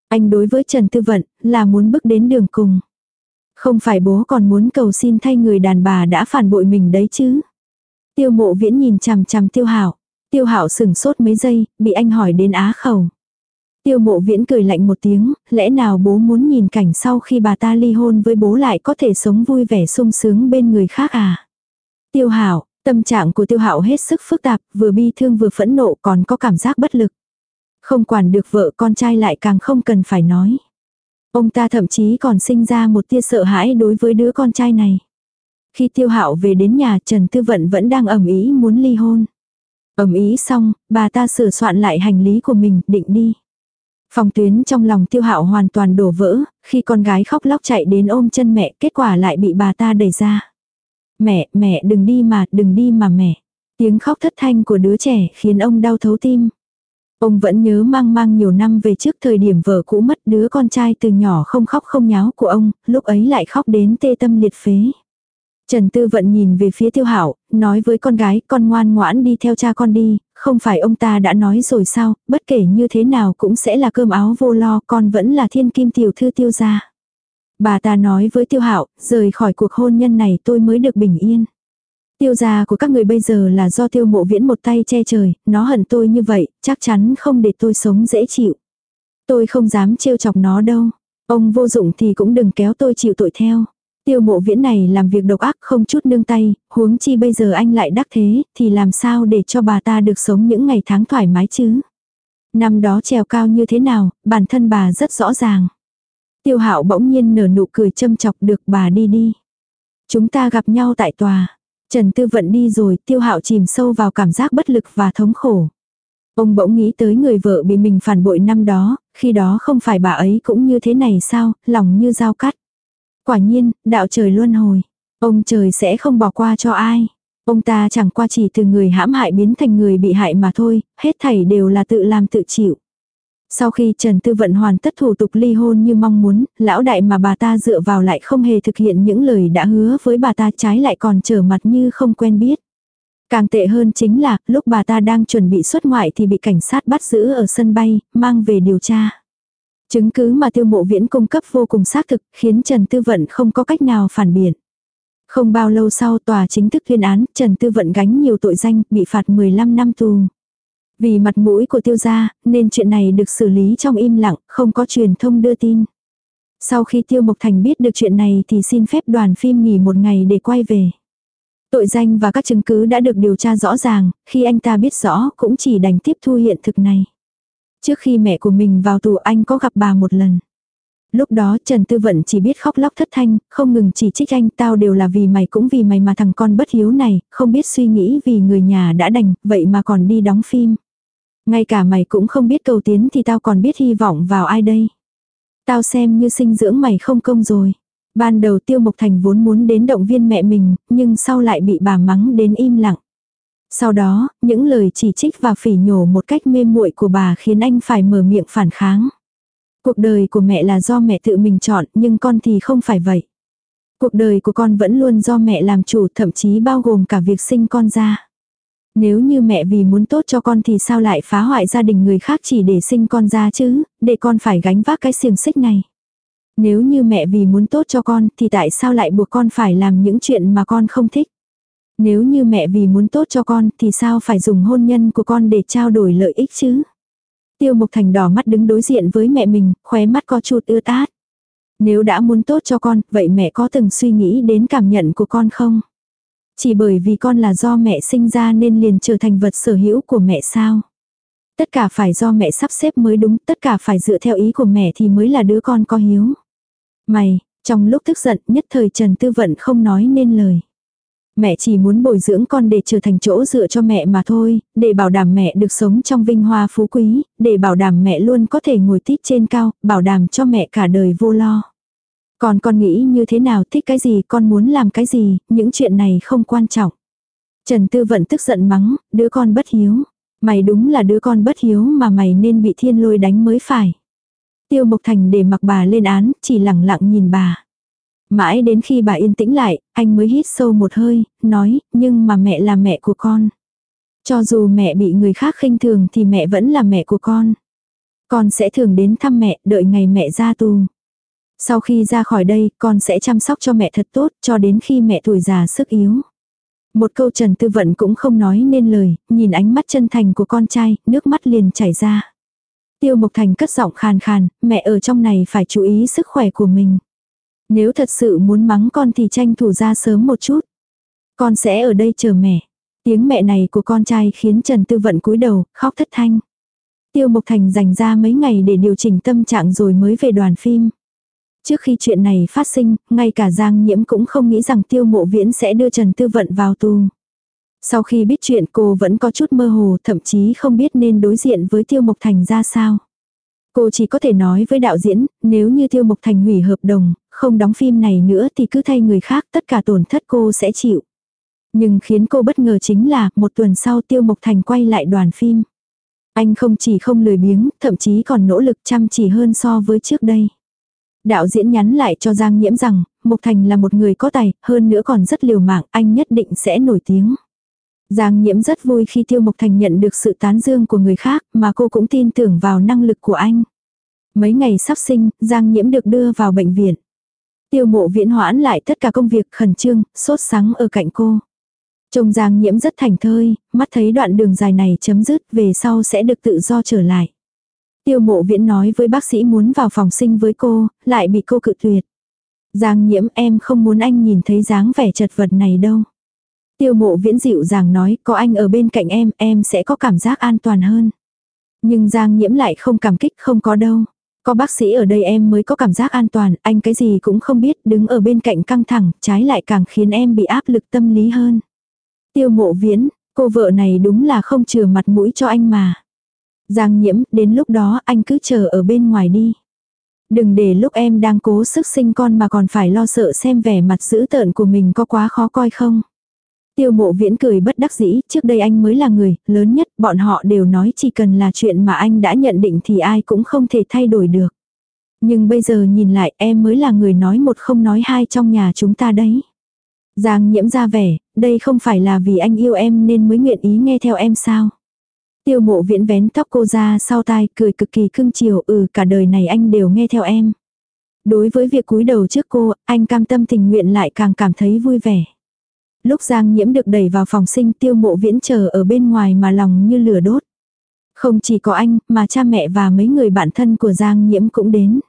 Anh đối với Trần Tư Vận là muốn bước đến đường cùng. Không phải bố còn muốn cầu xin thay người đàn bà đã phản bội mình đấy chứ. Tiêu mộ viễn nhìn chằm chằm tiêu hảo. Tiêu hảo sừng sốt mấy giây, bị anh hỏi đến á khẩu. Tiêu mộ viễn cười lạnh một tiếng, lẽ nào bố muốn nhìn cảnh sau khi bà ta ly hôn với bố lại có thể sống vui vẻ sung sướng bên người khác à? Tiêu hảo, tâm trạng của tiêu hảo hết sức phức tạp, vừa bi thương vừa phẫn nộ còn có cảm giác bất lực. Không quản được vợ con trai lại càng không cần phải nói. Ông ta thậm chí còn sinh ra một tia sợ hãi đối với đứa con trai này. Khi tiêu hạo về đến nhà Trần Tư Vận vẫn đang ẩm ý muốn ly hôn. ẩm ý xong, bà ta sửa soạn lại hành lý của mình, định đi. Phòng tuyến trong lòng tiêu hạo hoàn toàn đổ vỡ, khi con gái khóc lóc chạy đến ôm chân mẹ, kết quả lại bị bà ta đẩy ra. Mẹ, mẹ đừng đi mà, đừng đi mà mẹ. Tiếng khóc thất thanh của đứa trẻ khiến ông đau thấu tim. Ông vẫn nhớ mang mang nhiều năm về trước thời điểm vợ cũ mất đứa con trai từ nhỏ không khóc không nháo của ông, lúc ấy lại khóc đến tê tâm liệt phế. Trần Tư Vận nhìn về phía Tiêu Hảo, nói với con gái, con ngoan ngoãn đi theo cha con đi, không phải ông ta đã nói rồi sao, bất kể như thế nào cũng sẽ là cơm áo vô lo, con vẫn là thiên kim tiểu thư tiêu gia. Bà ta nói với Tiêu Hạo, rời khỏi cuộc hôn nhân này tôi mới được bình yên. Tiêu gia của các người bây giờ là do tiêu mộ viễn một tay che trời, nó hận tôi như vậy, chắc chắn không để tôi sống dễ chịu. Tôi không dám trêu chọc nó đâu. Ông vô dụng thì cũng đừng kéo tôi chịu tội theo. Tiêu mộ viễn này làm việc độc ác không chút nương tay, huống chi bây giờ anh lại đắc thế, thì làm sao để cho bà ta được sống những ngày tháng thoải mái chứ. Năm đó trèo cao như thế nào, bản thân bà rất rõ ràng. Tiêu hạo bỗng nhiên nở nụ cười châm chọc được bà đi đi. Chúng ta gặp nhau tại tòa. Trần Tư Vận đi rồi, tiêu hạo chìm sâu vào cảm giác bất lực và thống khổ. Ông bỗng nghĩ tới người vợ bị mình phản bội năm đó, khi đó không phải bà ấy cũng như thế này sao, lòng như dao cắt. Quả nhiên, đạo trời luân hồi. Ông trời sẽ không bỏ qua cho ai. Ông ta chẳng qua chỉ từ người hãm hại biến thành người bị hại mà thôi, hết thảy đều là tự làm tự chịu. Sau khi Trần Tư Vận hoàn tất thủ tục ly hôn như mong muốn, lão đại mà bà ta dựa vào lại không hề thực hiện những lời đã hứa với bà ta trái lại còn trở mặt như không quen biết. Càng tệ hơn chính là, lúc bà ta đang chuẩn bị xuất ngoại thì bị cảnh sát bắt giữ ở sân bay, mang về điều tra. Chứng cứ mà tiêu mộ viễn cung cấp vô cùng xác thực, khiến Trần Tư Vận không có cách nào phản biện. Không bao lâu sau tòa chính thức tuyên án, Trần Tư Vận gánh nhiều tội danh, bị phạt 15 năm tù. Vì mặt mũi của tiêu gia, nên chuyện này được xử lý trong im lặng, không có truyền thông đưa tin. Sau khi Tiêu Mộc Thành biết được chuyện này thì xin phép đoàn phim nghỉ một ngày để quay về. Tội danh và các chứng cứ đã được điều tra rõ ràng, khi anh ta biết rõ cũng chỉ đành tiếp thu hiện thực này. Trước khi mẹ của mình vào tù anh có gặp bà một lần. Lúc đó Trần Tư Vận chỉ biết khóc lóc thất thanh, không ngừng chỉ trích anh tao đều là vì mày cũng vì mày mà thằng con bất hiếu này, không biết suy nghĩ vì người nhà đã đành, vậy mà còn đi đóng phim. Ngay cả mày cũng không biết cầu tiến thì tao còn biết hy vọng vào ai đây. Tao xem như sinh dưỡng mày không công rồi. Ban đầu Tiêu Mộc Thành vốn muốn đến động viên mẹ mình, nhưng sau lại bị bà mắng đến im lặng. Sau đó, những lời chỉ trích và phỉ nhổ một cách mê muội của bà khiến anh phải mở miệng phản kháng. Cuộc đời của mẹ là do mẹ tự mình chọn, nhưng con thì không phải vậy. Cuộc đời của con vẫn luôn do mẹ làm chủ, thậm chí bao gồm cả việc sinh con ra. Nếu như mẹ vì muốn tốt cho con thì sao lại phá hoại gia đình người khác chỉ để sinh con ra chứ, để con phải gánh vác cái xiềng xích này. Nếu như mẹ vì muốn tốt cho con thì tại sao lại buộc con phải làm những chuyện mà con không thích. Nếu như mẹ vì muốn tốt cho con thì sao phải dùng hôn nhân của con để trao đổi lợi ích chứ. Tiêu Mục Thành đỏ mắt đứng đối diện với mẹ mình, khóe mắt có chút ưa tát. Nếu đã muốn tốt cho con, vậy mẹ có từng suy nghĩ đến cảm nhận của con không? Chỉ bởi vì con là do mẹ sinh ra nên liền trở thành vật sở hữu của mẹ sao? Tất cả phải do mẹ sắp xếp mới đúng, tất cả phải dựa theo ý của mẹ thì mới là đứa con có hiếu. Mày, trong lúc tức giận nhất thời Trần Tư Vận không nói nên lời. Mẹ chỉ muốn bồi dưỡng con để trở thành chỗ dựa cho mẹ mà thôi, để bảo đảm mẹ được sống trong vinh hoa phú quý, để bảo đảm mẹ luôn có thể ngồi tít trên cao, bảo đảm cho mẹ cả đời vô lo. Còn con nghĩ như thế nào, thích cái gì, con muốn làm cái gì, những chuyện này không quan trọng. Trần Tư Vận tức giận mắng, đứa con bất hiếu. Mày đúng là đứa con bất hiếu mà mày nên bị thiên lôi đánh mới phải. Tiêu Mộc Thành để mặc bà lên án, chỉ lặng lặng nhìn bà. Mãi đến khi bà yên tĩnh lại, anh mới hít sâu một hơi, nói, nhưng mà mẹ là mẹ của con. Cho dù mẹ bị người khác khinh thường thì mẹ vẫn là mẹ của con. Con sẽ thường đến thăm mẹ, đợi ngày mẹ ra tù. Sau khi ra khỏi đây, con sẽ chăm sóc cho mẹ thật tốt, cho đến khi mẹ tuổi già sức yếu. Một câu Trần Tư Vận cũng không nói nên lời, nhìn ánh mắt chân thành của con trai, nước mắt liền chảy ra. Tiêu Mộc Thành cất giọng khàn khàn, mẹ ở trong này phải chú ý sức khỏe của mình. Nếu thật sự muốn mắng con thì tranh thủ ra sớm một chút. Con sẽ ở đây chờ mẹ. Tiếng mẹ này của con trai khiến Trần Tư Vận cúi đầu, khóc thất thanh. Tiêu Mộc Thành dành ra mấy ngày để điều chỉnh tâm trạng rồi mới về đoàn phim. Trước khi chuyện này phát sinh, ngay cả Giang Nhiễm cũng không nghĩ rằng Tiêu Mộ Viễn sẽ đưa Trần Tư Vận vào tù. Sau khi biết chuyện cô vẫn có chút mơ hồ, thậm chí không biết nên đối diện với Tiêu Mộc Thành ra sao. Cô chỉ có thể nói với đạo diễn, nếu như Tiêu Mộc Thành hủy hợp đồng, không đóng phim này nữa thì cứ thay người khác tất cả tổn thất cô sẽ chịu. Nhưng khiến cô bất ngờ chính là một tuần sau Tiêu Mộc Thành quay lại đoàn phim. Anh không chỉ không lười biếng, thậm chí còn nỗ lực chăm chỉ hơn so với trước đây. Đạo diễn nhắn lại cho Giang Nhiễm rằng, Mộc Thành là một người có tài, hơn nữa còn rất liều mạng, anh nhất định sẽ nổi tiếng. Giang Nhiễm rất vui khi Tiêu Mộc Thành nhận được sự tán dương của người khác, mà cô cũng tin tưởng vào năng lực của anh. Mấy ngày sắp sinh, Giang Nhiễm được đưa vào bệnh viện. Tiêu mộ viễn hoãn lại tất cả công việc khẩn trương, sốt sắng ở cạnh cô. Trông Giang Nhiễm rất thành thơi, mắt thấy đoạn đường dài này chấm dứt về sau sẽ được tự do trở lại. Tiêu mộ viễn nói với bác sĩ muốn vào phòng sinh với cô, lại bị cô cự tuyệt. Giang nhiễm em không muốn anh nhìn thấy dáng vẻ chật vật này đâu. Tiêu mộ viễn dịu dàng nói có anh ở bên cạnh em, em sẽ có cảm giác an toàn hơn. Nhưng Giang nhiễm lại không cảm kích không có đâu. Có bác sĩ ở đây em mới có cảm giác an toàn, anh cái gì cũng không biết, đứng ở bên cạnh căng thẳng, trái lại càng khiến em bị áp lực tâm lý hơn. Tiêu mộ viễn, cô vợ này đúng là không chừa mặt mũi cho anh mà. Giang nhiễm, đến lúc đó anh cứ chờ ở bên ngoài đi. Đừng để lúc em đang cố sức sinh con mà còn phải lo sợ xem vẻ mặt dữ tợn của mình có quá khó coi không. Tiêu mộ viễn cười bất đắc dĩ, trước đây anh mới là người, lớn nhất, bọn họ đều nói chỉ cần là chuyện mà anh đã nhận định thì ai cũng không thể thay đổi được. Nhưng bây giờ nhìn lại em mới là người nói một không nói hai trong nhà chúng ta đấy. Giang nhiễm ra vẻ, đây không phải là vì anh yêu em nên mới nguyện ý nghe theo em sao. Tiêu mộ viễn vén tóc cô ra sau tai cười cực kỳ cưng chiều ừ cả đời này anh đều nghe theo em. Đối với việc cúi đầu trước cô, anh cam tâm tình nguyện lại càng cảm thấy vui vẻ. Lúc Giang Nhiễm được đẩy vào phòng sinh tiêu mộ viễn chờ ở bên ngoài mà lòng như lửa đốt. Không chỉ có anh, mà cha mẹ và mấy người bạn thân của Giang Nhiễm cũng đến.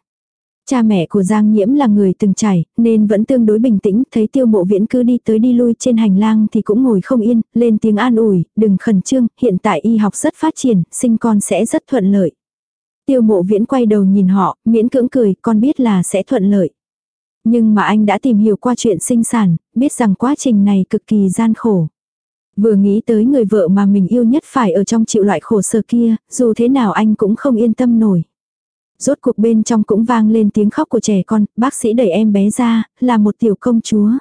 Cha mẹ của Giang Nhiễm là người từng trải, nên vẫn tương đối bình tĩnh, thấy tiêu mộ viễn cứ đi tới đi lui trên hành lang thì cũng ngồi không yên, lên tiếng an ủi, đừng khẩn trương, hiện tại y học rất phát triển, sinh con sẽ rất thuận lợi. Tiêu mộ viễn quay đầu nhìn họ, miễn cưỡng cười, con biết là sẽ thuận lợi. Nhưng mà anh đã tìm hiểu qua chuyện sinh sản, biết rằng quá trình này cực kỳ gian khổ. Vừa nghĩ tới người vợ mà mình yêu nhất phải ở trong chịu loại khổ sở kia, dù thế nào anh cũng không yên tâm nổi. Rốt cuộc bên trong cũng vang lên tiếng khóc của trẻ con, bác sĩ đẩy em bé ra, là một tiểu công chúa.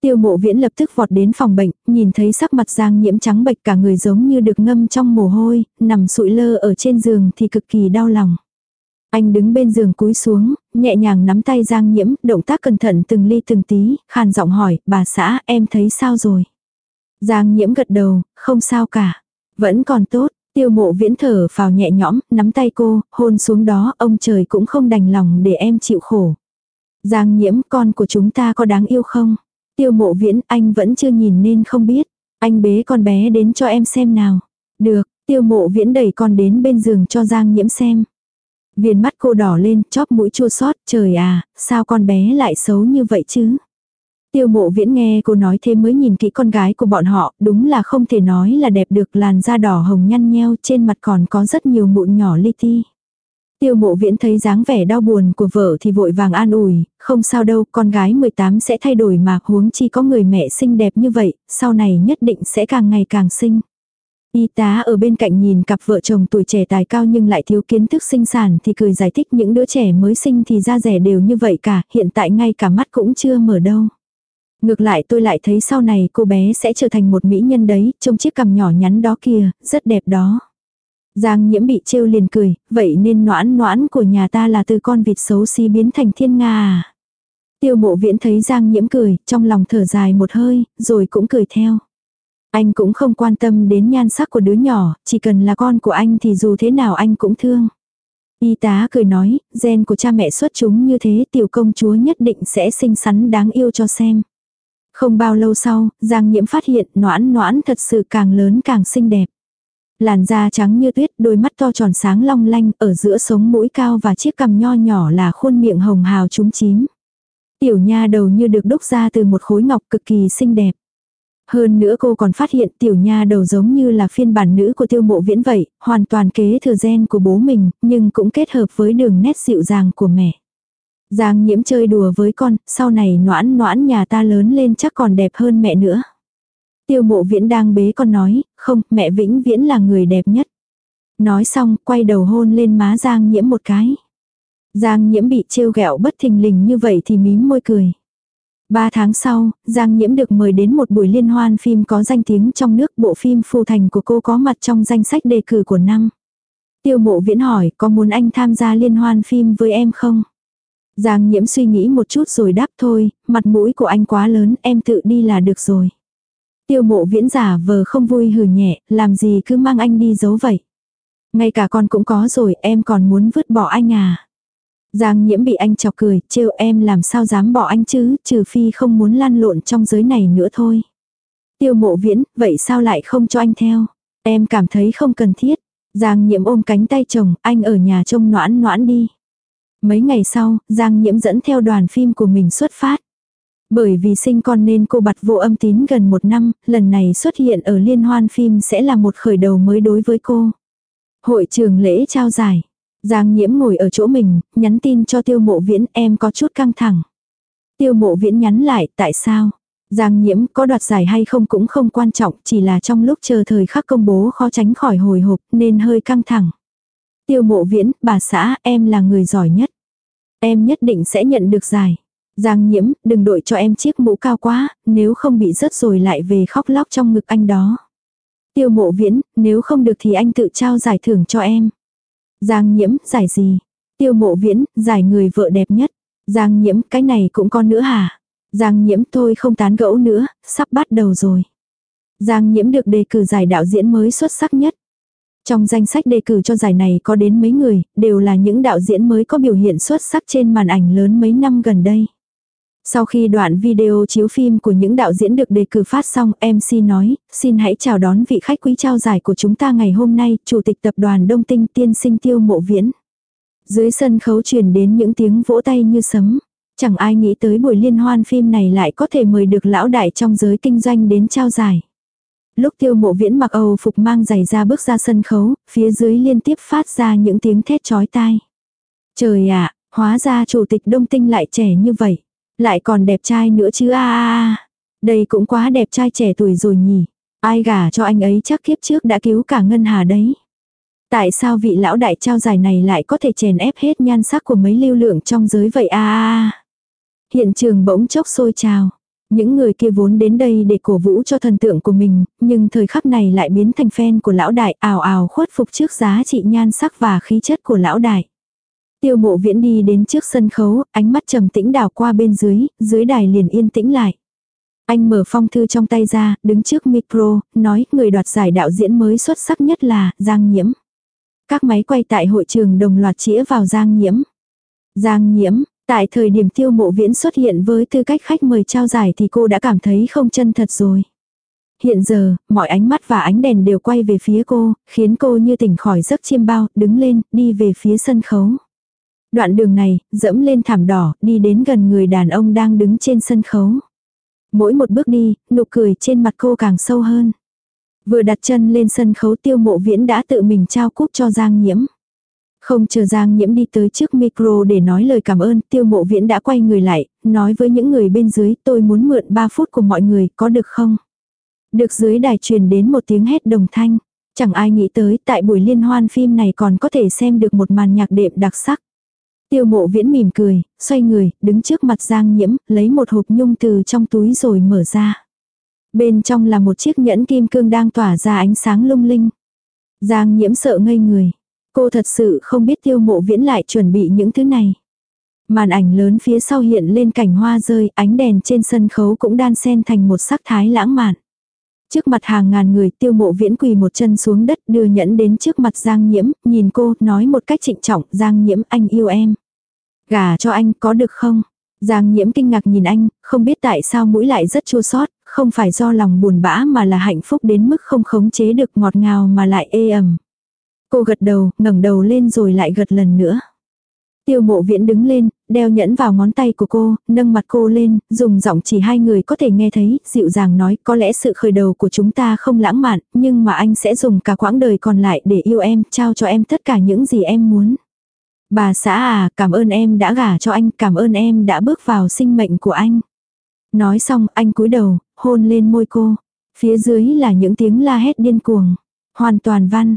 Tiêu mộ viễn lập tức vọt đến phòng bệnh, nhìn thấy sắc mặt giang nhiễm trắng bệch cả người giống như được ngâm trong mồ hôi, nằm sụi lơ ở trên giường thì cực kỳ đau lòng. Anh đứng bên giường cúi xuống, nhẹ nhàng nắm tay giang nhiễm, động tác cẩn thận từng ly từng tí, khàn giọng hỏi, bà xã em thấy sao rồi? Giang nhiễm gật đầu, không sao cả. Vẫn còn tốt, Tiêu mộ viễn thở vào nhẹ nhõm, nắm tay cô, hôn xuống đó, ông trời cũng không đành lòng để em chịu khổ. Giang nhiễm, con của chúng ta có đáng yêu không? Tiêu mộ viễn, anh vẫn chưa nhìn nên không biết. Anh bế con bé đến cho em xem nào. Được, tiêu mộ viễn đẩy con đến bên giường cho Giang nhiễm xem viên mắt cô đỏ lên, chóp mũi chua xót trời à, sao con bé lại xấu như vậy chứ? Tiêu mộ viễn nghe cô nói thêm mới nhìn kỹ con gái của bọn họ, đúng là không thể nói là đẹp được làn da đỏ hồng nhăn nheo trên mặt còn có rất nhiều mụn nhỏ li ti. Tiêu mộ viễn thấy dáng vẻ đau buồn của vợ thì vội vàng an ủi, không sao đâu, con gái 18 sẽ thay đổi mà huống chi có người mẹ xinh đẹp như vậy, sau này nhất định sẽ càng ngày càng xinh. Y tá ở bên cạnh nhìn cặp vợ chồng tuổi trẻ tài cao nhưng lại thiếu kiến thức sinh sản thì cười giải thích những đứa trẻ mới sinh thì da rẻ đều như vậy cả, hiện tại ngay cả mắt cũng chưa mở đâu. Ngược lại tôi lại thấy sau này cô bé sẽ trở thành một mỹ nhân đấy, trông chiếc cằm nhỏ nhắn đó kìa, rất đẹp đó. Giang nhiễm bị trêu liền cười, vậy nên noãn noãn của nhà ta là từ con vịt xấu xí biến thành thiên nga à. Tiêu mộ viễn thấy Giang nhiễm cười, trong lòng thở dài một hơi, rồi cũng cười theo. Anh cũng không quan tâm đến nhan sắc của đứa nhỏ, chỉ cần là con của anh thì dù thế nào anh cũng thương. Y tá cười nói, gen của cha mẹ xuất chúng như thế tiểu công chúa nhất định sẽ xinh xắn đáng yêu cho xem. Không bao lâu sau, Giang Nhiễm phát hiện noãn noãn thật sự càng lớn càng xinh đẹp. Làn da trắng như tuyết, đôi mắt to tròn sáng long lanh, ở giữa sống mũi cao và chiếc cằm nho nhỏ là khuôn miệng hồng hào trúng chím. Tiểu nha đầu như được đúc ra từ một khối ngọc cực kỳ xinh đẹp. Hơn nữa cô còn phát hiện tiểu nha đầu giống như là phiên bản nữ của tiêu mộ viễn vậy, hoàn toàn kế thừa gen của bố mình, nhưng cũng kết hợp với đường nét dịu dàng của mẹ. Giang nhiễm chơi đùa với con, sau này noãn noãn nhà ta lớn lên chắc còn đẹp hơn mẹ nữa. Tiêu mộ viễn đang bế con nói, không, mẹ vĩnh viễn là người đẹp nhất. Nói xong, quay đầu hôn lên má Giang nhiễm một cái. Giang nhiễm bị trêu ghẹo bất thình lình như vậy thì mím môi cười. Ba tháng sau, Giang Nhiễm được mời đến một buổi liên hoan phim có danh tiếng trong nước bộ phim Phù Thành của cô có mặt trong danh sách đề cử của năm. Tiêu mộ viễn hỏi có muốn anh tham gia liên hoan phim với em không? Giang Nhiễm suy nghĩ một chút rồi đáp thôi, mặt mũi của anh quá lớn em tự đi là được rồi. Tiêu mộ viễn giả vờ không vui hừ nhẹ, làm gì cứ mang anh đi giấu vậy. Ngay cả con cũng có rồi em còn muốn vứt bỏ anh à. Giang nhiễm bị anh chọc cười, trêu em làm sao dám bỏ anh chứ, trừ phi không muốn lan lộn trong giới này nữa thôi. Tiêu mộ viễn, vậy sao lại không cho anh theo? Em cảm thấy không cần thiết. Giang nhiễm ôm cánh tay chồng, anh ở nhà trông noãn noãn đi. Mấy ngày sau, Giang nhiễm dẫn theo đoàn phim của mình xuất phát. Bởi vì sinh con nên cô bặt vô âm tín gần một năm, lần này xuất hiện ở liên hoan phim sẽ là một khởi đầu mới đối với cô. Hội trường lễ trao giải. Giang nhiễm ngồi ở chỗ mình, nhắn tin cho tiêu mộ viễn em có chút căng thẳng. Tiêu mộ viễn nhắn lại, tại sao? Giang nhiễm có đoạt giải hay không cũng không quan trọng, chỉ là trong lúc chờ thời khắc công bố khó tránh khỏi hồi hộp nên hơi căng thẳng. Tiêu mộ viễn, bà xã, em là người giỏi nhất. Em nhất định sẽ nhận được giải. Giang nhiễm, đừng đội cho em chiếc mũ cao quá, nếu không bị rớt rồi lại về khóc lóc trong ngực anh đó. Tiêu mộ viễn, nếu không được thì anh tự trao giải thưởng cho em. Giang nhiễm, giải gì? Tiêu mộ viễn, giải người vợ đẹp nhất. Giang nhiễm, cái này cũng con nữa hả? Giang nhiễm thôi không tán gẫu nữa, sắp bắt đầu rồi. Giang nhiễm được đề cử giải đạo diễn mới xuất sắc nhất. Trong danh sách đề cử cho giải này có đến mấy người, đều là những đạo diễn mới có biểu hiện xuất sắc trên màn ảnh lớn mấy năm gần đây. Sau khi đoạn video chiếu phim của những đạo diễn được đề cử phát xong, MC nói, xin hãy chào đón vị khách quý trao giải của chúng ta ngày hôm nay, Chủ tịch Tập đoàn Đông Tinh Tiên Sinh Tiêu Mộ Viễn. Dưới sân khấu truyền đến những tiếng vỗ tay như sấm. Chẳng ai nghĩ tới buổi liên hoan phim này lại có thể mời được lão đại trong giới kinh doanh đến trao giải. Lúc tiêu mộ viễn mặc Âu phục mang giày ra bước ra sân khấu, phía dưới liên tiếp phát ra những tiếng thét chói tai. Trời ạ, hóa ra chủ tịch đông tinh lại trẻ như vậy. Lại còn đẹp trai nữa chứ a a Đây cũng quá đẹp trai trẻ tuổi rồi nhỉ. Ai gả cho anh ấy chắc kiếp trước đã cứu cả ngân hà đấy. Tại sao vị lão đại trao giải này lại có thể chèn ép hết nhan sắc của mấy lưu lượng trong giới vậy a a Hiện trường bỗng chốc sôi trào. Những người kia vốn đến đây để cổ vũ cho thần tượng của mình, nhưng thời khắc này lại biến thành fan của lão đại ảo ảo khuất phục trước giá trị nhan sắc và khí chất của lão đại. Tiêu mộ viễn đi đến trước sân khấu, ánh mắt trầm tĩnh đảo qua bên dưới, dưới đài liền yên tĩnh lại. Anh mở phong thư trong tay ra, đứng trước micro, nói người đoạt giải đạo diễn mới xuất sắc nhất là Giang Nhiễm. Các máy quay tại hội trường đồng loạt chĩa vào Giang Nhiễm. Giang Nhiễm, tại thời điểm tiêu mộ viễn xuất hiện với tư cách khách mời trao giải thì cô đã cảm thấy không chân thật rồi. Hiện giờ, mọi ánh mắt và ánh đèn đều quay về phía cô, khiến cô như tỉnh khỏi giấc chiêm bao, đứng lên, đi về phía sân khấu. Đoạn đường này, dẫm lên thảm đỏ, đi đến gần người đàn ông đang đứng trên sân khấu. Mỗi một bước đi, nụ cười trên mặt cô càng sâu hơn. Vừa đặt chân lên sân khấu tiêu mộ viễn đã tự mình trao cúp cho Giang Nhiễm. Không chờ Giang Nhiễm đi tới trước micro để nói lời cảm ơn, tiêu mộ viễn đã quay người lại, nói với những người bên dưới tôi muốn mượn 3 phút của mọi người, có được không? Được dưới đài truyền đến một tiếng hét đồng thanh. Chẳng ai nghĩ tới tại buổi liên hoan phim này còn có thể xem được một màn nhạc đệm đặc sắc. Tiêu mộ viễn mỉm cười, xoay người, đứng trước mặt Giang Nhiễm, lấy một hộp nhung từ trong túi rồi mở ra. Bên trong là một chiếc nhẫn kim cương đang tỏa ra ánh sáng lung linh. Giang Nhiễm sợ ngây người. Cô thật sự không biết tiêu mộ viễn lại chuẩn bị những thứ này. Màn ảnh lớn phía sau hiện lên cảnh hoa rơi, ánh đèn trên sân khấu cũng đan xen thành một sắc thái lãng mạn. Trước mặt hàng ngàn người tiêu mộ viễn quỳ một chân xuống đất đưa nhẫn đến trước mặt Giang Nhiễm, nhìn cô, nói một cách trịnh trọng, Giang Nhiễm anh yêu em. Gả cho anh có được không? Giang Nhiễm kinh ngạc nhìn anh, không biết tại sao mũi lại rất chua xót không phải do lòng buồn bã mà là hạnh phúc đến mức không khống chế được ngọt ngào mà lại ê ẩm. Cô gật đầu, ngẩng đầu lên rồi lại gật lần nữa. Tiêu mộ viễn đứng lên, đeo nhẫn vào ngón tay của cô, nâng mặt cô lên, dùng giọng chỉ hai người có thể nghe thấy, dịu dàng nói có lẽ sự khởi đầu của chúng ta không lãng mạn, nhưng mà anh sẽ dùng cả quãng đời còn lại để yêu em, trao cho em tất cả những gì em muốn. Bà xã à, cảm ơn em đã gả cho anh, cảm ơn em đã bước vào sinh mệnh của anh. Nói xong, anh cúi đầu, hôn lên môi cô. Phía dưới là những tiếng la hét điên cuồng. Hoàn toàn văn,